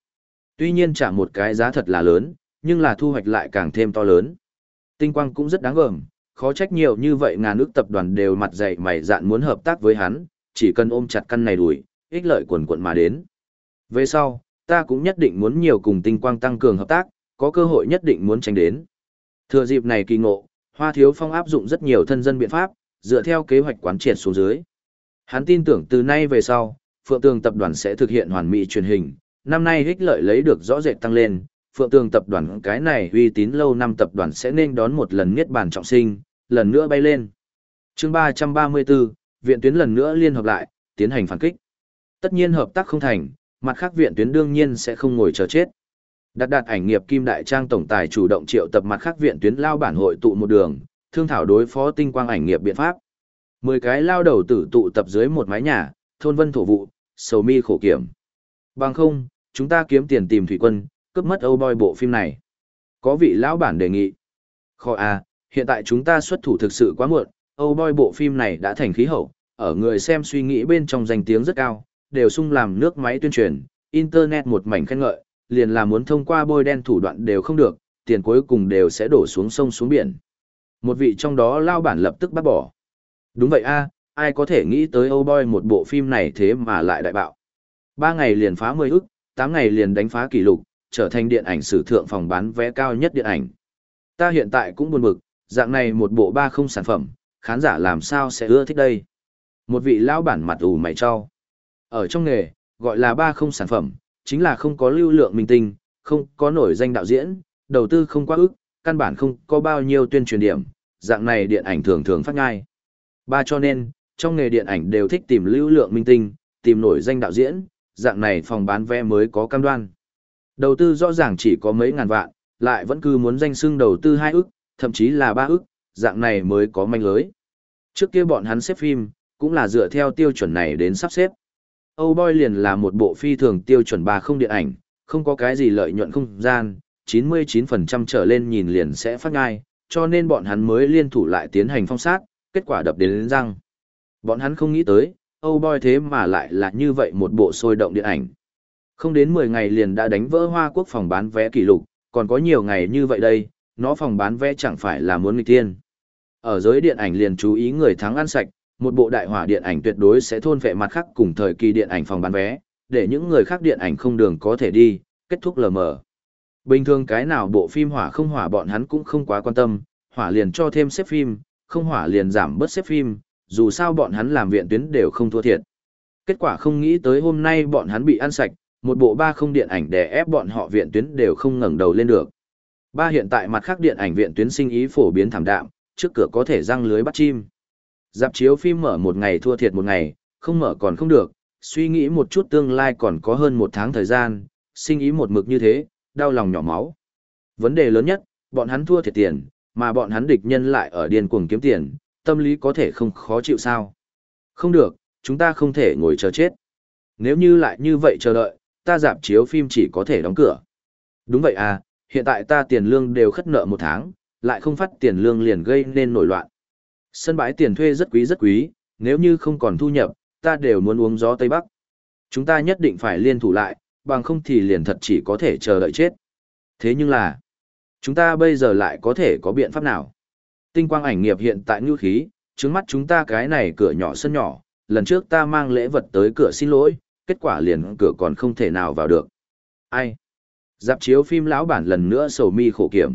Tuy nhiên trả một cái giá thật là lớn, nhưng là thu hoạch lại càng thêm to lớn. Tinh quang cũng rất đáng gờm, khó trách nhiều như vậy ngàn nước tập đoàn đều mặt dày mày dạn muốn hợp tác với hắn, chỉ cần ôm chặt căn này đuổi, ích lợi quần quận mà đến. Về sau, ta cũng nhất định muốn nhiều cùng tinh quang tăng cường hợp tác, có cơ hội nhất định muốn tránh đến. Thừa dịp này kỳ ngộ, Hoa Thiếu Phong áp dụng rất nhiều thân dân biện pháp, dựa theo kế hoạch quán triệt xuống dưới. Hắn tin tưởng từ nay về sau, Phượng Tường tập đoàn sẽ thực hiện hoàn mỹ truyền hình, năm nay ích lợi lấy được rõ rệt tăng lên, Phượng Tường tập đoàn cái này uy tín lâu năm tập đoàn sẽ nên đón một lần niết bàn trọng sinh, lần nữa bay lên. Chương 334, viện tuyến lần nữa liên hợp lại, tiến hành phản kích. Tất nhiên hợp tác không thành, mặt khác viện tuyến đương nhiên sẽ không ngồi chờ chết. Đạt đạt ảnh nghiệp Kim Đại Trang tổng tài chủ động triệu tập mặt khác viện tuyến lao bản hội tụ một đường, thương thảo đối phó tinh quang ảnh nghiệp biện pháp. Mười cái lao đầu tử tụ tập dưới một mái nhà, thôn vân thổ vụ, sầu mi khổ kiểm. Bằng không, chúng ta kiếm tiền tìm thủy quân, cướp mất Âu Boy bộ phim này. Có vị lão bản đề nghị. Khó à, hiện tại chúng ta xuất thủ thực sự quá muộn, Âu Boy bộ phim này đã thành khí hậu, ở người xem suy nghĩ bên trong danh tiếng rất cao, đều sung làm nước máy tuyên truyền, internet một mảnh khen ngợi, liền là muốn thông qua bôi đen thủ đoạn đều không được, tiền cuối cùng đều sẽ đổ xuống sông xuống biển. Một vị trong đó lao bản lập tức bắt bỏ. Đúng vậy a, ai có thể nghĩ tới Âu Boy một bộ phim này thế mà lại đại bạo. Ba ngày liền phá 10 ức, 8 ngày liền đánh phá kỷ lục, trở thành điện ảnh sử thượng phòng bán vé cao nhất điện ảnh. Ta hiện tại cũng buồn bực, dạng này một bộ ba không sản phẩm, khán giả làm sao sẽ ưa thích đây. Một vị lão bản mặt ủ mày cho. Ở trong nghề, gọi là ba không sản phẩm, chính là không có lưu lượng minh tinh, không có nổi danh đạo diễn, đầu tư không quá ức, căn bản không có bao nhiêu tuyên truyền điểm, dạng này điện ảnh thường thường phát ngay. Ba cho nên, trong nghề điện ảnh đều thích tìm lưu lượng minh tinh, tìm nổi danh đạo diễn, dạng này phòng bán vé mới có cam đoan. Đầu tư rõ ràng chỉ có mấy ngàn vạn, lại vẫn cứ muốn danh xưng đầu tư hai ức, thậm chí là ba ức, dạng này mới có manh lưới. Trước kia bọn hắn xếp phim, cũng là dựa theo tiêu chuẩn này đến sắp xếp. Âu Boy liền là một bộ phi thường tiêu chuẩn ba không điện ảnh, không có cái gì lợi nhuận không gian, 99% trở lên nhìn liền sẽ phát ngai, cho nên bọn hắn mới liên thủ lại tiến hành phong sát, kết quả đập đến, đến răng. Bọn hắn không nghĩ tới, Âu Boy thế mà lại là như vậy một bộ sôi động điện ảnh. Không đến 10 ngày liền đã đánh vỡ Hoa Quốc phòng bán vé kỷ lục, còn có nhiều ngày như vậy đây, nó phòng bán vé chẳng phải là muốn nghịch tiên. Ở giới điện ảnh liền chú ý người thắng ăn sạch, một bộ đại hỏa điện ảnh tuyệt đối sẽ thôn vệ mặt khác cùng thời kỳ điện ảnh phòng bán vé, để những người khác điện ảnh không đường có thể đi, kết thúc lờ mờ. Bình thường cái nào bộ phim hỏa không hỏa bọn hắn cũng không quá quan tâm, hỏa liền cho thêm xếp phim, không hỏa liền giảm bớt xếp phim, dù sao bọn hắn làm viện tuyến đều không thua thiệt. Kết quả không nghĩ tới hôm nay bọn hắn bị ăn sạch, một bộ ba không điện ảnh đè ép bọn họ viện tuyến đều không ngẩng đầu lên được. Ba hiện tại mặt khác điện ảnh viện tuyến sinh ý phổ biến thảm đạm, trước cửa có thể răng lưới bắt chim. Dạp chiếu phim mở một ngày thua thiệt một ngày, không mở còn không được, suy nghĩ một chút tương lai còn có hơn một tháng thời gian, sinh ý một mực như thế, đau lòng nhỏ máu. Vấn đề lớn nhất, bọn hắn thua thiệt tiền, mà bọn hắn địch nhân lại ở điên cuồng kiếm tiền, tâm lý có thể không khó chịu sao. Không được, chúng ta không thể ngồi chờ chết. Nếu như lại như vậy chờ đợi, ta dạp chiếu phim chỉ có thể đóng cửa. Đúng vậy à, hiện tại ta tiền lương đều khất nợ một tháng, lại không phát tiền lương liền gây nên nổi loạn. Sân bãi tiền thuê rất quý rất quý, nếu như không còn thu nhập, ta đều muốn uống gió Tây Bắc. Chúng ta nhất định phải liên thủ lại, bằng không thì liền thật chỉ có thể chờ đợi chết. Thế nhưng là, chúng ta bây giờ lại có thể có biện pháp nào? Tinh quang ảnh nghiệp hiện tại ngư khí, trước mắt chúng ta cái này cửa nhỏ sân nhỏ, lần trước ta mang lễ vật tới cửa xin lỗi, kết quả liền cửa còn không thể nào vào được. Ai? Dạp chiếu phim lão bản lần nữa sầu mi khổ kiểm.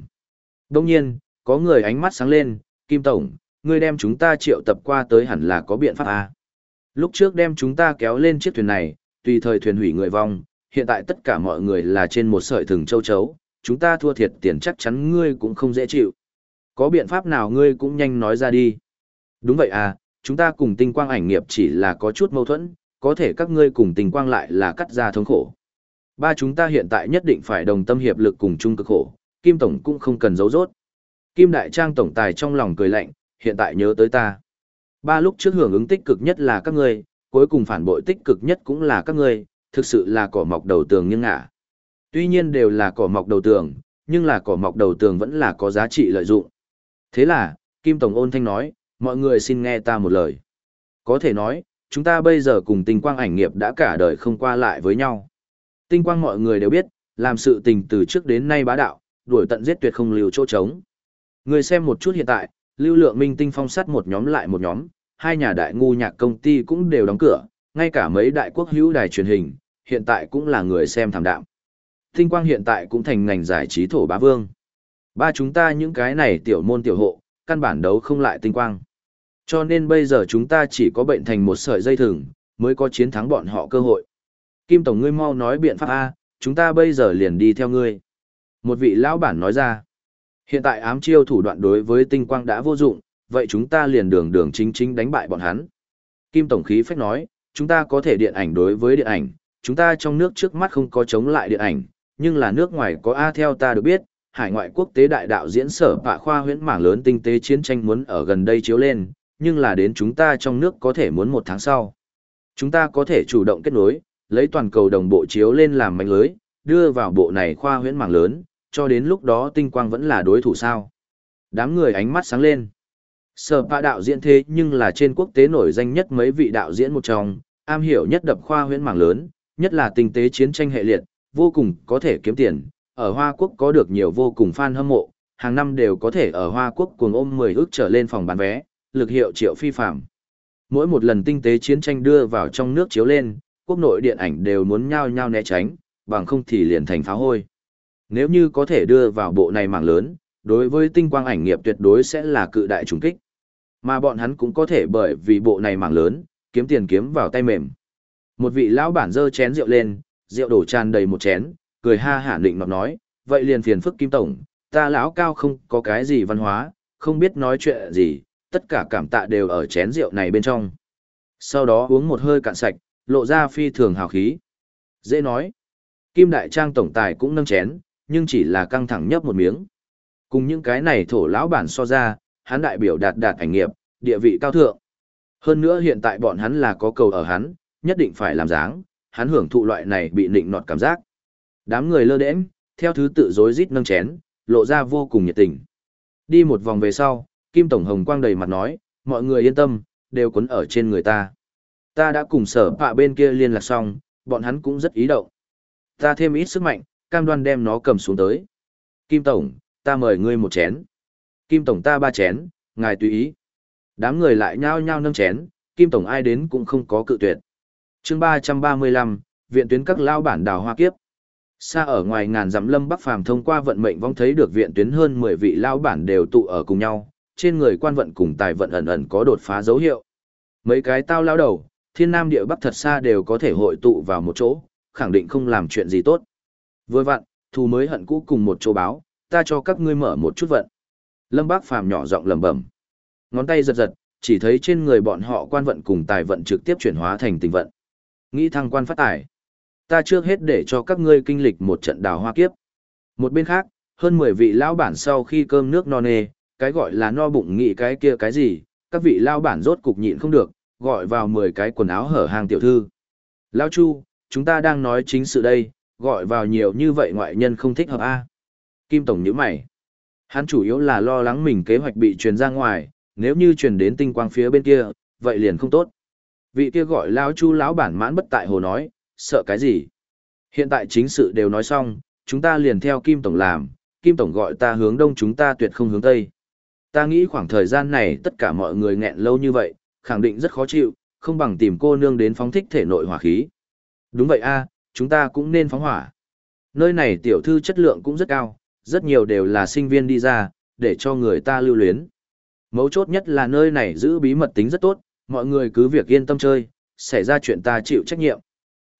Đông nhiên, có người ánh mắt sáng lên, Kim Tổng, ngươi đem chúng ta triệu tập qua tới hẳn là có biện pháp à. Lúc trước đem chúng ta kéo lên chiếc thuyền này, tùy thời thuyền hủy người vong, hiện tại tất cả mọi người là trên một sợi thừng châu chấu, chúng ta thua thiệt tiền chắc chắn ngươi cũng không dễ chịu. Có biện pháp nào ngươi cũng nhanh nói ra đi. Đúng vậy à, chúng ta cùng tinh quang ảnh nghiệp chỉ là có chút mâu thuẫn, có thể các ngươi cùng tinh quang lại là cắt ra thống khổ. Ba chúng ta hiện tại nhất định phải đồng tâm hiệp lực cùng chung cực khổ, Kim Tổng cũng không cần giấu rốt. Kim Đại Trang Tổng Tài trong lòng cười lạnh, hiện tại nhớ tới ta. Ba lúc trước hưởng ứng tích cực nhất là các ngươi, cuối cùng phản bội tích cực nhất cũng là các ngươi, thực sự là cỏ mọc đầu tường nhưng ngả. Tuy nhiên đều là cỏ mọc đầu tường, nhưng là cỏ mọc đầu tường vẫn là có giá trị lợi dụng. Thế là, Kim Tổng ôn thanh nói, mọi người xin nghe ta một lời. Có thể nói, chúng ta bây giờ cùng tinh quang ảnh nghiệp đã cả đời không qua lại với nhau. Tinh quang mọi người đều biết, làm sự tình từ trước đến nay bá đạo, đuổi tận giết tuyệt không lưu chỗ trống. Người xem một chút hiện tại, lưu lượng minh tinh phong sát một nhóm lại một nhóm, hai nhà đại ngu nhạc công ty cũng đều đóng cửa, ngay cả mấy đại quốc hữu đài truyền hình, hiện tại cũng là người xem thảm đạm. Tinh quang hiện tại cũng thành ngành giải trí thổ bá vương. Ba chúng ta những cái này tiểu môn tiểu hộ, căn bản đấu không lại tinh quang. Cho nên bây giờ chúng ta chỉ có bệnh thành một sợi dây thừng, mới có chiến thắng bọn họ cơ hội. Kim Tổng ngươi mau nói biện pháp A, chúng ta bây giờ liền đi theo ngươi. Một vị lão bản nói ra, hiện tại ám chiêu thủ đoạn đối với tinh quang đã vô dụng, vậy chúng ta liền đường đường chính chính đánh bại bọn hắn. Kim Tổng khí phách nói, chúng ta có thể điện ảnh đối với điện ảnh, chúng ta trong nước trước mắt không có chống lại điện ảnh, nhưng là nước ngoài có A theo ta được biết, hải ngoại quốc tế đại đạo diễn sở bạ khoa huyễn mảng lớn tinh tế chiến tranh muốn ở gần đây chiếu lên, nhưng là đến chúng ta trong nước có thể muốn một tháng sau. Chúng ta có thể chủ động kết nối, lấy toàn cầu đồng bộ chiếu lên làm mạnh lưới, đưa vào bộ này khoa huyễn mảng lớn, cho đến lúc đó tinh quang vẫn là đối thủ sao. Đám người ánh mắt sáng lên. Sở bạ đạo diễn thế nhưng là trên quốc tế nổi danh nhất mấy vị đạo diễn một trong, am hiểu nhất đập khoa huyễn mảng lớn, nhất là tinh tế chiến tranh hệ liệt, vô cùng có thể kiếm tiền, ở Hoa Quốc có được nhiều vô cùng fan hâm mộ, hàng năm đều có thể ở Hoa Quốc cuồng ôm 10 ước trở lên phòng bán vé, lực hiệu triệu phi phạm. Mỗi một lần tinh tế chiến tranh đưa vào trong nước chiếu lên, quốc nội điện ảnh đều muốn nhao nhao né tránh, bằng không thì liền thành pháo hôi. Nếu như có thể đưa vào bộ này mảng lớn, đối với tinh quang ảnh nghiệp tuyệt đối sẽ là cự đại trùng kích. Mà bọn hắn cũng có thể bởi vì bộ này mảng lớn, kiếm tiền kiếm vào tay mềm. Một vị lão bản dơ chén rượu lên, rượu đổ tràn đầy một chén, cười ha hả định nọt nói, vậy liền phiền phức Kim Tổng, ta lão cao không có cái gì văn hóa, không biết nói chuyện gì, tất cả cảm tạ đều ở chén rượu này bên trong. Sau đó uống một hơi cạn sạch, lộ ra phi thường hào khí. Dễ nói. Kim Đại Trang tổng tài cũng nâng chén, nhưng chỉ là căng thẳng nhấp một miếng. Cùng những cái này thổ lão bản so ra, hắn đại biểu đạt đạt ảnh nghiệp, địa vị cao thượng. Hơn nữa hiện tại bọn hắn là có cầu ở hắn, nhất định phải làm dáng, hắn hưởng thụ loại này bị nịnh nọt cảm giác. Đám người lơ đễnh, theo thứ tự rối rít nâng chén, lộ ra vô cùng nhiệt tình. Đi một vòng về sau, Kim Tổng Hồng quang đầy mặt nói, mọi người yên tâm, đều quấn ở trên người ta. Ta đã cùng sở bạ bên kia liên lạc xong, bọn hắn cũng rất ý động. Ta thêm ít sức mạnh, cam đoan đem nó cầm xuống tới. Kim Tổng, ta mời ngươi một chén. Kim Tổng ta ba chén, ngài tùy ý. Đám người lại nhao nhao nâng chén, Kim Tổng ai đến cũng không có cự tuyệt. chương 335, viện tuyến các lao bản đào hoa kiếp. Xa ở ngoài ngàn dặm lâm bắc phàm thông qua vận mệnh vong thấy được viện tuyến hơn 10 vị lao bản đều tụ ở cùng nhau, trên người quan vận cùng tài vận ẩn ẩn có đột phá dấu hiệu. Mấy cái tao lao đầu, thiên nam địa bắc thật xa đều có thể hội tụ vào một chỗ, khẳng định không làm chuyện gì tốt. Vừa vặn, thù mới hận cũ cùng một chỗ báo, ta cho các ngươi mở một chút vận. Lâm Bác Phàm nhỏ giọng lẩm bẩm. Ngón tay giật giật, chỉ thấy trên người bọn họ quan vận cùng tài vận trực tiếp chuyển hóa thành tình vận. Nghĩ thăng quan phát tài. Ta trước hết để cho các ngươi kinh lịch một trận đào hoa kiếp. Một bên khác, hơn 10 vị lão bản sau khi cơm nước no nê, cái gọi là no bụng nghĩ cái kia cái gì, các vị lão bản rốt cục nhịn không được, gọi vào 10 cái quần áo hở hàng tiểu thư. Lão Chu, chúng ta đang nói chính sự đây, gọi vào nhiều như vậy ngoại nhân không thích hợp a. Kim Tổng nhíu mày. Hắn chủ yếu là lo lắng mình kế hoạch bị truyền ra ngoài, nếu như truyền đến tinh quang phía bên kia, vậy liền không tốt. Vị kia gọi lão Chu lão bản mãn bất tại hồ nói, sợ cái gì? Hiện tại chính sự đều nói xong, chúng ta liền theo Kim Tổng làm, Kim Tổng gọi ta hướng đông chúng ta tuyệt không hướng tây. Ta nghĩ khoảng thời gian này tất cả mọi người nghẹn lâu như vậy, khẳng định rất khó chịu, không bằng tìm cô nương đến phóng thích thể nội hỏa khí. Đúng vậy a, chúng ta cũng nên phóng hỏa. Nơi này tiểu thư chất lượng cũng rất cao, rất nhiều đều là sinh viên đi ra, để cho người ta lưu luyến. Mấu chốt nhất là nơi này giữ bí mật tính rất tốt, mọi người cứ việc yên tâm chơi, xảy ra chuyện ta chịu trách nhiệm.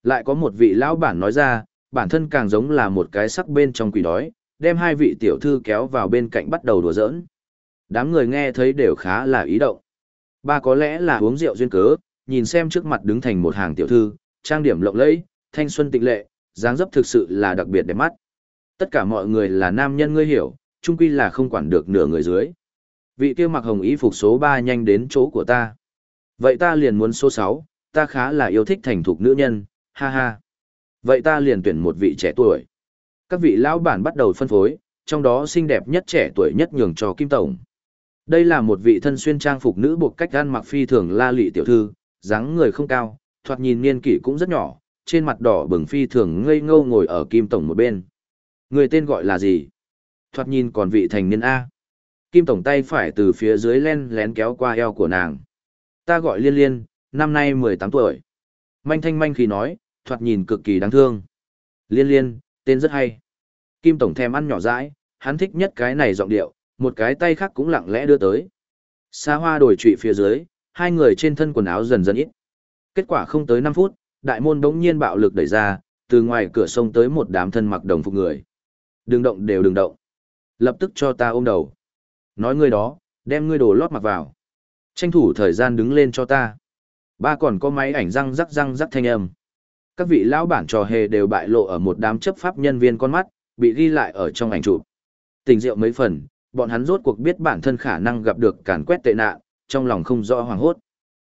Lại có một vị lão bản nói ra, bản thân càng giống là một cái sắc bên trong quỷ đói, đem hai vị tiểu thư kéo vào bên cạnh bắt đầu đùa giỡn. Đám người nghe thấy đều khá là ý động. Ba có lẽ là uống rượu duyên cớ, nhìn xem trước mặt đứng thành một hàng tiểu thư, trang điểm lộng lẫy, thanh xuân tịnh lệ, dáng dấp thực sự là đặc biệt đẹp mắt. Tất cả mọi người là nam nhân ngươi hiểu, chung quy là không quản được nửa người dưới. Vị kia mặc hồng y phục số 3 nhanh đến chỗ của ta. Vậy ta liền muốn số 6, ta khá là yêu thích thành thục nữ nhân, ha ha. Vậy ta liền tuyển một vị trẻ tuổi. Các vị lão bản bắt đầu phân phối, trong đó xinh đẹp nhất trẻ tuổi nhất nhường cho Kim Tổng. Đây là một vị thân xuyên trang phục nữ buộc cách gan mặc phi thường la lị tiểu thư, dáng người không cao, thoạt nhìn niên kỷ cũng rất nhỏ, trên mặt đỏ bừng phi thường ngây ngô ngồi ở Kim Tổng một bên. Người tên gọi là gì? Thoạt nhìn còn vị thành niên A. Kim Tổng tay phải từ phía dưới len lén kéo qua eo của nàng. Ta gọi liên liên, năm nay 18 tuổi. Manh thanh manh khi nói, thoạt nhìn cực kỳ đáng thương. Liên liên, tên rất hay. Kim Tổng thèm ăn nhỏ dãi, hắn thích nhất cái này giọng điệu, một cái tay khác cũng lặng lẽ đưa tới. Xa hoa đổi trụy phía dưới, hai người trên thân quần áo dần dần ít. Kết quả không tới 5 phút, đại môn đống nhiên bạo lực đẩy ra, từ ngoài cửa sông tới một đám thân mặc đồng phục người. Đừng động đều đừng động. Lập tức cho ta ôm đầu. Nói ngươi đó, đem ngươi đồ lót mặc vào. Tranh thủ thời gian đứng lên cho ta. Ba còn có máy ảnh răng rắc răng rắc thanh âm. Các vị lão bản trò hề đều bại lộ ở một đám chấp pháp nhân viên con mắt, bị ghi lại ở trong ảnh chụp. Tình rượu mấy phần, bọn hắn rốt cuộc biết bản thân khả năng gặp được càn quét tệ nạn, trong lòng không rõ hoàng hốt.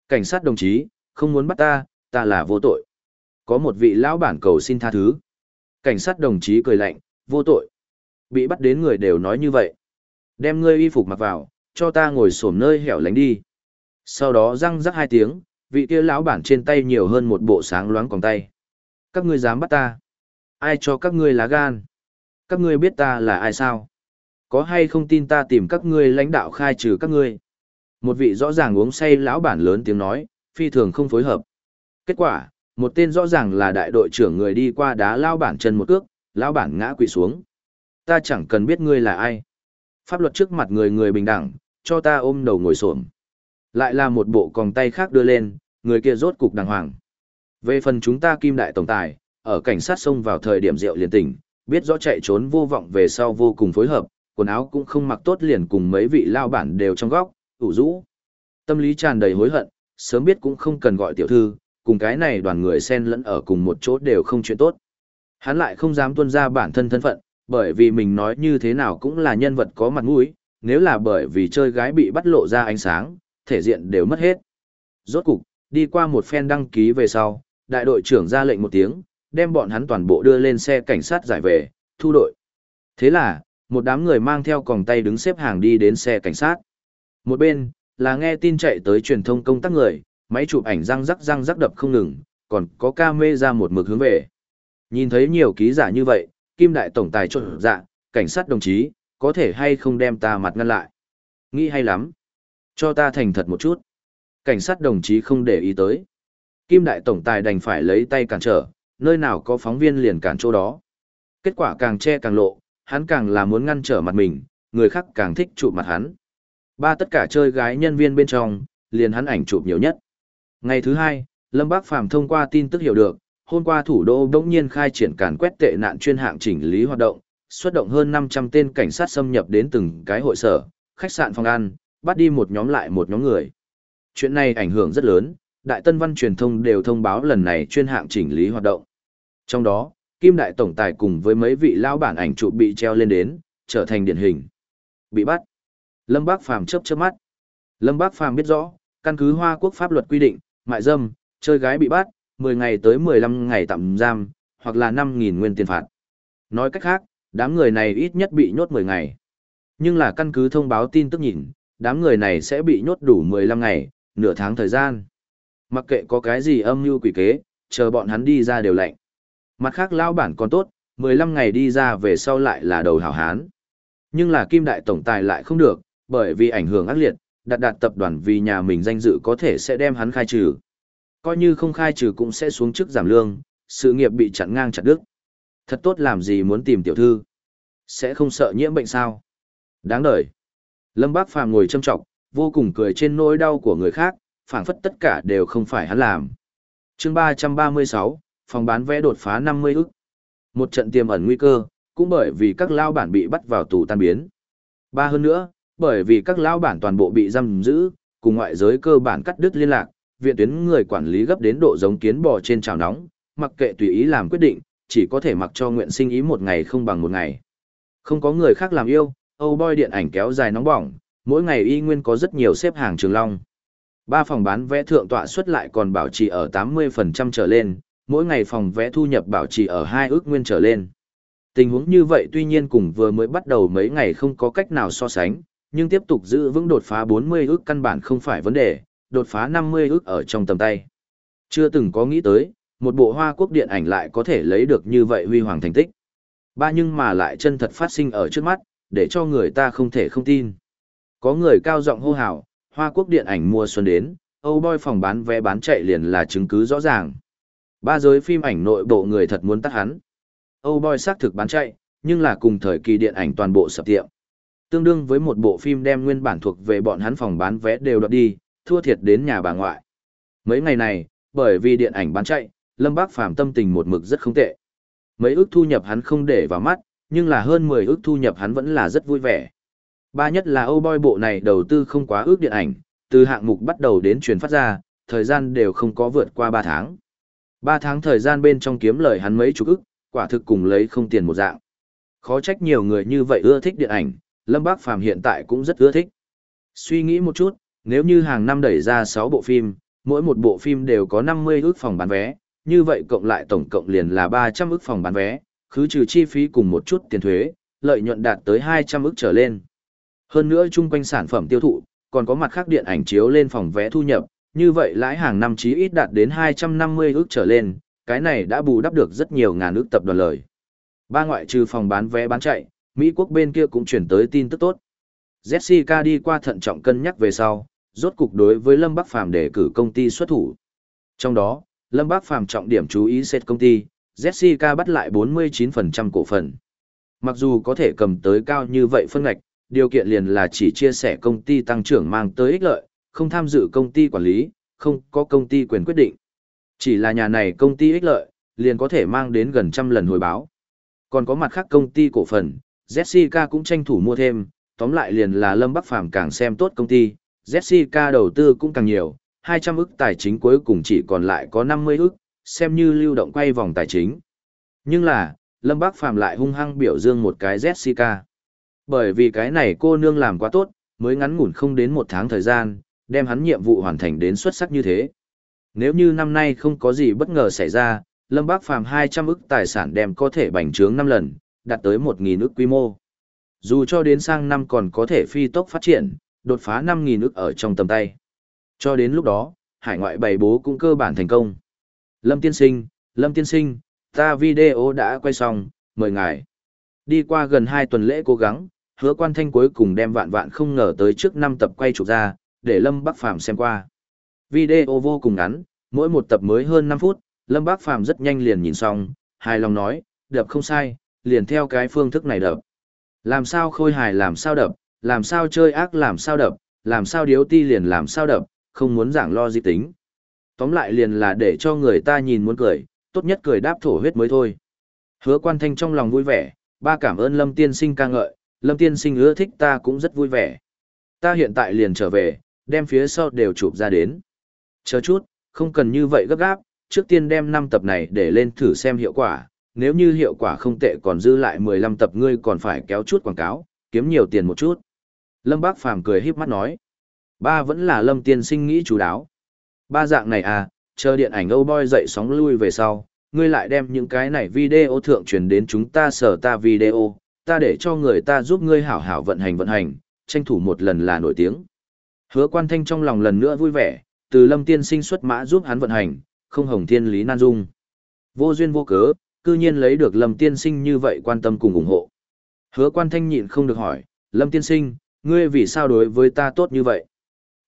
Cảnh sát đồng chí, không muốn bắt ta, ta là vô tội. Có một vị lão bản cầu xin tha thứ. Cảnh sát đồng chí cười lạnh, vô tội. Bị bắt đến người đều nói như vậy. Đem ngươi y phục mặc vào, cho ta ngồi xổm nơi hẻo lánh đi. Sau đó răng rắc hai tiếng, vị kia lão bản trên tay nhiều hơn một bộ sáng loáng còn tay. Các ngươi dám bắt ta? Ai cho các ngươi lá gan? Các ngươi biết ta là ai sao? Có hay không tin ta tìm các ngươi lãnh đạo khai trừ các ngươi? Một vị rõ ràng uống say lão bản lớn tiếng nói, phi thường không phối hợp. Kết quả, một tên rõ ràng là đại đội trưởng người đi qua đá lao bản chân một cước, lão bản ngã quỵ xuống. Ta chẳng cần biết ngươi là ai. Pháp luật trước mặt người người bình đẳng, cho ta ôm đầu ngồi xổm. Lại là một bộ còng tay khác đưa lên, người kia rốt cục đàng hoàng. Về phần chúng ta kim đại tổng tài, ở cảnh sát xông vào thời điểm rượu liền tỉnh, biết rõ chạy trốn vô vọng về sau vô cùng phối hợp, quần áo cũng không mặc tốt liền cùng mấy vị lao bản đều trong góc, ủ rũ. Tâm lý tràn đầy hối hận, sớm biết cũng không cần gọi tiểu thư, cùng cái này đoàn người xen lẫn ở cùng một chỗ đều không chuyện tốt. Hắn lại không dám tuân ra bản thân thân phận, bởi vì mình nói như thế nào cũng là nhân vật có mặt mũi, nếu là bởi vì chơi gái bị bắt lộ ra ánh sáng, thể diện đều mất hết. Rốt cục, đi qua một phen đăng ký về sau, đại đội trưởng ra lệnh một tiếng, đem bọn hắn toàn bộ đưa lên xe cảnh sát giải về, thu đội. Thế là, một đám người mang theo còng tay đứng xếp hàng đi đến xe cảnh sát. Một bên, là nghe tin chạy tới truyền thông công tác người, máy chụp ảnh răng rắc răng rắc đập không ngừng, còn có ca mê ra một mực hướng về. Nhìn thấy nhiều ký giả như vậy, Kim Đại Tổng Tài trộn dạ, cảnh sát đồng chí, có thể hay không đem ta mặt ngăn lại. Nghĩ hay lắm. Cho ta thành thật một chút. Cảnh sát đồng chí không để ý tới. Kim Đại Tổng Tài đành phải lấy tay cản trở, nơi nào có phóng viên liền cản chỗ đó. Kết quả càng che càng lộ, hắn càng là muốn ngăn trở mặt mình, người khác càng thích chụp mặt hắn. Ba tất cả chơi gái nhân viên bên trong, liền hắn ảnh chụp nhiều nhất. Ngày thứ hai, Lâm Bác Phàm thông qua tin tức hiểu được, hôm qua thủ đô bỗng nhiên khai triển càn quét tệ nạn chuyên hạng chỉnh lý hoạt động, xuất động hơn 500 tên cảnh sát xâm nhập đến từng cái hội sở, khách sạn phòng ăn, bắt đi một nhóm lại một nhóm người. Chuyện này ảnh hưởng rất lớn, Đại Tân Văn truyền thông đều thông báo lần này chuyên hạng chỉnh lý hoạt động. Trong đó, Kim Đại Tổng Tài cùng với mấy vị lao bản ảnh trụ bị treo lên đến, trở thành điển hình. Bị bắt. Lâm Bác Phàm chớp chớp mắt. Lâm Bác Phàm biết rõ, căn cứ Hoa Quốc pháp luật quy định, mại dâm, chơi gái bị bắt, 10 ngày tới 15 ngày tạm giam, hoặc là 5.000 nguyên tiền phạt. Nói cách khác, đám người này ít nhất bị nhốt 10 ngày. Nhưng là căn cứ thông báo tin tức nhìn, đám người này sẽ bị nhốt đủ 15 ngày, nửa tháng thời gian. Mặc kệ có cái gì âm mưu quỷ kế, chờ bọn hắn đi ra đều lạnh. Mặt khác lao bản còn tốt, 15 ngày đi ra về sau lại là đầu hảo hán. Nhưng là kim đại tổng tài lại không được, bởi vì ảnh hưởng ác liệt, đặt đặt tập đoàn vì nhà mình danh dự có thể sẽ đem hắn khai trừ. Coi như không khai trừ cũng sẽ xuống chức giảm lương, sự nghiệp bị chặn ngang chặt đứt. Thật tốt làm gì muốn tìm tiểu thư. Sẽ không sợ nhiễm bệnh sao. Đáng đời. Lâm Bác Phàm ngồi châm trọng, vô cùng cười trên nỗi đau của người khác, phảng phất tất cả đều không phải hắn làm. chương 336, phòng bán vé đột phá 50 ức. Một trận tiềm ẩn nguy cơ, cũng bởi vì các lao bản bị bắt vào tù tan biến. Ba hơn nữa, bởi vì các lao bản toàn bộ bị giam giữ, cùng ngoại giới cơ bản cắt đứt liên lạc, viện tuyến người quản lý gấp đến độ giống kiến bò trên chảo nóng, mặc kệ tùy ý làm quyết định, chỉ có thể mặc cho nguyện sinh ý một ngày không bằng một ngày. Không có người khác làm yêu, Âu Boy điện ảnh kéo dài nóng bỏng, mỗi ngày y nguyên có rất nhiều xếp hàng trường long. Ba phòng bán vé thượng tọa suất lại còn bảo trì ở 80% trở lên, mỗi ngày phòng vé thu nhập bảo trì ở hai ước nguyên trở lên. Tình huống như vậy tuy nhiên cùng vừa mới bắt đầu mấy ngày không có cách nào so sánh, nhưng tiếp tục giữ vững đột phá 40 ước căn bản không phải vấn đề, đột phá 50 ước ở trong tầm tay. Chưa từng có nghĩ tới, một bộ hoa quốc điện ảnh lại có thể lấy được như vậy huy hoàng thành tích. Ba nhưng mà lại chân thật phát sinh ở trước mắt, để cho người ta không thể không tin. Có người cao giọng hô hào, hoa quốc điện ảnh mùa xuân đến, Âu Boy phòng bán vé bán chạy liền là chứng cứ rõ ràng. Ba giới phim ảnh nội bộ người thật muốn tắt hắn. Âu Boy xác thực bán chạy, nhưng là cùng thời kỳ điện ảnh toàn bộ sập tiệm. Tương đương với một bộ phim đem nguyên bản thuộc về bọn hắn phòng bán vé đều đoạt đi, thua thiệt đến nhà bà ngoại. Mấy ngày này, bởi vì điện ảnh bán chạy, Lâm Bác Phàm tâm tình một mực rất không tệ. Mấy ước thu nhập hắn không để vào mắt, nhưng là hơn 10 ước thu nhập hắn vẫn là rất vui vẻ. Ba nhất là Âu Boy bộ này đầu tư không quá ước điện ảnh, từ hạng mục bắt đầu đến truyền phát ra, thời gian đều không có vượt qua 3 tháng. 3 tháng thời gian bên trong kiếm lời hắn mấy chục ức, quả thực cùng lấy không tiền một dạng. Khó trách nhiều người như vậy ưa thích điện ảnh, Lâm Bác Phàm hiện tại cũng rất ưa thích. Suy nghĩ một chút, nếu như hàng năm đẩy ra 6 bộ phim, mỗi một bộ phim đều có 50 ức phòng bán vé, như vậy cộng lại tổng cộng liền là 300 ức phòng bán vé, khứ trừ chi phí cùng một chút tiền thuế, lợi nhuận đạt tới 200 ức trở lên. Hơn nữa chung quanh sản phẩm tiêu thụ, còn có mặt khác điện ảnh chiếu lên phòng vé thu nhập, như vậy lãi hàng năm chí ít đạt đến 250 ước trở lên, cái này đã bù đắp được rất nhiều ngàn ước tập đoàn lời. Ba ngoại trừ phòng bán vé bán chạy, Mỹ quốc bên kia cũng chuyển tới tin tức tốt. Jessica đi qua thận trọng cân nhắc về sau, rốt cục đối với Lâm Bắc Phàm để cử công ty xuất thủ. Trong đó, Lâm Bắc Phàm trọng điểm chú ý xét công ty, Jessica bắt lại 49% cổ phần. Mặc dù có thể cầm tới cao như vậy phân ngạch, điều kiện liền là chỉ chia sẻ công ty tăng trưởng mang tới ích lợi, không tham dự công ty quản lý, không có công ty quyền quyết định. Chỉ là nhà này công ty ích lợi, liền có thể mang đến gần trăm lần hồi báo. Còn có mặt khác công ty cổ phần, Jessica cũng tranh thủ mua thêm, tóm lại liền là Lâm Bắc Phàm càng xem tốt công ty, Jessica đầu tư cũng càng nhiều, 200 ức tài chính cuối cùng chỉ còn lại có 50 ức, xem như lưu động quay vòng tài chính. Nhưng là, Lâm Bắc Phàm lại hung hăng biểu dương một cái Jessica. Bởi vì cái này cô nương làm quá tốt, mới ngắn ngủn không đến một tháng thời gian, đem hắn nhiệm vụ hoàn thành đến xuất sắc như thế. Nếu như năm nay không có gì bất ngờ xảy ra, Lâm Bác Phàm 200 ức tài sản đem có thể bành trướng 5 lần, đạt tới 1.000 ức quy mô. Dù cho đến sang năm còn có thể phi tốc phát triển, đột phá 5.000 ức ở trong tầm tay. Cho đến lúc đó, hải ngoại bày bố cũng cơ bản thành công. Lâm Tiên Sinh, Lâm Tiên Sinh, ta video đã quay xong, mời ngài. Đi qua gần 2 tuần lễ cố gắng, hứa quan thanh cuối cùng đem vạn vạn không ngờ tới trước năm tập quay chụp ra, để Lâm Bắc Phàm xem qua. Video vô cùng ngắn, mỗi một tập mới hơn 5 phút, Lâm Bắc Phàm rất nhanh liền nhìn xong, hài lòng nói, đập không sai, liền theo cái phương thức này đập. Làm sao khôi hài làm sao đập, làm sao chơi ác làm sao đập, làm sao điếu ti liền làm sao đập, không muốn giảng lo di tính. Tóm lại liền là để cho người ta nhìn muốn cười, tốt nhất cười đáp thổ huyết mới thôi. Hứa quan thanh trong lòng vui vẻ, ba cảm ơn Lâm tiên sinh ca ngợi, Lâm tiên sinh ưa thích ta cũng rất vui vẻ. Ta hiện tại liền trở về, đem phía sau đều chụp ra đến. Chờ chút, không cần như vậy gấp gáp, trước tiên đem 5 tập này để lên thử xem hiệu quả, nếu như hiệu quả không tệ còn dư lại 15 tập ngươi còn phải kéo chút quảng cáo, kiếm nhiều tiền một chút. Lâm Bác Phàm cười híp mắt nói. Ba vẫn là Lâm tiên sinh nghĩ chú đáo. Ba dạng này à, chờ điện ảnh Âu Boy dậy sóng lui về sau, ngươi lại đem những cái này video thượng truyền đến chúng ta sở ta video, ta để cho người ta giúp ngươi hảo hảo vận hành vận hành, tranh thủ một lần là nổi tiếng. Hứa quan thanh trong lòng lần nữa vui vẻ, từ lâm tiên sinh xuất mã giúp hắn vận hành, không hồng thiên lý nan dung. Vô duyên vô cớ, cư nhiên lấy được lâm tiên sinh như vậy quan tâm cùng ủng hộ. Hứa quan thanh nhịn không được hỏi, lâm tiên sinh, ngươi vì sao đối với ta tốt như vậy?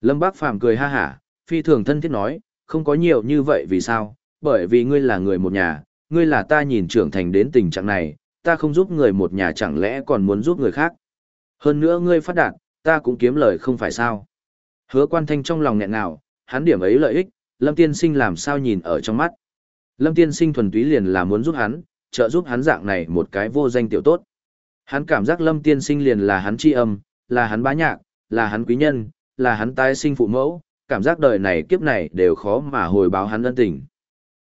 Lâm bác phàm cười ha hả, phi thường thân thiết nói, không có nhiều như vậy vì sao, bởi vì ngươi là người một nhà, ngươi là ta nhìn trưởng thành đến tình trạng này, ta không giúp người một nhà chẳng lẽ còn muốn giúp người khác. Hơn nữa ngươi phát đạt, ta cũng kiếm lời không phải sao. Hứa quan thanh trong lòng nghẹn nào, hắn điểm ấy lợi ích, Lâm Tiên Sinh làm sao nhìn ở trong mắt. Lâm Tiên Sinh thuần túy liền là muốn giúp hắn, trợ giúp hắn dạng này một cái vô danh tiểu tốt. Hắn cảm giác Lâm Tiên Sinh liền là hắn tri âm, là hắn bá nhạc, là hắn quý nhân, là hắn tái sinh phụ mẫu, cảm giác đời này kiếp này đều khó mà hồi báo hắn ân tình.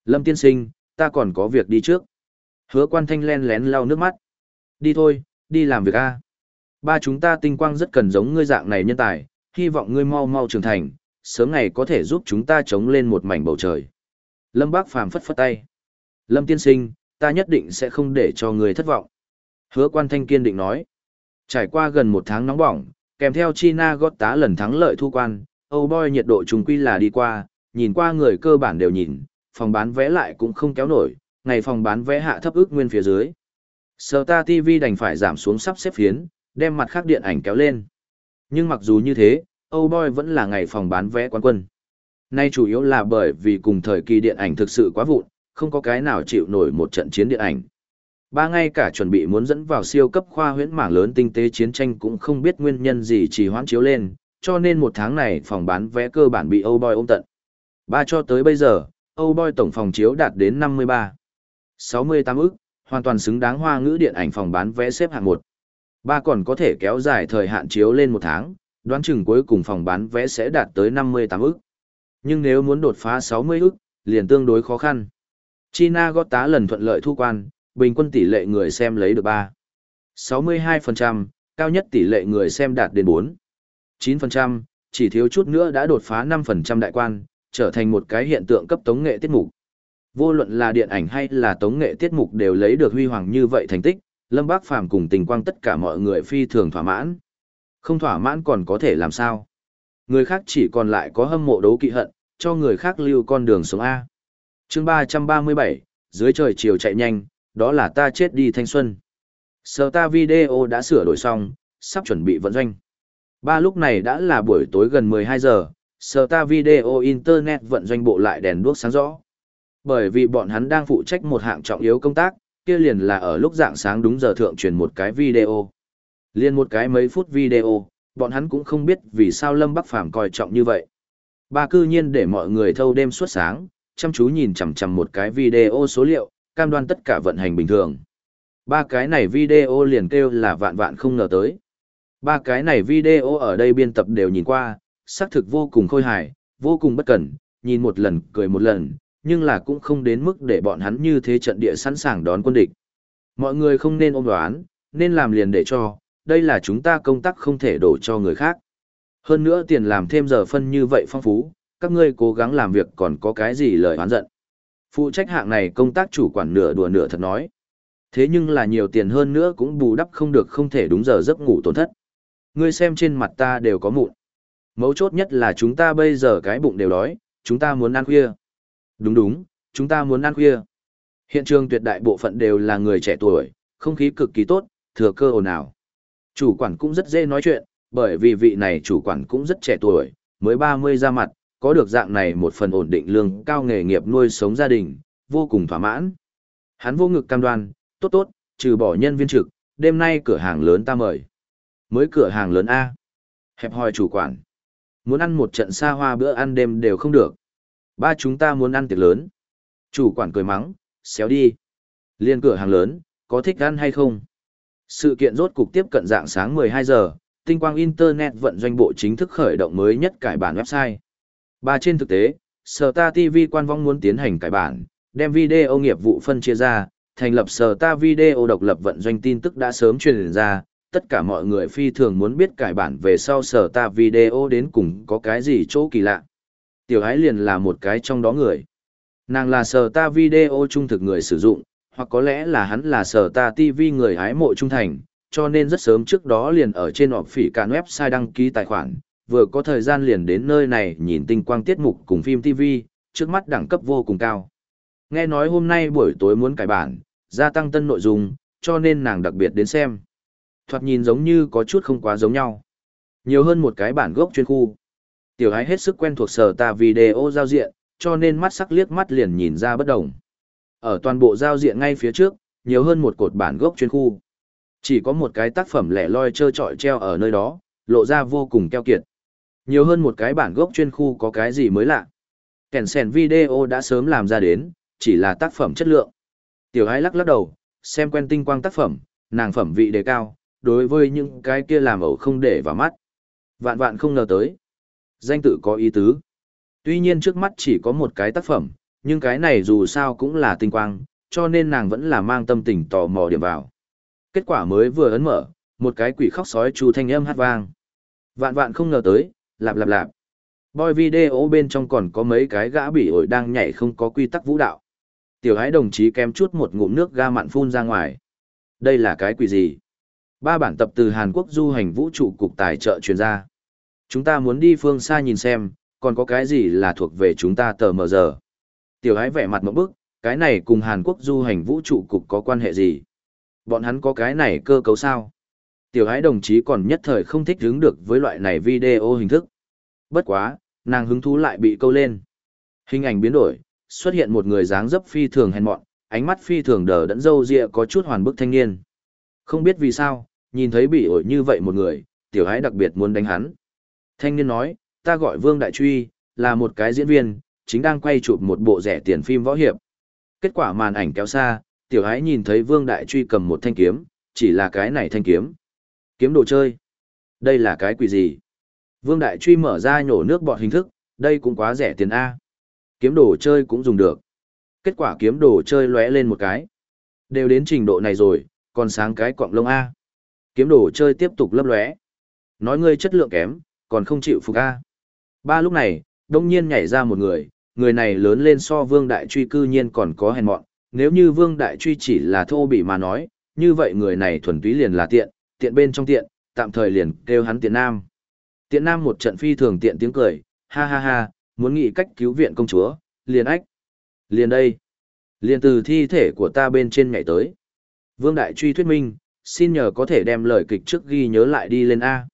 Lâm Tiên Sinh, ta còn có việc đi trước. Hứa quan thanh len lén lau nước mắt. Đi thôi, đi làm việc a. Ba chúng ta tinh quang rất cần giống ngươi dạng này nhân tài, hy vọng ngươi mau mau trưởng thành, sớm ngày có thể giúp chúng ta chống lên một mảnh bầu trời. Lâm Bác Phàm phất phất tay. Lâm tiên sinh, ta nhất định sẽ không để cho ngươi thất vọng. Hứa quan thanh kiên định nói. Trải qua gần một tháng nóng bỏng, kèm theo China gót tá lần thắng lợi thu quan, Âu Boy nhiệt độ trùng quy là đi qua, nhìn qua người cơ bản đều nhìn, phòng bán vé lại cũng không kéo nổi, ngày phòng bán vé hạ thấp ước nguyên phía dưới. Star TV đành phải giảm xuống sắp xếp phiến, đem mặt khác điện ảnh kéo lên. Nhưng mặc dù như thế, Âu Boy vẫn là ngày phòng bán vé quán quân. Nay chủ yếu là bởi vì cùng thời kỳ điện ảnh thực sự quá vụn, không có cái nào chịu nổi một trận chiến điện ảnh. Ba ngay cả chuẩn bị muốn dẫn vào siêu cấp khoa huyễn mảng lớn tinh tế chiến tranh cũng không biết nguyên nhân gì chỉ hoãn chiếu lên, cho nên một tháng này phòng bán vé cơ bản bị Âu Boy ôm tận. Ba cho tới bây giờ, Âu Boy tổng phòng chiếu đạt đến 53. 68 ức, hoàn toàn xứng đáng hoa ngữ điện ảnh phòng bán vé xếp hạng 1. Ba còn có thể kéo dài thời hạn chiếu lên một tháng, đoán chừng cuối cùng phòng bán vé sẽ đạt tới 58 ức. Nhưng nếu muốn đột phá 60 ức, liền tương đối khó khăn. China gót tá lần thuận lợi thu quan, bình quân tỷ lệ người xem lấy được 3. 62%, cao nhất tỷ lệ người xem đạt đến 4. 9%, chỉ thiếu chút nữa đã đột phá 5% đại quan, trở thành một cái hiện tượng cấp tống nghệ tiết mục. Vô luận là điện ảnh hay là tống nghệ tiết mục đều lấy được huy hoàng như vậy thành tích, Lâm Bác Phàm cùng tình quang tất cả mọi người phi thường thỏa mãn. Không thỏa mãn còn có thể làm sao? Người khác chỉ còn lại có hâm mộ đấu kỵ hận, cho người khác lưu con đường sống A. chương 337, dưới trời chiều chạy nhanh, đó là ta chết đi thanh xuân. Sở ta video đã sửa đổi xong, sắp chuẩn bị vận doanh. Ba lúc này đã là buổi tối gần 12 giờ, sở ta video internet vận doanh bộ lại đèn đuốc sáng rõ. Bởi vì bọn hắn đang phụ trách một hạng trọng yếu công tác, kia liền là ở lúc dạng sáng đúng giờ thượng truyền một cái video. Liên một cái mấy phút video, bọn hắn cũng không biết vì sao Lâm Bắc Phàm coi trọng như vậy. Ba cư nhiên để mọi người thâu đêm suốt sáng, chăm chú nhìn chằm chằm một cái video số liệu, cam đoan tất cả vận hành bình thường. Ba cái này video liền kêu là vạn vạn không ngờ tới. Ba cái này video ở đây biên tập đều nhìn qua, xác thực vô cùng khôi hài, vô cùng bất cẩn, nhìn một lần cười một lần, nhưng là cũng không đến mức để bọn hắn như thế trận địa sẵn sàng đón quân địch. Mọi người không nên ôm đoán, nên làm liền để cho, đây là chúng ta công tác không thể đổ cho người khác. Hơn nữa tiền làm thêm giờ phân như vậy phong phú, các ngươi cố gắng làm việc còn có cái gì lời oán giận. Phụ trách hạng này công tác chủ quản nửa đùa nửa thật nói. Thế nhưng là nhiều tiền hơn nữa cũng bù đắp không được không thể đúng giờ giấc ngủ tổn thất. Ngươi xem trên mặt ta đều có mụn. Mấu chốt nhất là chúng ta bây giờ cái bụng đều đói, chúng ta muốn ăn khuya. Đúng đúng, chúng ta muốn ăn khuya. Hiện trường tuyệt đại bộ phận đều là người trẻ tuổi, không khí cực kỳ tốt, thừa cơ ồn ào. Chủ quản cũng rất dễ nói chuyện, bởi vì vị này chủ quản cũng rất trẻ tuổi, mới 30 ra mặt, có được dạng này một phần ổn định lương cao nghề nghiệp nuôi sống gia đình, vô cùng thỏa mãn. Hắn vô ngực cam đoan, tốt tốt, trừ bỏ nhân viên trực, đêm nay cửa hàng lớn ta mời. Mới cửa hàng lớn A. Hẹp hòi chủ quản. Muốn ăn một trận xa hoa bữa ăn đêm đều không được. Ba chúng ta muốn ăn tiệc lớn. Chủ quản cười mắng, xéo đi. Liên cửa hàng lớn, có thích ăn hay không? Sự kiện rốt cục tiếp cận dạng sáng 12 giờ, tinh quang Internet vận doanh bộ chính thức khởi động mới nhất cải bản website. Ba trên thực tế, Star TV quan vong muốn tiến hành cải bản, đem video nghiệp vụ phân chia ra, thành lập Star Video độc lập vận doanh tin tức đã sớm truyền ra, tất cả mọi người phi thường muốn biết cải bản về sau sở ta Video đến cùng có cái gì chỗ kỳ lạ. Tiểu Ái liền là một cái trong đó người. Nàng là sở ta Video trung thực người sử dụng, hoặc có lẽ là hắn là sở ta TV người hái mộ trung thành, cho nên rất sớm trước đó liền ở trên họp phỉ cản website đăng ký tài khoản, vừa có thời gian liền đến nơi này nhìn tinh quang tiết mục cùng phim TV, trước mắt đẳng cấp vô cùng cao. Nghe nói hôm nay buổi tối muốn cải bản, gia tăng tân nội dung, cho nên nàng đặc biệt đến xem. Thoạt nhìn giống như có chút không quá giống nhau. Nhiều hơn một cái bản gốc chuyên khu. Tiểu hái hết sức quen thuộc sở ta video giao diện, cho nên mắt sắc liếc mắt liền nhìn ra bất đồng. Ở toàn bộ giao diện ngay phía trước, nhiều hơn một cột bản gốc chuyên khu. Chỉ có một cái tác phẩm lẻ loi trơ trọi treo ở nơi đó, lộ ra vô cùng keo kiệt. Nhiều hơn một cái bản gốc chuyên khu có cái gì mới lạ. Kèn sèn video đã sớm làm ra đến, chỉ là tác phẩm chất lượng. Tiểu hái lắc lắc đầu, xem quen tinh quang tác phẩm, nàng phẩm vị đề cao, đối với những cái kia làm ẩu không để vào mắt. Vạn vạn không ngờ tới. Danh tự có ý tứ. Tuy nhiên trước mắt chỉ có một cái tác phẩm, nhưng cái này dù sao cũng là tinh quang, cho nên nàng vẫn là mang tâm tình tò mò điểm vào. Kết quả mới vừa ấn mở, một cái quỷ khóc sói chu thanh âm hát vang. Vạn vạn không ngờ tới, lạp lạp lạp. Boy video bên trong còn có mấy cái gã bị ổi đang nhảy không có quy tắc vũ đạo. Tiểu hái đồng chí kém chút một ngụm nước ga mặn phun ra ngoài. Đây là cái quỷ gì? Ba bản tập từ Hàn Quốc du hành vũ trụ cục tài trợ truyền ra. Chúng ta muốn đi phương xa nhìn xem, còn có cái gì là thuộc về chúng ta tờ mờ giờ. Tiểu hái vẻ mặt một bức, cái này cùng Hàn Quốc du hành vũ trụ cục có quan hệ gì? Bọn hắn có cái này cơ cấu sao? Tiểu hái đồng chí còn nhất thời không thích hứng được với loại này video hình thức. Bất quá, nàng hứng thú lại bị câu lên. Hình ảnh biến đổi, xuất hiện một người dáng dấp phi thường hèn mọn, ánh mắt phi thường đờ đẫn râu ria có chút hoàn bức thanh niên. Không biết vì sao, nhìn thấy bị ổi như vậy một người, tiểu hái đặc biệt muốn đánh hắn. Thanh niên nói, ta gọi Vương Đại Truy, là một cái diễn viên, chính đang quay chụp một bộ rẻ tiền phim võ hiệp. Kết quả màn ảnh kéo xa, tiểu hái nhìn thấy Vương Đại Truy cầm một thanh kiếm, chỉ là cái này thanh kiếm. Kiếm đồ chơi. Đây là cái quỷ gì? Vương Đại Truy mở ra nhổ nước bọt hình thức, đây cũng quá rẻ tiền A. Kiếm đồ chơi cũng dùng được. Kết quả kiếm đồ chơi lóe lên một cái. Đều đến trình độ này rồi, còn sáng cái quặng lông A. Kiếm đồ chơi tiếp tục lấp lóe. Nói ngươi chất lượng kém, còn không chịu phục A. Ba lúc này, đông nhiên nhảy ra một người, người này lớn lên so vương đại truy cư nhiên còn có hèn mọn. Nếu như vương đại truy chỉ là thô bị mà nói, như vậy người này thuần túy liền là tiện, tiện bên trong tiện, tạm thời liền kêu hắn tiện nam. Tiện nam một trận phi thường tiện tiếng cười, ha ha ha, muốn nghĩ cách cứu viện công chúa, liền ách. Liền đây. Liền từ thi thể của ta bên trên nhảy tới. Vương Đại truy thuyết minh, xin nhờ có thể đem lời kịch trước ghi nhớ lại đi lên A.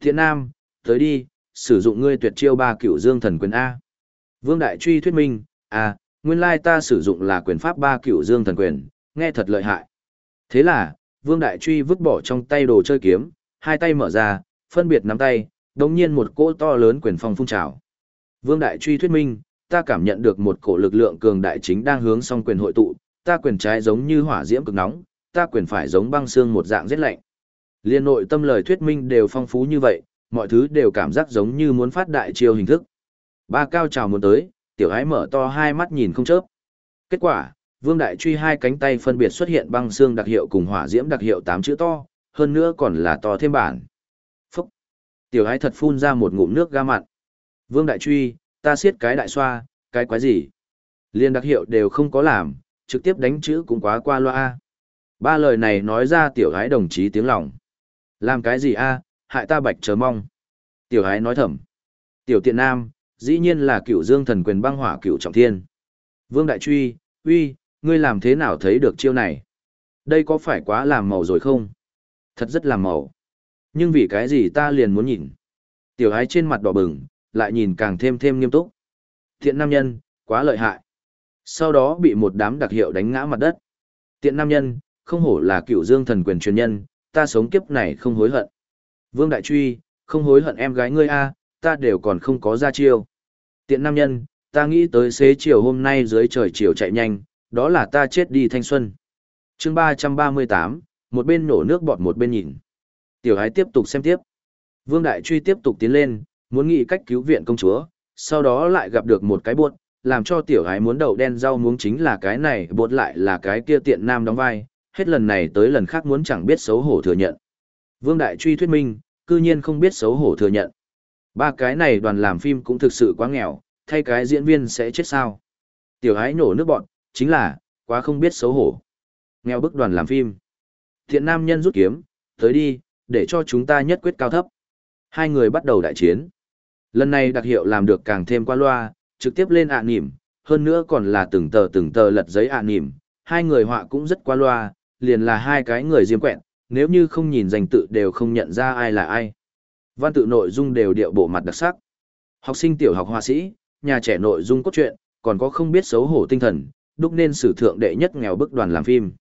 Thiện Nam, tới đi, sử dụng ngươi tuyệt chiêu ba cựu dương thần quyền A. Vương Đại truy thuyết minh, à, nguyên lai ta sử dụng là quyền pháp ba cựu dương thần quyền, nghe thật lợi hại. Thế là, Vương Đại truy vứt bỏ trong tay đồ chơi kiếm, hai tay mở ra, phân biệt nắm tay, đồng nhiên một cỗ to lớn quyền phong phun trào. Vương Đại truy thuyết minh, ta cảm nhận được một cổ lực lượng cường đại chính đang hướng song quyền hội tụ, ta quyền trái giống như hỏa diễm cực nóng, ta quyền phải giống băng xương một dạng rất lạnh. Liên nội tâm lời thuyết minh đều phong phú như vậy, mọi thứ đều cảm giác giống như muốn phát đại chiêu hình thức. Ba cao trào muốn tới, tiểu ái mở to hai mắt nhìn không chớp. Kết quả, Vương Đại Truy hai cánh tay phân biệt xuất hiện băng xương đặc hiệu cùng hỏa diễm đặc hiệu tám chữ to, hơn nữa còn là to thêm bản. Phúc! Tiểu ái thật phun ra một ngụm nước ga mặn. Vương Đại Truy, ta siết cái đại xoa, cái quái gì? Liên đặc hiệu đều không có làm, trực tiếp đánh chữ cũng quá qua loa. Ba lời này nói ra tiểu hái đồng chí tiếng lòng. Làm cái gì a hại ta bạch chờ mong. Tiểu hái nói thầm. Tiểu tiện nam, dĩ nhiên là cựu dương thần quyền băng hỏa cựu trọng thiên. Vương Đại Truy, uy, ngươi làm thế nào thấy được chiêu này? Đây có phải quá làm màu rồi không? Thật rất làm màu. Nhưng vì cái gì ta liền muốn nhìn? Tiểu hái trên mặt đỏ bừng, lại nhìn càng thêm thêm nghiêm túc. Thiện nam nhân, quá lợi hại. Sau đó bị một đám đặc hiệu đánh ngã mặt đất. Tiện nam nhân, không hổ là cựu dương thần quyền truyền nhân, ta sống kiếp này không hối hận. Vương Đại Truy, không hối hận em gái ngươi a, ta đều còn không có ra chiêu. Tiện nam nhân, ta nghĩ tới xế chiều hôm nay dưới trời chiều chạy nhanh, đó là ta chết đi thanh xuân. chương 338, một bên nổ nước bọt một bên nhìn. Tiểu hái tiếp tục xem tiếp. Vương Đại Truy tiếp tục tiến lên, muốn nghĩ cách cứu viện công chúa, sau đó lại gặp được một cái buột, làm cho tiểu hái muốn đậu đen rau muống chính là cái này buột lại là cái kia tiện nam đóng vai, hết lần này tới lần khác muốn chẳng biết xấu hổ thừa nhận. Vương Đại Truy thuyết minh, cư nhiên không biết xấu hổ thừa nhận. Ba cái này đoàn làm phim cũng thực sự quá nghèo, thay cái diễn viên sẽ chết sao. Tiểu hái nổ nước bọn, chính là, quá không biết xấu hổ. Nghèo bức đoàn làm phim. Thiện nam nhân rút kiếm, tới đi, để cho chúng ta nhất quyết cao thấp. Hai người bắt đầu đại chiến. Lần này đặc hiệu làm được càng thêm qua loa, trực tiếp lên ạ à nỉm, hơn nữa còn là từng tờ từng tờ lật giấy ạ à nỉm. Hai người họa cũng rất qua loa, liền là hai cái người diêm quẹn, nếu như không nhìn danh tự đều không nhận ra ai là ai. Văn tự nội dung đều điệu bộ mặt đặc sắc. Học sinh tiểu học họa sĩ, nhà trẻ nội dung cốt truyện, còn có không biết xấu hổ tinh thần, đúc nên sử thượng đệ nhất nghèo bức đoàn làm phim.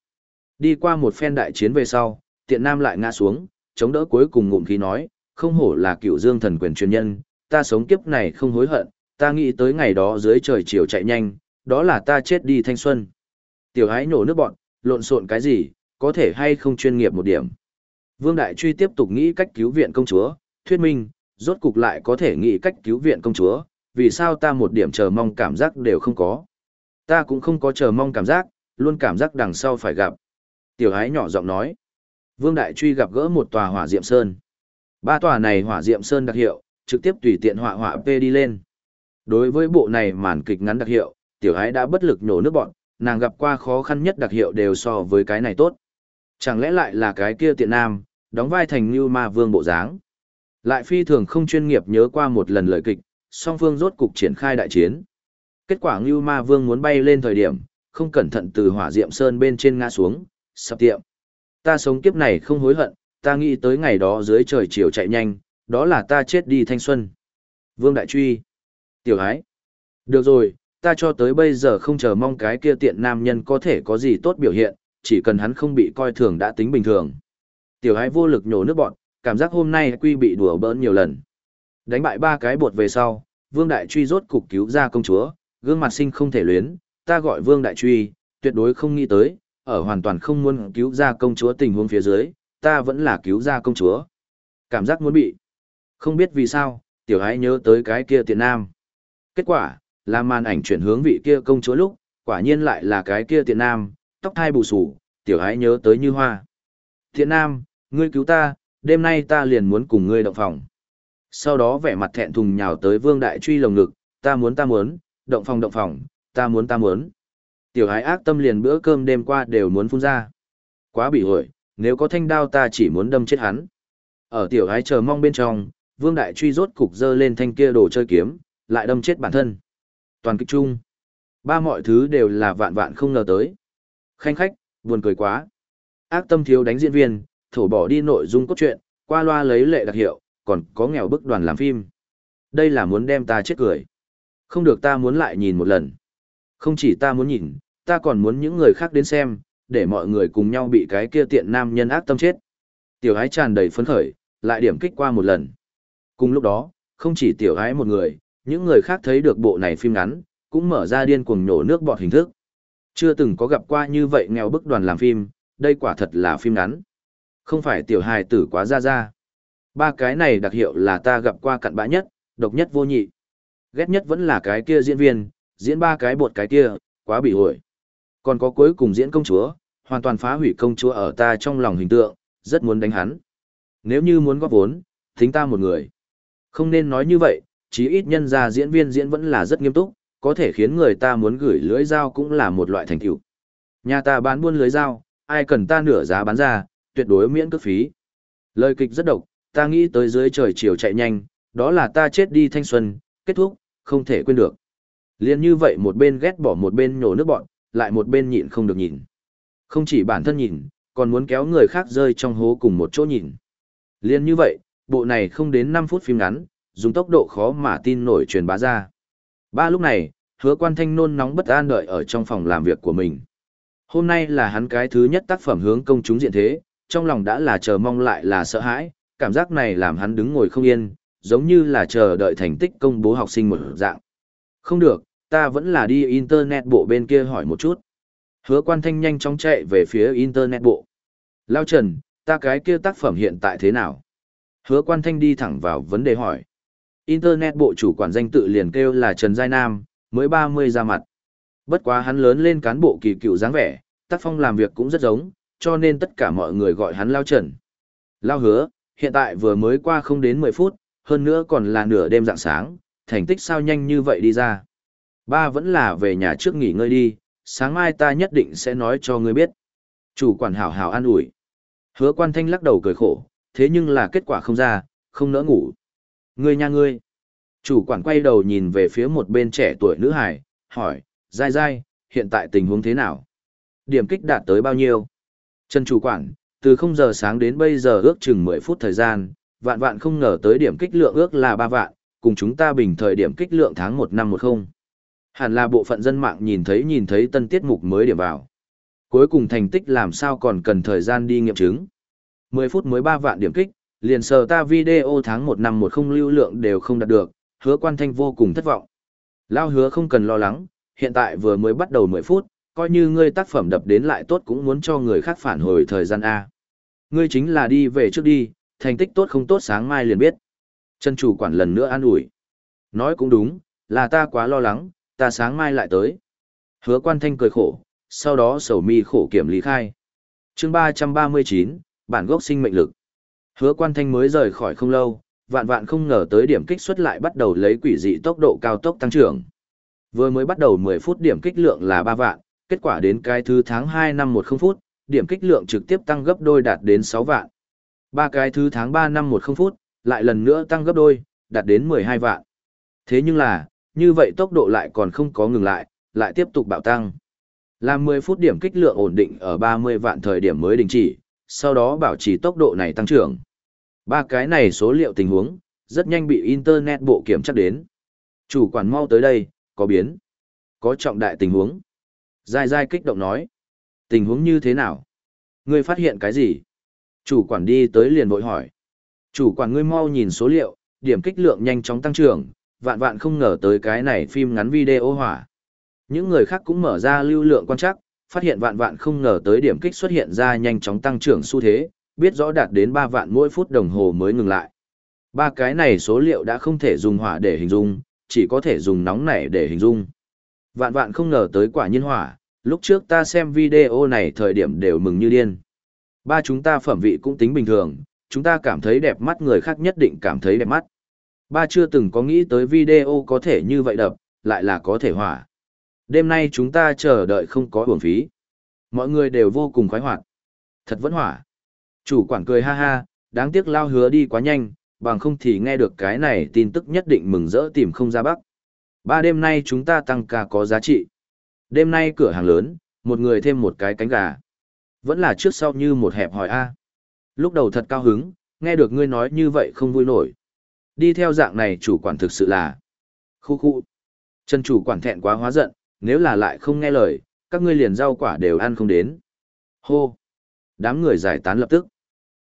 Đi qua một phen đại chiến về sau, tiện nam lại ngã xuống, chống đỡ cuối cùng ngụm khí nói, không hổ là cựu dương thần quyền truyền nhân, ta sống kiếp này không hối hận, ta nghĩ tới ngày đó dưới trời chiều chạy nhanh, đó là ta chết đi thanh xuân. Tiểu hái nổ nước bọn, lộn xộn cái gì, có thể hay không chuyên nghiệp một điểm. Vương Đại Truy tiếp tục nghĩ cách cứu viện công chúa, thuyết minh, rốt cục lại có thể nghĩ cách cứu viện công chúa, vì sao ta một điểm chờ mong cảm giác đều không có. Ta cũng không có chờ mong cảm giác, luôn cảm giác đằng sau phải gặp. Tiểu hái nhỏ giọng nói. Vương Đại Truy gặp gỡ một tòa hỏa diệm sơn. Ba tòa này hỏa diệm sơn đặc hiệu, trực tiếp tùy tiện họa họa P đi lên. Đối với bộ này màn kịch ngắn đặc hiệu, tiểu hái đã bất lực nhổ nước bọn, nàng gặp qua khó khăn nhất đặc hiệu đều so với cái này tốt. Chẳng lẽ lại là cái kia tiện nam, đóng vai thành như ma vương bộ dáng. Lại phi thường không chuyên nghiệp nhớ qua một lần lời kịch, song phương rốt cục triển khai đại chiến. Kết quả Ngưu Ma Vương muốn bay lên thời điểm, không cẩn thận từ hỏa diệm sơn bên trên ngã xuống, sập tiệm. Ta sống kiếp này không hối hận, ta nghĩ tới ngày đó dưới trời chiều chạy nhanh, đó là ta chết đi thanh xuân. Vương Đại Truy. Tiểu Ái. Được rồi, ta cho tới bây giờ không chờ mong cái kia tiện nam nhân có thể có gì tốt biểu hiện, chỉ cần hắn không bị coi thường đã tính bình thường. Tiểu hái vô lực nhổ nước bọn, cảm giác hôm nay quy bị đùa bỡn nhiều lần. Đánh bại ba cái bột về sau, Vương Đại Truy rốt cục cứu ra công chúa, gương mặt sinh không thể luyến, ta gọi Vương Đại Truy, tuyệt đối không nghĩ tới, ở hoàn toàn không muốn cứu ra công chúa tình huống phía dưới, ta vẫn là cứu ra công chúa. Cảm giác muốn bị. Không biết vì sao, tiểu hái nhớ tới cái kia tiện nam. Kết quả, là màn ảnh chuyển hướng vị kia công chúa lúc, quả nhiên lại là cái kia tiện nam, tóc thai bù sù, tiểu hãi nhớ tới như hoa. Tiện nam, ngươi cứu ta, đêm nay ta liền muốn cùng ngươi động phòng. Sau đó vẻ mặt thẹn thùng nhào tới vương đại truy lồng ngực, ta muốn ta muốn, động phòng động phòng, ta muốn ta muốn. Tiểu hái ác tâm liền bữa cơm đêm qua đều muốn phun ra. Quá bị hội, nếu có thanh đao ta chỉ muốn đâm chết hắn. Ở tiểu hái chờ mong bên trong, vương đại truy rốt cục dơ lên thanh kia đồ chơi kiếm, lại đâm chết bản thân. Toàn kịch chung. Ba mọi thứ đều là vạn vạn không ngờ tới. Khanh khách, buồn cười quá. Ác tâm thiếu đánh diễn viên, thổ bỏ đi nội dung cốt truyện, qua loa lấy lệ đặc hiệu, còn có nghèo bức đoàn làm phim. Đây là muốn đem ta chết cười. Không được ta muốn lại nhìn một lần. Không chỉ ta muốn nhìn, ta còn muốn những người khác đến xem, để mọi người cùng nhau bị cái kia tiện nam nhân ác tâm chết. Tiểu ái tràn đầy phấn khởi, lại điểm kích qua một lần. Cùng lúc đó, không chỉ tiểu ái một người, những người khác thấy được bộ này phim ngắn, cũng mở ra điên cuồng nhổ nước bọt hình thức. Chưa từng có gặp qua như vậy nghèo bức đoàn làm phim, đây quả thật là phim ngắn. Không phải tiểu hài tử quá ra ra. Ba cái này đặc hiệu là ta gặp qua cặn bã nhất, độc nhất vô nhị. Ghét nhất vẫn là cái kia diễn viên, diễn ba cái bột cái kia, quá bị hội. Còn có cuối cùng diễn công chúa, hoàn toàn phá hủy công chúa ở ta trong lòng hình tượng, rất muốn đánh hắn. Nếu như muốn góp vốn, thính ta một người. Không nên nói như vậy, chí ít nhân ra diễn viên diễn vẫn là rất nghiêm túc, có thể khiến người ta muốn gửi lưới dao cũng là một loại thành tựu. Nhà ta bán buôn lưới dao, ai cần ta nửa giá bán ra, tuyệt đối miễn cước phí. Lời kịch rất độc, ta nghĩ tới dưới trời chiều chạy nhanh, đó là ta chết đi thanh xuân, kết thúc, không thể quên được. Liên như vậy một bên ghét bỏ một bên nhổ nước bọn, lại một bên nhịn không được nhìn. Không chỉ bản thân nhìn, còn muốn kéo người khác rơi trong hố cùng một chỗ nhìn. Liên như vậy, bộ này không đến 5 phút phim ngắn, dùng tốc độ khó mà tin nổi truyền bá ra. Ba lúc này, hứa quan thanh nôn nóng bất an đợi ở trong phòng làm việc của mình. Hôm nay là hắn cái thứ nhất tác phẩm hướng công chúng diện thế, trong lòng đã là chờ mong lại là sợ hãi, cảm giác này làm hắn đứng ngồi không yên, giống như là chờ đợi thành tích công bố học sinh một dạng. Không được, ta vẫn là đi internet bộ bên kia hỏi một chút. Hứa quan thanh nhanh chóng chạy về phía internet bộ. Lao Trần, ta cái kia tác phẩm hiện tại thế nào? Hứa quan thanh đi thẳng vào vấn đề hỏi. Internet bộ chủ quản danh tự liền kêu là Trần Giai Nam, mới 30 ra mặt. Bất quá hắn lớn lên cán bộ kỳ cựu dáng vẻ, tác phong làm việc cũng rất giống, cho nên tất cả mọi người gọi hắn Lao Trần. Lao hứa, hiện tại vừa mới qua không đến 10 phút, hơn nữa còn là nửa đêm dạng sáng, thành tích sao nhanh như vậy đi ra. Ba vẫn là về nhà trước nghỉ ngơi đi, sáng mai ta nhất định sẽ nói cho ngươi biết. Chủ quản hảo hảo an ủi. Hứa quan thanh lắc đầu cười khổ, thế nhưng là kết quả không ra, không nỡ ngủ. Ngươi nha ngươi. Chủ quản quay đầu nhìn về phía một bên trẻ tuổi nữ hải, hỏi, dai dai, hiện tại tình huống thế nào? Điểm kích đạt tới bao nhiêu? Trần chủ quản, từ 0 giờ sáng đến bây giờ ước chừng 10 phút thời gian, vạn vạn không ngờ tới điểm kích lượng ước là 3 vạn, cùng chúng ta bình thời điểm kích lượng tháng 1 năm 10. Hẳn là bộ phận dân mạng nhìn thấy nhìn thấy tân tiết mục mới điểm vào. Cuối cùng thành tích làm sao còn cần thời gian đi nghiệm chứng. 10 phút mới 3 vạn điểm kích, liền sờ ta video tháng 1 năm 10 lưu lượng đều không đạt được, hứa quan thanh vô cùng thất vọng. Lao hứa không cần lo lắng, hiện tại vừa mới bắt đầu 10 phút, coi như ngươi tác phẩm đập đến lại tốt cũng muốn cho người khác phản hồi thời gian A. Ngươi chính là đi về trước đi, thành tích tốt không tốt sáng mai liền biết. Chân chủ quản lần nữa an ủi. Nói cũng đúng, là ta quá lo lắng, ta sáng mai lại tới. Hứa quan thanh cười khổ, sau đó sầu mi khổ kiểm lý khai. chương 339, bản gốc sinh mệnh lực. Hứa quan thanh mới rời khỏi không lâu, vạn vạn không ngờ tới điểm kích xuất lại bắt đầu lấy quỷ dị tốc độ cao tốc tăng trưởng. Vừa mới bắt đầu 10 phút điểm kích lượng là 3 vạn, kết quả đến cái thứ tháng 2 năm 10 phút, điểm kích lượng trực tiếp tăng gấp đôi đạt đến 6 vạn. Ba cái thứ tháng 3 năm 10 phút, lại lần nữa tăng gấp đôi, đạt đến 12 vạn. Thế nhưng là, như vậy tốc độ lại còn không có ngừng lại, lại tiếp tục bạo tăng. Làm 10 phút điểm kích lượng ổn định ở 30 vạn thời điểm mới đình chỉ, sau đó bảo trì tốc độ này tăng trưởng. Ba cái này số liệu tình huống, rất nhanh bị Internet bộ kiểm chắc đến. Chủ quản mau tới đây, có biến. Có trọng đại tình huống. Giai Giai kích động nói. Tình huống như thế nào? Ngươi phát hiện cái gì? Chủ quản đi tới liền vội hỏi. Chủ quản ngươi mau nhìn số liệu, điểm kích lượng nhanh chóng tăng trưởng, vạn vạn không ngờ tới cái này phim ngắn video hỏa. Những người khác cũng mở ra lưu lượng quan trắc phát hiện vạn vạn không ngờ tới điểm kích xuất hiện ra nhanh chóng tăng trưởng xu thế, biết rõ đạt đến 3 vạn mỗi phút đồng hồ mới ngừng lại. Ba cái này số liệu đã không thể dùng hỏa để hình dung, chỉ có thể dùng nóng nảy để hình dung. Vạn vạn không ngờ tới quả nhiên hỏa, lúc trước ta xem video này thời điểm đều mừng như điên. Ba chúng ta phẩm vị cũng tính bình thường, chúng ta cảm thấy đẹp mắt người khác nhất định cảm thấy đẹp mắt. Ba chưa từng có nghĩ tới video có thể như vậy đập, lại là có thể hỏa. Đêm nay chúng ta chờ đợi không có uổng phí. Mọi người đều vô cùng khoái hoạt. Thật vẫn hỏa. Chủ quản cười ha ha, đáng tiếc lao hứa đi quá nhanh, bằng không thì nghe được cái này tin tức nhất định mừng rỡ tìm không ra bắc. Ba đêm nay chúng ta tăng ca có giá trị. Đêm nay cửa hàng lớn, một người thêm một cái cánh gà. Vẫn là trước sau như một hẹp hỏi A. Lúc đầu thật cao hứng, nghe được ngươi nói như vậy không vui nổi. Đi theo dạng này chủ quản thực sự là. Khu khu. Chân chủ quản thẹn quá hóa giận, nếu là lại không nghe lời, các ngươi liền rau quả đều ăn không đến. Hô. Đám người giải tán lập tức.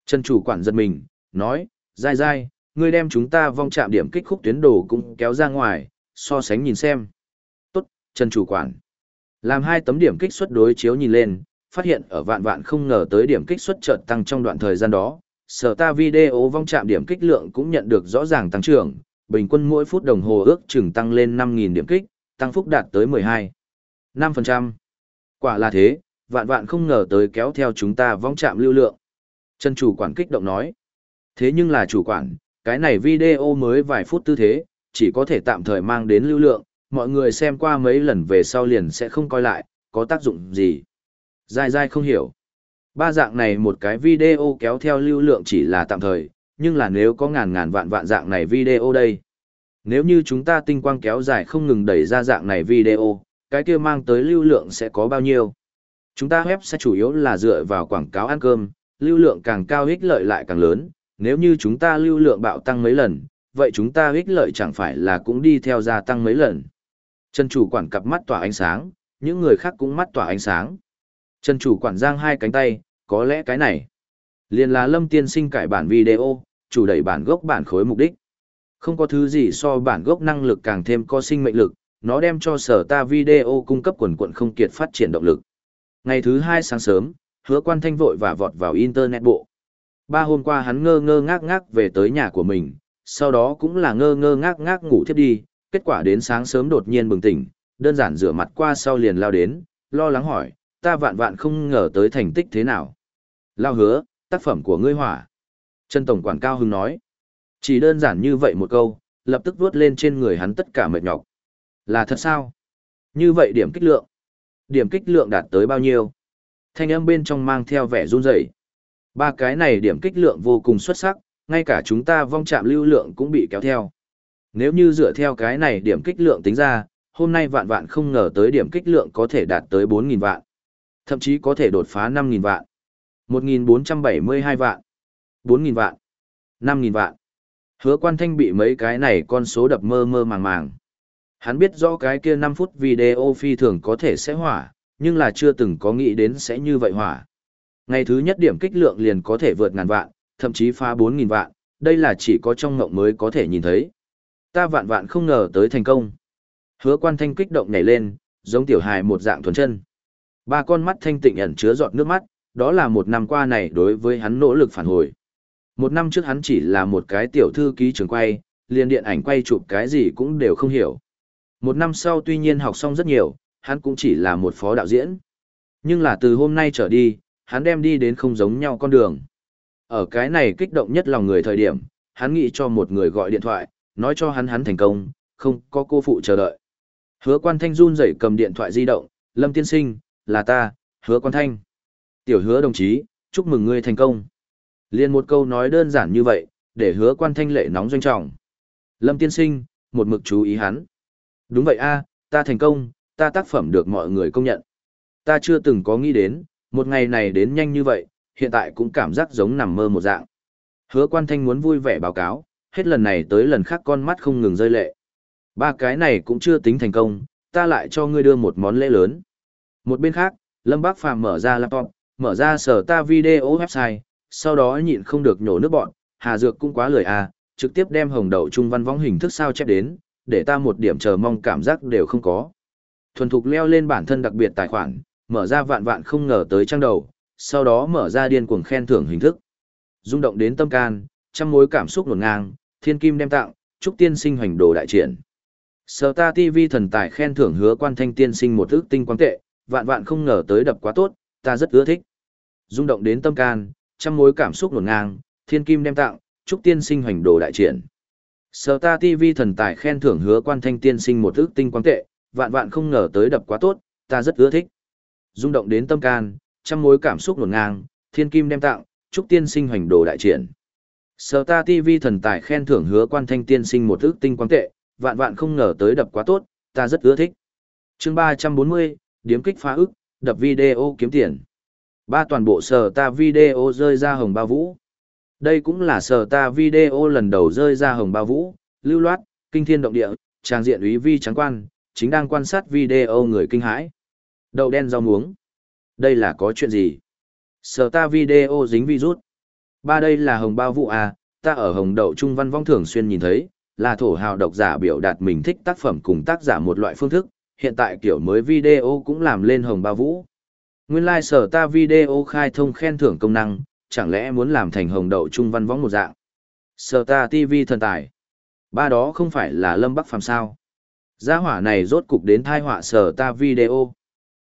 Chân chủ quản giật mình, nói, dai dai, ngươi đem chúng ta vong chạm điểm kích khúc tuyến đồ cũng kéo ra ngoài, so sánh nhìn xem. Tốt, chân chủ quản. Làm hai tấm điểm kích xuất đối chiếu nhìn lên, phát hiện ở vạn vạn không ngờ tới điểm kích suất chợt tăng trong đoạn thời gian đó, sở ta video vong chạm điểm kích lượng cũng nhận được rõ ràng tăng trưởng, bình quân mỗi phút đồng hồ ước chừng tăng lên 5.000 điểm kích, tăng phúc đạt tới 12. 5%. Quả là thế, vạn vạn không ngờ tới kéo theo chúng ta vong chạm lưu lượng. Chân chủ quản kích động nói. Thế nhưng là chủ quản, cái này video mới vài phút tư thế, chỉ có thể tạm thời mang đến lưu lượng, mọi người xem qua mấy lần về sau liền sẽ không coi lại, có tác dụng gì. Dai dai không hiểu. Ba dạng này một cái video kéo theo lưu lượng chỉ là tạm thời, nhưng là nếu có ngàn ngàn vạn vạn dạng này video đây. Nếu như chúng ta tinh quang kéo dài không ngừng đẩy ra dạng này video, cái kia mang tới lưu lượng sẽ có bao nhiêu? Chúng ta web sẽ chủ yếu là dựa vào quảng cáo ăn cơm, lưu lượng càng cao ích lợi lại càng lớn, nếu như chúng ta lưu lượng bạo tăng mấy lần, vậy chúng ta ích lợi chẳng phải là cũng đi theo gia tăng mấy lần. Trần chủ quản cặp mắt tỏa ánh sáng, những người khác cũng mắt tỏa ánh sáng. Trần chủ quản giang hai cánh tay, có lẽ cái này liền là lâm tiên sinh cải bản video, chủ đẩy bản gốc bản khối mục đích. Không có thứ gì so bản gốc năng lực càng thêm có sinh mệnh lực, nó đem cho sở ta video cung cấp quần quận không kiệt phát triển động lực. Ngày thứ hai sáng sớm, hứa quan thanh vội và vọt vào internet bộ. Ba hôm qua hắn ngơ ngơ ngác ngác về tới nhà của mình, sau đó cũng là ngơ ngơ ngác ngác ngủ thiếp đi, kết quả đến sáng sớm đột nhiên bừng tỉnh, đơn giản rửa mặt qua sau liền lao đến, lo lắng hỏi, ta vạn vạn không ngờ tới thành tích thế nào. Lao hứa, tác phẩm của ngươi hỏa. Trần Tổng quản cao hưng nói. Chỉ đơn giản như vậy một câu, lập tức vuốt lên trên người hắn tất cả mệt nhọc. Là thật sao? Như vậy điểm kích lượng. Điểm kích lượng đạt tới bao nhiêu? Thanh âm bên trong mang theo vẻ run rẩy. Ba cái này điểm kích lượng vô cùng xuất sắc, ngay cả chúng ta vong chạm lưu lượng cũng bị kéo theo. Nếu như dựa theo cái này điểm kích lượng tính ra, hôm nay vạn vạn không ngờ tới điểm kích lượng có thể đạt tới 4.000 vạn. Thậm chí có thể đột phá 5.000 vạn. 1.472 vạn. 4.000 vạn. 5.000 vạn. Hứa quan thanh bị mấy cái này con số đập mơ mơ màng màng. Hắn biết rõ cái kia 5 phút video phi thường có thể sẽ hỏa, nhưng là chưa từng có nghĩ đến sẽ như vậy hỏa. Ngày thứ nhất điểm kích lượng liền có thể vượt ngàn vạn, thậm chí phá 4.000 vạn, đây là chỉ có trong ngộng mới có thể nhìn thấy. Ta vạn vạn không ngờ tới thành công. Hứa quan thanh kích động nhảy lên, giống tiểu hài một dạng thuần chân. Ba con mắt thanh tịnh ẩn chứa giọt nước mắt, đó là một năm qua này đối với hắn nỗ lực phản hồi. Một năm trước hắn chỉ là một cái tiểu thư ký trường quay, liền điện ảnh quay chụp cái gì cũng đều không hiểu. Một năm sau tuy nhiên học xong rất nhiều, hắn cũng chỉ là một phó đạo diễn. Nhưng là từ hôm nay trở đi, hắn đem đi đến không giống nhau con đường. Ở cái này kích động nhất lòng người thời điểm, hắn nghĩ cho một người gọi điện thoại, nói cho hắn hắn thành công, không có cô phụ chờ đợi. Hứa quan thanh run rẩy cầm điện thoại di động, Lâm tiên sinh, là ta, hứa quan thanh. Tiểu hứa đồng chí, chúc mừng ngươi thành công. Liên một câu nói đơn giản như vậy, để hứa quan thanh lệ nóng doanh trọng. Lâm tiên sinh, một mực chú ý hắn. Đúng vậy a, ta thành công, ta tác phẩm được mọi người công nhận. Ta chưa từng có nghĩ đến, một ngày này đến nhanh như vậy, hiện tại cũng cảm giác giống nằm mơ một dạng. Hứa quan thanh muốn vui vẻ báo cáo, hết lần này tới lần khác con mắt không ngừng rơi lệ. Ba cái này cũng chưa tính thành công, ta lại cho ngươi đưa một món lễ lớn. Một bên khác, Lâm Bác Phàm mở ra laptop, mở ra sở ta video website, sau đó nhịn không được nhổ nước bọn, Hà Dược cũng quá lười à, trực tiếp đem hồng đậu trung văn võng hình thức sao chép đến, để ta một điểm chờ mong cảm giác đều không có. Thuần thục leo lên bản thân đặc biệt tài khoản, mở ra vạn vạn không ngờ tới trang đầu, sau đó mở ra điên cuồng khen thưởng hình thức. rung động đến tâm can, trăm mối cảm xúc nguồn ngang, thiên kim đem tặng, chúc tiên sinh hoành đồ đại triển. Sở ta TV thần tài khen thưởng hứa quan thanh tiên sinh một ước tinh quang tệ, vạn vạn không ngờ tới đập quá tốt, ta rất ưa thích. rung động đến tâm can, trăm mối cảm xúc nổn ngang, thiên kim đem tặng, chúc tiên sinh hoành đồ đại triển. Sở ta TV thần tài khen thưởng hứa quan thanh tiên sinh một ước tinh quang tệ, vạn vạn không ngờ tới đập quá tốt, ta rất ưa thích. rung động đến tâm can, trăm mối cảm xúc nổn ngang, thiên kim đem tặng, chúc tiên sinh hoành đồ đại triển. Sở ta TV thần tài khen thưởng hứa quan thanh tiên sinh một ước tinh quang tệ, vạn vạn không ngờ tới đập quá tốt, ta rất ưa thích. chương 340, điếm kích phá ức, đập video kiếm tiền. Ba toàn bộ sở ta video rơi ra hồng bao vũ. Đây cũng là sở ta video lần đầu rơi ra hồng bao vũ, lưu loát, kinh thiên động địa, trang diện úy vi trắng quan, chính đang quan sát video người kinh hãi. Đậu đen rau muống. Đây là có chuyện gì? Sở ta video dính virus. Ba đây là hồng bao vũ à, ta ở hồng đậu trung văn vong thường xuyên nhìn thấy, là thổ hào độc giả biểu đạt mình thích tác phẩm cùng tác giả một loại phương thức, hiện tại kiểu mới video cũng làm lên hồng bao vũ. Nguyên lai like sở ta video khai thông khen thưởng công năng, chẳng lẽ muốn làm thành hồng đậu trung văn võng một dạng. Sở ta TV thần tài. Ba đó không phải là Lâm Bắc Phàm sao. Gia hỏa này rốt cục đến thai họa sở ta video.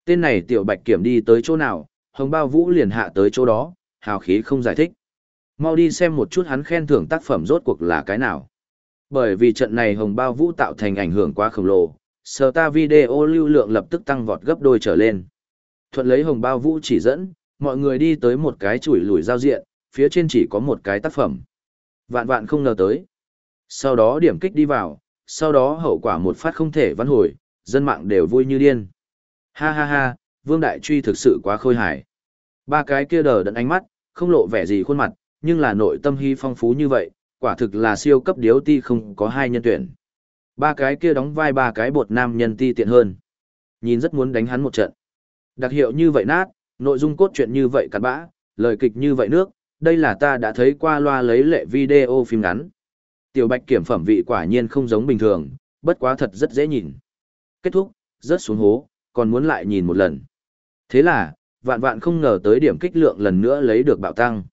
Tên này tiểu bạch kiểm đi tới chỗ nào, hồng bao vũ liền hạ tới chỗ đó, hào khí không giải thích. Mau đi xem một chút hắn khen thưởng tác phẩm rốt cuộc là cái nào. Bởi vì trận này hồng bao vũ tạo thành ảnh hưởng quá khổng lồ, sở ta video lưu lượng lập tức tăng vọt gấp đôi trở lên. Thuận lấy hồng bao vũ chỉ dẫn, mọi người đi tới một cái chuỗi lùi giao diện, phía trên chỉ có một cái tác phẩm. Vạn vạn không ngờ tới. Sau đó điểm kích đi vào, sau đó hậu quả một phát không thể vãn hồi, dân mạng đều vui như điên. Ha ha ha, Vương Đại Truy thực sự quá khôi hài. Ba cái kia đờ đẫn ánh mắt, không lộ vẻ gì khuôn mặt, nhưng là nội tâm hy phong phú như vậy, quả thực là siêu cấp điếu ti không có hai nhân tuyển. Ba cái kia đóng vai ba cái bột nam nhân ti tiện hơn. Nhìn rất muốn đánh hắn một trận. Đặc hiệu như vậy nát, nội dung cốt truyện như vậy cặn bã, lời kịch như vậy nước, đây là ta đã thấy qua loa lấy lệ video phim ngắn. Tiểu Bạch kiểm phẩm vị quả nhiên không giống bình thường, bất quá thật rất dễ nhìn. Kết thúc, rớt xuống hố, còn muốn lại nhìn một lần. Thế là, vạn vạn không ngờ tới điểm kích lượng lần nữa lấy được bạo tăng.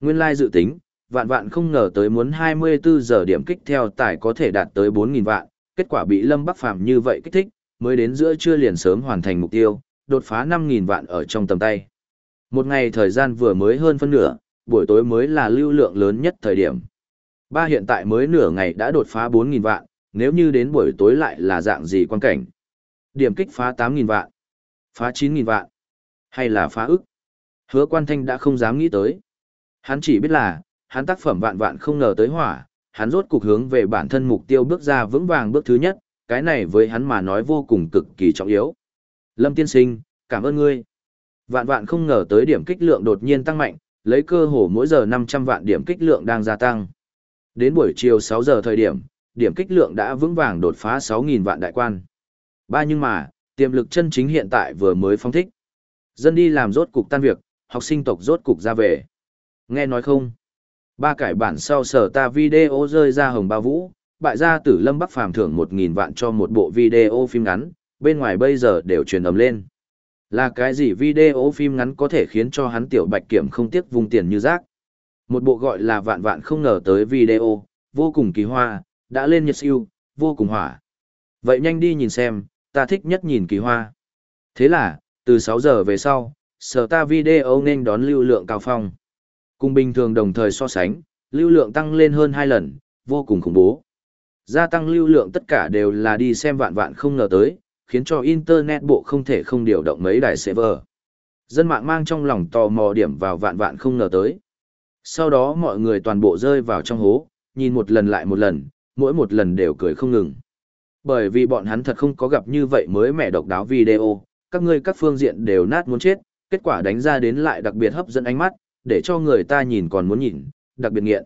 Nguyên lai like dự tính, vạn vạn không ngờ tới muốn 24 giờ điểm kích theo tải có thể đạt tới 4.000 vạn, kết quả bị Lâm Bắc Phàm như vậy kích thích, mới đến giữa trưa liền sớm hoàn thành mục tiêu, đột phá 5.000 vạn ở trong tầm tay. Một ngày thời gian vừa mới hơn phân nửa, buổi tối mới là lưu lượng lớn nhất thời điểm. Ba hiện tại mới nửa ngày đã đột phá 4.000 vạn, nếu như đến buổi tối lại là dạng gì quan cảnh. Điểm kích phá 8.000 vạn, phá 9.000 vạn, hay là phá ức. Hứa quan thanh đã không dám nghĩ tới. Hắn chỉ biết là, hắn tác phẩm vạn vạn không ngờ tới hỏa, hắn rốt cục hướng về bản thân mục tiêu bước ra vững vàng bước thứ nhất, cái này với hắn mà nói vô cùng cực kỳ trọng yếu. Lâm tiên sinh, cảm ơn ngươi. Vạn vạn không ngờ tới điểm kích lượng đột nhiên tăng mạnh, lấy cơ hồ mỗi giờ 500 vạn điểm kích lượng đang gia tăng. Đến buổi chiều 6 giờ thời điểm, điểm kích lượng đã vững vàng đột phá 6.000 vạn đại quan. Ba nhưng mà, tiềm lực chân chính hiện tại vừa mới phong thích. Dân đi làm rốt cục tan việc, học sinh tộc rốt cục ra về. Nghe nói không? Ba cải bản sau sở ta video rơi ra hồng ba vũ, bại gia tử lâm bắc phàm thưởng 1.000 vạn cho một bộ video phim ngắn, bên ngoài bây giờ đều truyền ầm lên. Là cái gì video phim ngắn có thể khiến cho hắn tiểu bạch kiểm không tiếc vùng tiền như rác. Một bộ gọi là vạn vạn không ngờ tới video, vô cùng kỳ hoa, đã lên nhật siêu, vô cùng hỏa. Vậy nhanh đi nhìn xem, ta thích nhất nhìn kỳ hoa. Thế là, từ 6 giờ về sau, sở ta video nên đón lưu lượng cao phong. Cùng bình thường đồng thời so sánh, lưu lượng tăng lên hơn 2 lần, vô cùng khủng bố. Gia tăng lưu lượng tất cả đều là đi xem vạn vạn không ngờ tới, khiến cho Internet bộ không thể không điều động mấy đài server. Dân mạng mang trong lòng tò mò điểm vào vạn vạn không ngờ tới. Sau đó mọi người toàn bộ rơi vào trong hố, nhìn một lần lại một lần, mỗi một lần đều cười không ngừng. Bởi vì bọn hắn thật không có gặp như vậy mới mẻ độc đáo video, các ngươi các phương diện đều nát muốn chết, kết quả đánh ra đến lại đặc biệt hấp dẫn ánh mắt, để cho người ta nhìn còn muốn nhìn, đặc biệt nghiện.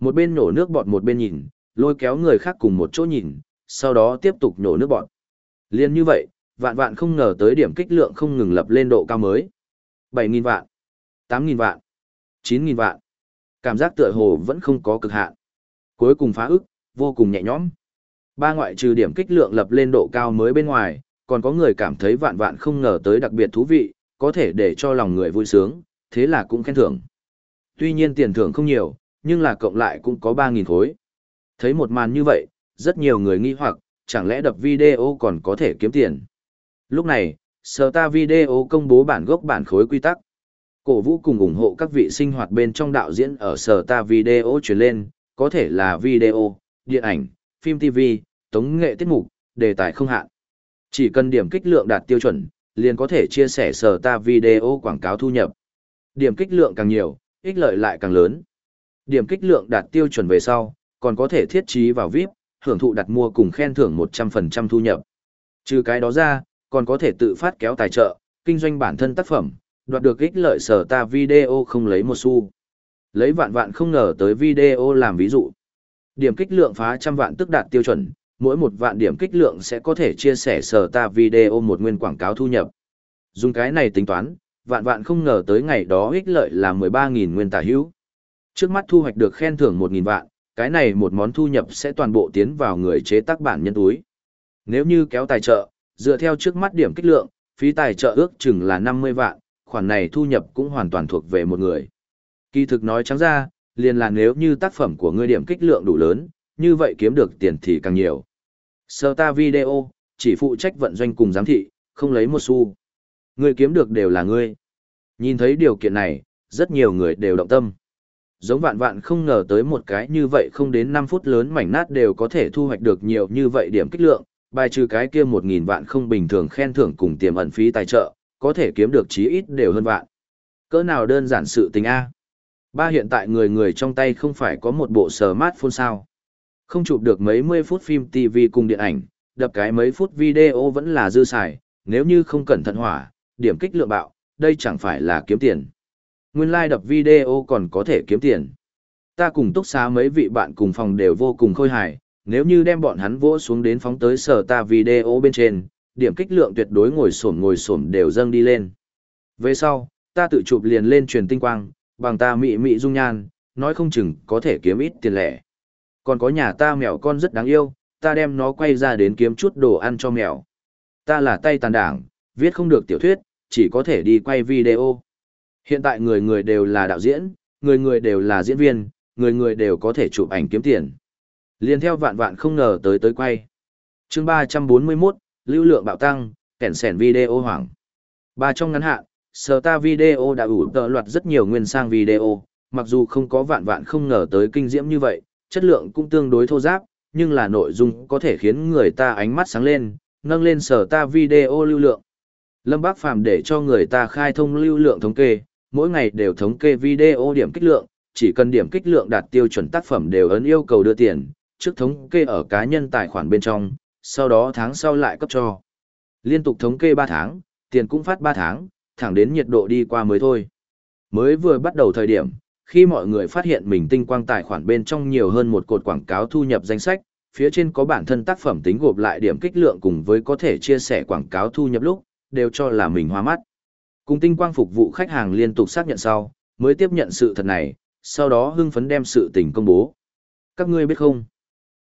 Một bên nổ nước bọt một bên nhìn, lôi kéo người khác cùng một chỗ nhìn, sau đó tiếp tục nổ nước bọt. Liên như vậy, vạn vạn không ngờ tới điểm kích lượng không ngừng lập lên độ cao mới. 7.000 vạn, 8.000 vạn, 9.000 vạn. Cảm giác tựa hồ vẫn không có cực hạn. Cuối cùng phá ức, vô cùng nhẹ nhõm. Ba ngoại trừ điểm kích lượng lập lên độ cao mới bên ngoài, còn có người cảm thấy vạn vạn không ngờ tới đặc biệt thú vị, có thể để cho lòng người vui sướng, thế là cũng khen thưởng. Tuy nhiên tiền thưởng không nhiều, nhưng là cộng lại cũng có 3.000 khối. Thấy một màn như vậy, rất nhiều người nghi hoặc, chẳng lẽ đập video còn có thể kiếm tiền. Lúc này, Sở ta video công bố bản gốc bản khối quy tắc. Cổ vũ cùng ủng hộ các vị sinh hoạt bên trong đạo diễn ở Sở ta video truyền lên, có thể là video, điện ảnh, phim TV, tống nghệ tiết mục, đề tài không hạn. Chỉ cần điểm kích lượng đạt tiêu chuẩn, liền có thể chia sẻ Sở ta video quảng cáo thu nhập. Điểm kích lượng càng nhiều, ích lợi lại càng lớn. Điểm kích lượng đạt tiêu chuẩn về sau, còn có thể thiết trí vào VIP, hưởng thụ đặt mua cùng khen thưởng 100% thu nhập. Trừ cái đó ra, còn có thể tự phát kéo tài trợ, kinh doanh bản thân tác phẩm, đoạt được ích lợi sở ta video không lấy một xu. Lấy vạn vạn không ngờ tới video làm ví dụ. Điểm kích lượng phá trăm vạn tức đạt tiêu chuẩn, mỗi một vạn điểm kích lượng sẽ có thể chia sẻ sở ta video một nguyên quảng cáo thu nhập. Dùng cái này tính toán, vạn vạn không ngờ tới ngày đó ích lợi là 13.000 nguyên tả hữu. Trước mắt thu hoạch được khen thưởng 1.000 vạn, cái này một món thu nhập sẽ toàn bộ tiến vào người chế tác bản nhân túi. Nếu như kéo tài trợ, dựa theo trước mắt điểm kích lượng, phí tài trợ ước chừng là 50 vạn, khoản này thu nhập cũng hoàn toàn thuộc về một người. Kỳ thực nói trắng ra, liền là nếu như tác phẩm của ngươi điểm kích lượng đủ lớn, như vậy kiếm được tiền thì càng nhiều. Sơ ta video, chỉ phụ trách vận doanh cùng giám thị, không lấy một xu. Ngươi kiếm được đều là ngươi. Nhìn thấy điều kiện này, rất nhiều người đều động tâm. Giống vạn vạn không ngờ tới một cái như vậy không đến 5 phút lớn mảnh nát đều có thể thu hoạch được nhiều như vậy điểm kích lượng, bài trừ cái kia 1.000 vạn không bình thường khen thưởng cùng tiềm ẩn phí tài trợ, có thể kiếm được chí ít đều hơn vạn. Cỡ nào đơn giản sự tình A. Ba hiện tại người người trong tay không phải có một bộ smartphone sao. Không chụp được mấy mươi phút phim TV cùng điện ảnh, đập cái mấy phút video vẫn là dư xài, nếu như không cẩn thận hỏa, điểm kích lượng bạo, đây chẳng phải là kiếm tiền. Nguyên lai like đập video còn có thể kiếm tiền. Ta cùng túc xá mấy vị bạn cùng phòng đều vô cùng khôi hài, nếu như đem bọn hắn vỗ xuống đến phóng tới sở ta video bên trên, điểm kích lượng tuyệt đối ngồi xổm ngồi xổm đều dâng đi lên. Về sau, ta tự chụp liền lên truyền tinh quang, bằng ta mị mị dung nhan, nói không chừng có thể kiếm ít tiền lẻ. Còn có nhà ta mèo con rất đáng yêu, ta đem nó quay ra đến kiếm chút đồ ăn cho mèo. Ta là tay tàn đảng, viết không được tiểu thuyết, chỉ có thể đi quay video. Hiện tại người người đều là đạo diễn, người người đều là diễn viên, người người đều có thể chụp ảnh kiếm tiền. Liên theo vạn vạn không ngờ tới tới quay. chương 341, lưu lượng bạo tăng, kẻn sẻn video hoảng. Ba trong ngắn hạn, sở ta video đã ủ tợ loạt rất nhiều nguyên sang video, mặc dù không có vạn vạn không ngờ tới kinh diễm như vậy, chất lượng cũng tương đối thô giáp, nhưng là nội dung có thể khiến người ta ánh mắt sáng lên, nâng lên sở ta video lưu lượng. Lâm Bác Phàm để cho người ta khai thông lưu lượng thống kê, mỗi ngày đều thống kê video điểm kích lượng, chỉ cần điểm kích lượng đạt tiêu chuẩn tác phẩm đều ấn yêu cầu đưa tiền, trước thống kê ở cá nhân tài khoản bên trong, sau đó tháng sau lại cấp cho. Liên tục thống kê 3 tháng, tiền cũng phát 3 tháng, thẳng đến nhiệt độ đi qua mới thôi. Mới vừa bắt đầu thời điểm, khi mọi người phát hiện mình tinh quang tài khoản bên trong nhiều hơn một cột quảng cáo thu nhập danh sách, phía trên có bản thân tác phẩm tính gộp lại điểm kích lượng cùng với có thể chia sẻ quảng cáo thu nhập lúc, đều cho là mình hoa mắt. Cùng tinh quang phục vụ khách hàng liên tục xác nhận sau, mới tiếp nhận sự thật này, sau đó hưng phấn đem sự tình công bố. Các ngươi biết không?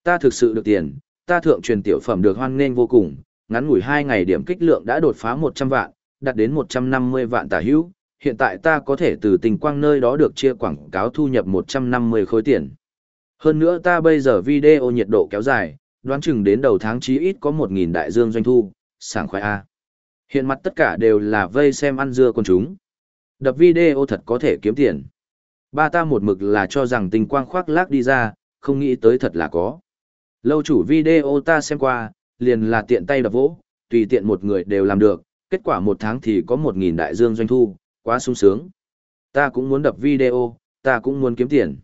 Ta thực sự được tiền, ta thượng truyền tiểu phẩm được hoan nghênh vô cùng, ngắn ngủi 2 ngày điểm kích lượng đã đột phá 100 vạn, đạt đến 150 vạn tả hữu, hiện tại ta có thể từ tình quang nơi đó được chia quảng cáo thu nhập 150 khối tiền. Hơn nữa ta bây giờ video nhiệt độ kéo dài, đoán chừng đến đầu tháng chí ít có 1.000 đại dương doanh thu, sảng khoái A. Hiện mặt tất cả đều là vây xem ăn dưa con chúng. Đập video thật có thể kiếm tiền. Ba ta một mực là cho rằng tình quang khoác lác đi ra, không nghĩ tới thật là có. Lâu chủ video ta xem qua, liền là tiện tay đập vỗ, tùy tiện một người đều làm được, kết quả một tháng thì có 1.000 đại dương doanh thu, quá sung sướng. Ta cũng muốn đập video, ta cũng muốn kiếm tiền.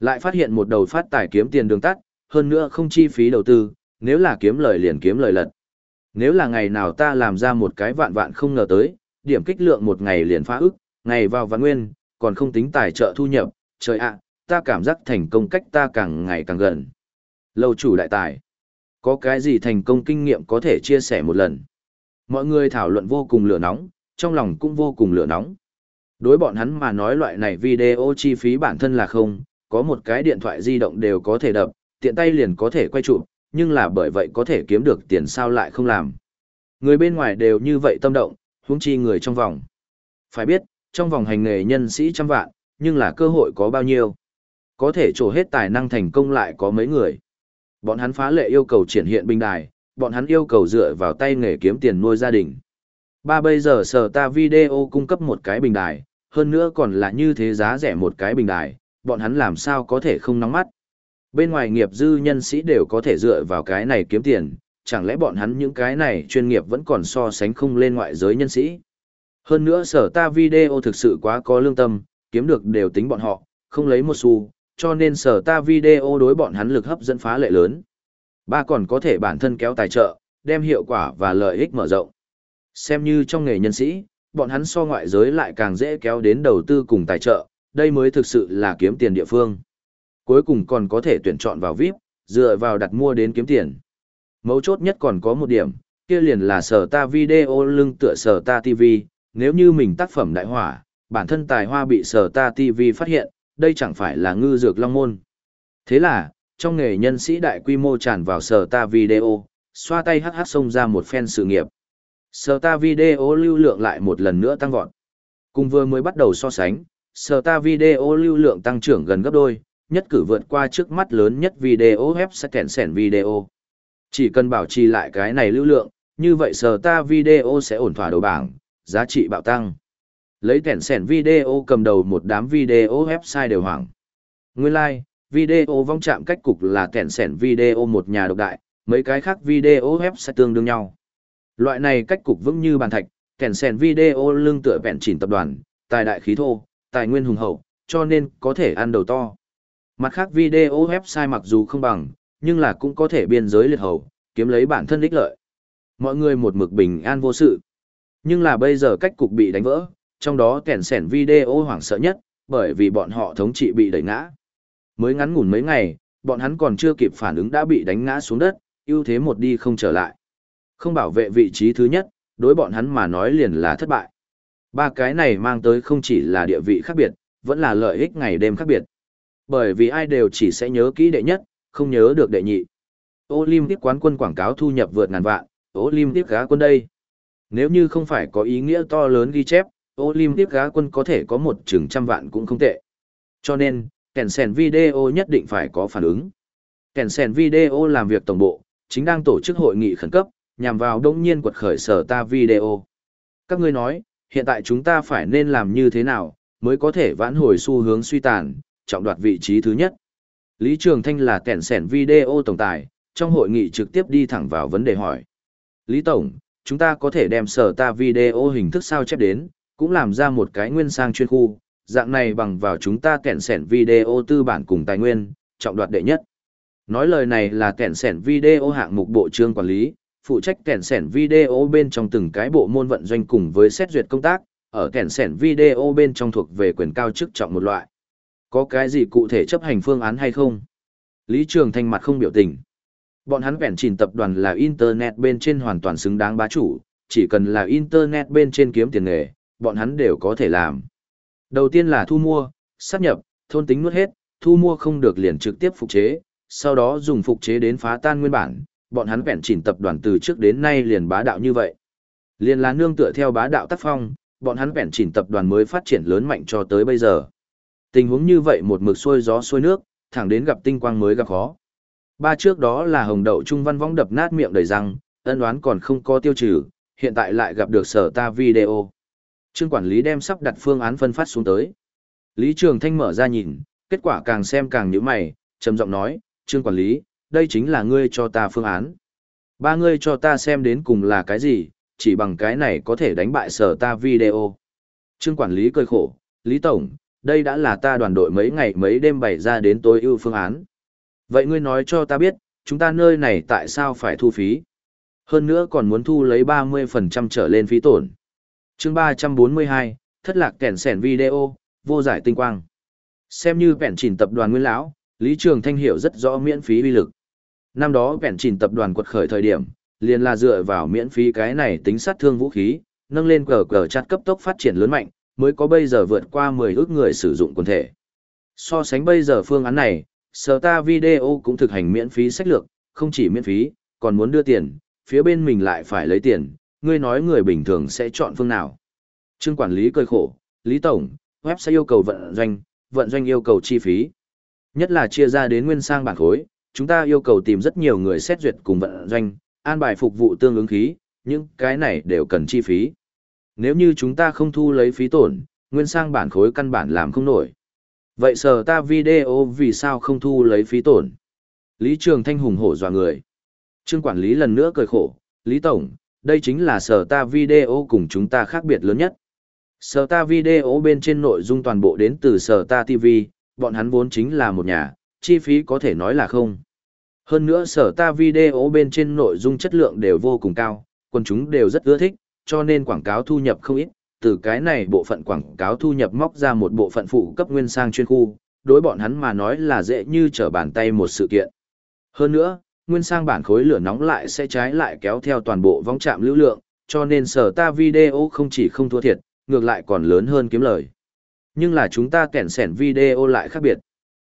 Lại phát hiện một đầu phát tài kiếm tiền đường tắt, hơn nữa không chi phí đầu tư, nếu là kiếm lời liền kiếm lời lật. Nếu là ngày nào ta làm ra một cái vạn vạn không ngờ tới, điểm kích lượng một ngày liền phá ức, ngày vào vạn nguyên, còn không tính tài trợ thu nhập, trời ạ, ta cảm giác thành công cách ta càng ngày càng gần. Lâu chủ đại tài. Có cái gì thành công kinh nghiệm có thể chia sẻ một lần. Mọi người thảo luận vô cùng lửa nóng, trong lòng cũng vô cùng lửa nóng. Đối bọn hắn mà nói loại này video chi phí bản thân là không, có một cái điện thoại di động đều có thể đập, tiện tay liền có thể quay chụp, nhưng là bởi vậy có thể kiếm được tiền sao lại không làm. Người bên ngoài đều như vậy tâm động, huống chi người trong vòng. Phải biết, trong vòng hành nghề nhân sĩ trăm vạn, nhưng là cơ hội có bao nhiêu. Có thể trổ hết tài năng thành công lại có mấy người. Bọn hắn phá lệ yêu cầu triển hiện bình đài, bọn hắn yêu cầu dựa vào tay nghề kiếm tiền nuôi gia đình. Ba bây giờ sở ta video cung cấp một cái bình đài, hơn nữa còn là như thế giá rẻ một cái bình đài, bọn hắn làm sao có thể không nóng mắt. Bên ngoài nghiệp dư nhân sĩ đều có thể dựa vào cái này kiếm tiền, chẳng lẽ bọn hắn những cái này chuyên nghiệp vẫn còn so sánh không lên ngoại giới nhân sĩ. Hơn nữa sở ta video thực sự quá có lương tâm, kiếm được đều tính bọn họ, không lấy một xu, cho nên sở ta video đối bọn hắn lực hấp dẫn phá lệ lớn. Ba còn có thể bản thân kéo tài trợ, đem hiệu quả và lợi ích mở rộng. Xem như trong nghề nhân sĩ, bọn hắn so ngoại giới lại càng dễ kéo đến đầu tư cùng tài trợ, đây mới thực sự là kiếm tiền địa phương. Cuối cùng còn có thể tuyển chọn vào VIP, dựa vào đặt mua đến kiếm tiền. Mấu chốt nhất còn có một điểm, kia liền là sở ta video lưng tựa sở ta TV, nếu như mình tác phẩm đại hỏa, bản thân tài hoa bị sở ta TV phát hiện, đây chẳng phải là ngư dược long môn. Thế là, trong nghề nhân sĩ đại quy mô tràn vào sở ta video, xoa tay hắc hắc xông ra một phen sự nghiệp. ta Video lưu lượng lại một lần nữa tăng vọt. Cùng vừa mới bắt đầu so sánh, sở ta Video lưu lượng tăng trưởng gần gấp đôi, nhất cử vượt qua trước mắt lớn nhất video web sẽ kẹn sẻn video. Chỉ cần bảo trì lại cái này lưu lượng, như vậy Star Video sẽ ổn thỏa đầu bảng, giá trị bạo tăng. Lấy kẹn sẻn video cầm đầu một đám video website đều hoảng. Nguyên lai, like, video vong chạm cách cục là kẹn sẻn video một nhà độc đại, mấy cái khác video website tương đương nhau. Loại này cách cục vững như bàn thạch, kẹn sẻn video lương tựa vẹn chỉnh tập đoàn, tài đại khí thô, tài nguyên hùng hậu, cho nên có thể ăn đầu to. Mặt khác video website mặc dù không bằng, nhưng là cũng có thể biên giới liệt hầu kiếm lấy bản thân ích lợi. Mọi người một mực bình an vô sự. Nhưng là bây giờ cách cục bị đánh vỡ, trong đó kẻn sẻn video hoảng sợ nhất, bởi vì bọn họ thống trị bị đẩy ngã. Mới ngắn ngủn mấy ngày, bọn hắn còn chưa kịp phản ứng đã bị đánh ngã xuống đất, ưu thế một đi không trở lại. Không bảo vệ vị trí thứ nhất, đối bọn hắn mà nói liền là thất bại. Ba cái này mang tới không chỉ là địa vị khác biệt, vẫn là lợi ích ngày đêm khác biệt. Bởi vì ai đều chỉ sẽ nhớ kỹ đệ nhất, không nhớ được đệ nhị. Olympic quán quân quảng cáo thu nhập vượt ngàn vạn, Olympic gá quân đây. Nếu như không phải có ý nghĩa to lớn ghi chép, Olympic gá quân có thể có một chừng trăm vạn cũng không tệ. Cho nên, kèn sèn video nhất định phải có phản ứng. Kèn sèn video làm việc tổng bộ, chính đang tổ chức hội nghị khẩn cấp, nhằm vào đông nhiên quật khởi sở ta video. Các ngươi nói, hiện tại chúng ta phải nên làm như thế nào, mới có thể vãn hồi xu hướng suy tàn, trọng đoạt vị trí thứ nhất. Lý Trường Thanh là kẻn sẻn video tổng tài, trong hội nghị trực tiếp đi thẳng vào vấn đề hỏi. Lý Tổng, chúng ta có thể đem sở ta video hình thức sao chép đến, cũng làm ra một cái nguyên sang chuyên khu, dạng này bằng vào chúng ta kẻn sẻn video tư bản cùng tài nguyên, trọng đoạt đệ nhất. Nói lời này là kẻn sẻn video hạng mục bộ trương quản lý, phụ trách kẻn sẻn video bên trong từng cái bộ môn vận doanh cùng với xét duyệt công tác, ở kẻn sẻn video bên trong thuộc về quyền cao chức trọng một loại. Có cái gì cụ thể chấp hành phương án hay không? Lý Trường Thanh mặt không biểu tình. Bọn hắn vẹn chỉnh tập đoàn là Internet bên trên hoàn toàn xứng đáng bá chủ, chỉ cần là Internet bên trên kiếm tiền nghề, bọn hắn đều có thể làm. Đầu tiên là thu mua, sát nhập, thôn tính nuốt hết, thu mua không được liền trực tiếp phục chế, sau đó dùng phục chế đến phá tan nguyên bản, bọn hắn vẹn chỉnh tập đoàn từ trước đến nay liền bá đạo như vậy. liên là nương tựa theo bá đạo tác phong, bọn hắn vẹn chỉnh tập đoàn mới phát triển lớn mạnh cho tới bây giờ. Tình huống như vậy một mực xuôi gió xuôi nước, thẳng đến gặp tinh quang mới gặp khó. Ba trước đó là hồng đậu trung văn võng đập nát miệng đầy răng, ân đoán còn không có tiêu trừ, hiện tại lại gặp được sở ta video. Trương quản lý đem sắp đặt phương án phân phát xuống tới. Lý Trường Thanh mở ra nhìn, kết quả càng xem càng nhíu mày, trầm giọng nói, "Trương quản lý, đây chính là ngươi cho ta phương án. Ba ngươi cho ta xem đến cùng là cái gì, chỉ bằng cái này có thể đánh bại sở ta video. Trương quản lý cười khổ, Lý Tổng, đây đã là ta đoàn đội mấy ngày mấy đêm bày ra đến tối ưu phương án. Vậy ngươi nói cho ta biết, chúng ta nơi này tại sao phải thu phí? Hơn nữa còn muốn thu lấy 30% trở lên phí tổn. chương 342, thất lạc kẻn sẻn video, vô giải tinh quang. Xem như vẹn chỉnh tập đoàn nguyên lão, Lý Trường Thanh hiểu rất rõ miễn phí uy lực. Năm đó vẹn chỉnh tập đoàn quật khởi thời điểm, liền là dựa vào miễn phí cái này tính sát thương vũ khí, nâng lên cờ cờ chặt cấp tốc phát triển lớn mạnh, mới có bây giờ vượt qua 10 ước người sử dụng quần thể. So sánh bây giờ phương án này, Star Video cũng thực hành miễn phí sách lược, không chỉ miễn phí, còn muốn đưa tiền, phía bên mình lại phải lấy tiền, ngươi nói người bình thường sẽ chọn phương nào. Trương quản lý cười khổ, Lý Tổng, web sẽ yêu cầu vận doanh, vận doanh yêu cầu chi phí. Nhất là chia ra đến nguyên sang bản khối, chúng ta yêu cầu tìm rất nhiều người xét duyệt cùng vận doanh, an bài phục vụ tương ứng khí, những cái này đều cần chi phí. Nếu như chúng ta không thu lấy phí tổn, nguyên sang bản khối căn bản làm không nổi. Vậy sở ta video vì sao không thu lấy phí tổn? Lý Trường Thanh hùng hổ dọa người. Trương quản lý lần nữa cười khổ, Lý Tổng, đây chính là sở ta video cùng chúng ta khác biệt lớn nhất. Sở ta video bên trên nội dung toàn bộ đến từ sở ta TV, bọn hắn vốn chính là một nhà, chi phí có thể nói là không. Hơn nữa sở ta video bên trên nội dung chất lượng đều vô cùng cao, quần chúng đều rất ưa thích, cho nên quảng cáo thu nhập không ít, từ cái này bộ phận quảng cáo thu nhập móc ra một bộ phận phụ cấp nguyên sang chuyên khu, đối bọn hắn mà nói là dễ như trở bàn tay một sự kiện. Hơn nữa, nguyên sang bản khối lửa nóng lại sẽ trái lại kéo theo toàn bộ vong trạm lưu lượng, cho nên sở ta video không chỉ không thua thiệt, ngược lại còn lớn hơn kiếm lời. Nhưng là chúng ta kẻn sẻn video lại khác biệt.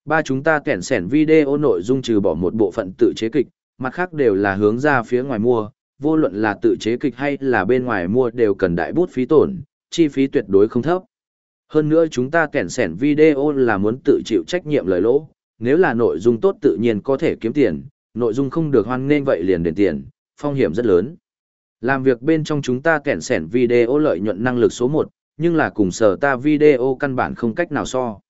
Ba chúng ta kẻn sẻn video nội dung trừ bỏ một bộ phận tự chế kịch, mặt khác đều là hướng ra phía ngoài mua, vô luận là tự chế kịch hay là bên ngoài mua đều cần đại bút phí tổn, chi phí tuyệt đối không thấp. Hơn nữa chúng ta kẻn sẻn video là muốn tự chịu trách nhiệm lời lỗ, nếu là nội dung tốt tự nhiên có thể kiếm tiền, nội dung không được hoan nghênh vậy liền đền tiền, phong hiểm rất lớn. Làm việc bên trong chúng ta kẻn sẻn video lợi nhuận năng lực số 1, nhưng là cùng sở ta video căn bản không cách nào so.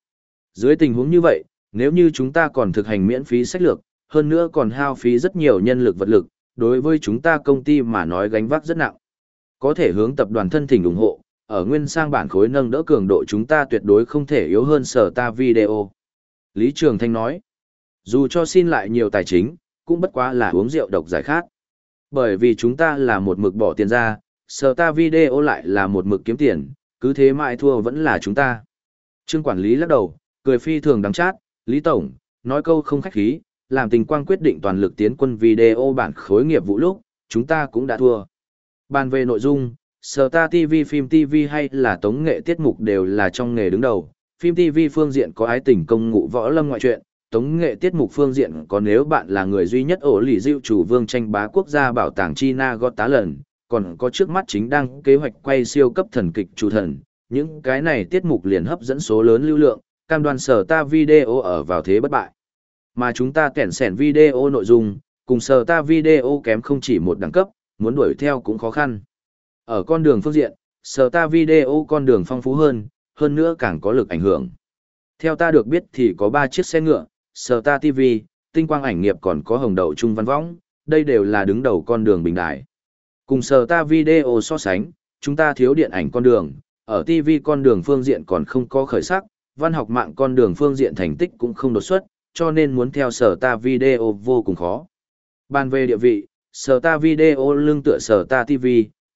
Dưới tình huống như vậy, nếu như chúng ta còn thực hành miễn phí sách lược, hơn nữa còn hao phí rất nhiều nhân lực vật lực, đối với chúng ta công ty mà nói gánh vác rất nặng. Có thể hướng tập đoàn thân thỉnh ủng hộ, ở nguyên sang bản khối nâng đỡ cường độ chúng ta tuyệt đối không thể yếu hơn sở ta video. Lý Trường Thanh nói, dù cho xin lại nhiều tài chính, cũng bất quá là uống rượu độc giải khát. Bởi vì chúng ta là một mực bỏ tiền ra, sở ta video lại là một mực kiếm tiền, cứ thế mãi thua vẫn là chúng ta. Trương quản lý lắc đầu, cười phi thường đắng chát, Lý Tổng, nói câu không khách khí, làm tình quang quyết định toàn lực tiến quân video bản khối nghiệp vụ lúc, chúng ta cũng đã thua. Bàn về nội dung, Sở ta TV phim TV hay là tống nghệ tiết mục đều là trong nghề đứng đầu, phim TV phương diện có ái tình công ngụ võ lâm ngoại truyện, tống nghệ tiết mục phương diện có nếu bạn là người duy nhất ổ lì diệu chủ vương tranh bá quốc gia bảo tàng China gót tá lần, còn có trước mắt chính đang kế hoạch quay siêu cấp thần kịch chủ thần, những cái này tiết mục liền hấp dẫn số lớn lưu lượng, cam đoan sở ta video ở vào thế bất bại. Mà chúng ta kẻn sẻn video nội dung, cùng sở ta video kém không chỉ một đẳng cấp, muốn đuổi theo cũng khó khăn. Ở con đường phương diện, sở ta video con đường phong phú hơn, hơn nữa càng có lực ảnh hưởng. Theo ta được biết thì có 3 chiếc xe ngựa, sở ta TV, tinh quang ảnh nghiệp còn có hồng đậu trung văn võng, đây đều là đứng đầu con đường bình đại. Cùng sở ta video so sánh, chúng ta thiếu điện ảnh con đường, ở TV con đường phương diện còn không có khởi sắc, văn học mạng con đường phương diện thành tích cũng không đột xuất, cho nên muốn theo sở ta video vô cùng khó. Bàn về địa vị, sở ta video lưng tựa sở ta TV,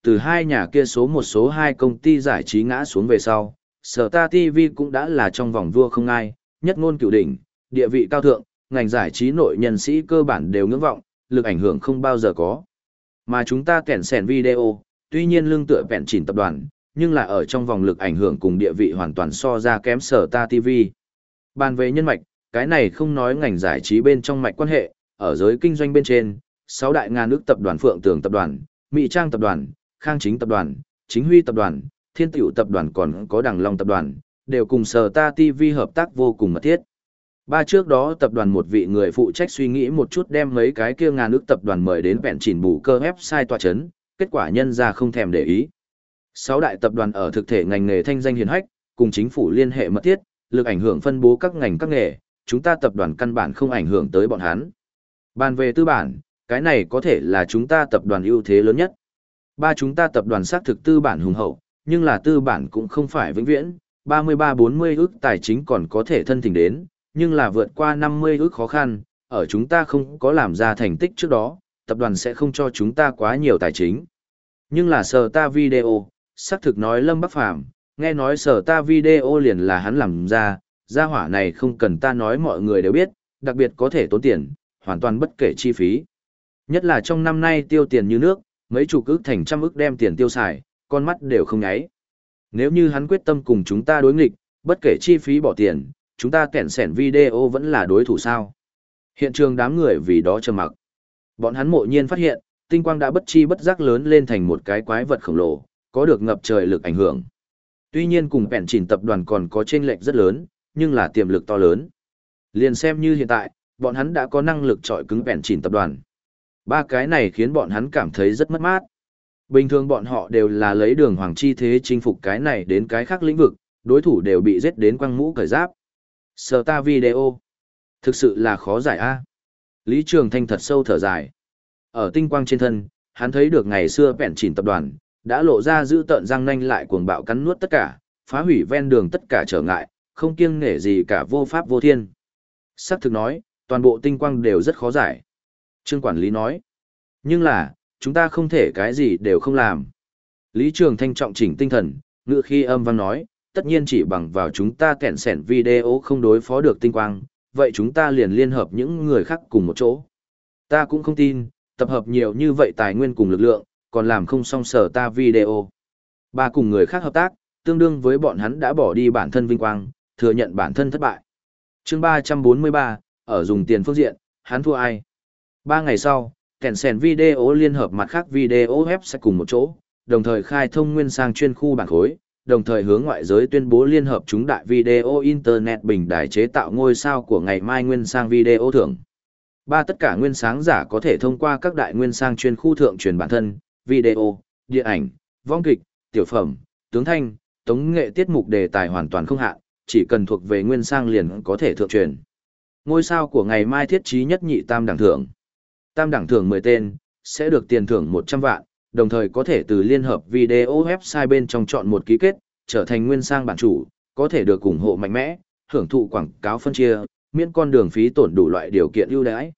từ hai nhà kia số một số hai công ty giải trí ngã xuống về sau, sở ta TV cũng đã là trong vòng vua không ai, nhất ngôn cửu đỉnh, địa vị cao thượng, ngành giải trí nội nhân sĩ cơ bản đều ngưỡng vọng, lực ảnh hưởng không bao giờ có. Mà chúng ta kẻn sẻn video, tuy nhiên lương tựa vẹn chỉnh tập đoàn, nhưng là ở trong vòng lực ảnh hưởng cùng địa vị hoàn toàn so ra kém sở ta TV. Bàn về nhân mạch, cái này không nói ngành giải trí bên trong mạch quan hệ, ở giới kinh doanh bên trên, sáu đại ngàn nước tập đoàn Phượng Tường tập đoàn, Mỹ Trang tập đoàn, Khang Chính tập đoàn, Chính Huy tập đoàn, Thiên Tiểu tập đoàn còn có Đằng Long tập đoàn, đều cùng Sở Ta TV hợp tác vô cùng mật thiết. Ba trước đó tập đoàn một vị người phụ trách suy nghĩ một chút đem mấy cái kia ngàn nước tập đoàn mời đến vẹn chỉnh bù cơ website tòa chấn, kết quả nhân ra không thèm để ý. Sáu đại tập đoàn ở thực thể ngành nghề thanh danh hiền hách, cùng chính phủ liên hệ mật thiết, lực ảnh hưởng phân bố các ngành các nghề, chúng ta tập đoàn căn bản không ảnh hưởng tới bọn hắn. Bàn về tư bản, cái này có thể là chúng ta tập đoàn ưu thế lớn nhất. Ba chúng ta tập đoàn xác thực tư bản hùng hậu, nhưng là tư bản cũng không phải vĩnh viễn, 33-40 ước tài chính còn có thể thân thỉnh đến, nhưng là vượt qua 50 ước khó khăn, ở chúng ta không có làm ra thành tích trước đó, tập đoàn sẽ không cho chúng ta quá nhiều tài chính. Nhưng là sở ta video, xác thực nói Lâm Bắc Phàm nghe nói sở ta video liền là hắn làm ra, gia hỏa này không cần ta nói mọi người đều biết, đặc biệt có thể tốn tiền, hoàn toàn bất kể chi phí. Nhất là trong năm nay tiêu tiền như nước, mấy chục ức thành trăm ức đem tiền tiêu xài, con mắt đều không nháy. Nếu như hắn quyết tâm cùng chúng ta đối nghịch, bất kể chi phí bỏ tiền, chúng ta kẹn sẻn video vẫn là đối thủ sao. Hiện trường đám người vì đó trầm mặc. Bọn hắn mộ nhiên phát hiện, tinh quang đã bất chi bất giác lớn lên thành một cái quái vật khổng lồ, có được ngập trời lực ảnh hưởng. Tuy nhiên cùng bèn chỉnh tập đoàn còn có chênh lệch rất lớn, nhưng là tiềm lực to lớn. Liền xem như hiện tại, bọn hắn đã có năng lực trọi cứng bèn chỉnh tập đoàn. Ba cái này khiến bọn hắn cảm thấy rất mất mát. Bình thường bọn họ đều là lấy đường hoàng chi thế chinh phục cái này đến cái khác lĩnh vực, đối thủ đều bị giết đến quăng mũ cởi giáp. Sở ta video. Thực sự là khó giải a. Lý Trường Thanh thật sâu thở dài. Ở tinh quang trên thân, hắn thấy được ngày xưa bèn chỉnh tập đoàn, đã lộ ra giữ tợn răng nanh lại cuồng bạo cắn nuốt tất cả, phá hủy ven đường tất cả trở ngại, không kiêng nể gì cả vô pháp vô thiên. Sắc thực nói, toàn bộ tinh quang đều rất khó giải. Trương quản lý nói, nhưng là, chúng ta không thể cái gì đều không làm. Lý Trường Thanh trọng chỉnh tinh thần, ngựa khi âm văn nói, tất nhiên chỉ bằng vào chúng ta kẹn sẻn video không đối phó được tinh quang, vậy chúng ta liền liên hợp những người khác cùng một chỗ. Ta cũng không tin, tập hợp nhiều như vậy tài nguyên cùng lực lượng, còn làm không song sở ta video. Ba cùng người khác hợp tác, tương đương với bọn hắn đã bỏ đi bản thân vinh quang, thừa nhận bản thân thất bại. chương 343, ở dùng tiền phương diện, hắn thua ai? Ba ngày sau, Tencent Video liên hợp mặt khác video web sẽ cùng một chỗ, đồng thời khai thông nguyên sang chuyên khu bản khối, đồng thời hướng ngoại giới tuyên bố liên hợp chúng đại video internet bình đài chế tạo ngôi sao của ngày mai nguyên sang video thưởng. Ba tất cả nguyên sáng giả có thể thông qua các đại nguyên sang chuyên khu thượng truyền bản thân, video, điện ảnh, vong kịch, tiểu phẩm, tướng thanh, tống nghệ tiết mục đề tài hoàn toàn không hạn, chỉ cần thuộc về nguyên sang liền có thể thượng truyền. Ngôi sao của ngày mai thiết trí nhất nhị tam đẳng thưởng. Tam đẳng thưởng 10 tên, sẽ được tiền thưởng 100 vạn, đồng thời có thể từ liên hợp video website bên trong chọn một ký kết, trở thành nguyên sang bản chủ, có thể được ủng hộ mạnh mẽ, hưởng thụ quảng cáo phân chia, miễn con đường phí tổn đủ loại điều kiện ưu đãi.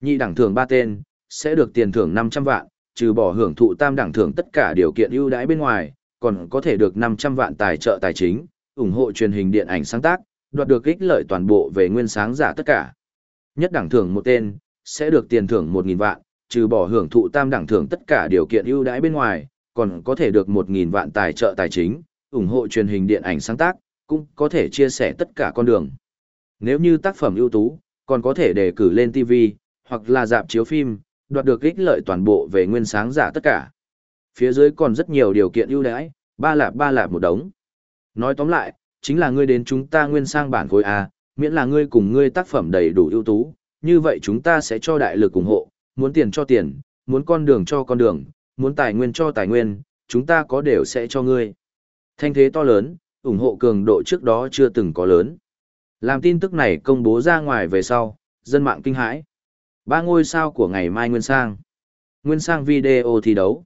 Nhị đẳng thưởng 3 tên, sẽ được tiền thưởng 500 vạn, trừ bỏ hưởng thụ tam đẳng thưởng tất cả điều kiện ưu đãi bên ngoài, còn có thể được 500 vạn tài trợ tài chính, ủng hộ truyền hình điện ảnh sáng tác, đoạt được ích lợi toàn bộ về nguyên sáng giả tất cả. Nhất đẳng thưởng một tên, sẽ được tiền thưởng 1.000 vạn, trừ bỏ hưởng thụ tam đẳng thưởng tất cả điều kiện ưu đãi bên ngoài, còn có thể được 1.000 vạn tài trợ tài chính, ủng hộ truyền hình điện ảnh sáng tác, cũng có thể chia sẻ tất cả con đường. Nếu như tác phẩm ưu tú, còn có thể đề cử lên TV, hoặc là dạp chiếu phim, đoạt được ích lợi toàn bộ về nguyên sáng giả tất cả. Phía dưới còn rất nhiều điều kiện ưu đãi, ba lạp ba lạp một đống. Nói tóm lại, chính là ngươi đến chúng ta nguyên sang bản khối A, miễn là ngươi cùng ngươi tác phẩm đầy đủ ưu tú, như vậy chúng ta sẽ cho đại lực ủng hộ, muốn tiền cho tiền, muốn con đường cho con đường, muốn tài nguyên cho tài nguyên, chúng ta có đều sẽ cho ngươi. Thanh thế to lớn, ủng hộ cường độ trước đó chưa từng có lớn. Làm tin tức này công bố ra ngoài về sau, dân mạng kinh hãi. Ba ngôi sao của ngày mai Nguyên Sang. Nguyên Sang video thi đấu.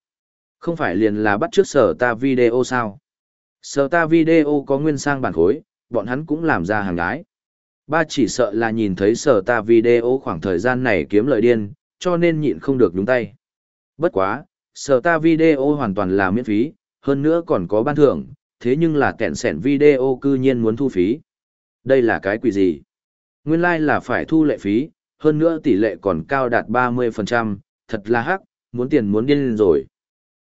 Không phải liền là bắt trước sở ta video sao? Sở ta video có Nguyên Sang bản khối, bọn hắn cũng làm ra hàng gái. Ba chỉ sợ là nhìn thấy sở ta video khoảng thời gian này kiếm lợi điên, cho nên nhịn không được nhúng tay. Bất quá, sở ta video hoàn toàn là miễn phí, hơn nữa còn có ban thưởng, thế nhưng là kẹn sẻn video cư nhiên muốn thu phí. Đây là cái quỷ gì? Nguyên lai like là phải thu lệ phí, hơn nữa tỷ lệ còn cao đạt 30%, thật là hắc, muốn tiền muốn điên rồi.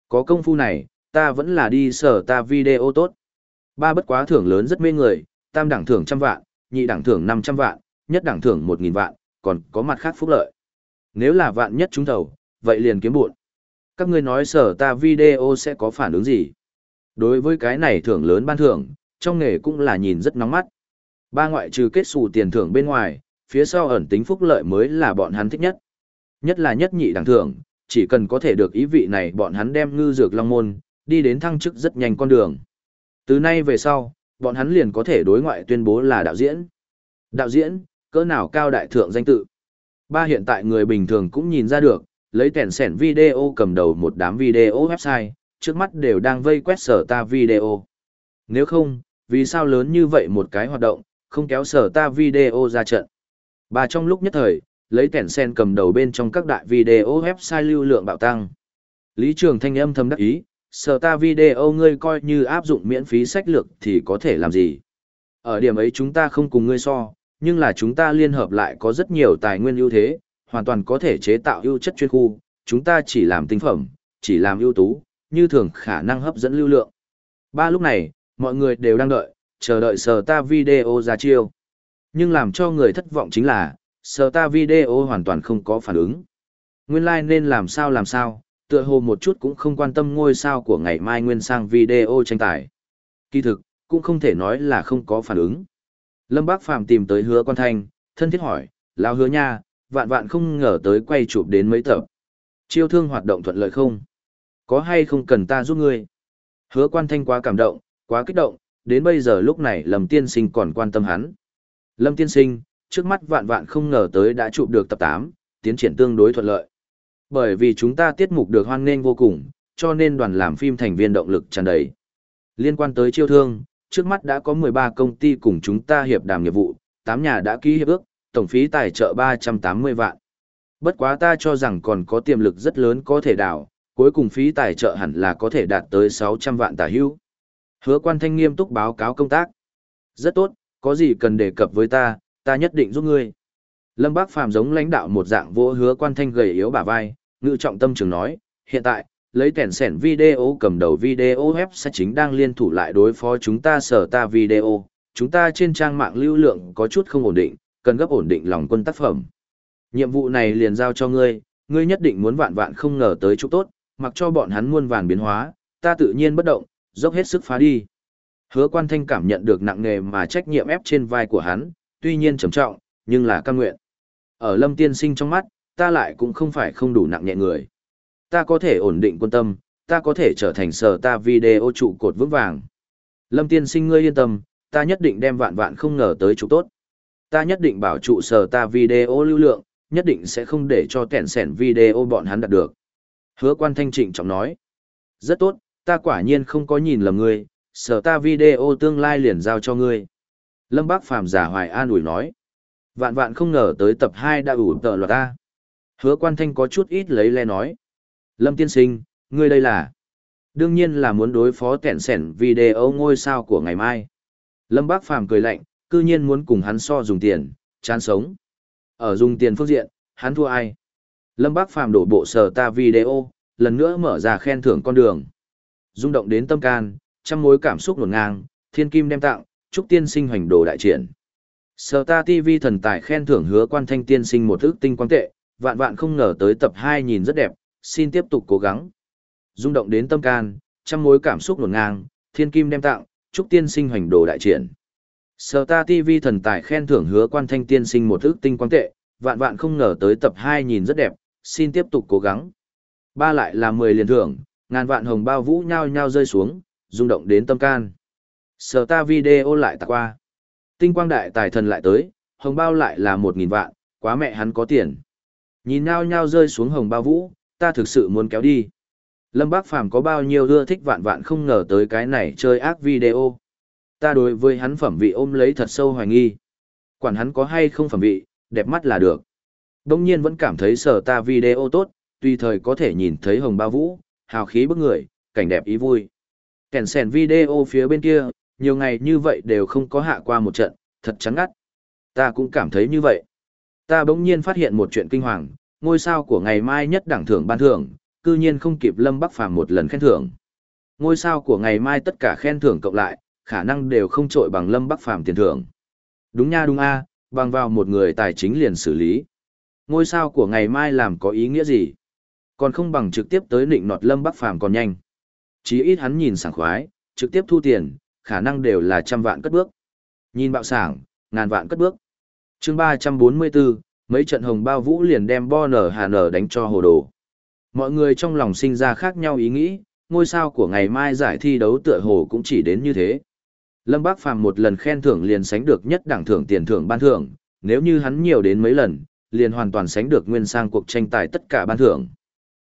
Có công phu này, ta vẫn là đi sở ta video tốt. Ba bất quá thưởng lớn rất mê người, tam đẳng thưởng trăm vạn, nhị đẳng thưởng 500 vạn, nhất đẳng thưởng 1.000 vạn, còn có mặt khác phúc lợi. Nếu là vạn nhất trúng thầu, vậy liền kiếm buồn. Các ngươi nói sở ta video sẽ có phản ứng gì? Đối với cái này thưởng lớn ban thưởng, trong nghề cũng là nhìn rất nóng mắt. Ba ngoại trừ kết xù tiền thưởng bên ngoài, phía sau ẩn tính phúc lợi mới là bọn hắn thích nhất. Nhất là nhất nhị đẳng thưởng, chỉ cần có thể được ý vị này bọn hắn đem ngư dược long môn, đi đến thăng chức rất nhanh con đường. Từ nay về sau, bọn hắn liền có thể đối ngoại tuyên bố là đạo diễn. Đạo diễn, cỡ nào cao đại thượng danh tự. Ba hiện tại người bình thường cũng nhìn ra được, lấy tèn sẻn video cầm đầu một đám video website, trước mắt đều đang vây quét sở ta video. Nếu không, vì sao lớn như vậy một cái hoạt động, không kéo sở ta video ra trận. Ba trong lúc nhất thời, lấy tèn sen cầm đầu bên trong các đại video website lưu lượng bạo tăng. Lý Trường Thanh âm thầm đắc ý, sở ta video ngươi coi như áp dụng miễn phí sách lược thì có thể làm gì. Ở điểm ấy chúng ta không cùng ngươi so, nhưng là chúng ta liên hợp lại có rất nhiều tài nguyên ưu thế, hoàn toàn có thể chế tạo ưu chất chuyên khu, chúng ta chỉ làm tinh phẩm, chỉ làm ưu tú, như thường khả năng hấp dẫn lưu lượng. Ba lúc này, mọi người đều đang đợi, chờ đợi sở ta video ra chiêu. Nhưng làm cho người thất vọng chính là, sở ta video hoàn toàn không có phản ứng. Nguyên lai like nên làm sao làm sao, tựa hồ một chút cũng không quan tâm ngôi sao của ngày mai nguyên sang video tranh tài. Kỳ thực, cũng không thể nói là không có phản ứng. Lâm Bác Phàm tìm tới hứa quan thanh, thân thiết hỏi, lão hứa nha, vạn vạn không ngờ tới quay chụp đến mấy tập. Chiêu thương hoạt động thuận lợi không? Có hay không cần ta giúp ngươi? Hứa quan thanh quá cảm động, quá kích động, đến bây giờ lúc này Lâm Tiên Sinh còn quan tâm hắn. Lâm Tiên Sinh, trước mắt vạn vạn không ngờ tới đã chụp được tập 8, tiến triển tương đối thuận lợi. Bởi vì chúng ta tiết mục được hoan nghênh vô cùng, cho nên đoàn làm phim thành viên động lực tràn đầy. Liên quan tới chiêu thương, trước mắt đã có 13 công ty cùng chúng ta hiệp đàm nghiệp vụ, 8 nhà đã ký hiệp ước, tổng phí tài trợ 380 vạn. Bất quá ta cho rằng còn có tiềm lực rất lớn có thể đào, cuối cùng phí tài trợ hẳn là có thể đạt tới 600 vạn tả hữu. Hứa quan thanh nghiêm túc báo cáo công tác. Rất tốt, có gì cần đề cập với ta, ta nhất định giúp ngươi. Lâm Bác Phàm giống lãnh đạo một dạng vỗ hứa quan thanh gầy yếu bả vai, ngự trọng tâm trường nói, hiện tại, lấy tẻn sẻn video cầm đầu video web sẽ chính đang liên thủ lại đối phó chúng ta sở ta video, chúng ta trên trang mạng lưu lượng có chút không ổn định, cần gấp ổn định lòng quân tác phẩm. Nhiệm vụ này liền giao cho ngươi, ngươi nhất định muốn vạn vạn không ngờ tới chỗ tốt, mặc cho bọn hắn muôn vàn biến hóa, ta tự nhiên bất động, dốc hết sức phá đi. Hứa quan thanh cảm nhận được nặng nề mà trách nhiệm ép trên vai của hắn, tuy nhiên trầm trọng, nhưng là cam nguyện. Ở lâm tiên sinh trong mắt, ta lại cũng không phải không đủ nặng nhẹ người. Ta có thể ổn định quân tâm, ta có thể trở thành sở ta video trụ cột vững vàng. Lâm tiên sinh ngươi yên tâm, ta nhất định đem vạn vạn không ngờ tới trụ tốt. Ta nhất định bảo trụ sở ta video lưu lượng, nhất định sẽ không để cho kẻn sẻn video bọn hắn đạt được. Hứa quan thanh trịnh trọng nói. Rất tốt, ta quả nhiên không có nhìn lầm ngươi, sở ta video tương lai liền giao cho ngươi. Lâm Bác Phàm giả hoài an ủi nói. Vạn vạn không ngờ tới tập 2 đã ủ tờ loạt ta. Hứa quan thanh có chút ít lấy le nói. Lâm tiên sinh, ngươi đây là... Đương nhiên là muốn đối phó kẹn sẻn video ngôi sao của ngày mai. Lâm Bác Phàm cười lạnh, cư nhiên muốn cùng hắn so dùng tiền, chán sống. Ở dùng tiền phương diện, hắn thua ai? Lâm Bác Phàm đổ bộ sở ta video, lần nữa mở ra khen thưởng con đường. Rung động đến tâm can, trăm mối cảm xúc nổn ngang, thiên kim đem tặng, chúc tiên sinh hoành đồ đại triển. Sở ta TV thần tài khen thưởng hứa quan thanh tiên sinh một ước tinh quang tệ, vạn vạn không ngờ tới tập 2 nhìn rất đẹp, xin tiếp tục cố gắng. Rung động đến tâm can, trăm mối cảm xúc nổn ngang, thiên kim đem tặng, chúc tiên sinh hoành đồ đại triển. Sở ta TV thần tài khen thưởng hứa quan thanh tiên sinh một ước tinh quang tệ, vạn vạn không ngờ tới tập 2 nhìn rất đẹp, xin tiếp tục cố gắng. Ba lại là 10 liền thưởng, ngàn vạn hồng bao vũ nhau nhau rơi xuống, rung động đến tâm can. Sở ta video lại tạc qua. Tinh quang đại tài thần lại tới, hồng bao lại là 1.000 vạn, quá mẹ hắn có tiền. Nhìn nao nhao rơi xuống hồng bao vũ, ta thực sự muốn kéo đi. Lâm Bác Phàm có bao nhiêu ưa thích vạn vạn không ngờ tới cái này chơi ác video. Ta đối với hắn phẩm vị ôm lấy thật sâu hoài nghi. Quản hắn có hay không phẩm vị, đẹp mắt là được. Đông nhiên vẫn cảm thấy sở ta video tốt, tùy thời có thể nhìn thấy hồng bao vũ, hào khí bức người, cảnh đẹp ý vui. Kèn sèn video phía bên kia, nhiều ngày như vậy đều không có hạ qua một trận, thật trắng ngắt. Ta cũng cảm thấy như vậy. Ta bỗng nhiên phát hiện một chuyện kinh hoàng, ngôi sao của ngày mai nhất đẳng thưởng ban thưởng, cư nhiên không kịp Lâm Bắc Phàm một lần khen thưởng. Ngôi sao của ngày mai tất cả khen thưởng cộng lại, khả năng đều không trội bằng Lâm Bắc Phàm tiền thưởng. Đúng nha đúng a, bằng vào một người tài chính liền xử lý. Ngôi sao của ngày mai làm có ý nghĩa gì? Còn không bằng trực tiếp tới nịnh nọt Lâm Bắc Phàm còn nhanh. Chí ít hắn nhìn sảng khoái, trực tiếp thu tiền, khả năng đều là trăm vạn cất bước. Nhìn bạo sảng, ngàn vạn cất bước chương 344, mấy trận hồng bao vũ liền đem bo nở hà nở đánh cho hồ đồ. Mọi người trong lòng sinh ra khác nhau ý nghĩ, ngôi sao của ngày mai giải thi đấu tựa hồ cũng chỉ đến như thế. Lâm Bác Phàm một lần khen thưởng liền sánh được nhất đẳng thưởng tiền thưởng ban thưởng, nếu như hắn nhiều đến mấy lần, liền hoàn toàn sánh được nguyên sang cuộc tranh tài tất cả ban thưởng.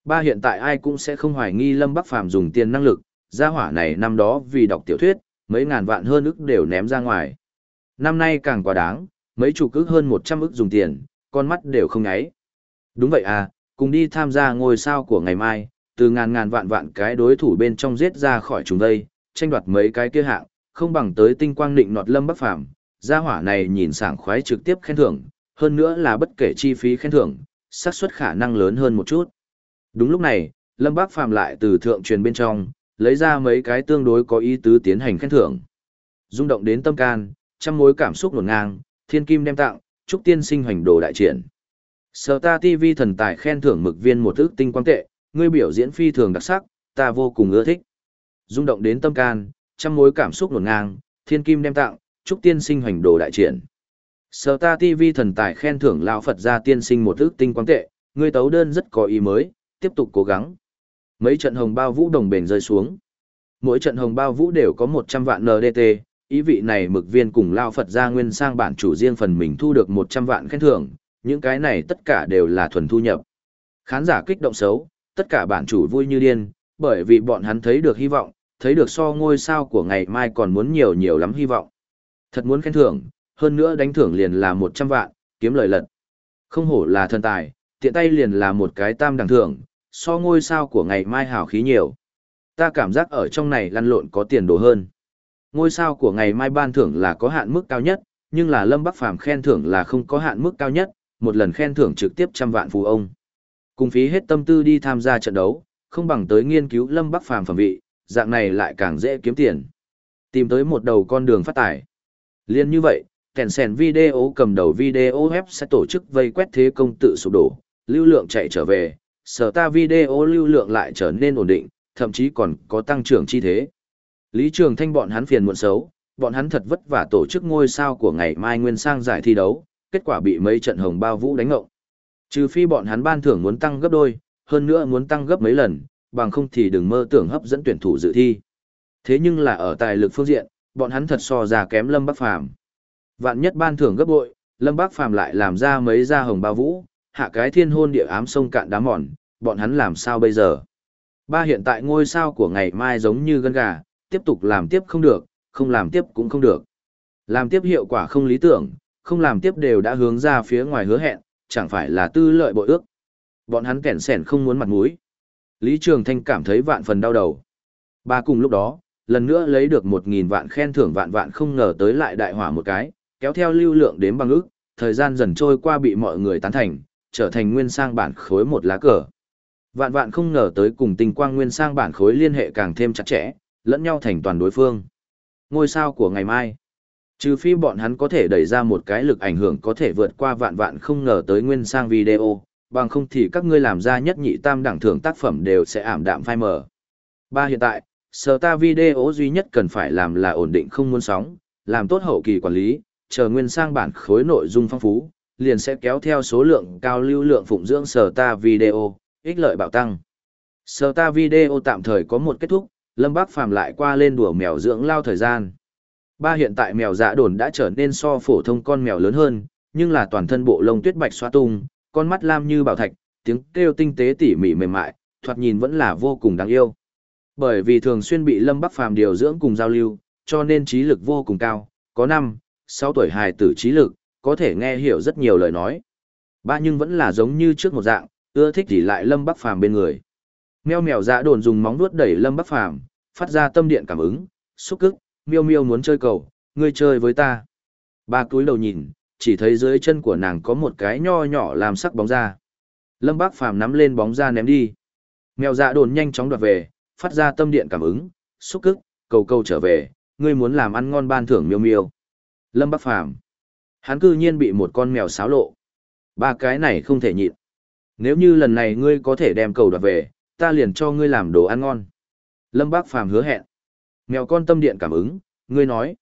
Ba hiện tại ai cũng sẽ không hoài nghi Lâm Bắc Phàm dùng tiền năng lực, gia hỏa này năm đó vì đọc tiểu thuyết, mấy ngàn vạn hơn ức đều ném ra ngoài. Năm nay càng quá đáng, mấy chủ ức hơn 100 ức dùng tiền, con mắt đều không nháy. Đúng vậy à, cùng đi tham gia ngôi sao của ngày mai, từ ngàn ngàn vạn vạn cái đối thủ bên trong giết ra khỏi chúng đây, tranh đoạt mấy cái kia hạng, không bằng tới tinh quang định nọt lâm bắc phàm, gia hỏa này nhìn sảng khoái trực tiếp khen thưởng, hơn nữa là bất kể chi phí khen thưởng, xác suất khả năng lớn hơn một chút. Đúng lúc này, Lâm Bác Phàm lại từ thượng truyền bên trong, lấy ra mấy cái tương đối có ý tứ tiến hành khen thưởng. Rung động đến tâm can, trăm mối cảm xúc nổn ngang, thiên kim đem tặng, chúc tiên sinh hoành đồ đại triển. Sở ta TV thần tài khen thưởng mực viên một ước tinh quang tệ, ngươi biểu diễn phi thường đặc sắc, ta vô cùng ưa thích. Rung động đến tâm can, trăm mối cảm xúc nổn ngang, thiên kim đem tặng, chúc tiên sinh hoành đồ đại triển. Sở ta TV thần tài khen thưởng lão Phật gia tiên sinh một ước tinh quang tệ, ngươi tấu đơn rất có ý mới, tiếp tục cố gắng. Mấy trận hồng bao vũ đồng bền rơi xuống. Mỗi trận hồng bao vũ đều có 100 vạn NDT, ý vị này mực viên cùng lao Phật gia nguyên sang bản chủ riêng phần mình thu được 100 vạn khen thưởng, những cái này tất cả đều là thuần thu nhập. Khán giả kích động xấu, tất cả bản chủ vui như điên, bởi vì bọn hắn thấy được hy vọng, thấy được so ngôi sao của ngày mai còn muốn nhiều nhiều lắm hy vọng. Thật muốn khen thưởng, hơn nữa đánh thưởng liền là 100 vạn, kiếm lời lật. Không hổ là thần tài, tiện tay liền là một cái tam đẳng thưởng, so ngôi sao của ngày mai hào khí nhiều. Ta cảm giác ở trong này lăn lộn có tiền đồ hơn. Ngôi sao của ngày mai ban thưởng là có hạn mức cao nhất, nhưng là Lâm Bắc Phàm khen thưởng là không có hạn mức cao nhất, một lần khen thưởng trực tiếp trăm vạn phù ông. Cùng phí hết tâm tư đi tham gia trận đấu, không bằng tới nghiên cứu Lâm Bắc Phàm phẩm vị, dạng này lại càng dễ kiếm tiền. Tìm tới một đầu con đường phát tài. Liên như vậy, kèn sèn video cầm đầu video web sẽ tổ chức vây quét thế công tự sụp đổ, lưu lượng chạy trở về, sở ta video lưu lượng lại trở nên ổn định, thậm chí còn có tăng trưởng chi thế. Lý Trường Thanh bọn hắn phiền muộn xấu, bọn hắn thật vất vả tổ chức ngôi sao của ngày mai nguyên sang giải thi đấu, kết quả bị mấy trận hồng bao vũ đánh ngộng. Trừ phi bọn hắn ban thưởng muốn tăng gấp đôi, hơn nữa muốn tăng gấp mấy lần, bằng không thì đừng mơ tưởng hấp dẫn tuyển thủ dự thi. Thế nhưng là ở tài lực phương diện, bọn hắn thật so ra kém Lâm Bắc Phàm. Vạn nhất ban thưởng gấp bội, Lâm Bắc Phàm lại làm ra mấy gia hồng bao vũ, hạ cái thiên hôn địa ám sông cạn đá mòn, bọn hắn làm sao bây giờ? Ba hiện tại ngôi sao của ngày mai giống như gân gà, tiếp tục làm tiếp không được, không làm tiếp cũng không được. Làm tiếp hiệu quả không lý tưởng, không làm tiếp đều đã hướng ra phía ngoài hứa hẹn, chẳng phải là tư lợi bội ước. Bọn hắn kẻn sẻn không muốn mặt mũi. Lý Trường Thanh cảm thấy vạn phần đau đầu. Ba cùng lúc đó, lần nữa lấy được một nghìn vạn khen thưởng vạn vạn không ngờ tới lại đại hỏa một cái, kéo theo lưu lượng đến bằng ước, thời gian dần trôi qua bị mọi người tán thành, trở thành nguyên sang bản khối một lá cờ. Vạn vạn không ngờ tới cùng tình quang nguyên sang bản khối liên hệ càng thêm chặt chẽ, lẫn nhau thành toàn đối phương. Ngôi sao của ngày mai. Trừ phi bọn hắn có thể đẩy ra một cái lực ảnh hưởng có thể vượt qua vạn vạn không ngờ tới nguyên sang video, bằng không thì các ngươi làm ra nhất nhị tam đẳng thưởng tác phẩm đều sẽ ảm đạm phai mờ. Ba hiện tại, sở ta video duy nhất cần phải làm là ổn định không muốn sóng, làm tốt hậu kỳ quản lý, chờ nguyên sang bản khối nội dung phong phú, liền sẽ kéo theo số lượng cao lưu lượng phụng dưỡng sở ta video, ích lợi bạo tăng. Sở ta video tạm thời có một kết thúc, Lâm Bác Phàm lại qua lên đùa mèo dưỡng lao thời gian. Ba hiện tại mèo dạ đồn đã trở nên so phổ thông con mèo lớn hơn, nhưng là toàn thân bộ lông tuyết bạch xoa tung, con mắt lam như bảo thạch, tiếng kêu tinh tế tỉ mỉ mềm mại, thoạt nhìn vẫn là vô cùng đáng yêu. Bởi vì thường xuyên bị Lâm Bắc Phàm điều dưỡng cùng giao lưu, cho nên trí lực vô cùng cao, có năm, sáu tuổi hài tử trí lực, có thể nghe hiểu rất nhiều lời nói. Ba nhưng vẫn là giống như trước một dạng, ưa thích thì lại Lâm Bắc Phàm bên người. Mèo mèo dạ đồn dùng móng vuốt đẩy Lâm Bắc Phàm, phát ra tâm điện cảm ứng, xúc cức, miêu miêu muốn chơi cầu, ngươi chơi với ta. Ba cúi đầu nhìn, chỉ thấy dưới chân của nàng có một cái nho nhỏ làm sắc bóng ra. Lâm Bác Phàm nắm lên bóng ra ném đi. Mèo dạ đồn nhanh chóng đoạt về, phát ra tâm điện cảm ứng, xúc cức, cầu cầu trở về, ngươi muốn làm ăn ngon ban thưởng miêu miêu. Lâm Bác Phàm Hắn cư nhiên bị một con mèo xáo lộ. Ba cái này không thể nhịn. Nếu như lần này ngươi có thể đem cầu đoạt về, ta liền cho ngươi làm đồ ăn ngon. Lâm Bác Phàm hứa hẹn. Mèo con tâm điện cảm ứng, ngươi nói.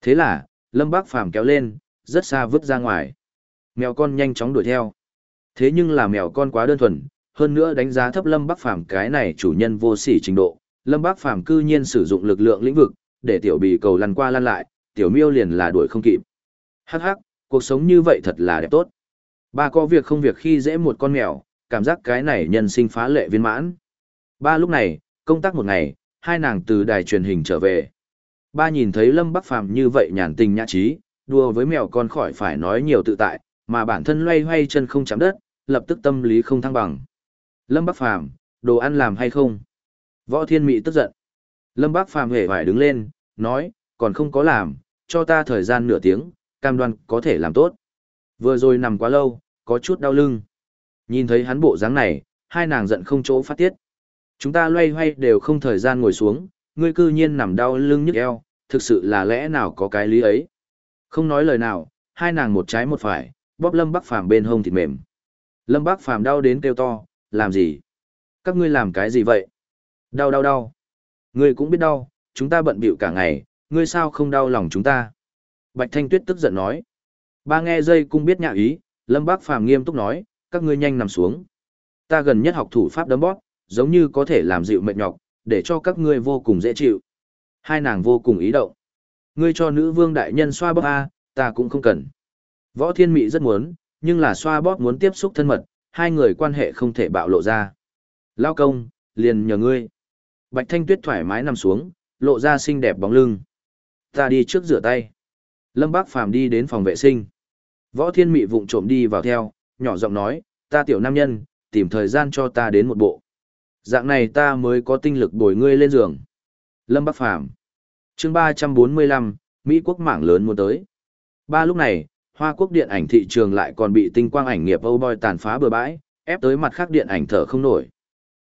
Thế là, Lâm Bác Phàm kéo lên, rất xa vứt ra ngoài. Mèo con nhanh chóng đuổi theo. Thế nhưng là mèo con quá đơn thuần, hơn nữa đánh giá thấp Lâm Bác Phàm cái này chủ nhân vô sỉ trình độ. Lâm Bác Phàm cư nhiên sử dụng lực lượng lĩnh vực, để tiểu bì cầu lăn qua lăn lại, tiểu miêu liền là đuổi không kịp. Hắc hắc, cuộc sống như vậy thật là đẹp tốt. Ba có việc không việc khi dễ một con mèo, cảm giác cái này nhân sinh phá lệ viên mãn. Ba lúc này, công tác một ngày, hai nàng từ đài truyền hình trở về. Ba nhìn thấy Lâm Bắc Phàm như vậy nhàn tình nhã trí, đùa với mèo con khỏi phải nói nhiều tự tại, mà bản thân loay hoay chân không chạm đất, lập tức tâm lý không thăng bằng. Lâm Bắc Phàm, đồ ăn làm hay không? Võ Thiên Mị tức giận. Lâm Bắc Phàm hề phải đứng lên, nói, còn không có làm, cho ta thời gian nửa tiếng, cam đoan có thể làm tốt. Vừa rồi nằm quá lâu, có chút đau lưng. Nhìn thấy hắn bộ dáng này, hai nàng giận không chỗ phát tiết. Chúng ta loay hoay đều không thời gian ngồi xuống, ngươi cư nhiên nằm đau lưng nhức eo, thực sự là lẽ nào có cái lý ấy. Không nói lời nào, hai nàng một trái một phải, bóp Lâm Bắc Phàm bên hông thịt mềm. Lâm Bắc Phàm đau đến kêu to, làm gì? Các ngươi làm cái gì vậy? Đau đau đau. Ngươi cũng biết đau, chúng ta bận bịu cả ngày, ngươi sao không đau lòng chúng ta? Bạch Thanh Tuyết tức giận nói. Ba nghe dây cung biết nhạ ý, Lâm Bắc Phàm nghiêm túc nói, các ngươi nhanh nằm xuống. Ta gần nhất học thủ pháp đấm bóp, giống như có thể làm dịu mệt nhọc, để cho các ngươi vô cùng dễ chịu. Hai nàng vô cùng ý động. Ngươi cho nữ vương đại nhân xoa bóp A, ta cũng không cần. Võ thiên mị rất muốn, nhưng là xoa bóp muốn tiếp xúc thân mật, hai người quan hệ không thể bạo lộ ra. Lao công, liền nhờ ngươi. Bạch thanh tuyết thoải mái nằm xuống, lộ ra xinh đẹp bóng lưng. Ta đi trước rửa tay. Lâm Bác Phàm đi đến phòng vệ sinh. Võ thiên mị vụng trộm đi vào theo, nhỏ giọng nói, ta tiểu nam nhân, tìm thời gian cho ta đến một bộ. Dạng này ta mới có tinh lực bồi ngươi lên giường. Lâm Bắc Phàm chương 345, Mỹ quốc mạng lớn muốn tới. Ba lúc này, Hoa quốc điện ảnh thị trường lại còn bị tinh quang ảnh nghiệp Âu Boy tàn phá bừa bãi, ép tới mặt khác điện ảnh thở không nổi.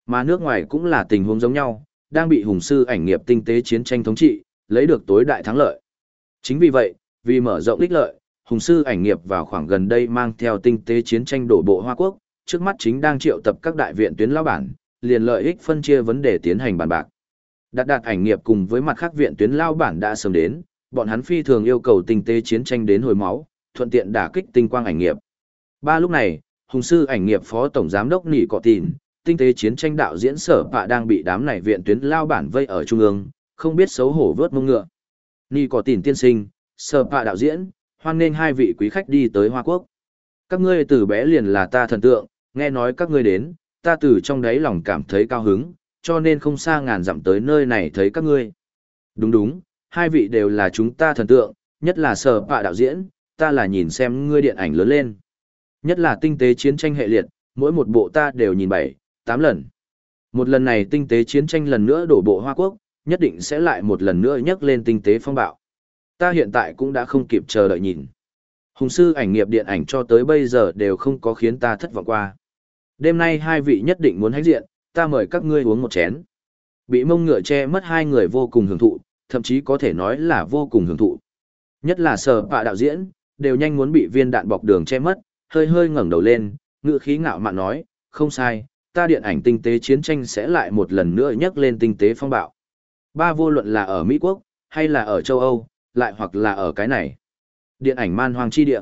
Mà nước ngoài cũng là tình huống giống nhau, đang bị hùng sư ảnh nghiệp tinh tế chiến tranh thống trị, lấy được tối đại thắng lợi. Chính vì vậy, vì mở rộng ích lợi, hùng sư ảnh nghiệp vào khoảng gần đây mang theo tinh tế chiến tranh đổ bộ Hoa quốc, trước mắt chính đang triệu tập các đại viện tuyến lao bản, liền lợi ích phân chia vấn đề tiến hành bàn bạc. Đạt đạt ảnh nghiệp cùng với mặt khác viện tuyến lao bản đã sớm đến, bọn hắn phi thường yêu cầu tinh tế chiến tranh đến hồi máu, thuận tiện đả kích tinh quang ảnh nghiệp. Ba lúc này, Hùng sư ảnh nghiệp phó tổng giám đốc Nỉ Cọ Tìn, tinh tế chiến tranh đạo diễn sở bạ đang bị đám này viện tuyến lao bản vây ở trung ương, không biết xấu hổ vớt mông ngựa. Nỉ Cọ Tìn tiên sinh, sở bạ đạo diễn, hoan nghênh hai vị quý khách đi tới Hoa Quốc. Các ngươi từ bé liền là ta thần tượng, nghe nói các ngươi đến, ta từ trong đáy lòng cảm thấy cao hứng, cho nên không xa ngàn dặm tới nơi này thấy các ngươi. Đúng đúng, hai vị đều là chúng ta thần tượng, nhất là sở bạ đạo diễn, ta là nhìn xem ngươi điện ảnh lớn lên. Nhất là tinh tế chiến tranh hệ liệt, mỗi một bộ ta đều nhìn bảy, tám lần. Một lần này tinh tế chiến tranh lần nữa đổ bộ Hoa Quốc, nhất định sẽ lại một lần nữa nhắc lên tinh tế phong bạo. Ta hiện tại cũng đã không kịp chờ đợi nhìn. Hùng sư ảnh nghiệp điện ảnh cho tới bây giờ đều không có khiến ta thất vọng qua. Đêm nay hai vị nhất định muốn hãnh diện, ta mời các ngươi uống một chén. Bị mông ngựa che mất hai người vô cùng hưởng thụ, thậm chí có thể nói là vô cùng hưởng thụ. Nhất là sở bạ đạo diễn, đều nhanh muốn bị viên đạn bọc đường che mất, hơi hơi ngẩng đầu lên, ngựa khí ngạo mạn nói, không sai, ta điện ảnh tinh tế chiến tranh sẽ lại một lần nữa nhắc lên tinh tế phong bạo. Ba vô luận là ở Mỹ Quốc, hay là ở châu Âu, lại hoặc là ở cái này. Điện ảnh man hoang chi địa.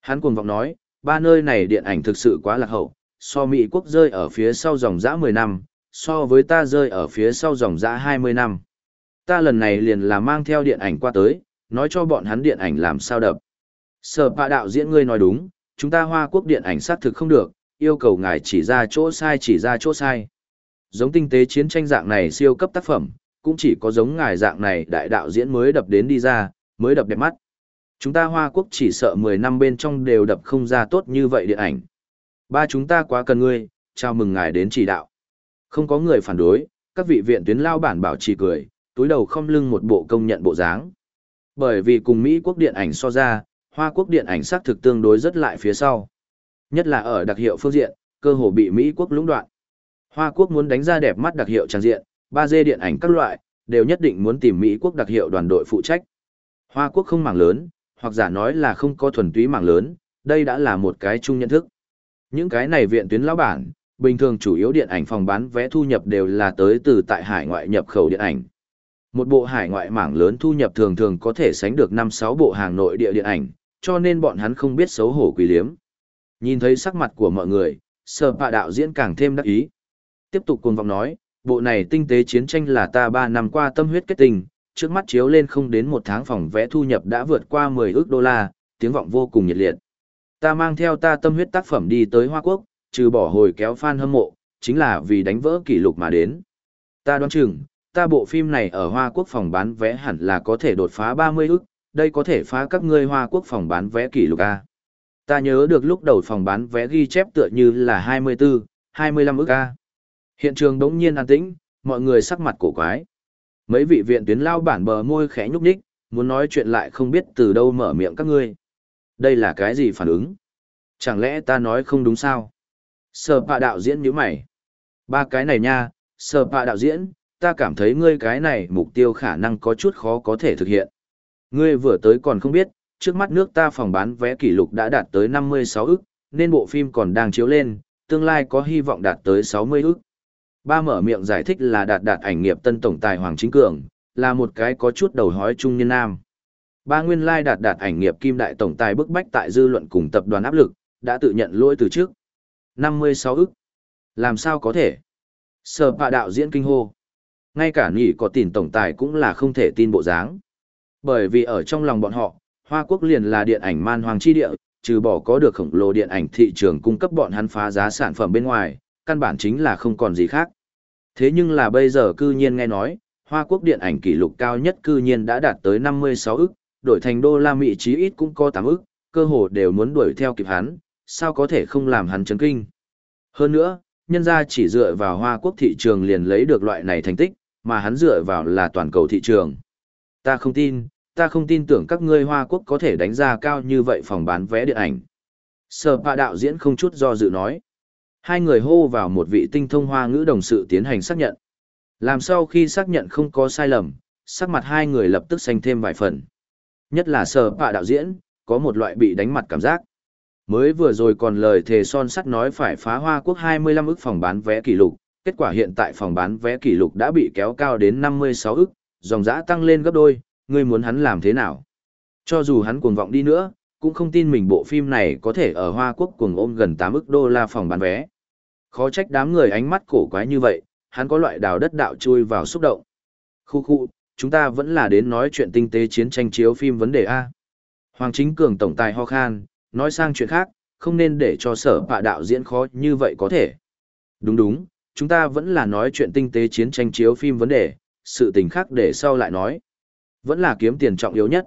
Hắn cuồng vọng nói, ba nơi này điện ảnh thực sự quá lạc hậu, so Mỹ quốc rơi ở phía sau dòng dã 10 năm, so với ta rơi ở phía sau dòng dã 20 năm. Ta lần này liền là mang theo điện ảnh qua tới, nói cho bọn hắn điện ảnh làm sao đập. Sở bạ đạo diễn ngươi nói đúng, chúng ta hoa quốc điện ảnh xác thực không được, yêu cầu ngài chỉ ra chỗ sai chỉ ra chỗ sai. Giống tinh tế chiến tranh dạng này siêu cấp tác phẩm, cũng chỉ có giống ngài dạng này đại đạo diễn mới đập đến đi ra, mới đập đẹp mắt. Chúng ta Hoa Quốc chỉ sợ 10 năm bên trong đều đập không ra tốt như vậy điện ảnh. Ba chúng ta quá cần ngươi, chào mừng ngài đến chỉ đạo. Không có người phản đối, các vị viện tuyến lao bản bảo trì cười, túi đầu không lưng một bộ công nhận bộ dáng. Bởi vì cùng Mỹ quốc điện ảnh so ra, Hoa quốc điện ảnh xác thực tương đối rất lại phía sau. Nhất là ở đặc hiệu phương diện, cơ hồ bị Mỹ quốc lũng đoạn. Hoa quốc muốn đánh ra đẹp mắt đặc hiệu trang diện, 3D điện ảnh các loại, đều nhất định muốn tìm Mỹ quốc đặc hiệu đoàn đội phụ trách. Hoa quốc không mảng lớn, hoặc giả nói là không có thuần túy mảng lớn, đây đã là một cái chung nhận thức. Những cái này viện tuyến lão bản, bình thường chủ yếu điện ảnh phòng bán vé thu nhập đều là tới từ tại hải ngoại nhập khẩu điện ảnh. Một bộ hải ngoại mảng lớn thu nhập thường thường có thể sánh được 5-6 bộ hàng nội địa điện ảnh, cho nên bọn hắn không biết xấu hổ quỷ liếm. Nhìn thấy sắc mặt của mọi người, sở bạ đạo diễn càng thêm đắc ý. Tiếp tục cuồng vọng nói, bộ này tinh tế chiến tranh là ta 3 năm qua tâm huyết kết tình, trước mắt chiếu lên không đến một tháng phòng vẽ thu nhập đã vượt qua 10 ước đô la, tiếng vọng vô cùng nhiệt liệt. Ta mang theo ta tâm huyết tác phẩm đi tới Hoa Quốc, trừ bỏ hồi kéo fan hâm mộ, chính là vì đánh vỡ kỷ lục mà đến. Ta đoán chừng, ta bộ phim này ở Hoa Quốc phòng bán vé hẳn là có thể đột phá 30 ức, đây có thể phá các ngươi Hoa Quốc phòng bán vé kỷ lục A. Ta nhớ được lúc đầu phòng bán vé ghi chép tựa như là 24, 25 ức A. Hiện trường đống nhiên an tĩnh, mọi người sắc mặt cổ quái. Mấy vị viện tuyến lao bản bờ môi khẽ nhúc nhích, muốn nói chuyện lại không biết từ đâu mở miệng các ngươi. Đây là cái gì phản ứng? Chẳng lẽ ta nói không đúng sao? Sở bạ đạo diễn như mày. Ba cái này nha, sở bạ đạo diễn, ta cảm thấy ngươi cái này mục tiêu khả năng có chút khó có thể thực hiện. Ngươi vừa tới còn không biết, trước mắt nước ta phòng bán vé kỷ lục đã đạt tới 56 ức, nên bộ phim còn đang chiếu lên, tương lai có hy vọng đạt tới 60 ức. Ba mở miệng giải thích là đạt đạt ảnh nghiệp tân tổng tài Hoàng Chính Cường, là một cái có chút đầu hói trung niên nam. Ba nguyên lai đạt đạt ảnh nghiệp kim đại tổng tài bức bách tại dư luận cùng tập đoàn áp lực, đã tự nhận lỗi từ trước. 56 ức. Làm sao có thể? Sở bạ đạo diễn kinh hô. Ngay cả nhỉ có tiền tổng tài cũng là không thể tin bộ dáng. Bởi vì ở trong lòng bọn họ, Hoa Quốc liền là điện ảnh man hoàng chi địa, trừ bỏ có được khổng lồ điện ảnh thị trường cung cấp bọn hắn phá giá sản phẩm bên ngoài, căn bản chính là không còn gì khác. Thế nhưng là bây giờ cư nhiên nghe nói, Hoa Quốc điện ảnh kỷ lục cao nhất cư nhiên đã đạt tới 56 ức, đổi thành đô la Mỹ chí ít cũng có 8 ức, cơ hồ đều muốn đuổi theo kịp hắn, sao có thể không làm hắn chấn kinh. Hơn nữa, nhân ra chỉ dựa vào Hoa Quốc thị trường liền lấy được loại này thành tích, mà hắn dựa vào là toàn cầu thị trường. Ta không tin, ta không tin tưởng các ngươi Hoa Quốc có thể đánh ra cao như vậy phòng bán vé điện ảnh. Sở bạ đạo diễn không chút do dự nói. Hai người hô vào một vị tinh thông hoa ngữ đồng sự tiến hành xác nhận. Làm sau khi xác nhận không có sai lầm, sắc mặt hai người lập tức xanh thêm vài phần. Nhất là sở bạ đạo diễn, có một loại bị đánh mặt cảm giác. Mới vừa rồi còn lời thề son sắt nói phải phá Hoa Quốc 25 ức phòng bán vé kỷ lục, kết quả hiện tại phòng bán vé kỷ lục đã bị kéo cao đến 56 ức, dòng giá tăng lên gấp đôi, ngươi muốn hắn làm thế nào? Cho dù hắn cuồng vọng đi nữa, cũng không tin mình bộ phim này có thể ở Hoa Quốc cuồng ôm gần 8 ức đô la phòng bán vé. Khó trách đám người ánh mắt cổ quái như vậy, hắn có loại đào đất đạo chui vào xúc động. Khu khu, chúng ta vẫn là đến nói chuyện tinh tế chiến tranh chiếu phim vấn đề A. Hoàng Chính Cường tổng tài ho khan, nói sang chuyện khác, không nên để cho sở bạ đạo diễn khó như vậy có thể. Đúng đúng, chúng ta vẫn là nói chuyện tinh tế chiến tranh chiếu phim vấn đề, sự tình khác để sau lại nói. Vẫn là kiếm tiền trọng yếu nhất.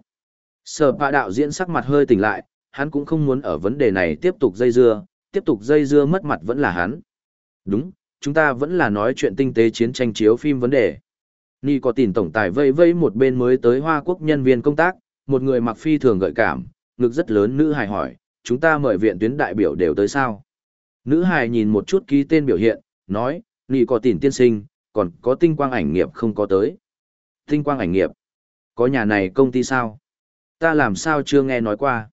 Sở bạ đạo diễn sắc mặt hơi tỉnh lại, hắn cũng không muốn ở vấn đề này tiếp tục dây dưa, tiếp tục dây dưa mất mặt vẫn là hắn. Đúng, chúng ta vẫn là nói chuyện tinh tế chiến tranh chiếu phim vấn đề. Ni có tìm tổng tài vây vây một bên mới tới Hoa Quốc nhân viên công tác, một người mặc phi thường gợi cảm, ngực rất lớn nữ hài hỏi, chúng ta mời viện tuyến đại biểu đều tới sao? Nữ hài nhìn một chút ký tên biểu hiện, nói, Ni có tìm tiên sinh, còn có tinh quang ảnh nghiệp không có tới. Tinh quang ảnh nghiệp? Có nhà này công ty sao? Ta làm sao chưa nghe nói qua?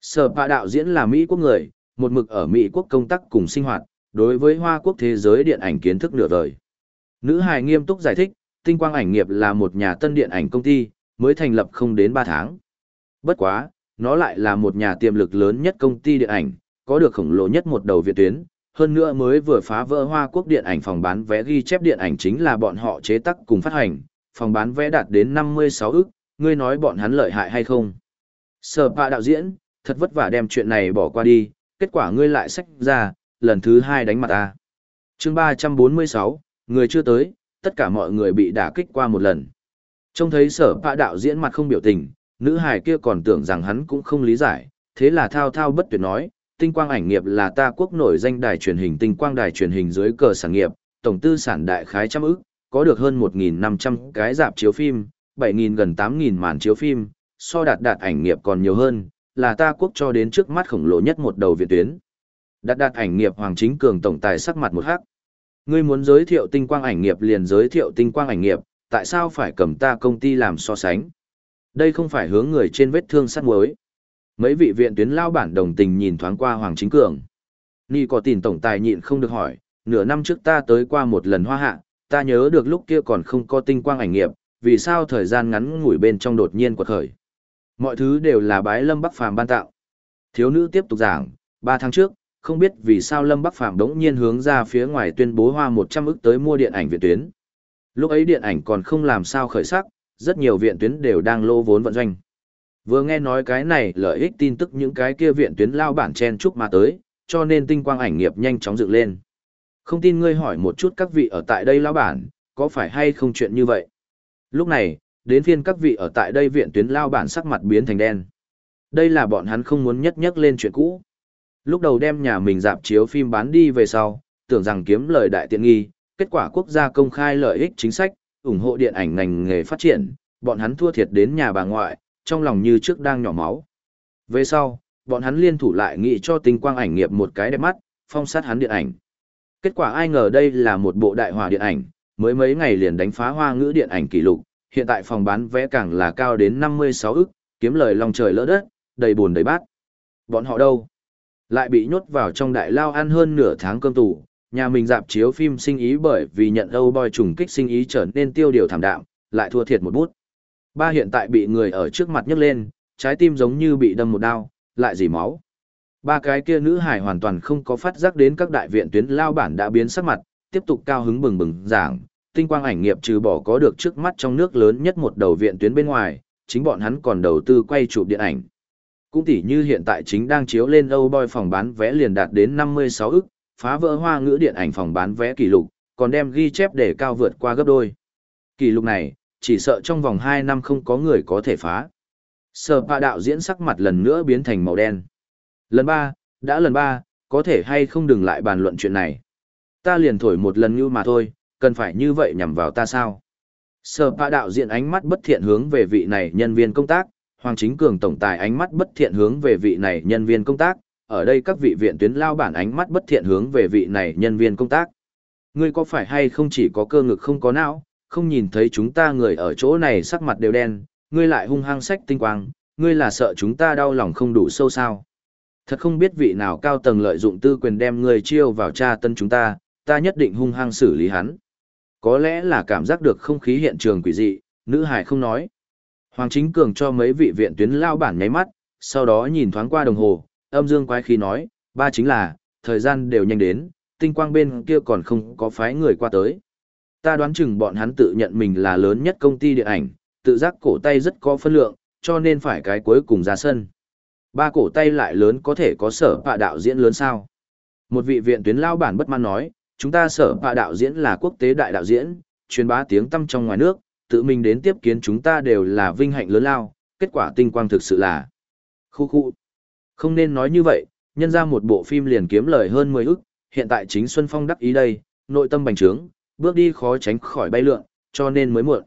Sở bạ đạo diễn là Mỹ quốc người, một mực ở Mỹ quốc công tác cùng sinh hoạt, đối với Hoa quốc thế giới điện ảnh kiến thức nửa đời. Nữ hài nghiêm túc giải thích, tinh quang ảnh nghiệp là một nhà tân điện ảnh công ty, mới thành lập không đến 3 tháng. Bất quá, nó lại là một nhà tiềm lực lớn nhất công ty điện ảnh, có được khổng lồ nhất một đầu viện tuyến, hơn nữa mới vừa phá vỡ Hoa Quốc điện ảnh phòng bán vé ghi chép điện ảnh chính là bọn họ chế tác cùng phát hành, phòng bán vé đạt đến 56 ức, ngươi nói bọn hắn lợi hại hay không? Sở bạ đạo diễn, thật vất vả đem chuyện này bỏ qua đi, kết quả ngươi lại sách ra, lần thứ hai đánh mặt ta. chương 346, người chưa tới, tất cả mọi người bị đả kích qua một lần. Trông thấy sở bạ đạo diễn mặt không biểu tình, nữ hài kia còn tưởng rằng hắn cũng không lý giải, thế là thao thao bất tuyệt nói, tinh quang ảnh nghiệp là ta quốc nổi danh đài truyền hình tinh quang đài truyền hình dưới cờ sản nghiệp, tổng tư sản đại khái trăm ức, có được hơn 1.500 cái dạp chiếu phim, 7.000 gần 8.000 màn chiếu phim, so đạt đạt ảnh nghiệp còn nhiều hơn, là ta quốc cho đến trước mắt khổng lồ nhất một đầu viện tuyến. Đạt đạt ảnh nghiệp Hoàng Chính Cường tổng tài sắc mặt một hắc. Ngươi muốn giới thiệu tinh quang ảnh nghiệp liền giới thiệu tinh quang ảnh nghiệp, tại sao phải cầm ta công ty làm so sánh? Đây không phải hướng người trên vết thương sắt muối. Mấy vị viện tuyến lao bản đồng tình nhìn thoáng qua Hoàng Chính Cường. Ni có tin tổng tài nhịn không được hỏi, nửa năm trước ta tới qua một lần hoa hạ, ta nhớ được lúc kia còn không có tinh quang ảnh nghiệp, vì sao thời gian ngắn ngủi bên trong đột nhiên quật khởi. Mọi thứ đều là bái lâm bắc phàm ban tạo. Thiếu nữ tiếp tục giảng, ba tháng trước, không biết vì sao lâm bắc phàm đống nhiên hướng ra phía ngoài tuyên bố hoa một trăm ức tới mua điện ảnh viện tuyến. Lúc ấy điện ảnh còn không làm sao khởi sắc, rất nhiều viện tuyến đều đang lô vốn vận doanh. Vừa nghe nói cái này lợi ích tin tức những cái kia viện tuyến lao bản chen chúc mà tới, cho nên tinh quang ảnh nghiệp nhanh chóng dựng lên. Không tin ngươi hỏi một chút các vị ở tại đây lao bản, có phải hay không chuyện như vậy? Lúc này, đến phiên các vị ở tại đây viện tuyến lao bản sắc mặt biến thành đen. Đây là bọn hắn không muốn nhất nhất lên chuyện cũ. Lúc đầu đem nhà mình dạp chiếu phim bán đi về sau, tưởng rằng kiếm lời đại tiện nghi, kết quả quốc gia công khai lợi ích chính sách, ủng hộ điện ảnh ngành nghề phát triển, bọn hắn thua thiệt đến nhà bà ngoại, trong lòng như trước đang nhỏ máu. Về sau, bọn hắn liên thủ lại nghĩ cho tinh quang ảnh nghiệp một cái đẹp mắt, phong sát hắn điện ảnh. Kết quả ai ngờ đây là một bộ đại hòa điện ảnh, mới mấy ngày liền đánh phá hoa ngữ điện ảnh kỷ lục, hiện tại phòng bán vé càng là cao đến 56 ức, kiếm lời lòng trời lỡ đất, đầy buồn đầy bát. Bọn họ đâu? Lại bị nhốt vào trong đại lao ăn hơn nửa tháng cơm tù, nhà mình dạp chiếu phim sinh ý bởi vì nhận Âu boy trùng kích sinh ý trở nên tiêu điều thảm đạm, lại thua thiệt một bút. Ba hiện tại bị người ở trước mặt nhấc lên, trái tim giống như bị đâm một đao, lại dì máu. Ba cái kia nữ hải hoàn toàn không có phát giác đến các đại viện tuyến lao bản đã biến sắc mặt, tiếp tục cao hứng bừng bừng giảng, tinh quang ảnh nghiệp trừ bỏ có được trước mắt trong nước lớn nhất một đầu viện tuyến bên ngoài, chính bọn hắn còn đầu tư quay chụp điện ảnh. Cũng tỉ như hiện tại chính đang chiếu lên Âu Boy phòng bán vé liền đạt đến 56 ức, phá vỡ hoa ngữ điện ảnh phòng bán vé kỷ lục, còn đem ghi chép để cao vượt qua gấp đôi. Kỷ lục này, chỉ sợ trong vòng 2 năm không có người có thể phá. Sở bạ đạo diễn sắc mặt lần nữa biến thành màu đen. Lần 3, đã lần 3, có thể hay không đừng lại bàn luận chuyện này. Ta liền thổi một lần như mà thôi, cần phải như vậy nhằm vào ta sao? Sở bạ đạo diễn ánh mắt bất thiện hướng về vị này nhân viên công tác, Hoàng Chính Cường tổng tài ánh mắt bất thiện hướng về vị này nhân viên công tác, ở đây các vị viện tuyến lao bản ánh mắt bất thiện hướng về vị này nhân viên công tác. Ngươi có phải hay không chỉ có cơ ngực không có não, không nhìn thấy chúng ta người ở chỗ này sắc mặt đều đen, ngươi lại hung hăng sách tinh quang, ngươi là sợ chúng ta đau lòng không đủ sâu sao. Thật không biết vị nào cao tầng lợi dụng tư quyền đem người chiêu vào tra tân chúng ta, ta nhất định hung hăng xử lý hắn. Có lẽ là cảm giác được không khí hiện trường quỷ dị, nữ hải không nói. Hoàng Chính Cường cho mấy vị viện tuyến lao bản nháy mắt, sau đó nhìn thoáng qua đồng hồ, âm dương quái khí nói, ba chính là, thời gian đều nhanh đến, tinh quang bên kia còn không có phái người qua tới. Ta đoán chừng bọn hắn tự nhận mình là lớn nhất công ty điện ảnh, tự giác cổ tay rất có phân lượng, cho nên phải cái cuối cùng ra sân. Ba cổ tay lại lớn có thể có sở bạ đạo diễn lớn sao? Một vị viện tuyến lao bản bất mãn nói, chúng ta sở bạ đạo diễn là quốc tế đại đạo diễn, truyền bá tiếng tăm trong ngoài nước, tự mình đến tiếp kiến chúng ta đều là vinh hạnh lớn lao, kết quả tinh quang thực sự là. Khu khu. Không nên nói như vậy, nhân ra một bộ phim liền kiếm lời hơn 10 ức, hiện tại chính Xuân Phong đắc ý đây, nội tâm bành trướng, bước đi khó tránh khỏi bay lượn, cho nên mới muộn.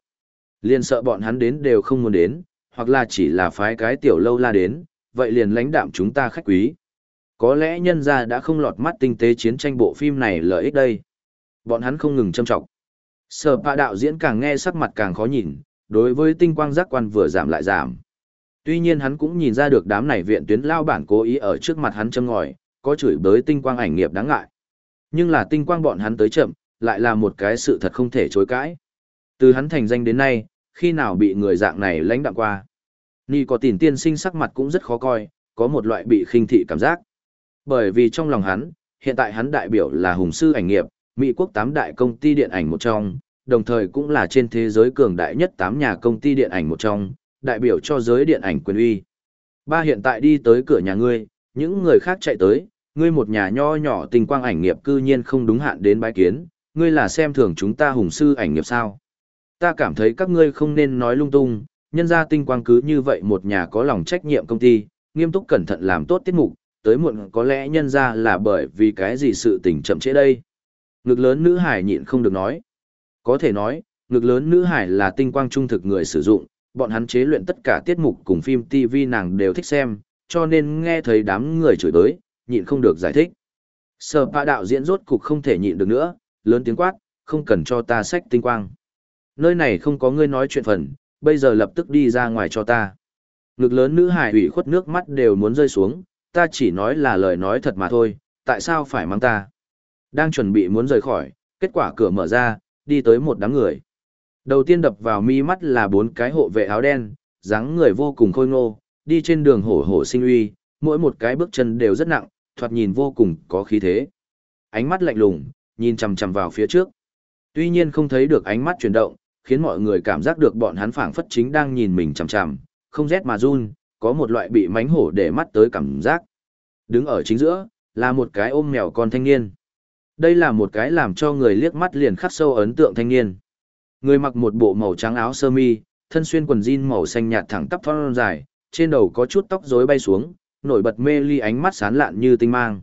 Liền sợ bọn hắn đến đều không muốn đến, hoặc là chỉ là phái cái tiểu lâu la đến, vậy liền lãnh đạm chúng ta khách quý. Có lẽ nhân ra đã không lọt mắt tinh tế chiến tranh bộ phim này lợi ích đây. Bọn hắn không ngừng châm trọng. Sở bạ đạo diễn càng nghe sắc mặt càng khó nhìn, đối với tinh quang giác quan vừa giảm lại giảm. Tuy nhiên hắn cũng nhìn ra được đám này viện tuyến lao bản cố ý ở trước mặt hắn châm ngòi, có chửi bới tinh quang ảnh nghiệp đáng ngại. Nhưng là tinh quang bọn hắn tới chậm, lại là một cái sự thật không thể chối cãi. Từ hắn thành danh đến nay, khi nào bị người dạng này lãnh đạm qua. Ni có tiền tiên sinh sắc mặt cũng rất khó coi, có một loại bị khinh thị cảm giác. Bởi vì trong lòng hắn, hiện tại hắn đại biểu là hùng sư ảnh nghiệp, Mỹ quốc tám đại công ty điện ảnh một trong, đồng thời cũng là trên thế giới cường đại nhất tám nhà công ty điện ảnh một trong, đại biểu cho giới điện ảnh quyền uy. Ba hiện tại đi tới cửa nhà ngươi, những người khác chạy tới, ngươi một nhà nho nhỏ tình quang ảnh nghiệp cư nhiên không đúng hạn đến bái kiến, ngươi là xem thường chúng ta hùng sư ảnh nghiệp sao. Ta cảm thấy các ngươi không nên nói lung tung, nhân ra tinh quang cứ như vậy một nhà có lòng trách nhiệm công ty, nghiêm túc cẩn thận làm tốt tiết mục, tới muộn có lẽ nhân ra là bởi vì cái gì sự tình chậm trễ đây. Ngực lớn nữ hải nhịn không được nói. Có thể nói, ngực lớn nữ hải là tinh quang trung thực người sử dụng, bọn hắn chế luyện tất cả tiết mục cùng phim TV nàng đều thích xem, cho nên nghe thấy đám người chửi tới, nhịn không được giải thích. Sở bạ đạo diễn rốt cục không thể nhịn được nữa, lớn tiếng quát, không cần cho ta sách tinh quang. Nơi này không có ngươi nói chuyện phần, bây giờ lập tức đi ra ngoài cho ta. Ngực lớn nữ hải ủy khuất nước mắt đều muốn rơi xuống, ta chỉ nói là lời nói thật mà thôi, tại sao phải mang ta. Đang chuẩn bị muốn rời khỏi, kết quả cửa mở ra, đi tới một đám người. Đầu tiên đập vào mi mắt là bốn cái hộ vệ áo đen, dáng người vô cùng khôi ngô, đi trên đường hổ hổ sinh uy, mỗi một cái bước chân đều rất nặng, thoạt nhìn vô cùng có khí thế. Ánh mắt lạnh lùng, nhìn chằm chằm vào phía trước. Tuy nhiên không thấy được ánh mắt chuyển động, khiến mọi người cảm giác được bọn hắn phảng phất chính đang nhìn mình chằm chằm, không rét mà run, có một loại bị mánh hổ để mắt tới cảm giác. Đứng ở chính giữa, là một cái ôm mèo con thanh niên. Đây là một cái làm cho người liếc mắt liền khắc sâu ấn tượng thanh niên. Người mặc một bộ màu trắng áo sơ mi, thân xuyên quần jean màu xanh nhạt thẳng tắp thon dài, trên đầu có chút tóc rối bay xuống, nổi bật mê ly ánh mắt sáng lạn như tinh mang.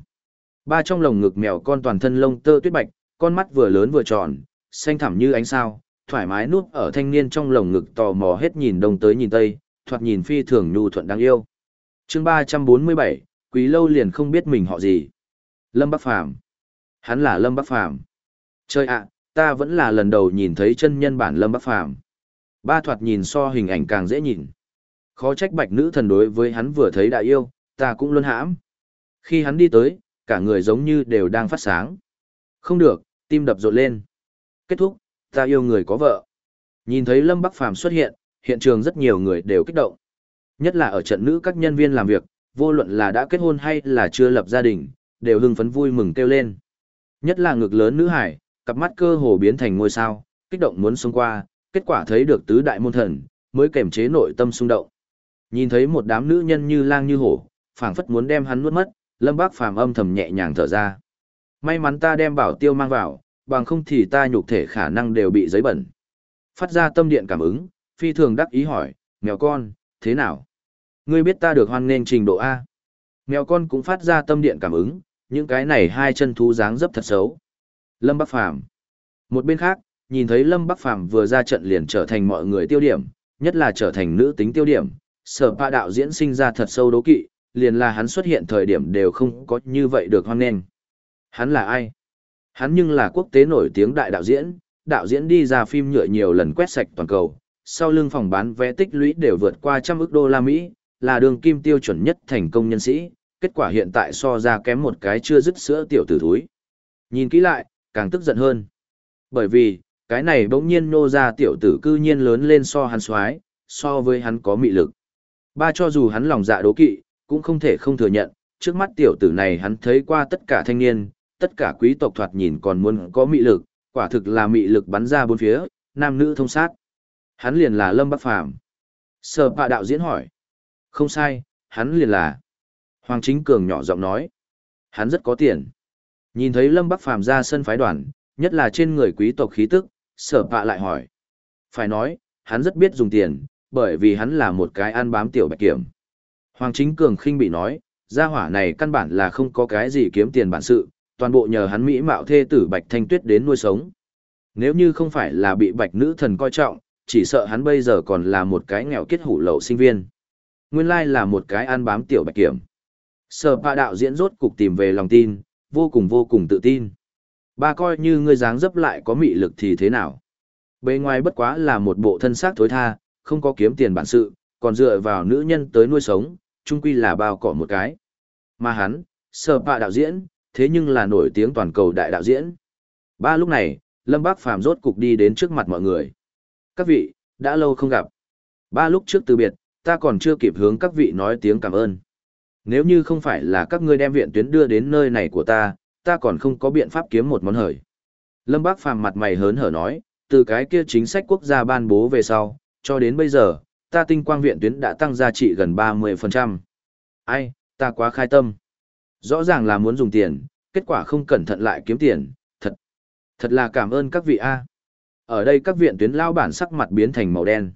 Ba trong lồng ngực mèo con toàn thân lông tơ tuyết bạch, con mắt vừa lớn vừa tròn, xanh thẳm như ánh sao, thoải mái nuốt ở thanh niên trong lồng ngực tò mò hết nhìn đông tới nhìn tây, thoạt nhìn phi thường nhu thuận đáng yêu. Chương 347, Quý lâu liền không biết mình họ gì. Lâm Bắc Phàm Hắn là Lâm Bắc Phàm Trời ạ, ta vẫn là lần đầu nhìn thấy chân nhân bản Lâm Bắc Phàm Ba thoạt nhìn so hình ảnh càng dễ nhìn. Khó trách bạch nữ thần đối với hắn vừa thấy đại yêu, ta cũng luôn hãm. Khi hắn đi tới, cả người giống như đều đang phát sáng. Không được, tim đập rộn lên. Kết thúc, ta yêu người có vợ. Nhìn thấy Lâm Bắc Phàm xuất hiện, hiện trường rất nhiều người đều kích động. Nhất là ở trận nữ các nhân viên làm việc, vô luận là đã kết hôn hay là chưa lập gia đình, đều hưng phấn vui mừng kêu lên. Nhất là ngực lớn nữ hải, cặp mắt cơ hồ biến thành ngôi sao, kích động muốn xông qua, kết quả thấy được tứ đại môn thần, mới kềm chế nội tâm xung động. Nhìn thấy một đám nữ nhân như lang như hổ, phảng phất muốn đem hắn nuốt mất, Lâm Bác Phàm âm thầm nhẹ nhàng thở ra. May mắn ta đem bảo tiêu mang vào, bằng không thì ta nhục thể khả năng đều bị giấy bẩn. Phát ra tâm điện cảm ứng, phi thường đắc ý hỏi, mèo con, thế nào? Ngươi biết ta được hoan nên trình độ A. Mèo con cũng phát ra tâm điện cảm ứng, những cái này hai chân thú dáng dấp thật xấu. Lâm Bắc Phàm Một bên khác, nhìn thấy Lâm Bắc Phàm vừa ra trận liền trở thành mọi người tiêu điểm, nhất là trở thành nữ tính tiêu điểm, sở pa đạo diễn sinh ra thật sâu đố kỵ, liền là hắn xuất hiện thời điểm đều không có như vậy được hoan nghênh. Hắn là ai? Hắn nhưng là quốc tế nổi tiếng đại đạo diễn, đạo diễn đi ra phim nhựa nhiều lần quét sạch toàn cầu, sau lưng phòng bán vé tích lũy đều vượt qua trăm ức đô la Mỹ, là đường kim tiêu chuẩn nhất thành công nhân sĩ, kết quả hiện tại so ra kém một cái chưa dứt sữa tiểu tử thúi. Nhìn kỹ lại, càng tức giận hơn. Bởi vì, cái này bỗng nhiên nô ra tiểu tử cư nhiên lớn lên so hắn xoái, so với hắn có mị lực. Ba cho dù hắn lòng dạ đố kỵ, cũng không thể không thừa nhận, trước mắt tiểu tử này hắn thấy qua tất cả thanh niên, tất cả quý tộc thoạt nhìn còn muốn có mị lực, quả thực là mị lực bắn ra bốn phía, nam nữ thông sát. Hắn liền là Lâm Bắc Phàm Sở bạ đạo diễn hỏi. Không sai, hắn liền là. Hoàng Chính Cường nhỏ giọng nói. Hắn rất có tiền. Nhìn thấy Lâm Bắc Phàm ra sân phái đoàn, nhất là trên người quý tộc khí tức, sở bạ lại hỏi. Phải nói, hắn rất biết dùng tiền, bởi vì hắn là một cái ăn bám tiểu bạch kiểm. Hoàng Chính Cường khinh bị nói, gia hỏa này căn bản là không có cái gì kiếm tiền bản sự, toàn bộ nhờ hắn mỹ mạo thê tử Bạch Thanh Tuyết đến nuôi sống. Nếu như không phải là bị Bạch nữ thần coi trọng, chỉ sợ hắn bây giờ còn là một cái nghèo kết hủ lậu sinh viên. Nguyên lai là một cái ăn bám tiểu bạch kiểm. Sở bạ đạo diễn rốt cục tìm về lòng tin, vô cùng vô cùng tự tin. Ba coi như ngươi dáng dấp lại có mị lực thì thế nào? Bề ngoài bất quá là một bộ thân xác thối tha, không có kiếm tiền bản sự, còn dựa vào nữ nhân tới nuôi sống, chung quy là bao cỏ một cái. Mà hắn, sở bạ đạo diễn, thế nhưng là nổi tiếng toàn cầu đại đạo diễn. Ba lúc này, Lâm Bác Phàm rốt cục đi đến trước mặt mọi người. Các vị, đã lâu không gặp. Ba lúc trước từ biệt, ta còn chưa kịp hướng các vị nói tiếng cảm ơn. Nếu như không phải là các ngươi đem viện tuyến đưa đến nơi này của ta, ta còn không có biện pháp kiếm một món hời. Lâm Bác Phàm mặt mày hớn hở nói, từ cái kia chính sách quốc gia ban bố về sau, cho đến bây giờ, ta tinh quang viện tuyến đã tăng giá trị gần 30%. Ai, ta quá khai tâm. Rõ ràng là muốn dùng tiền, kết quả không cẩn thận lại kiếm tiền, thật. Thật là cảm ơn các vị A. Ở đây các viện tuyến lao bản sắc mặt biến thành màu đen.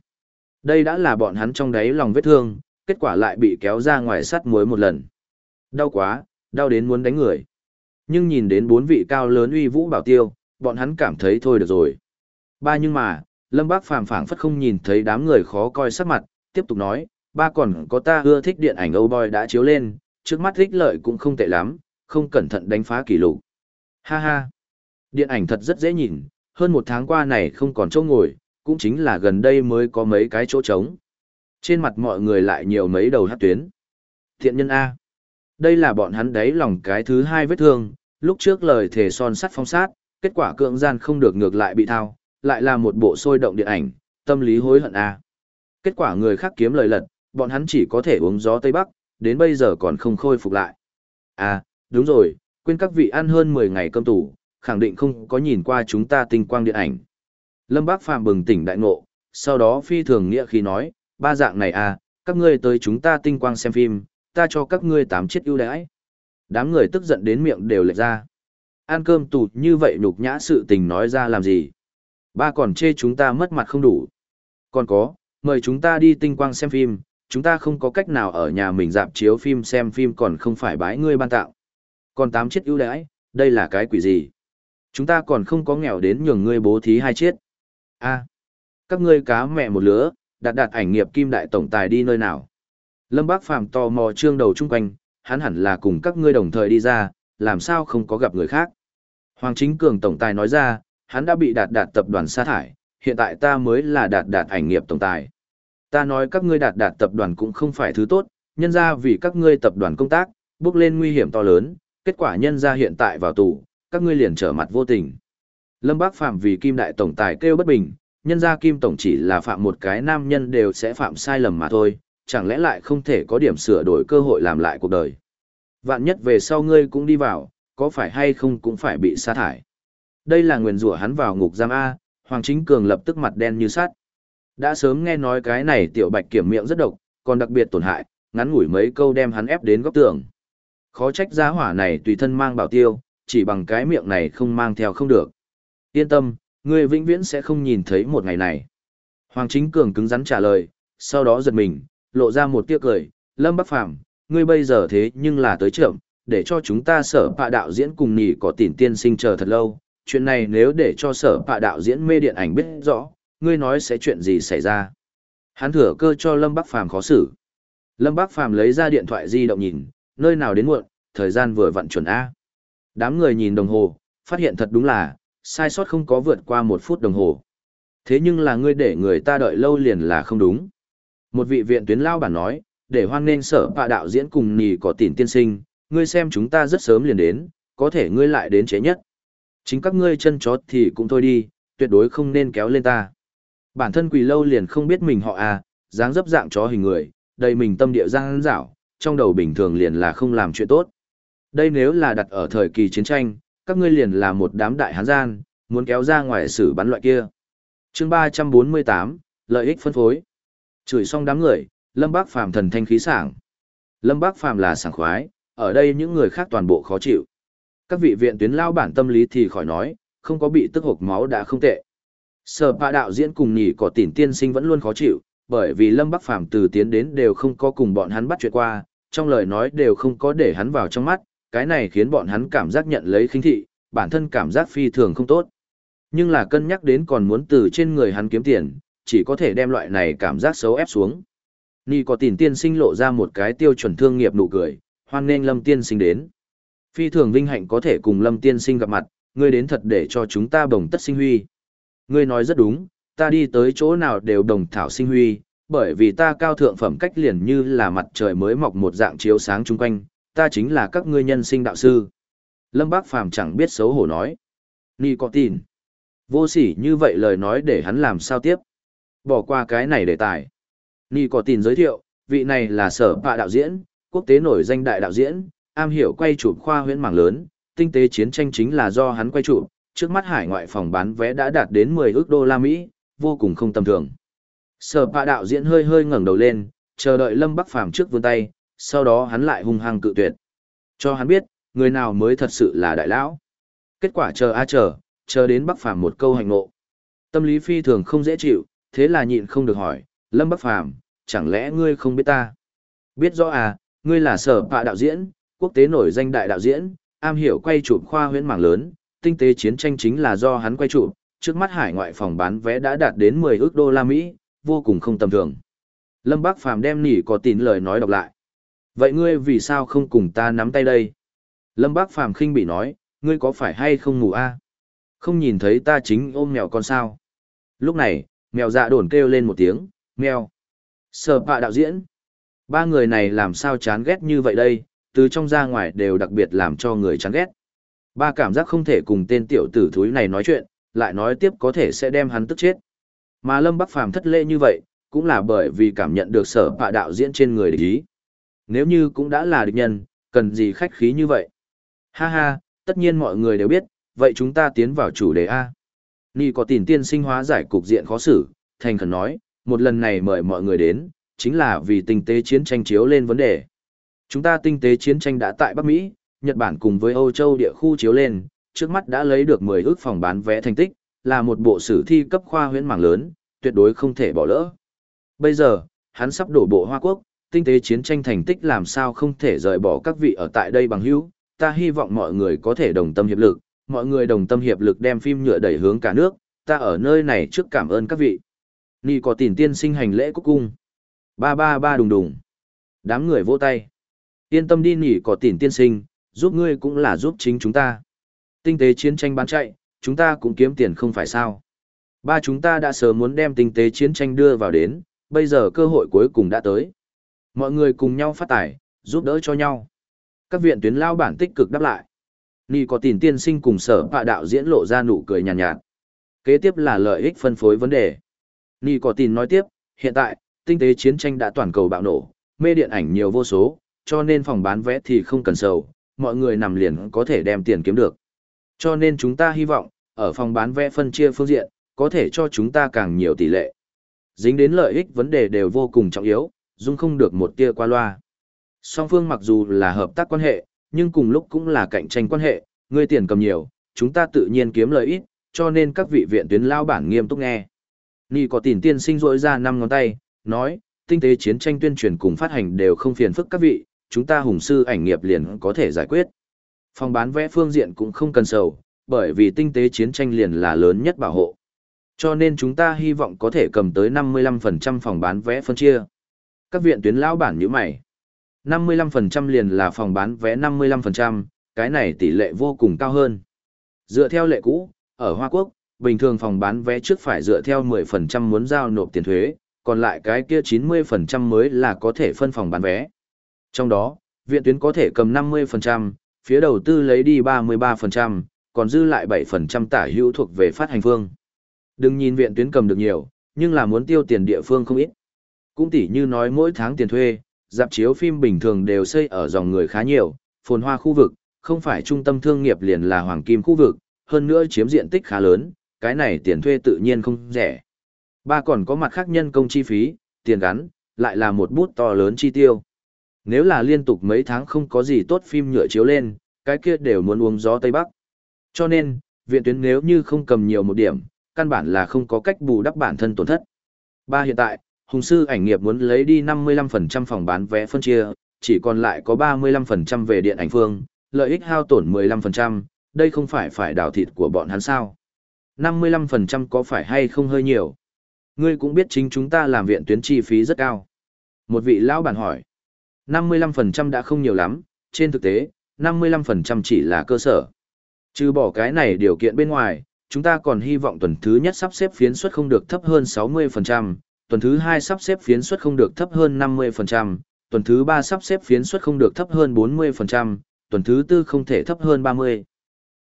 Đây đã là bọn hắn trong đáy lòng vết thương, kết quả lại bị kéo ra ngoài sắt muối một lần. Đau quá, đau đến muốn đánh người. Nhưng nhìn đến bốn vị cao lớn uy vũ bảo tiêu, bọn hắn cảm thấy thôi được rồi. Ba nhưng mà, Lâm Bác phàm phảng phất không nhìn thấy đám người khó coi sắc mặt, tiếp tục nói, ba còn có ta ưa thích điện ảnh Âu Boy đã chiếu lên, trước mắt thích lợi cũng không tệ lắm, không cẩn thận đánh phá kỷ lục. Ha ha, điện ảnh thật rất dễ nhìn, hơn một tháng qua này không còn chỗ ngồi, cũng chính là gần đây mới có mấy cái chỗ trống. Trên mặt mọi người lại nhiều mấy đầu hát tuyến. Thiện nhân A. Đây là bọn hắn đấy lòng cái thứ hai vết thương, lúc trước lời thề son sắt phong sát, kết quả cưỡng gian không được ngược lại bị thao, lại là một bộ sôi động điện ảnh, tâm lý hối hận A. Kết quả người khác kiếm lời lật, bọn hắn chỉ có thể uống gió Tây Bắc, đến bây giờ còn không khôi phục lại. À, đúng rồi, quên các vị ăn hơn 10 ngày cơm tủ, khẳng định không có nhìn qua chúng ta tinh quang điện ảnh. Lâm Bác Phàm bừng tỉnh đại ngộ, sau đó phi thường nghĩa khi nói, ba dạng này à, các ngươi tới chúng ta tinh quang xem phim, ta cho các ngươi tám chiếc ưu đãi. Đám người tức giận đến miệng đều lệch ra. Ăn cơm tù như vậy nhục nhã sự tình nói ra làm gì. Ba còn chê chúng ta mất mặt không đủ. Còn có, mời chúng ta đi tinh quang xem phim, chúng ta không có cách nào ở nhà mình dạp chiếu phim xem phim còn không phải bái ngươi ban tạo. Còn tám chiếc ưu đãi, đây là cái quỷ gì? Chúng ta còn không có nghèo đến nhường ngươi bố thí hai chiếc. a các ngươi cá mẹ một lứa, đạt đạt ảnh nghiệp kim đại tổng tài đi nơi nào. Lâm Bác Phàm tò mò trương đầu chung quanh, hắn hẳn là cùng các ngươi đồng thời đi ra, làm sao không có gặp người khác. Hoàng Chính Cường tổng tài nói ra, hắn đã bị đạt đạt tập đoàn sa thải, hiện tại ta mới là đạt đạt ảnh nghiệp tổng tài. Ta nói các ngươi đạt đạt tập đoàn cũng không phải thứ tốt, nhân ra vì các ngươi tập đoàn công tác, bước lên nguy hiểm to lớn, kết quả nhân ra hiện tại vào tù, các ngươi liền trở mặt vô tình. Lâm Bác Phạm vì Kim Đại Tổng Tài kêu bất bình, nhân gia Kim Tổng chỉ là phạm một cái nam nhân đều sẽ phạm sai lầm mà thôi, chẳng lẽ lại không thể có điểm sửa đổi cơ hội làm lại cuộc đời. Vạn nhất về sau ngươi cũng đi vào, có phải hay không cũng phải bị sa thải. Đây là nguyền rủa hắn vào ngục giam A, Hoàng Chính Cường lập tức mặt đen như sắt. Đã sớm nghe nói cái này tiểu bạch kiểm miệng rất độc, còn đặc biệt tổn hại, ngắn ngủi mấy câu đem hắn ép đến góc tường. Khó trách giá hỏa này tùy thân mang bảo tiêu, chỉ bằng cái miệng này không mang theo không được. Yên tâm, ngươi vĩnh viễn sẽ không nhìn thấy một ngày này. Hoàng Chính Cường cứng rắn trả lời, sau đó giật mình, lộ ra một tiếc cười, Lâm Bắc Phàm ngươi bây giờ thế nhưng là tới trưởng, để cho chúng ta sở bạ đạo diễn cùng nhỉ có tỉn tiên sinh chờ thật lâu. Chuyện này nếu để cho sở bạ đạo diễn mê điện ảnh biết rõ, ngươi nói sẽ chuyện gì xảy ra. Hắn thừa cơ cho Lâm Bắc Phàm khó xử. Lâm Bắc Phàm lấy ra điện thoại di động nhìn, nơi nào đến muộn, thời gian vừa vặn chuẩn A. Đám người nhìn đồng hồ, phát hiện thật đúng là, sai sót không có vượt qua một phút đồng hồ. Thế nhưng là ngươi để người ta đợi lâu liền là không đúng. Một vị viện tuyến lao bản nói, để hoan nên sở bạ đạo diễn cùng nì có tỉn tiên sinh, ngươi xem chúng ta rất sớm liền đến, có thể ngươi lại đến chế nhất. Chính các ngươi chân chó thì cũng thôi đi, tuyệt đối không nên kéo lên ta. Bản thân quỳ lâu liền không biết mình họ à, dáng dấp dạng chó hình người, đầy mình tâm địa giang dảo, trong đầu bình thường liền là không làm chuyện tốt. Đây nếu là đặt ở thời kỳ chiến tranh, các ngươi liền là một đám đại hán gian, muốn kéo ra ngoài xử bắn loại kia. chương 348, lợi ích phân phối. Chửi xong đám người, Lâm Bác Phàm thần thanh khí sảng. Lâm Bác Phàm là sảng khoái, ở đây những người khác toàn bộ khó chịu. Các vị viện tuyến lao bản tâm lý thì khỏi nói, không có bị tức hộp máu đã không tệ. Sở bạ đạo diễn cùng nhỉ có tỉnh tiên sinh vẫn luôn khó chịu, bởi vì Lâm Bắc Phàm từ tiến đến đều không có cùng bọn hắn bắt chuyện qua, trong lời nói đều không có để hắn vào trong mắt, cái này khiến bọn hắn cảm giác nhận lấy khinh thị, bản thân cảm giác phi thường không tốt. Nhưng là cân nhắc đến còn muốn từ trên người hắn kiếm tiền, chỉ có thể đem loại này cảm giác xấu ép xuống. Nhi có tiền tiên sinh lộ ra một cái tiêu chuẩn thương nghiệp nụ cười, hoan nghênh Lâm tiên sinh đến. Phi thường vinh hạnh có thể cùng Lâm tiên sinh gặp mặt, ngươi đến thật để cho chúng ta bồng tất sinh huy. Ngươi nói rất đúng, ta đi tới chỗ nào đều đồng thảo sinh huy, bởi vì ta cao thượng phẩm cách liền như là mặt trời mới mọc một dạng chiếu sáng chung quanh, ta chính là các ngươi nhân sinh đạo sư. Lâm Bác Phàm chẳng biết xấu hổ nói. Nì có tin. Vô sỉ như vậy lời nói để hắn làm sao tiếp. Bỏ qua cái này đề tài. Nì có tin giới thiệu, vị này là sở bạ đạo diễn, quốc tế nổi danh đại đạo diễn, am hiểu quay chụp khoa huyễn mảng lớn, tinh tế chiến tranh chính là do hắn quay chụp, trước mắt hải ngoại phòng bán vé đã đạt đến 10 ước đô la Mỹ, vô cùng không tầm thường. Sở bạ đạo diễn hơi hơi ngẩng đầu lên, chờ đợi Lâm Bắc Phàm trước vươn tay, sau đó hắn lại hung hăng cự tuyệt. Cho hắn biết, người nào mới thật sự là đại lão. Kết quả chờ a chờ, chờ đến Bắc Phàm một câu hành ngộ. Tâm lý phi thường không dễ chịu, thế là nhịn không được hỏi, Lâm Bắc Phàm, chẳng lẽ ngươi không biết ta? Biết rõ à, ngươi là sở bạ đạo diễn, quốc tế nổi danh đại đạo diễn, am hiểu quay chụp khoa huyễn mảng lớn, tinh tế chiến tranh chính là do hắn quay chụp, trước mắt hải ngoại phòng bán vé đã đạt đến 10 ước đô la Mỹ, vô cùng không tầm thường. Lâm Bác Phàm đem nỉ có tín lời nói đọc lại. Vậy ngươi vì sao không cùng ta nắm tay đây? Lâm Bác Phàm khinh bị nói, ngươi có phải hay không ngủ a? Không nhìn thấy ta chính ôm mèo con sao? Lúc này, mèo dạ đồn kêu lên một tiếng, mèo. Sở bạ đạo diễn. Ba người này làm sao chán ghét như vậy đây, từ trong ra ngoài đều đặc biệt làm cho người chán ghét. Ba cảm giác không thể cùng tên tiểu tử thúi này nói chuyện, lại nói tiếp có thể sẽ đem hắn tức chết. Mà Lâm Bắc Phàm thất lễ như vậy, cũng là bởi vì cảm nhận được sở bạ đạo diễn trên người để ý. Nếu như cũng đã là địch nhân, cần gì khách khí như vậy? Ha ha, tất nhiên mọi người đều biết, vậy chúng ta tiến vào chủ đề A. Ni có tiền tiên sinh hóa giải cục diện khó xử, thành khẩn nói, một lần này mời mọi người đến, chính là vì tinh tế chiến tranh chiếu lên vấn đề. Chúng ta tinh tế chiến tranh đã tại Bắc Mỹ, Nhật Bản cùng với Âu Châu địa khu chiếu lên, trước mắt đã lấy được 10 ước phòng bán vé thành tích, là một bộ sử thi cấp khoa huyễn mảng lớn, tuyệt đối không thể bỏ lỡ. Bây giờ, hắn sắp đổ bộ Hoa Quốc, tinh tế chiến tranh thành tích làm sao không thể rời bỏ các vị ở tại đây bằng hữu, ta hy vọng mọi người có thể đồng tâm hiệp lực, mọi người đồng tâm hiệp lực đem phim nhựa đẩy hướng cả nước, ta ở nơi này trước cảm ơn các vị. Nì có tiền tiên sinh hành lễ cúc cung. Ba ba ba đùng đùng. Đám người vỗ tay. Yên tâm đi nỉ có tiền tiên sinh, giúp ngươi cũng là giúp chính chúng ta. Tinh tế chiến tranh bán chạy, chúng ta cũng kiếm tiền không phải sao. Ba chúng ta đã sớm muốn đem tinh tế chiến tranh đưa vào đến, bây giờ cơ hội cuối cùng đã tới. Mọi người cùng nhau phát tài, giúp đỡ cho nhau. Các viện tuyến lao bản tích cực đáp lại. Nì có tiền tiên sinh cùng sở hạ đạo diễn lộ ra nụ cười nhàn nhạt, nhạt. Kế tiếp là lợi ích phân phối vấn đề. Nì có tiền nói tiếp, hiện tại, tinh tế chiến tranh đã toàn cầu bạo nổ, mê điện ảnh nhiều vô số, cho nên phòng bán vé thì không cần sầu, mọi người nằm liền có thể đem tiền kiếm được. Cho nên chúng ta hy vọng, ở phòng bán vé phân chia phương diện, có thể cho chúng ta càng nhiều tỷ lệ. Dính đến lợi ích vấn đề đều vô cùng trọng yếu, dung không được một tia qua loa. Song phương mặc dù là hợp tác quan hệ, nhưng cùng lúc cũng là cạnh tranh quan hệ, người tiền cầm nhiều, chúng ta tự nhiên kiếm lợi ít, cho nên các vị viện tuyến lao bản nghiêm túc nghe. Nhi có tiền tiên sinh rỗi ra năm ngón tay, nói, tinh tế chiến tranh tuyên truyền cùng phát hành đều không phiền phức các vị, chúng ta hùng sư ảnh nghiệp liền có thể giải quyết. Phòng bán vẽ phương diện cũng không cần sầu, bởi vì tinh tế chiến tranh liền là lớn nhất bảo hộ. Cho nên chúng ta hy vọng có thể cầm tới 55% phòng bán vé phân chia. Các viện tuyến lão bản như mày. 55% liền là phòng bán vé 55%, cái này tỷ lệ vô cùng cao hơn. Dựa theo lệ cũ, ở Hoa Quốc, bình thường phòng bán vé trước phải dựa theo 10% muốn giao nộp tiền thuế, còn lại cái kia 90% mới là có thể phân phòng bán vé. Trong đó, viện tuyến có thể cầm 50%, phía đầu tư lấy đi 33%, còn dư lại 7% tả hữu thuộc về phát hành phương. Đừng nhìn viện tuyến cầm được nhiều, nhưng là muốn tiêu tiền địa phương không ít. Cũng tỉ như nói mỗi tháng tiền thuê, dạp chiếu phim bình thường đều xây ở dòng người khá nhiều, phồn hoa khu vực, không phải trung tâm thương nghiệp liền là hoàng kim khu vực, hơn nữa chiếm diện tích khá lớn, cái này tiền thuê tự nhiên không rẻ. Ba còn có mặt khác nhân công chi phí, tiền gắn, lại là một bút to lớn chi tiêu. Nếu là liên tục mấy tháng không có gì tốt phim nhựa chiếu lên, cái kia đều muốn uống gió Tây Bắc. Cho nên, viện tuyến nếu như không cầm nhiều một điểm, căn bản là không có cách bù đắp bản thân tổn thất. Ba hiện tại, Hùng sư ảnh nghiệp muốn lấy đi 55% phòng bán vé phân chia, chỉ còn lại có 35% về điện ảnh phương, lợi ích hao tổn 15%, đây không phải phải đào thịt của bọn hắn sao. 55% có phải hay không hơi nhiều? Ngươi cũng biết chính chúng ta làm viện tuyến chi phí rất cao. Một vị lão bản hỏi. 55% đã không nhiều lắm, trên thực tế, 55% chỉ là cơ sở. Trừ bỏ cái này điều kiện bên ngoài, chúng ta còn hy vọng tuần thứ nhất sắp xếp phiến suất không được thấp hơn 60%, tuần thứ hai sắp xếp phiến suất không được thấp hơn 50%, tuần thứ ba sắp xếp phiến suất không được thấp hơn 40%, tuần thứ tư không thể thấp hơn 30%.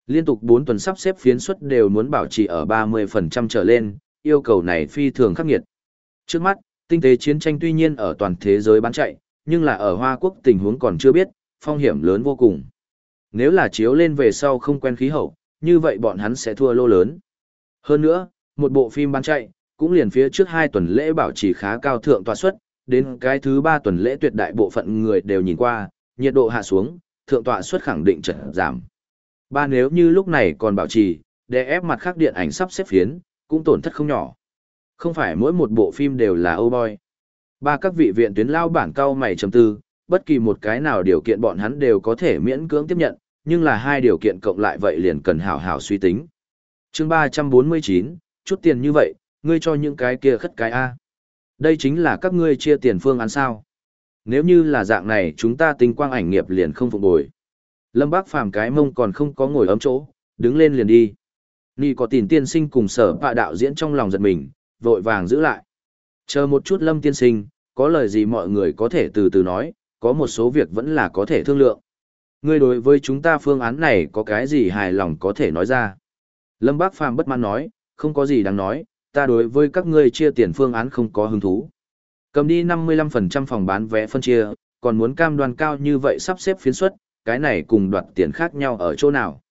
Liên tục 4 tuần sắp xếp phiến suất đều muốn bảo trì ở 30% trở lên, yêu cầu này phi thường khắc nghiệt. Trước mắt, tinh tế chiến tranh tuy nhiên ở toàn thế giới bán chạy, nhưng là ở Hoa Quốc tình huống còn chưa biết, phong hiểm lớn vô cùng. Nếu là chiếu lên về sau không quen khí hậu, như vậy bọn hắn sẽ thua lô lớn. Hơn nữa, một bộ phim bán chạy, cũng liền phía trước hai tuần lễ bảo trì khá cao thượng tọa suất, đến cái thứ ba tuần lễ tuyệt đại bộ phận người đều nhìn qua, nhiệt độ hạ xuống, thượng tọa suất khẳng định chật giảm. Ba nếu như lúc này còn bảo trì, để ép mặt khác điện ảnh sắp xếp phiến, cũng tổn thất không nhỏ. Không phải mỗi một bộ phim đều là ô boy. Ba các vị viện tuyến lao bản cao mày trầm tư, bất kỳ một cái nào điều kiện bọn hắn đều có thể miễn cưỡng tiếp nhận, nhưng là hai điều kiện cộng lại vậy liền cần hảo hảo suy tính. chương 349, chút tiền như vậy, ngươi cho những cái kia khất cái A. Đây chính là các ngươi chia tiền phương án sao. Nếu như là dạng này chúng ta tính quang ảnh nghiệp liền không phục bồi. Lâm Bác phàm cái mông còn không có ngồi ấm chỗ, đứng lên liền đi. Nì có tiền tiên sinh cùng sở bạ đạo diễn trong lòng giật mình, vội vàng giữ lại. Chờ một chút Lâm tiên sinh, có lời gì mọi người có thể từ từ nói, có một số việc vẫn là có thể thương lượng. Ngươi đối với chúng ta phương án này có cái gì hài lòng có thể nói ra. Lâm Bác Phàm bất mãn nói, không có gì đáng nói, ta đối với các ngươi chia tiền phương án không có hứng thú. Cầm đi 55% phòng bán vé phân chia, còn muốn cam đoan cao như vậy sắp xếp phiến suất, cái này cùng đoạt tiền khác nhau ở chỗ nào.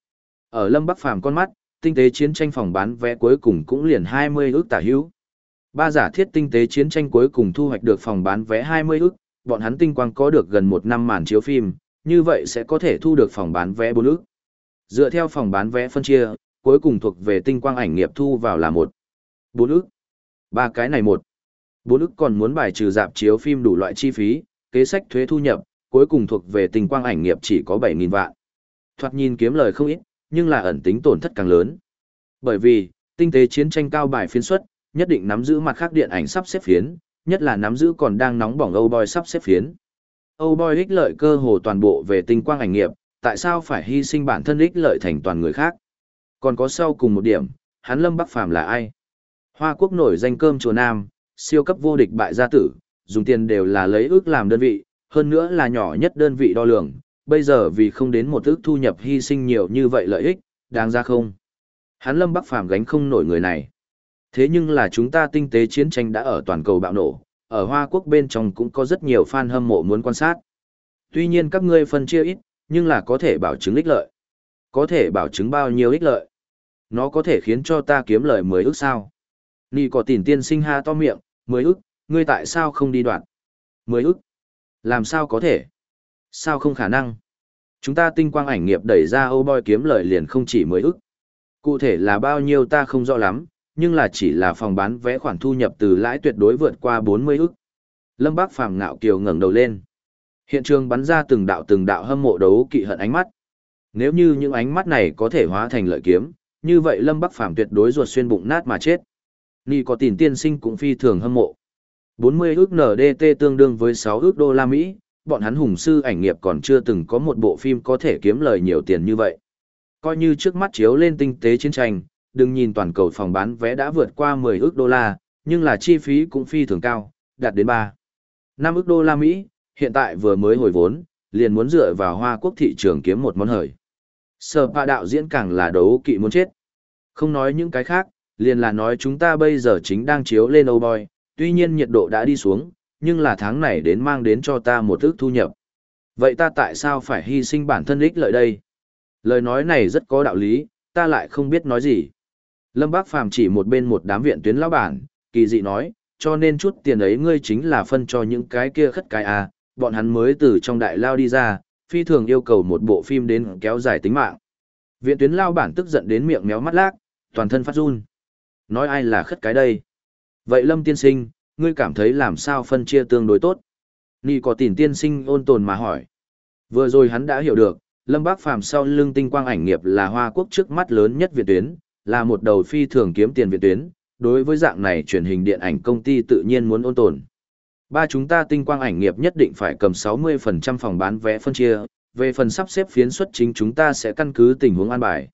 Ở Lâm Bắc Phàm con mắt, tinh tế chiến tranh phòng bán vé cuối cùng cũng liền 20 ước tả hữu. Ba giả thiết tinh tế chiến tranh cuối cùng thu hoạch được phòng bán vé 20 ước, bọn hắn tinh quang có được gần một năm màn chiếu phim, như vậy sẽ có thể thu được phòng bán vé 4 ước. Dựa theo phòng bán vé phân chia, cuối cùng thuộc về tinh quang ảnh nghiệp thu vào là một bốn ức Ba cái này một. Bốn ức còn muốn bài trừ dạp chiếu phim đủ loại chi phí, kế sách thuế thu nhập, cuối cùng thuộc về tình quang ảnh nghiệp chỉ có 7.000 vạn. Thoạt nhìn kiếm lời không ít, nhưng là ẩn tính tổn thất càng lớn. Bởi vì, tinh tế chiến tranh cao bài phiến xuất, nhất định nắm giữ mặt khác điện ảnh sắp xếp phiến, nhất là nắm giữ còn đang nóng bỏng Âu Boy sắp xếp phiến. Âu Boy ích lợi cơ hồ toàn bộ về tinh quang ảnh nghiệp, tại sao phải hy sinh bản thân ích lợi thành toàn người khác? Còn có sau cùng một điểm, hắn Lâm Bắc Phàm là ai? Hoa quốc nổi danh cơm chùa Nam, siêu cấp vô địch bại gia tử, dùng tiền đều là lấy ước làm đơn vị, hơn nữa là nhỏ nhất đơn vị đo lường, bây giờ vì không đến một ước thu nhập hy sinh nhiều như vậy lợi ích, đáng ra không? Hắn Lâm Bắc Phàm gánh không nổi người này. Thế nhưng là chúng ta tinh tế chiến tranh đã ở toàn cầu bạo nổ, ở Hoa Quốc bên trong cũng có rất nhiều fan hâm mộ muốn quan sát. Tuy nhiên các ngươi phân chia ít, nhưng là có thể bảo chứng ích lợi. Có thể bảo chứng bao nhiêu ích lợi. Nó có thể khiến cho ta kiếm lời mới ước sao. Nì có tiền tiên sinh ha to miệng, mới ước, ngươi tại sao không đi đoạn? Mới ước. Làm sao có thể? Sao không khả năng? Chúng ta tinh quang ảnh nghiệp đẩy ra Âu Boy kiếm lời liền không chỉ mới ước. Cụ thể là bao nhiêu ta không rõ lắm, nhưng là chỉ là phòng bán vé khoản thu nhập từ lãi tuyệt đối vượt qua 40 ức. Lâm Bác Phàm ngạo kiều ngẩng đầu lên. Hiện trường bắn ra từng đạo từng đạo hâm mộ đấu kỵ hận ánh mắt. Nếu như những ánh mắt này có thể hóa thành lợi kiếm, như vậy Lâm Bắc Phàm tuyệt đối ruột xuyên bụng nát mà chết. Nì có tiền tiên sinh cũng phi thường hâm mộ. 40 ước NDT tương đương với 6 ước đô la Mỹ, bọn hắn hùng sư ảnh nghiệp còn chưa từng có một bộ phim có thể kiếm lời nhiều tiền như vậy. Coi như trước mắt chiếu lên tinh tế chiến tranh, đừng nhìn toàn cầu phòng bán vé đã vượt qua 10 ước đô la, nhưng là chi phí cũng phi thường cao, đạt đến 3. 5 ước đô la Mỹ, hiện tại vừa mới hồi vốn, liền muốn dựa vào Hoa Quốc thị trường kiếm một món hời. Sở pa đạo diễn càng là đấu kỵ muốn chết. Không nói những cái khác, liền là nói chúng ta bây giờ chính đang chiếu lên Âu Boy, tuy nhiên nhiệt độ đã đi xuống, nhưng là tháng này đến mang đến cho ta một ước thu nhập. Vậy ta tại sao phải hy sinh bản thân ích lợi đây? Lời nói này rất có đạo lý, ta lại không biết nói gì. Lâm Bác Phàm chỉ một bên một đám viện tuyến lão bản, kỳ dị nói, cho nên chút tiền ấy ngươi chính là phân cho những cái kia khất cái à, bọn hắn mới từ trong đại lao đi ra, phi thường yêu cầu một bộ phim đến kéo dài tính mạng. Viện tuyến lao bản tức giận đến miệng méo mắt lác, toàn thân phát run. Nói ai là khất cái đây? Vậy Lâm tiên sinh, ngươi cảm thấy làm sao phân chia tương đối tốt? Nì có tỉnh tiên sinh ôn tồn mà hỏi. Vừa rồi hắn đã hiểu được, Lâm Bác Phàm sau lưng tinh quang ảnh nghiệp là hoa quốc trước mắt lớn nhất viện tuyến, là một đầu phi thường kiếm tiền viện tuyến, đối với dạng này truyền hình điện ảnh công ty tự nhiên muốn ôn tồn. Ba chúng ta tinh quang ảnh nghiệp nhất định phải cầm 60% phòng bán vé phân chia, về phần sắp xếp phiến xuất chính chúng ta sẽ căn cứ tình huống an bài.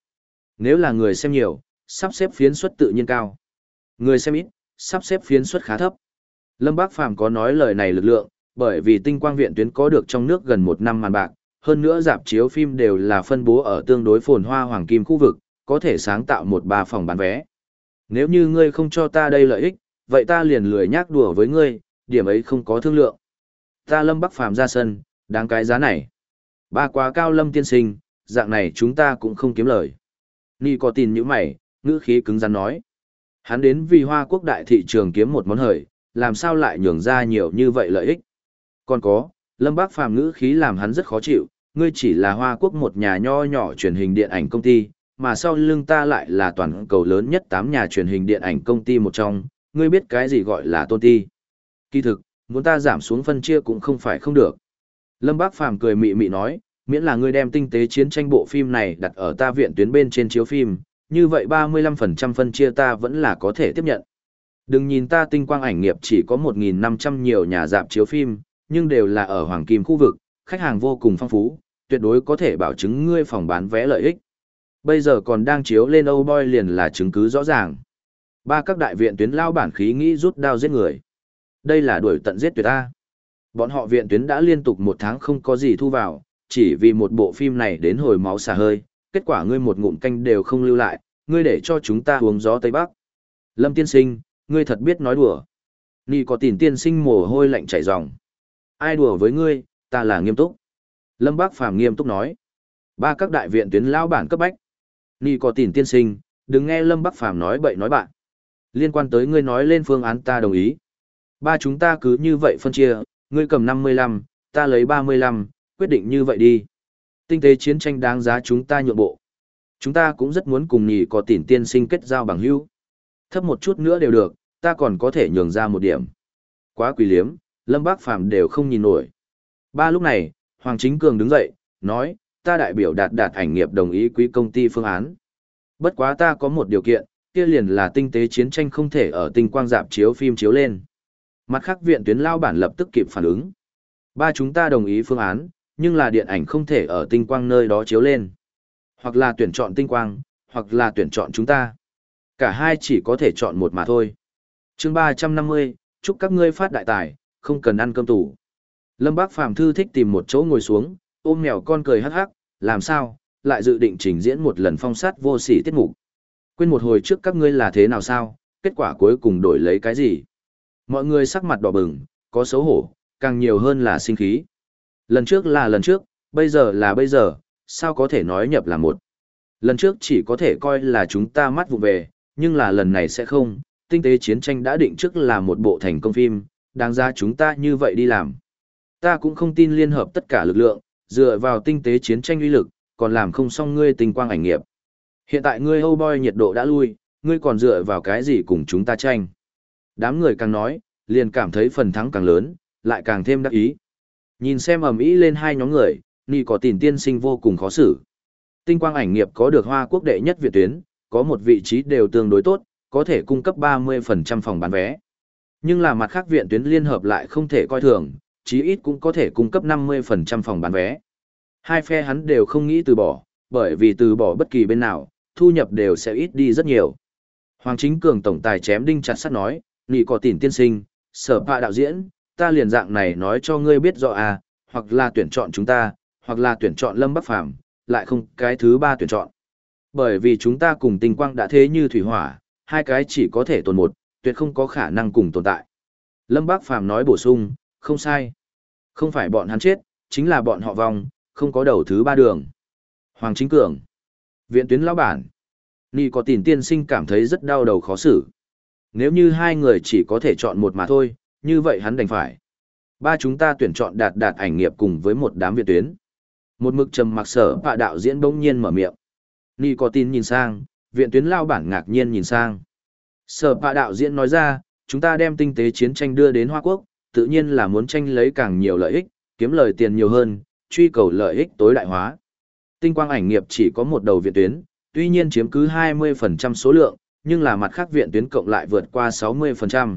Nếu là người xem nhiều, sắp xếp phiến suất tự nhiên cao. Người xem ít, sắp xếp phiến suất khá thấp. Lâm Bác Phàm có nói lời này lực lượng, bởi vì tinh quang viện tuyến có được trong nước gần một năm màn bạc, hơn nữa dạp chiếu phim đều là phân bố ở tương đối phồn hoa hoàng kim khu vực, có thể sáng tạo một ba phòng bán vé. Nếu như ngươi không cho ta đây lợi ích, vậy ta liền lười nhác đùa với ngươi, điểm ấy không có thương lượng. Ta Lâm Bắc Phàm ra sân, đáng cái giá này. Ba quá cao Lâm tiên sinh, dạng này chúng ta cũng không kiếm lời. Nhi có tin như mày, ngữ khí cứng rắn nói. Hắn đến vì hoa quốc đại thị trường kiếm một món hời, làm sao lại nhường ra nhiều như vậy lợi ích. Còn có, Lâm Bác Phàm ngữ khí làm hắn rất khó chịu, ngươi chỉ là hoa quốc một nhà nho nhỏ truyền hình điện ảnh công ty, mà sau lưng ta lại là toàn cầu lớn nhất 8 nhà truyền hình điện ảnh công ty một trong, ngươi biết cái gì gọi là tôn ti. Kỳ thực, muốn ta giảm xuống phân chia cũng không phải không được. Lâm Bác Phàm cười mị mị nói, miễn là ngươi đem tinh tế chiến tranh bộ phim này đặt ở ta viện tuyến bên trên chiếu phim, như vậy 35% phân chia ta vẫn là có thể tiếp nhận. Đừng nhìn ta tinh quang ảnh nghiệp chỉ có 1.500 nhiều nhà dạp chiếu phim, nhưng đều là ở hoàng kim khu vực, khách hàng vô cùng phong phú, tuyệt đối có thể bảo chứng ngươi phòng bán vé lợi ích. Bây giờ còn đang chiếu lên Âu Boy liền là chứng cứ rõ ràng. Ba các đại viện tuyến lao bản khí nghĩ rút đao giết người. Đây là đuổi tận giết tuyệt ta. Bọn họ viện tuyến đã liên tục một tháng không có gì thu vào, chỉ vì một bộ phim này đến hồi máu xả hơi, kết quả ngươi một ngụm canh đều không lưu lại, ngươi để cho chúng ta uống gió Tây Bắc. Lâm tiên sinh, ngươi thật biết nói đùa. Nì có tiền tiên sinh mồ hôi lạnh chảy ròng. Ai đùa với ngươi, ta là nghiêm túc. Lâm Bác Phàm nghiêm túc nói. Ba các đại viện tuyến lao bản cấp bách. Nì có tiền tiên sinh, đừng nghe Lâm Bác Phàm nói bậy nói bạn. Liên quan tới ngươi nói lên phương án ta đồng ý. Ba chúng ta cứ như vậy phân chia, ngươi cầm 55, ta lấy 35, quyết định như vậy đi. Tinh tế chiến tranh đáng giá chúng ta nhượng bộ. Chúng ta cũng rất muốn cùng nhì có tỉn tiên sinh kết giao bằng hữu. Thấp một chút nữa đều được, ta còn có thể nhường ra một điểm. Quá quý liếm, Lâm Bác Phàm đều không nhìn nổi. Ba lúc này, Hoàng Chính Cường đứng dậy, nói, ta đại biểu đạt đạt ảnh nghiệp đồng ý quý công ty phương án. Bất quá ta có một điều kiện, kia liền là tinh tế chiến tranh không thể ở tinh quang dạp chiếu phim chiếu lên. Mặt khác viện tuyến lao bản lập tức kịp phản ứng. Ba chúng ta đồng ý phương án, nhưng là điện ảnh không thể ở tinh quang nơi đó chiếu lên. Hoặc là tuyển chọn tinh quang, hoặc là tuyển chọn chúng ta. Cả hai chỉ có thể chọn một mà thôi. chương 350, chúc các ngươi phát đại tài, không cần ăn cơm tủ. Lâm Bác Phàm thư thích tìm một chỗ ngồi xuống, ôm mèo con cười hắc hắc, làm sao, lại dự định trình diễn một lần phong sát vô sỉ tiết mục. Quên một hồi trước các ngươi là thế nào sao, kết quả cuối cùng đổi lấy cái gì. Mọi người sắc mặt đỏ bừng, có xấu hổ, càng nhiều hơn là sinh khí. Lần trước là lần trước, bây giờ là bây giờ, sao có thể nói nhập là một. Lần trước chỉ có thể coi là chúng ta mắt vụ về, nhưng là lần này sẽ không, tinh tế chiến tranh đã định trước là một bộ thành công phim, đáng ra chúng ta như vậy đi làm. Ta cũng không tin liên hợp tất cả lực lượng, dựa vào tinh tế chiến tranh uy lực, còn làm không xong ngươi tình quang ảnh nghiệp. Hiện tại ngươi hâu boy nhiệt độ đã lui, ngươi còn dựa vào cái gì cùng chúng ta tranh. Đám người càng nói, liền cảm thấy phần thắng càng lớn, lại càng thêm đắc ý. Nhìn xem ầm ĩ lên hai nhóm người, Nì có tìm tiên sinh vô cùng khó xử. Tinh quang ảnh nghiệp có được hoa quốc đệ nhất Việt tuyến, có một vị trí đều tương đối tốt, có thể cung cấp 30% phòng bán vé. Nhưng là mặt khác viện tuyến liên hợp lại không thể coi thường, chí ít cũng có thể cung cấp 50% phòng bán vé. Hai phe hắn đều không nghĩ từ bỏ, bởi vì từ bỏ bất kỳ bên nào, thu nhập đều sẽ ít đi rất nhiều. Hoàng Chính Cường tổng tài chém đinh chặt sắt nói, Nị có tỉn tiên sinh, sở pạ đạo diễn, ta liền dạng này nói cho ngươi biết rõ à, hoặc là tuyển chọn chúng ta, hoặc là tuyển chọn Lâm Bắc Phàm lại không cái thứ ba tuyển chọn. Bởi vì chúng ta cùng tinh quang đã thế như thủy hỏa, hai cái chỉ có thể tồn một, tuyệt không có khả năng cùng tồn tại. Lâm Bác Phàm nói bổ sung, không sai. Không phải bọn hắn chết, chính là bọn họ vong, không có đầu thứ ba đường. Hoàng Chính Cường. Viện tuyến lão bản. Nhi có tiền tiên sinh cảm thấy rất đau đầu khó xử. Nếu như hai người chỉ có thể chọn một mà thôi, như vậy hắn đành phải. Ba chúng ta tuyển chọn đạt đạt ảnh nghiệp cùng với một đám viện tuyến. Một mực trầm mặc sở bạ đạo diễn bỗng nhiên mở miệng. Nhi có tin nhìn sang, viện tuyến lao bản ngạc nhiên nhìn sang. Sở bạ đạo diễn nói ra, chúng ta đem tinh tế chiến tranh đưa đến Hoa Quốc, tự nhiên là muốn tranh lấy càng nhiều lợi ích, kiếm lời tiền nhiều hơn, truy cầu lợi ích tối đại hóa. Tinh quang ảnh nghiệp chỉ có một đầu viện tuyến, tuy nhiên chiếm cứ 20% số lượng, nhưng là mặt khác viện tuyến cộng lại vượt qua 60%.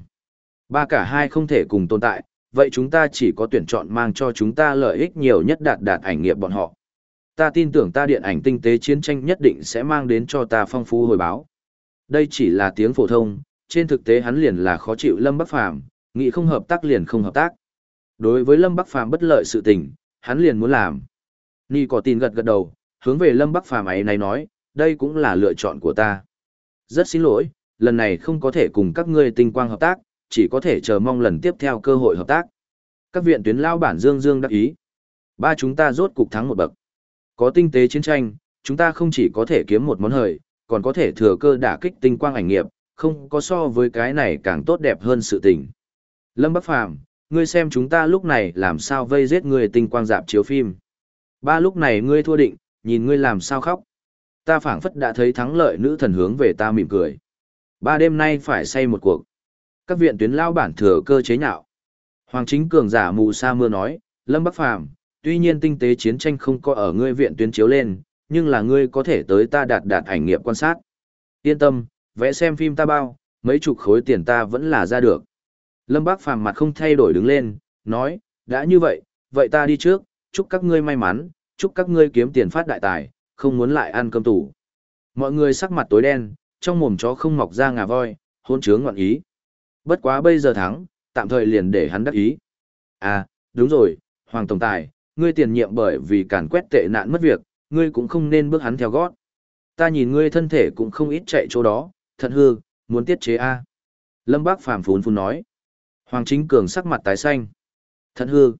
Ba cả hai không thể cùng tồn tại, vậy chúng ta chỉ có tuyển chọn mang cho chúng ta lợi ích nhiều nhất đạt đạt ảnh nghiệp bọn họ. Ta tin tưởng ta điện ảnh tinh tế chiến tranh nhất định sẽ mang đến cho ta phong phú hồi báo. Đây chỉ là tiếng phổ thông, trên thực tế hắn liền là khó chịu Lâm Bắc Phàm, nghĩ không hợp tác liền không hợp tác. Đối với Lâm Bắc Phàm bất lợi sự tình, hắn liền muốn làm. Ni có tin gật gật đầu, hướng về Lâm Bắc Phàm ấy này nói, đây cũng là lựa chọn của ta. Rất xin lỗi, lần này không có thể cùng các ngươi tinh quang hợp tác, chỉ có thể chờ mong lần tiếp theo cơ hội hợp tác. Các viện tuyến lao bản dương dương đắc ý. Ba chúng ta rốt cục thắng một bậc. Có tinh tế chiến tranh, chúng ta không chỉ có thể kiếm một món hời, còn có thể thừa cơ đả kích tinh quang ảnh nghiệp, không có so với cái này càng tốt đẹp hơn sự tình. Lâm Bắc Phàm, ngươi xem chúng ta lúc này làm sao vây giết người tinh quang dạp chiếu phim. Ba lúc này ngươi thua định, nhìn ngươi làm sao khóc. Ta phảng phất đã thấy thắng lợi nữ thần hướng về ta mỉm cười. Ba đêm nay phải say một cuộc. Các viện tuyến lao bản thừa cơ chế nhạo. Hoàng chính cường giả mù sa mưa nói, Lâm Bắc Phàm, tuy nhiên tinh tế chiến tranh không có ở ngươi viện tuyến chiếu lên, nhưng là ngươi có thể tới ta đạt đạt ảnh nghiệm quan sát. Yên tâm, vẽ xem phim ta bao, mấy chục khối tiền ta vẫn là ra được. Lâm Bác Phàm mặt không thay đổi đứng lên, nói, đã như vậy, vậy ta đi trước, chúc các ngươi may mắn, chúc các ngươi kiếm tiền phát đại tài, không muốn lại ăn cơm tủ. Mọi người sắc mặt tối đen, trong mồm chó không mọc ra ngà voi, hôn chướng ngọn ý. Bất quá bây giờ thắng, tạm thời liền để hắn đắc ý. À, đúng rồi, Hoàng Tổng Tài, ngươi tiền nhiệm bởi vì càn quét tệ nạn mất việc, ngươi cũng không nên bước hắn theo gót. Ta nhìn ngươi thân thể cũng không ít chạy chỗ đó, thật hư, muốn tiết chế A. Lâm Bác Phàm phún phún nói. Hoàng Chính Cường sắc mặt tái xanh. thật hư.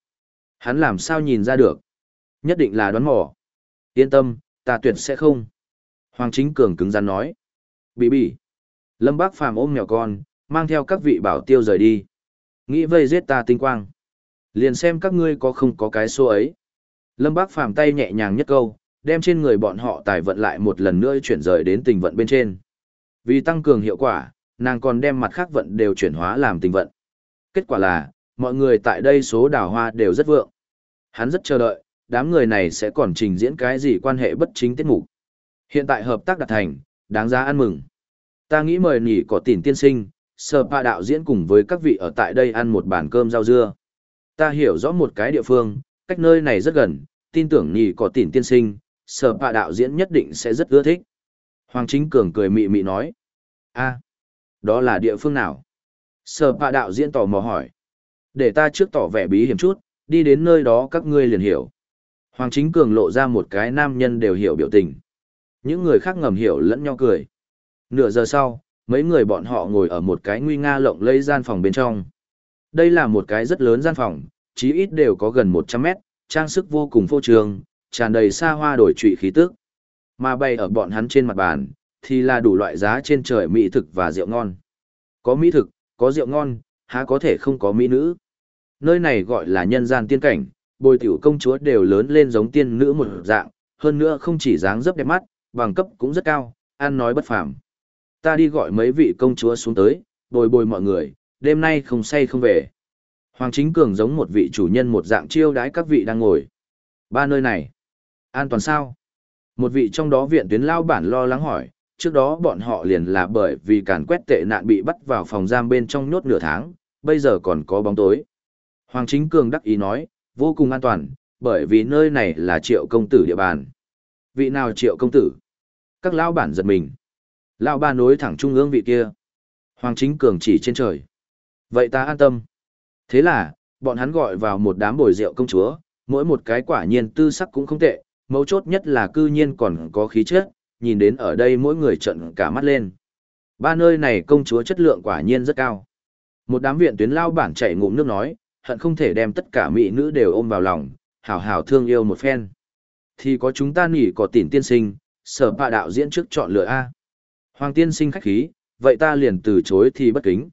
Hắn làm sao nhìn ra được? Nhất định là đoán mò. Yên tâm, ta tuyệt sẽ không. Hoàng Chính Cường cứng rắn nói. Bị bị. Lâm Bác Phàm ôm mèo con, mang theo các vị bảo tiêu rời đi. Nghĩ vây giết ta tinh quang. Liền xem các ngươi có không có cái số ấy. Lâm Bác Phàm tay nhẹ nhàng nhất câu, đem trên người bọn họ tài vận lại một lần nữa chuyển rời đến tình vận bên trên. Vì tăng cường hiệu quả, nàng còn đem mặt khác vận đều chuyển hóa làm tình vận. Kết quả là, mọi người tại đây số đào hoa đều rất vượng. Hắn rất chờ đợi, đám người này sẽ còn trình diễn cái gì quan hệ bất chính tiết mục. Hiện tại hợp tác đạt thành, đáng giá ăn mừng. Ta nghĩ mời nỉ có tỉnh tiên sinh, Sở pa đạo diễn cùng với các vị ở tại đây ăn một bàn cơm rau dưa. Ta hiểu rõ một cái địa phương, cách nơi này rất gần, tin tưởng nhì có tiền tiên sinh, sở bạ đạo diễn nhất định sẽ rất ưa thích. Hoàng Chính Cường cười mị mị nói. a đó là địa phương nào? Sở bạ đạo diễn tò mò hỏi. Để ta trước tỏ vẻ bí hiểm chút, đi đến nơi đó các ngươi liền hiểu. Hoàng Chính Cường lộ ra một cái nam nhân đều hiểu biểu tình. Những người khác ngầm hiểu lẫn nhau cười. Nửa giờ sau, mấy người bọn họ ngồi ở một cái nguy nga lộng lẫy gian phòng bên trong. Đây là một cái rất lớn gian phòng, chí ít đều có gần 100 mét, trang sức vô cùng phô trương, tràn đầy xa hoa đổi trụy khí tức. Mà bày ở bọn hắn trên mặt bàn, thì là đủ loại giá trên trời mỹ thực và rượu ngon. Có mỹ thực, có rượu ngon, há có thể không có mỹ nữ. Nơi này gọi là nhân gian tiên cảnh, bồi tiểu công chúa đều lớn lên giống tiên nữ một dạng, hơn nữa không chỉ dáng dấp đẹp mắt, bằng cấp cũng rất cao, ăn nói bất phàm. Ta đi gọi mấy vị công chúa xuống tới, bồi bồi mọi người, đêm nay không say không về. Hoàng Chính Cường giống một vị chủ nhân một dạng chiêu đái các vị đang ngồi. Ba nơi này. An toàn sao? Một vị trong đó viện tuyến lao bản lo lắng hỏi, trước đó bọn họ liền là bởi vì càn quét tệ nạn bị bắt vào phòng giam bên trong nhốt nửa tháng, bây giờ còn có bóng tối. Hoàng Chính Cường đắc ý nói, vô cùng an toàn, bởi vì nơi này là triệu công tử địa bàn. Vị nào triệu công tử? Các lao bản giật mình. Lao ba nối thẳng trung ương vị kia. Hoàng Chính Cường chỉ trên trời. Vậy ta an tâm. Thế là, bọn hắn gọi vào một đám bồi rượu công chúa, mỗi một cái quả nhiên tư sắc cũng không tệ, mấu chốt nhất là cư nhiên còn có khí chất, nhìn đến ở đây mỗi người trận cả mắt lên. Ba nơi này công chúa chất lượng quả nhiên rất cao. Một đám viện tuyến lao bản chạy ngụm nước nói, hận không thể đem tất cả mỹ nữ đều ôm vào lòng, hảo hảo thương yêu một phen. Thì có chúng ta nỉ có tỉnh tiên sinh, sở bạ đạo diễn trước chọn lựa A. Hoàng tiên sinh khách khí, vậy ta liền từ chối thì bất kính.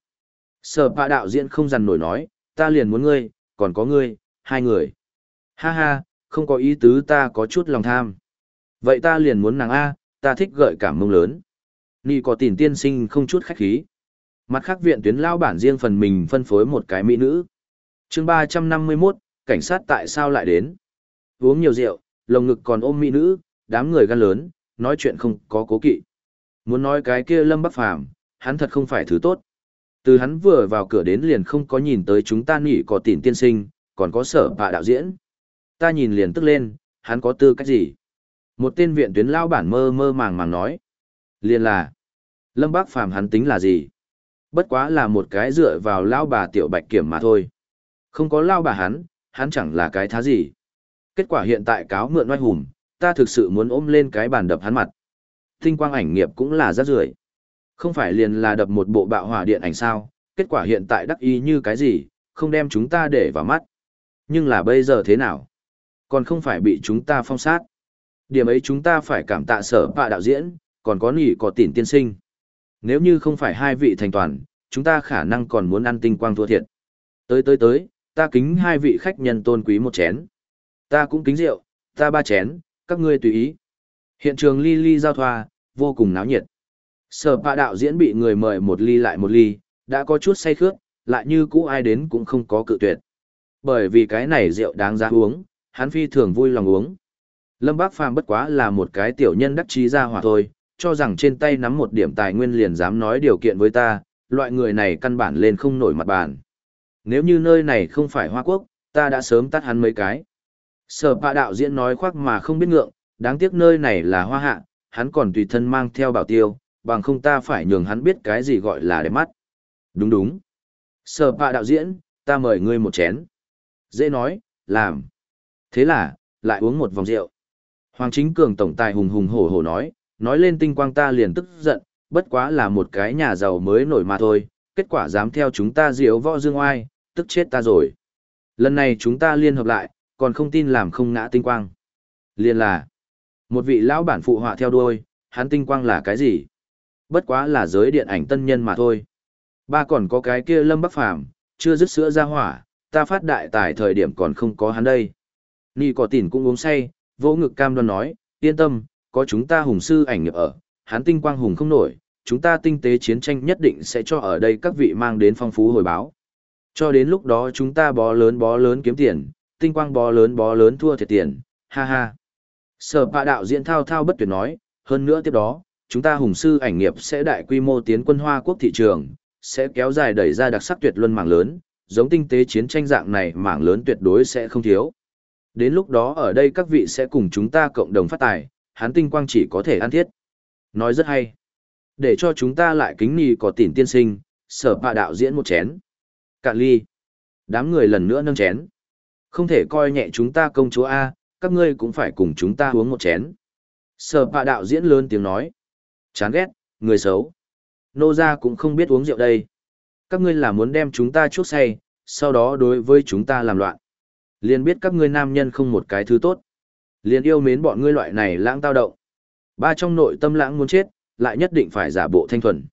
Sở bạ đạo diễn không dằn nổi nói, ta liền muốn ngươi, còn có ngươi, hai người. Ha ha, không có ý tứ ta có chút lòng tham. Vậy ta liền muốn nàng A, ta thích gợi cảm mông lớn. Nì có tỉnh tiên sinh không chút khách khí. Mặt khác viện tuyến lao bản riêng phần mình phân phối một cái mỹ nữ. chương ba trăm năm mươi 351, cảnh sát tại sao lại đến? Uống nhiều rượu, lồng ngực còn ôm mỹ nữ, đám người gan lớn, nói chuyện không có cố kỵ. Muốn nói cái kia lâm bắc phàm, hắn thật không phải thứ tốt. Từ hắn vừa vào cửa đến liền không có nhìn tới chúng ta nỉ có tỉnh tiên sinh, còn có sở bạ đạo diễn. Ta nhìn liền tức lên, hắn có tư cách gì? Một tên viện tuyến lao bản mơ mơ màng màng nói. Liền là, Lâm bắc Phàm hắn tính là gì? Bất quá là một cái dựa vào lao bà tiểu bạch kiểm mà thôi. Không có lao bà hắn, hắn chẳng là cái thá gì. Kết quả hiện tại cáo mượn oai hùng, ta thực sự muốn ôm lên cái bàn đập hắn mặt. Tinh quang ảnh nghiệp cũng là rác rưởi Không phải liền là đập một bộ bạo hỏa điện ảnh sao, kết quả hiện tại đắc ý như cái gì, không đem chúng ta để vào mắt. Nhưng là bây giờ thế nào? Còn không phải bị chúng ta phong sát. Điểm ấy chúng ta phải cảm tạ sở bạ đạo diễn, còn có nỉ có tỉn tiên sinh. Nếu như không phải hai vị thành toàn, chúng ta khả năng còn muốn ăn tinh quang thua thiệt. Tới tới tới, ta kính hai vị khách nhân tôn quý một chén. Ta cũng kính rượu, ta ba chén, các ngươi tùy ý. Hiện trường ly ly giao thoa, vô cùng náo nhiệt. Sở bạ đạo diễn bị người mời một ly lại một ly, đã có chút say khước, lại như cũ ai đến cũng không có cự tuyệt. Bởi vì cái này rượu đáng giá uống, hắn phi thường vui lòng uống. Lâm Bác Phàm bất quá là một cái tiểu nhân đắc trí ra hỏa thôi, cho rằng trên tay nắm một điểm tài nguyên liền dám nói điều kiện với ta, loại người này căn bản lên không nổi mặt bàn. Nếu như nơi này không phải Hoa Quốc, ta đã sớm tắt hắn mấy cái. Sở bạ đạo diễn nói khoác mà không biết ngượng, đáng tiếc nơi này là Hoa Hạ, hắn còn tùy thân mang theo bảo tiêu, bằng không ta phải nhường hắn biết cái gì gọi là đẹp mắt. Đúng đúng. Sở bạ đạo diễn, ta mời ngươi một chén. Dễ nói, làm. Thế là, lại uống một vòng rượu. Hoàng chính cường tổng tài hùng hùng hổ hổ nói, nói lên tinh quang ta liền tức giận, bất quá là một cái nhà giàu mới nổi mà thôi, kết quả dám theo chúng ta diễu võ dương oai, tức chết ta rồi. Lần này chúng ta liên hợp lại, còn không tin làm không ngã tinh quang. Liên là, một vị lão bản phụ họa theo đuôi, hắn tinh quang là cái gì? Bất quá là giới điện ảnh tân nhân mà thôi. Ba còn có cái kia lâm bắc phàm, chưa dứt sữa ra hỏa, ta phát đại tài thời điểm còn không có hắn đây. Nì có tỉn cũng uống say, vỗ ngực cam đoan nói, yên tâm, có chúng ta hùng sư ảnh nghiệp ở, hắn tinh quang hùng không nổi, chúng ta tinh tế chiến tranh nhất định sẽ cho ở đây các vị mang đến phong phú hồi báo. Cho đến lúc đó chúng ta bó lớn bó lớn kiếm tiền, tinh quang bó lớn bó lớn thua thiệt tiền, ha ha. Sở bạ đạo diễn thao thao bất tuyệt nói, hơn nữa tiếp đó, chúng ta hùng sư ảnh nghiệp sẽ đại quy mô tiến quân Hoa quốc thị trường, sẽ kéo dài đẩy ra đặc sắc tuyệt luân mảng lớn, giống tinh tế chiến tranh dạng này mảng lớn tuyệt đối sẽ không thiếu. Đến lúc đó ở đây các vị sẽ cùng chúng ta cộng đồng phát tài, hắn tinh quang chỉ có thể ăn thiết. Nói rất hay. Để cho chúng ta lại kính nì có tỉn tiên sinh, sở bạ đạo diễn một chén. Cạn ly. Đám người lần nữa nâng chén. Không thể coi nhẹ chúng ta công chúa A, các ngươi cũng phải cùng chúng ta uống một chén. Sở bạ đạo diễn lớn tiếng nói. Chán ghét, người xấu. Nô ra cũng không biết uống rượu đây. Các ngươi là muốn đem chúng ta chuốc say, sau đó đối với chúng ta làm loạn. Liền biết các ngươi nam nhân không một cái thứ tốt. Liền yêu mến bọn ngươi loại này lãng tao động. Ba trong nội tâm lãng muốn chết, lại nhất định phải giả bộ thanh thuần.